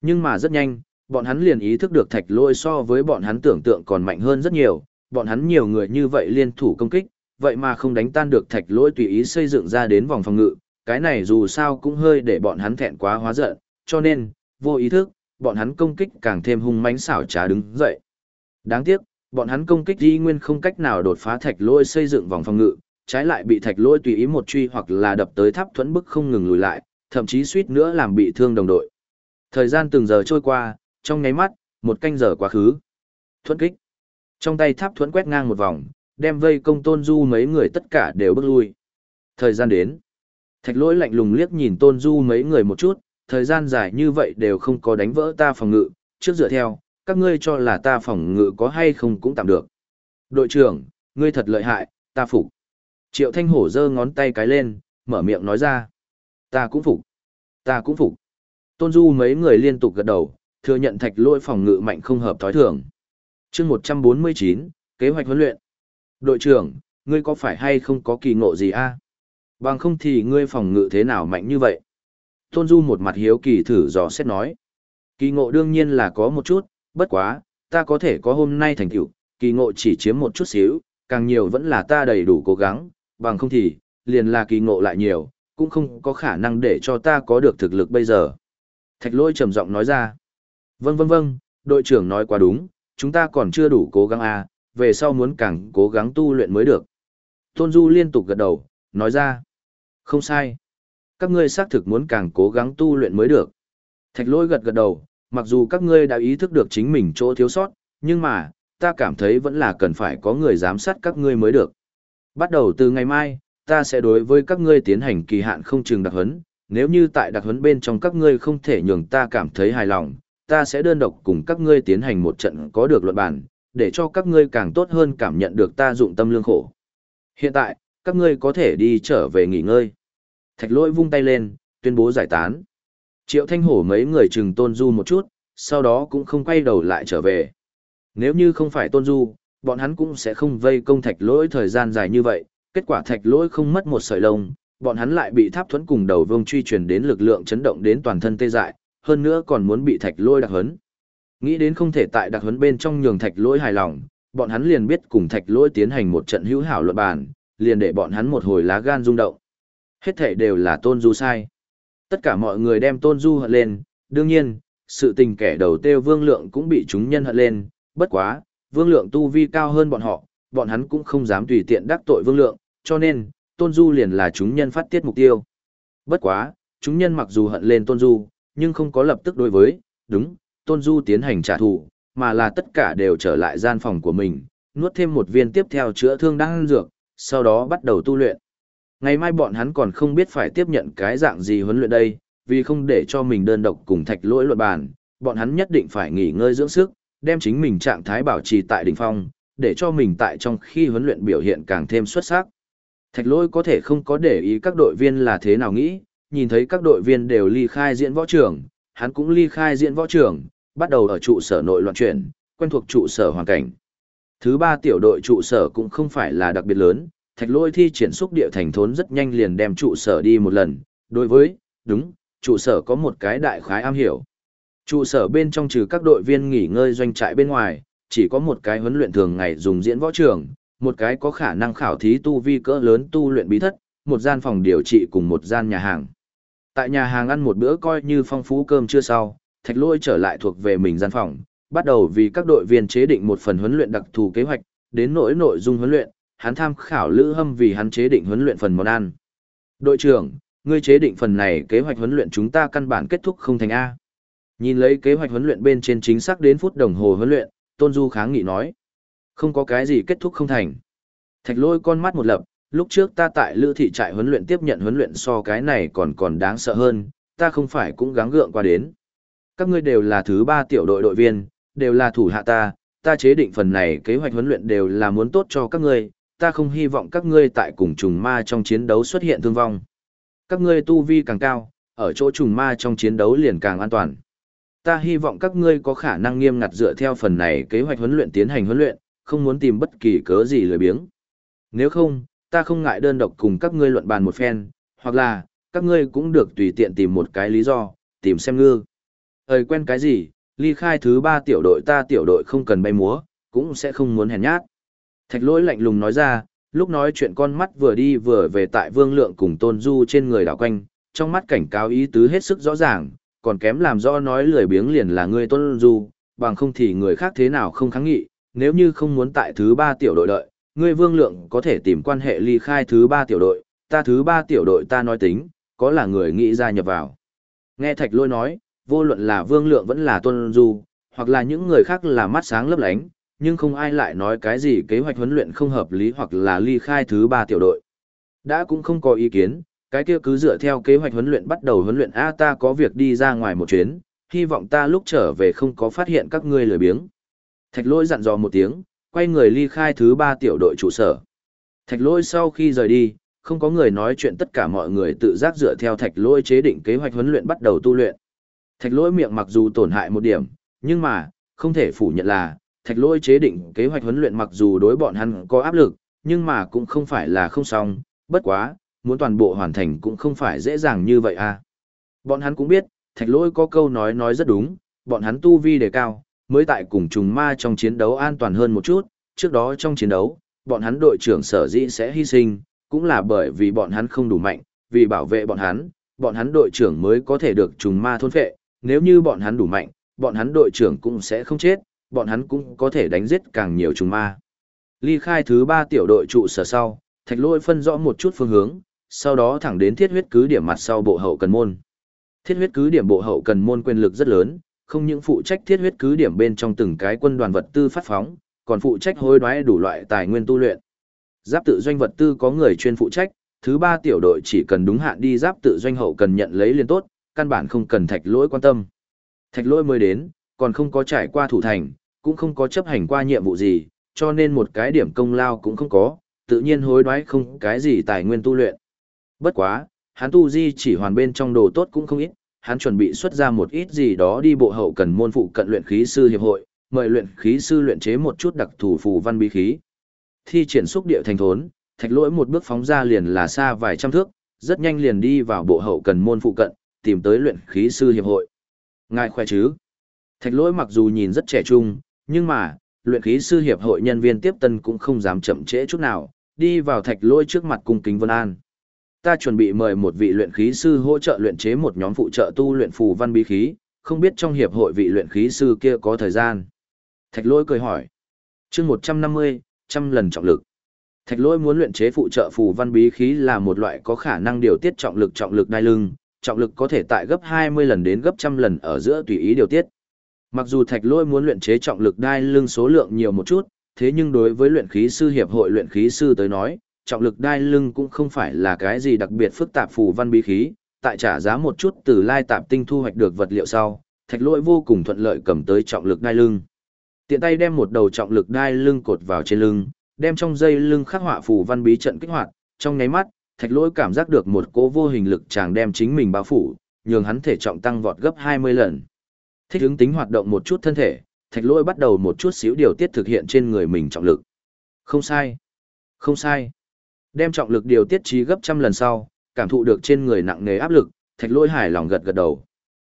Nhưng mà rất nhanh, bọn hắn liền ý thức được thạch lỗi so với bọn hắn tưởng tượng còn mạnh hơn rất nhiều, bọn hắn nhiều người như vậy liên thủ công kích, vậy mà không đánh tan được thạch lỗi tùy ý xây dựng ra đến vòng phòng ngự, cái này dù sao cũng hơi để bọn hắn thẹn quá hóa giận, cho nên, vô ý thức, bọn hắn công kích càng thêm hung mãnh xảo trá đứng dậy. Đáng tiếc, bọn hắn công kích y nguyên không cách nào đột phá thạch lôi xây dựng vòng phòng ngự, trái lại bị thạch lôi tùy ý một truy hoặc là đập tới tháp thuẫn bức không ngừng lùi lại, thậm chí suýt nữa làm bị thương đồng đội. Thời gian từng giờ trôi qua, trong nháy mắt, một canh giờ quá khứ. Thuẫn kích. Trong tay tháp thuẫn quét ngang một vòng, đem vây công tôn du mấy người tất cả đều bước lui. Thời gian đến. Thạch lỗi lạnh lùng liếc nhìn tôn du mấy người một chút, thời gian dài như vậy đều không có đánh vỡ ta phòng ngự, trước dựa theo, các ngươi cho là ta phòng ngự có hay không cũng tạm được. Đội trưởng, ngươi thật lợi hại, ta phục. Triệu Thanh Hổ giơ ngón tay cái lên, mở miệng nói ra. Ta cũng phục. Ta cũng phục. Tôn Du mấy người liên tục gật đầu, thừa nhận thạch lỗi phòng ngự mạnh không hợp thói thường. chương 149, kế hoạch huấn luyện. Đội trưởng, ngươi có phải hay không có kỳ ngộ gì a? Bằng không thì ngươi phòng ngự thế nào mạnh như vậy? Tôn Du một mặt hiếu kỳ thử dò xét nói. Kỳ ngộ đương nhiên là có một chút, bất quá, ta có thể có hôm nay thành tựu, kỳ ngộ chỉ chiếm một chút xíu, càng nhiều vẫn là ta đầy đủ cố gắng, bằng không thì, liền là kỳ ngộ lại nhiều, cũng không có khả năng để cho ta có được thực lực bây giờ. Thạch lôi trầm giọng nói ra. Vâng vâng vâng, đội trưởng nói quá đúng, chúng ta còn chưa đủ cố gắng à, về sau muốn càng cố gắng tu luyện mới được. Tôn Du liên tục gật đầu, nói ra. Không sai. Các ngươi xác thực muốn càng cố gắng tu luyện mới được. Thạch lôi gật gật đầu, mặc dù các ngươi đã ý thức được chính mình chỗ thiếu sót, nhưng mà, ta cảm thấy vẫn là cần phải có người giám sát các ngươi mới được. Bắt đầu từ ngày mai, ta sẽ đối với các ngươi tiến hành kỳ hạn không chừng đặc huấn, nếu như tại đặc huấn bên trong các ngươi không thể nhường ta cảm thấy hài lòng, ta sẽ đơn độc cùng các ngươi tiến hành một trận có được luận bản, để cho các ngươi càng tốt hơn cảm nhận được ta dụng tâm lương khổ. Hiện tại, các ngươi có thể đi trở về nghỉ ngơi. Thạch lỗi vung tay lên, tuyên bố giải tán. Triệu Thanh Hổ mấy người chừng Tôn Du một chút, sau đó cũng không quay đầu lại trở về. Nếu như không phải Tôn Du, bọn hắn cũng sẽ không vây công thạch lỗi thời gian dài như vậy, kết quả thạch lỗi không mất một sợi lông, bọn hắn lại bị tháp thuẫn cùng đầu vương truy truyền đến lực lượng chấn động đến toàn thân tê dại, hơn nữa còn muốn bị thạch lỗi đặc hấn. Nghĩ đến không thể tại đặc hấn bên trong nhường thạch lỗi hài lòng, bọn hắn liền biết cùng thạch lỗi tiến hành một trận hữu hảo luận bàn, liền để bọn hắn một hồi lá gan rung động. Hết thể đều là tôn du sai. Tất cả mọi người đem tôn du hận lên, đương nhiên, sự tình kẻ đầu tiêu vương lượng cũng bị chúng nhân hận lên, bất quá, vương lượng tu vi cao hơn bọn họ, bọn hắn cũng không dám tùy tiện đắc tội vương lượng, cho nên, tôn du liền là chúng nhân phát tiết mục tiêu. Bất quá, chúng nhân mặc dù hận lên tôn du, nhưng không có lập tức đối với, đúng, tôn du tiến hành trả thù, mà là tất cả đều trở lại gian phòng của mình, nuốt thêm một viên tiếp theo chữa thương đang dược, sau đó bắt đầu tu luyện. Ngày mai bọn hắn còn không biết phải tiếp nhận cái dạng gì huấn luyện đây, vì không để cho mình đơn độc cùng thạch lỗi luận bàn, bọn hắn nhất định phải nghỉ ngơi dưỡng sức, đem chính mình trạng thái bảo trì tại đỉnh phong, để cho mình tại trong khi huấn luyện biểu hiện càng thêm xuất sắc. Thạch lỗi có thể không có để ý các đội viên là thế nào nghĩ, nhìn thấy các đội viên đều ly khai diễn võ trường, hắn cũng ly khai diễn võ trường, bắt đầu ở trụ sở nội loạn chuyển, quen thuộc trụ sở hoàn cảnh. Thứ ba tiểu đội trụ sở cũng không phải là đặc biệt lớn, thạch lôi thi triển xúc địa thành thốn rất nhanh liền đem trụ sở đi một lần. Đối với, đúng, trụ sở có một cái đại khái am hiểu. Trụ sở bên trong trừ các đội viên nghỉ ngơi doanh trại bên ngoài, chỉ có một cái huấn luyện thường ngày dùng diễn võ trường, một cái có khả năng khảo thí tu vi cỡ lớn tu luyện bí thất, một gian phòng điều trị cùng một gian nhà hàng. Tại nhà hàng ăn một bữa coi như phong phú cơm trưa sau, thạch lôi trở lại thuộc về mình gian phòng, bắt đầu vì các đội viên chế định một phần huấn luyện đặc thù kế hoạch, đến nỗi nội dung huấn luyện, hắn tham khảo Lữ Hâm vì hắn chế định huấn luyện phần món ăn. Đội trưởng, ngươi chế định phần này kế hoạch huấn luyện chúng ta căn bản kết thúc không thành A. Nhìn lấy kế hoạch huấn luyện bên trên chính xác đến phút đồng hồ huấn luyện, Tôn Du kháng nghị nói. Không có cái gì kết thúc không thành. Thạch lôi con mắt một lập, lúc trước ta tại Lữ thị trại huấn luyện tiếp nhận huấn luyện so cái này còn còn đáng sợ hơn, ta không phải cũng gắng gượng qua đến. Các ngươi đều là thứ ba tiểu đội đội viên, đều là thủ hạ ta, ta chế định phần này kế hoạch huấn luyện đều là muốn tốt cho các ngươi, ta không hy vọng các ngươi tại cùng trùng ma trong chiến đấu xuất hiện thương vong. Các ngươi tu vi càng cao, ở chỗ trùng ma trong chiến đấu liền càng an toàn. Ta hy vọng các ngươi có khả năng nghiêm ngặt dựa theo phần này kế hoạch huấn luyện tiến hành huấn luyện, không muốn tìm bất kỳ cớ gì lười biếng. Nếu không, ta không ngại đơn độc cùng các ngươi luận bàn một phen, hoặc là, các ngươi cũng được tùy tiện tìm một cái lý do, tìm xem ngư. Ơi quen cái gì, ly khai thứ ba tiểu đội ta tiểu đội không cần bay múa, cũng sẽ không muốn hèn nhát. Thạch lỗi lạnh lùng nói ra, lúc nói chuyện con mắt vừa đi vừa về tại vương lượng cùng tôn du trên người đảo quanh, trong mắt cảnh cáo ý tứ hết sức rõ ràng, còn kém làm rõ nói lười biếng liền là ngươi tôn du, bằng không thì người khác thế nào không kháng nghị, nếu như không muốn tại thứ ba tiểu đội đợi, ngươi vương lượng có thể tìm quan hệ ly khai thứ ba tiểu đội, ta thứ ba tiểu đội ta nói tính, có là người nghĩ ra nhập vào. Nghe thạch lôi nói, vô luận là vương lượng vẫn là Tôn du, hoặc là những người khác là mắt sáng lấp lánh, nhưng không ai lại nói cái gì kế hoạch huấn luyện không hợp lý hoặc là ly khai thứ ba tiểu đội. Đã cũng không có ý kiến, cái kia cứ dựa theo kế hoạch huấn luyện bắt đầu huấn luyện A ta có việc đi ra ngoài một chuyến, hy vọng ta lúc trở về không có phát hiện các ngươi lười biếng. Thạch lỗi dặn dò một tiếng, quay người ly khai thứ ba tiểu đội trụ sở. Thạch lỗi sau khi rời đi, không có người nói chuyện tất cả mọi người tự giác dựa theo thạch lỗi chế định kế hoạch huấn luyện bắt đầu tu luyện. Thạch lỗi miệng mặc dù tổn hại một điểm, nhưng mà, không thể phủ nhận là, thạch lỗi chế định kế hoạch huấn luyện mặc dù đối bọn hắn có áp lực, nhưng mà cũng không phải là không xong, bất quá, muốn toàn bộ hoàn thành cũng không phải dễ dàng như vậy à. Bọn hắn cũng biết, thạch lỗi có câu nói nói rất đúng, bọn hắn tu vi đề cao, mới tại cùng trùng ma trong chiến đấu an toàn hơn một chút, trước đó trong chiến đấu, bọn hắn đội trưởng sở dĩ sẽ hy sinh, cũng là bởi vì bọn hắn không đủ mạnh, vì bảo vệ bọn hắn, bọn hắn đội trưởng mới có thể được trùng ma thôn phệ, nếu như bọn hắn đủ mạnh, bọn hắn đội trưởng cũng sẽ không chết, bọn hắn cũng có thể đánh giết càng nhiều trùng ma. Ly khai thứ ba tiểu đội trụ sở sau, thạch lôi phân rõ một chút phương hướng, sau đó thẳng đến thiết huyết cứ điểm mặt sau bộ hậu cần môn. Thiết huyết cứ điểm bộ hậu cần môn quyền lực rất lớn, không những phụ trách thiết huyết cứ điểm bên trong từng cái quân đoàn vật tư phát phóng, còn phụ trách hối đoái đủ loại tài nguyên tu luyện. Giáp tự doanh vật tư có người chuyên phụ trách, thứ ba tiểu đội chỉ cần đúng hạn đi giáp tự doanh hậu cần nhận lấy liền tốt, căn bản không cần thạch lỗi quan tâm. Thạch lỗi mới đến, còn không có trải qua thủ thành, cũng không có chấp hành qua nhiệm vụ gì, cho nên một cái điểm công lao cũng không có, tự nhiên hối đoái không cái gì tài nguyên tu luyện. Bất quá, hắn tu di chỉ hoàn bên trong đồ tốt cũng không ít, hắn chuẩn bị xuất ra một ít gì đó đi bộ hậu cần môn phụ cận luyện khí sư hiệp hội, mời luyện khí sư luyện chế một chút đặc thủ phù văn bí khí. Thi triển xúc địa thành thốn, thạch lỗi một bước phóng ra liền là xa vài trăm thước, rất nhanh liền đi vào bộ hậu cần môn phụ cận, tìm tới luyện khí sư hiệp hội. Ngài khỏe chứ? Thạch lỗi mặc dù nhìn rất trẻ trung, nhưng mà, luyện khí sư hiệp hội nhân viên tiếp tân cũng không dám chậm trễ chút nào, đi vào thạch lỗi trước mặt cung kính vân an. Ta chuẩn bị mời một vị luyện khí sư hỗ trợ luyện chế một nhóm phụ trợ tu luyện phù văn bí khí, không biết trong hiệp hội vị luyện khí sư kia có thời gian. Thạch lỗi cười hỏi. chương 150, trăm lần trọng lực. Thạch lỗi muốn luyện chế phụ trợ phù văn bí khí là một loại có khả năng điều tiết trọng lực trọng lực đai lưng, trọng lực có thể tại gấp 20 lần đến gấp trăm lần ở giữa tùy ý điều tiết. Mặc dù thạch lôi muốn luyện chế trọng lực đai lưng số lượng nhiều một chút, thế nhưng đối với luyện khí sư hiệp hội luyện khí sư tới nói, trọng lực đai lưng cũng không phải là cái gì đặc biệt phức tạp phù văn bí khí, tại trả giá một chút từ lai tạp tinh thu hoạch được vật liệu sau, thạch lôi vô cùng thuận lợi cầm tới trọng lực đai lưng. Tiện tay đem một đầu trọng lực đai lưng cột vào trên lưng, đem trong dây lưng khắc họa phù văn bí trận kích hoạt, trong nháy mắt, thạch lỗi cảm giác được một cỗ vô hình lực chàng đem chính mình bao phủ, nhường hắn thể trọng tăng vọt gấp 20 lần. Thích ứng tính hoạt động một chút thân thể, thạch lỗi bắt đầu một chút xíu điều tiết thực hiện trên người mình trọng lực. Không sai. Không sai. Đem trọng lực điều tiết trí gấp trăm lần sau, cảm thụ được trên người nặng nề áp lực, thạch lỗi hài lòng gật gật đầu.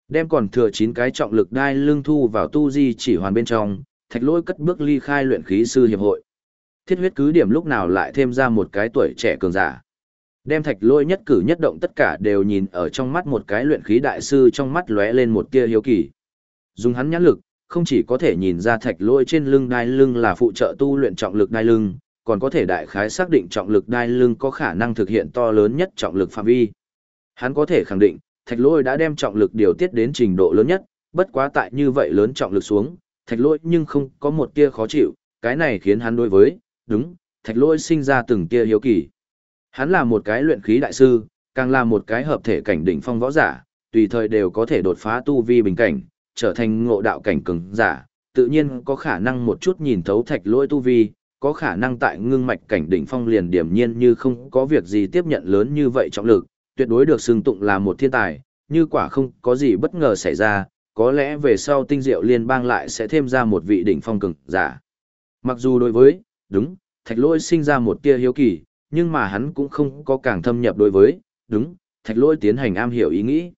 Đem còn thừa chín cái trọng lực đai lưng thu vào tu di chỉ hoàn bên trong, thạch lỗi cất bước ly khai luyện khí sư hiệp hội. Thiết huyết cứ điểm lúc nào lại thêm ra một cái tuổi trẻ cường giả. Đem thạch lỗi nhất cử nhất động tất cả đều nhìn ở trong mắt một cái luyện khí đại sư trong mắt lóe lên một tia hiếu kỳ. Dùng hắn nhãn lực, không chỉ có thể nhìn ra thạch lôi trên lưng đai lưng là phụ trợ tu luyện trọng lực đai lưng, còn có thể đại khái xác định trọng lực đai lưng có khả năng thực hiện to lớn nhất trọng lực phạm vi. Hắn có thể khẳng định, thạch lôi đã đem trọng lực điều tiết đến trình độ lớn nhất, bất quá tại như vậy lớn trọng lực xuống, thạch lôi nhưng không có một tia khó chịu, cái này khiến hắn đối với, đúng, thạch lôi sinh ra từng tia hiếu kỳ. Hắn là một cái luyện khí đại sư, càng là một cái hợp thể cảnh đỉnh phong võ giả, tùy thời đều có thể đột phá tu vi bình cảnh, trở thành ngộ đạo cảnh cường giả, tự nhiên có khả năng một chút nhìn thấu thạch lỗi tu vi, có khả năng tại ngưng mạch cảnh đỉnh phong liền điểm nhiên như không có việc gì tiếp nhận lớn như vậy trọng lực, tuyệt đối được xưng tụng là một thiên tài, như quả không có gì bất ngờ xảy ra, có lẽ về sau tinh diệu liên bang lại sẽ thêm ra một vị đỉnh phong cường giả. Mặc dù đối với, đúng, thạch lỗi sinh ra một tia hiếu kỳ, nhưng mà hắn cũng không có càng thâm nhập đối với, đúng, thạch lỗi tiến hành am hiểu ý nghĩ.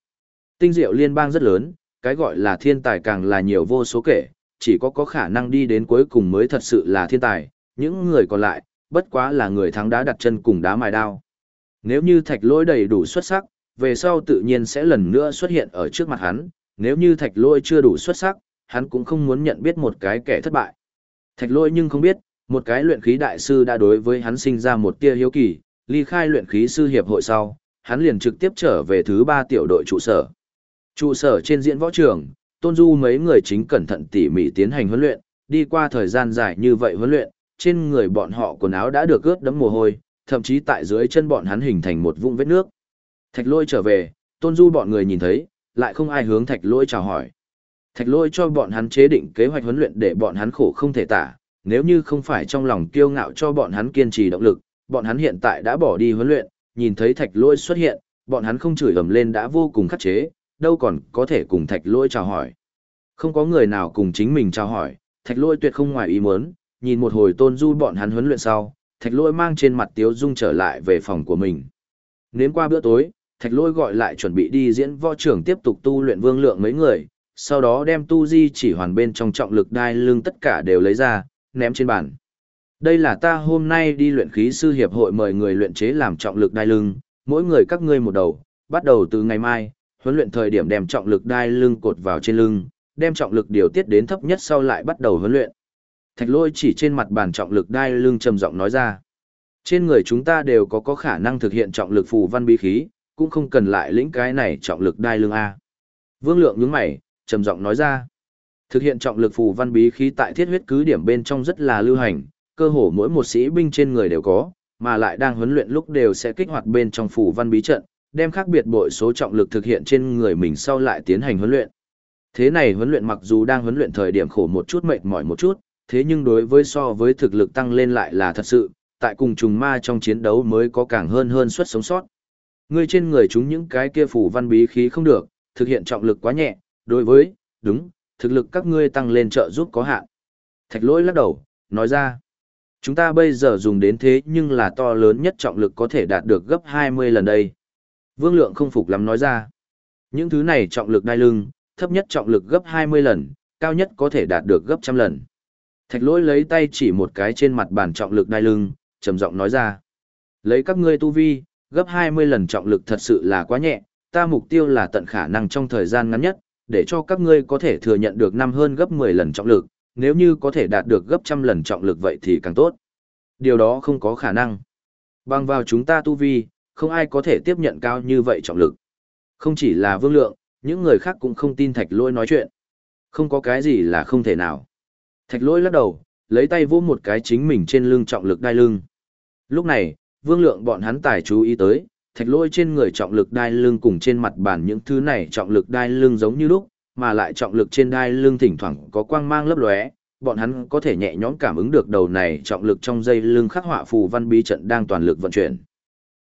Tinh diệu liên bang rất lớn, cái gọi là thiên tài càng là nhiều vô số kể, chỉ có có khả năng đi đến cuối cùng mới thật sự là thiên tài, những người còn lại, bất quá là người thắng đá đặt chân cùng đá mài đao. Nếu như thạch lỗi đầy đủ xuất sắc, về sau tự nhiên sẽ lần nữa xuất hiện ở trước mặt hắn, nếu như thạch lỗi chưa đủ xuất sắc, hắn cũng không muốn nhận biết một cái kẻ thất bại. Thạch lỗi nhưng không biết, một cái luyện khí đại sư đã đối với hắn sinh ra một tia hiếu kỳ, ly khai luyện khí sư hiệp hội sau, hắn liền trực tiếp trở về thứ ba tiểu đội trụ sở. Trụ sở trên diễn võ trường, Tôn Du mấy người chính cẩn thận tỉ mỉ tiến hành huấn luyện, đi qua thời gian dài như vậy huấn luyện, trên người bọn họ quần áo đã được ướt đẫm mồ hôi, thậm chí tại dưới chân bọn hắn hình thành một vũng vết nước. Thạch lôi trở về, tôn du bọn người nhìn thấy, lại không ai hướng thạch lôi chào hỏi. Thạch lôi cho bọn hắn chế định kế hoạch huấn luyện để bọn hắn khổ không thể tả, nếu như không phải trong lòng kiêu ngạo cho bọn hắn kiên trì động lực, bọn hắn hiện tại đã bỏ đi huấn luyện, nhìn thấy thạch lôi xuất hiện, bọn hắn không chửi ầm lên đã vô cùng khắc chế, đâu còn có thể cùng thạch lôi chào hỏi. Không có người nào cùng chính mình chào hỏi, thạch lôi tuyệt không ngoài ý muốn, nhìn một hồi tôn du bọn hắn huấn luyện sau, thạch lôi mang trên mặt tiếu dung trở lại về phòng của mình. Nếm qua bữa tối, thạch lôi gọi lại chuẩn bị đi diễn võ trưởng tiếp tục tu luyện vương lượng mấy người, sau đó đem tu di chỉ hoàn bên trong trọng lực đai lưng tất cả đều lấy ra, ném trên bàn. Đây là ta hôm nay đi luyện khí sư hiệp hội mời người luyện chế làm trọng lực đai lưng, mỗi người các ngươi một đầu, bắt đầu từ ngày mai, huấn luyện thời điểm đem trọng lực đai lưng cột vào trên lưng, đem trọng lực điều tiết đến thấp nhất sau lại bắt đầu huấn luyện. Thạch lôi chỉ trên mặt bàn trọng lực đai lưng trầm giọng nói ra. Trên người chúng ta đều có có khả năng thực hiện trọng lực phù văn bí khí, cũng không cần lại lĩnh cái này trọng lực đai lưng A. Vương lượng nhướng mày, trầm giọng nói ra. Thực hiện trọng lực phù văn bí khí tại thiết huyết cứ điểm bên trong rất là lưu hành, cơ hồ mỗi một sĩ binh trên người đều có, mà lại đang huấn luyện lúc đều sẽ kích hoạt bên trong phù văn bí trận, đem khác biệt bội số trọng lực thực hiện trên người mình sau lại tiến hành huấn luyện. Thế này huấn luyện mặc dù đang huấn luyện thời điểm khổ một chút mệt mỏi một chút, thế nhưng đối với so với thực lực tăng lên lại là thật sự, tại cùng trùng ma trong chiến đấu mới có càng hơn hơn suất sống sót. Ngươi trên người chúng những cái kia phủ văn bí khí không được, thực hiện trọng lực quá nhẹ, đối với, đúng, thực lực các ngươi tăng lên trợ giúp có hạn. Thạch lỗi lắc đầu, nói ra, chúng ta bây giờ dùng đến thế nhưng là to lớn nhất trọng lực có thể đạt được gấp 20 lần đây. Vương lượng không phục lắm nói ra, những thứ này trọng lực đai lưng, thấp nhất trọng lực gấp 20 lần, cao nhất có thể đạt được gấp trăm lần. Thạch lỗi lấy tay chỉ một cái trên mặt bàn trọng lực đai lưng, trầm giọng nói ra. Lấy các ngươi tu vi, gấp 20 lần trọng lực thật sự là quá nhẹ, ta mục tiêu là tận khả năng trong thời gian ngắn nhất, để cho các ngươi có thể thừa nhận được năm hơn gấp 10 lần trọng lực, nếu như có thể đạt được gấp trăm lần trọng lực vậy thì càng tốt. Điều đó không có khả năng. Bằng vào chúng ta tu vi, không ai có thể tiếp nhận cao như vậy trọng lực. Không chỉ là vương lượng, những người khác cũng không tin thạch lôi nói chuyện. Không có cái gì là không thể nào. Thạch lôi lắc đầu, lấy tay vỗ một cái chính mình trên lưng trọng lực đai lưng. Lúc này, vương lượng bọn hắn tài chú ý tới, thạch lôi trên người trọng lực đai lưng cùng trên mặt bàn những thứ này trọng lực đai lưng giống như lúc, mà lại trọng lực trên đai lưng thỉnh thoảng có quang mang lấp lóe, bọn hắn có thể nhẹ nhõm cảm ứng được đầu này trọng lực trong dây lưng khắc họa phù văn bí trận đang toàn lực vận chuyển.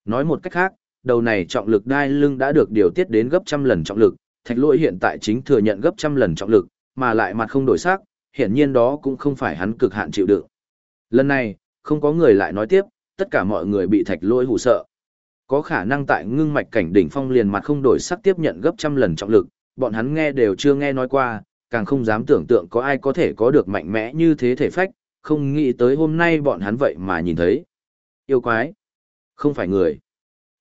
Nói một cách khác, đầu này trọng lực đai lưng đã được điều tiết đến gấp trăm lần trọng lực, thạch lỗi hiện tại chính thừa nhận gấp trăm lần trọng lực, mà lại mặt không đổi sắc, hiển nhiên đó cũng không phải hắn cực hạn chịu đựng. Lần này, không có người lại nói tiếp, tất cả mọi người bị thạch lỗi hù sợ. Có khả năng tại ngưng mạch cảnh đỉnh phong liền mặt không đổi sắc tiếp nhận gấp trăm lần trọng lực, bọn hắn nghe đều chưa nghe nói qua, càng không dám tưởng tượng có ai có thể có được mạnh mẽ như thế thể phách, không nghĩ tới hôm nay bọn hắn vậy mà nhìn thấy. Yêu quái, không phải người.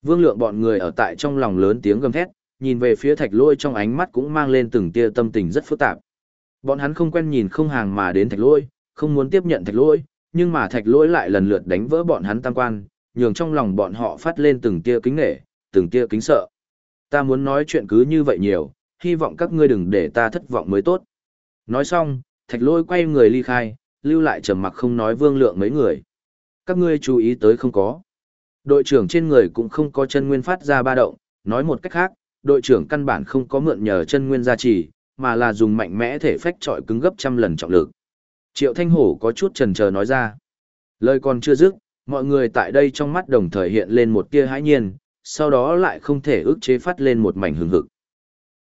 Vương lượng bọn người ở tại trong lòng lớn tiếng gầm thét, nhìn về phía thạch lôi trong ánh mắt cũng mang lên từng tia tâm tình rất phức tạp. Bọn hắn không quen nhìn không hàng mà đến thạch lôi, không muốn tiếp nhận thạch lôi, nhưng mà thạch lôi lại lần lượt đánh vỡ bọn hắn tam quan, nhường trong lòng bọn họ phát lên từng tia kính nghệ, từng tia kính sợ. Ta muốn nói chuyện cứ như vậy nhiều, hy vọng các ngươi đừng để ta thất vọng mới tốt. Nói xong, thạch lôi quay người ly khai, lưu lại trầm mặc không nói vương lượng mấy người. Các ngươi chú ý tới không có. Đội trưởng trên người cũng không có chân nguyên phát ra ba động, nói một cách khác, đội trưởng căn bản không có mượn nhờ chân nguyên gia trì, mà là dùng mạnh mẽ thể phách trọi cứng gấp trăm lần trọng lực. Triệu Thanh Hổ có chút chần chờ nói ra. Lời còn chưa dứt, mọi người tại đây trong mắt đồng thời hiện lên một tia hãi nhiên, sau đó lại không thể ức chế phát lên một mảnh hừng hực.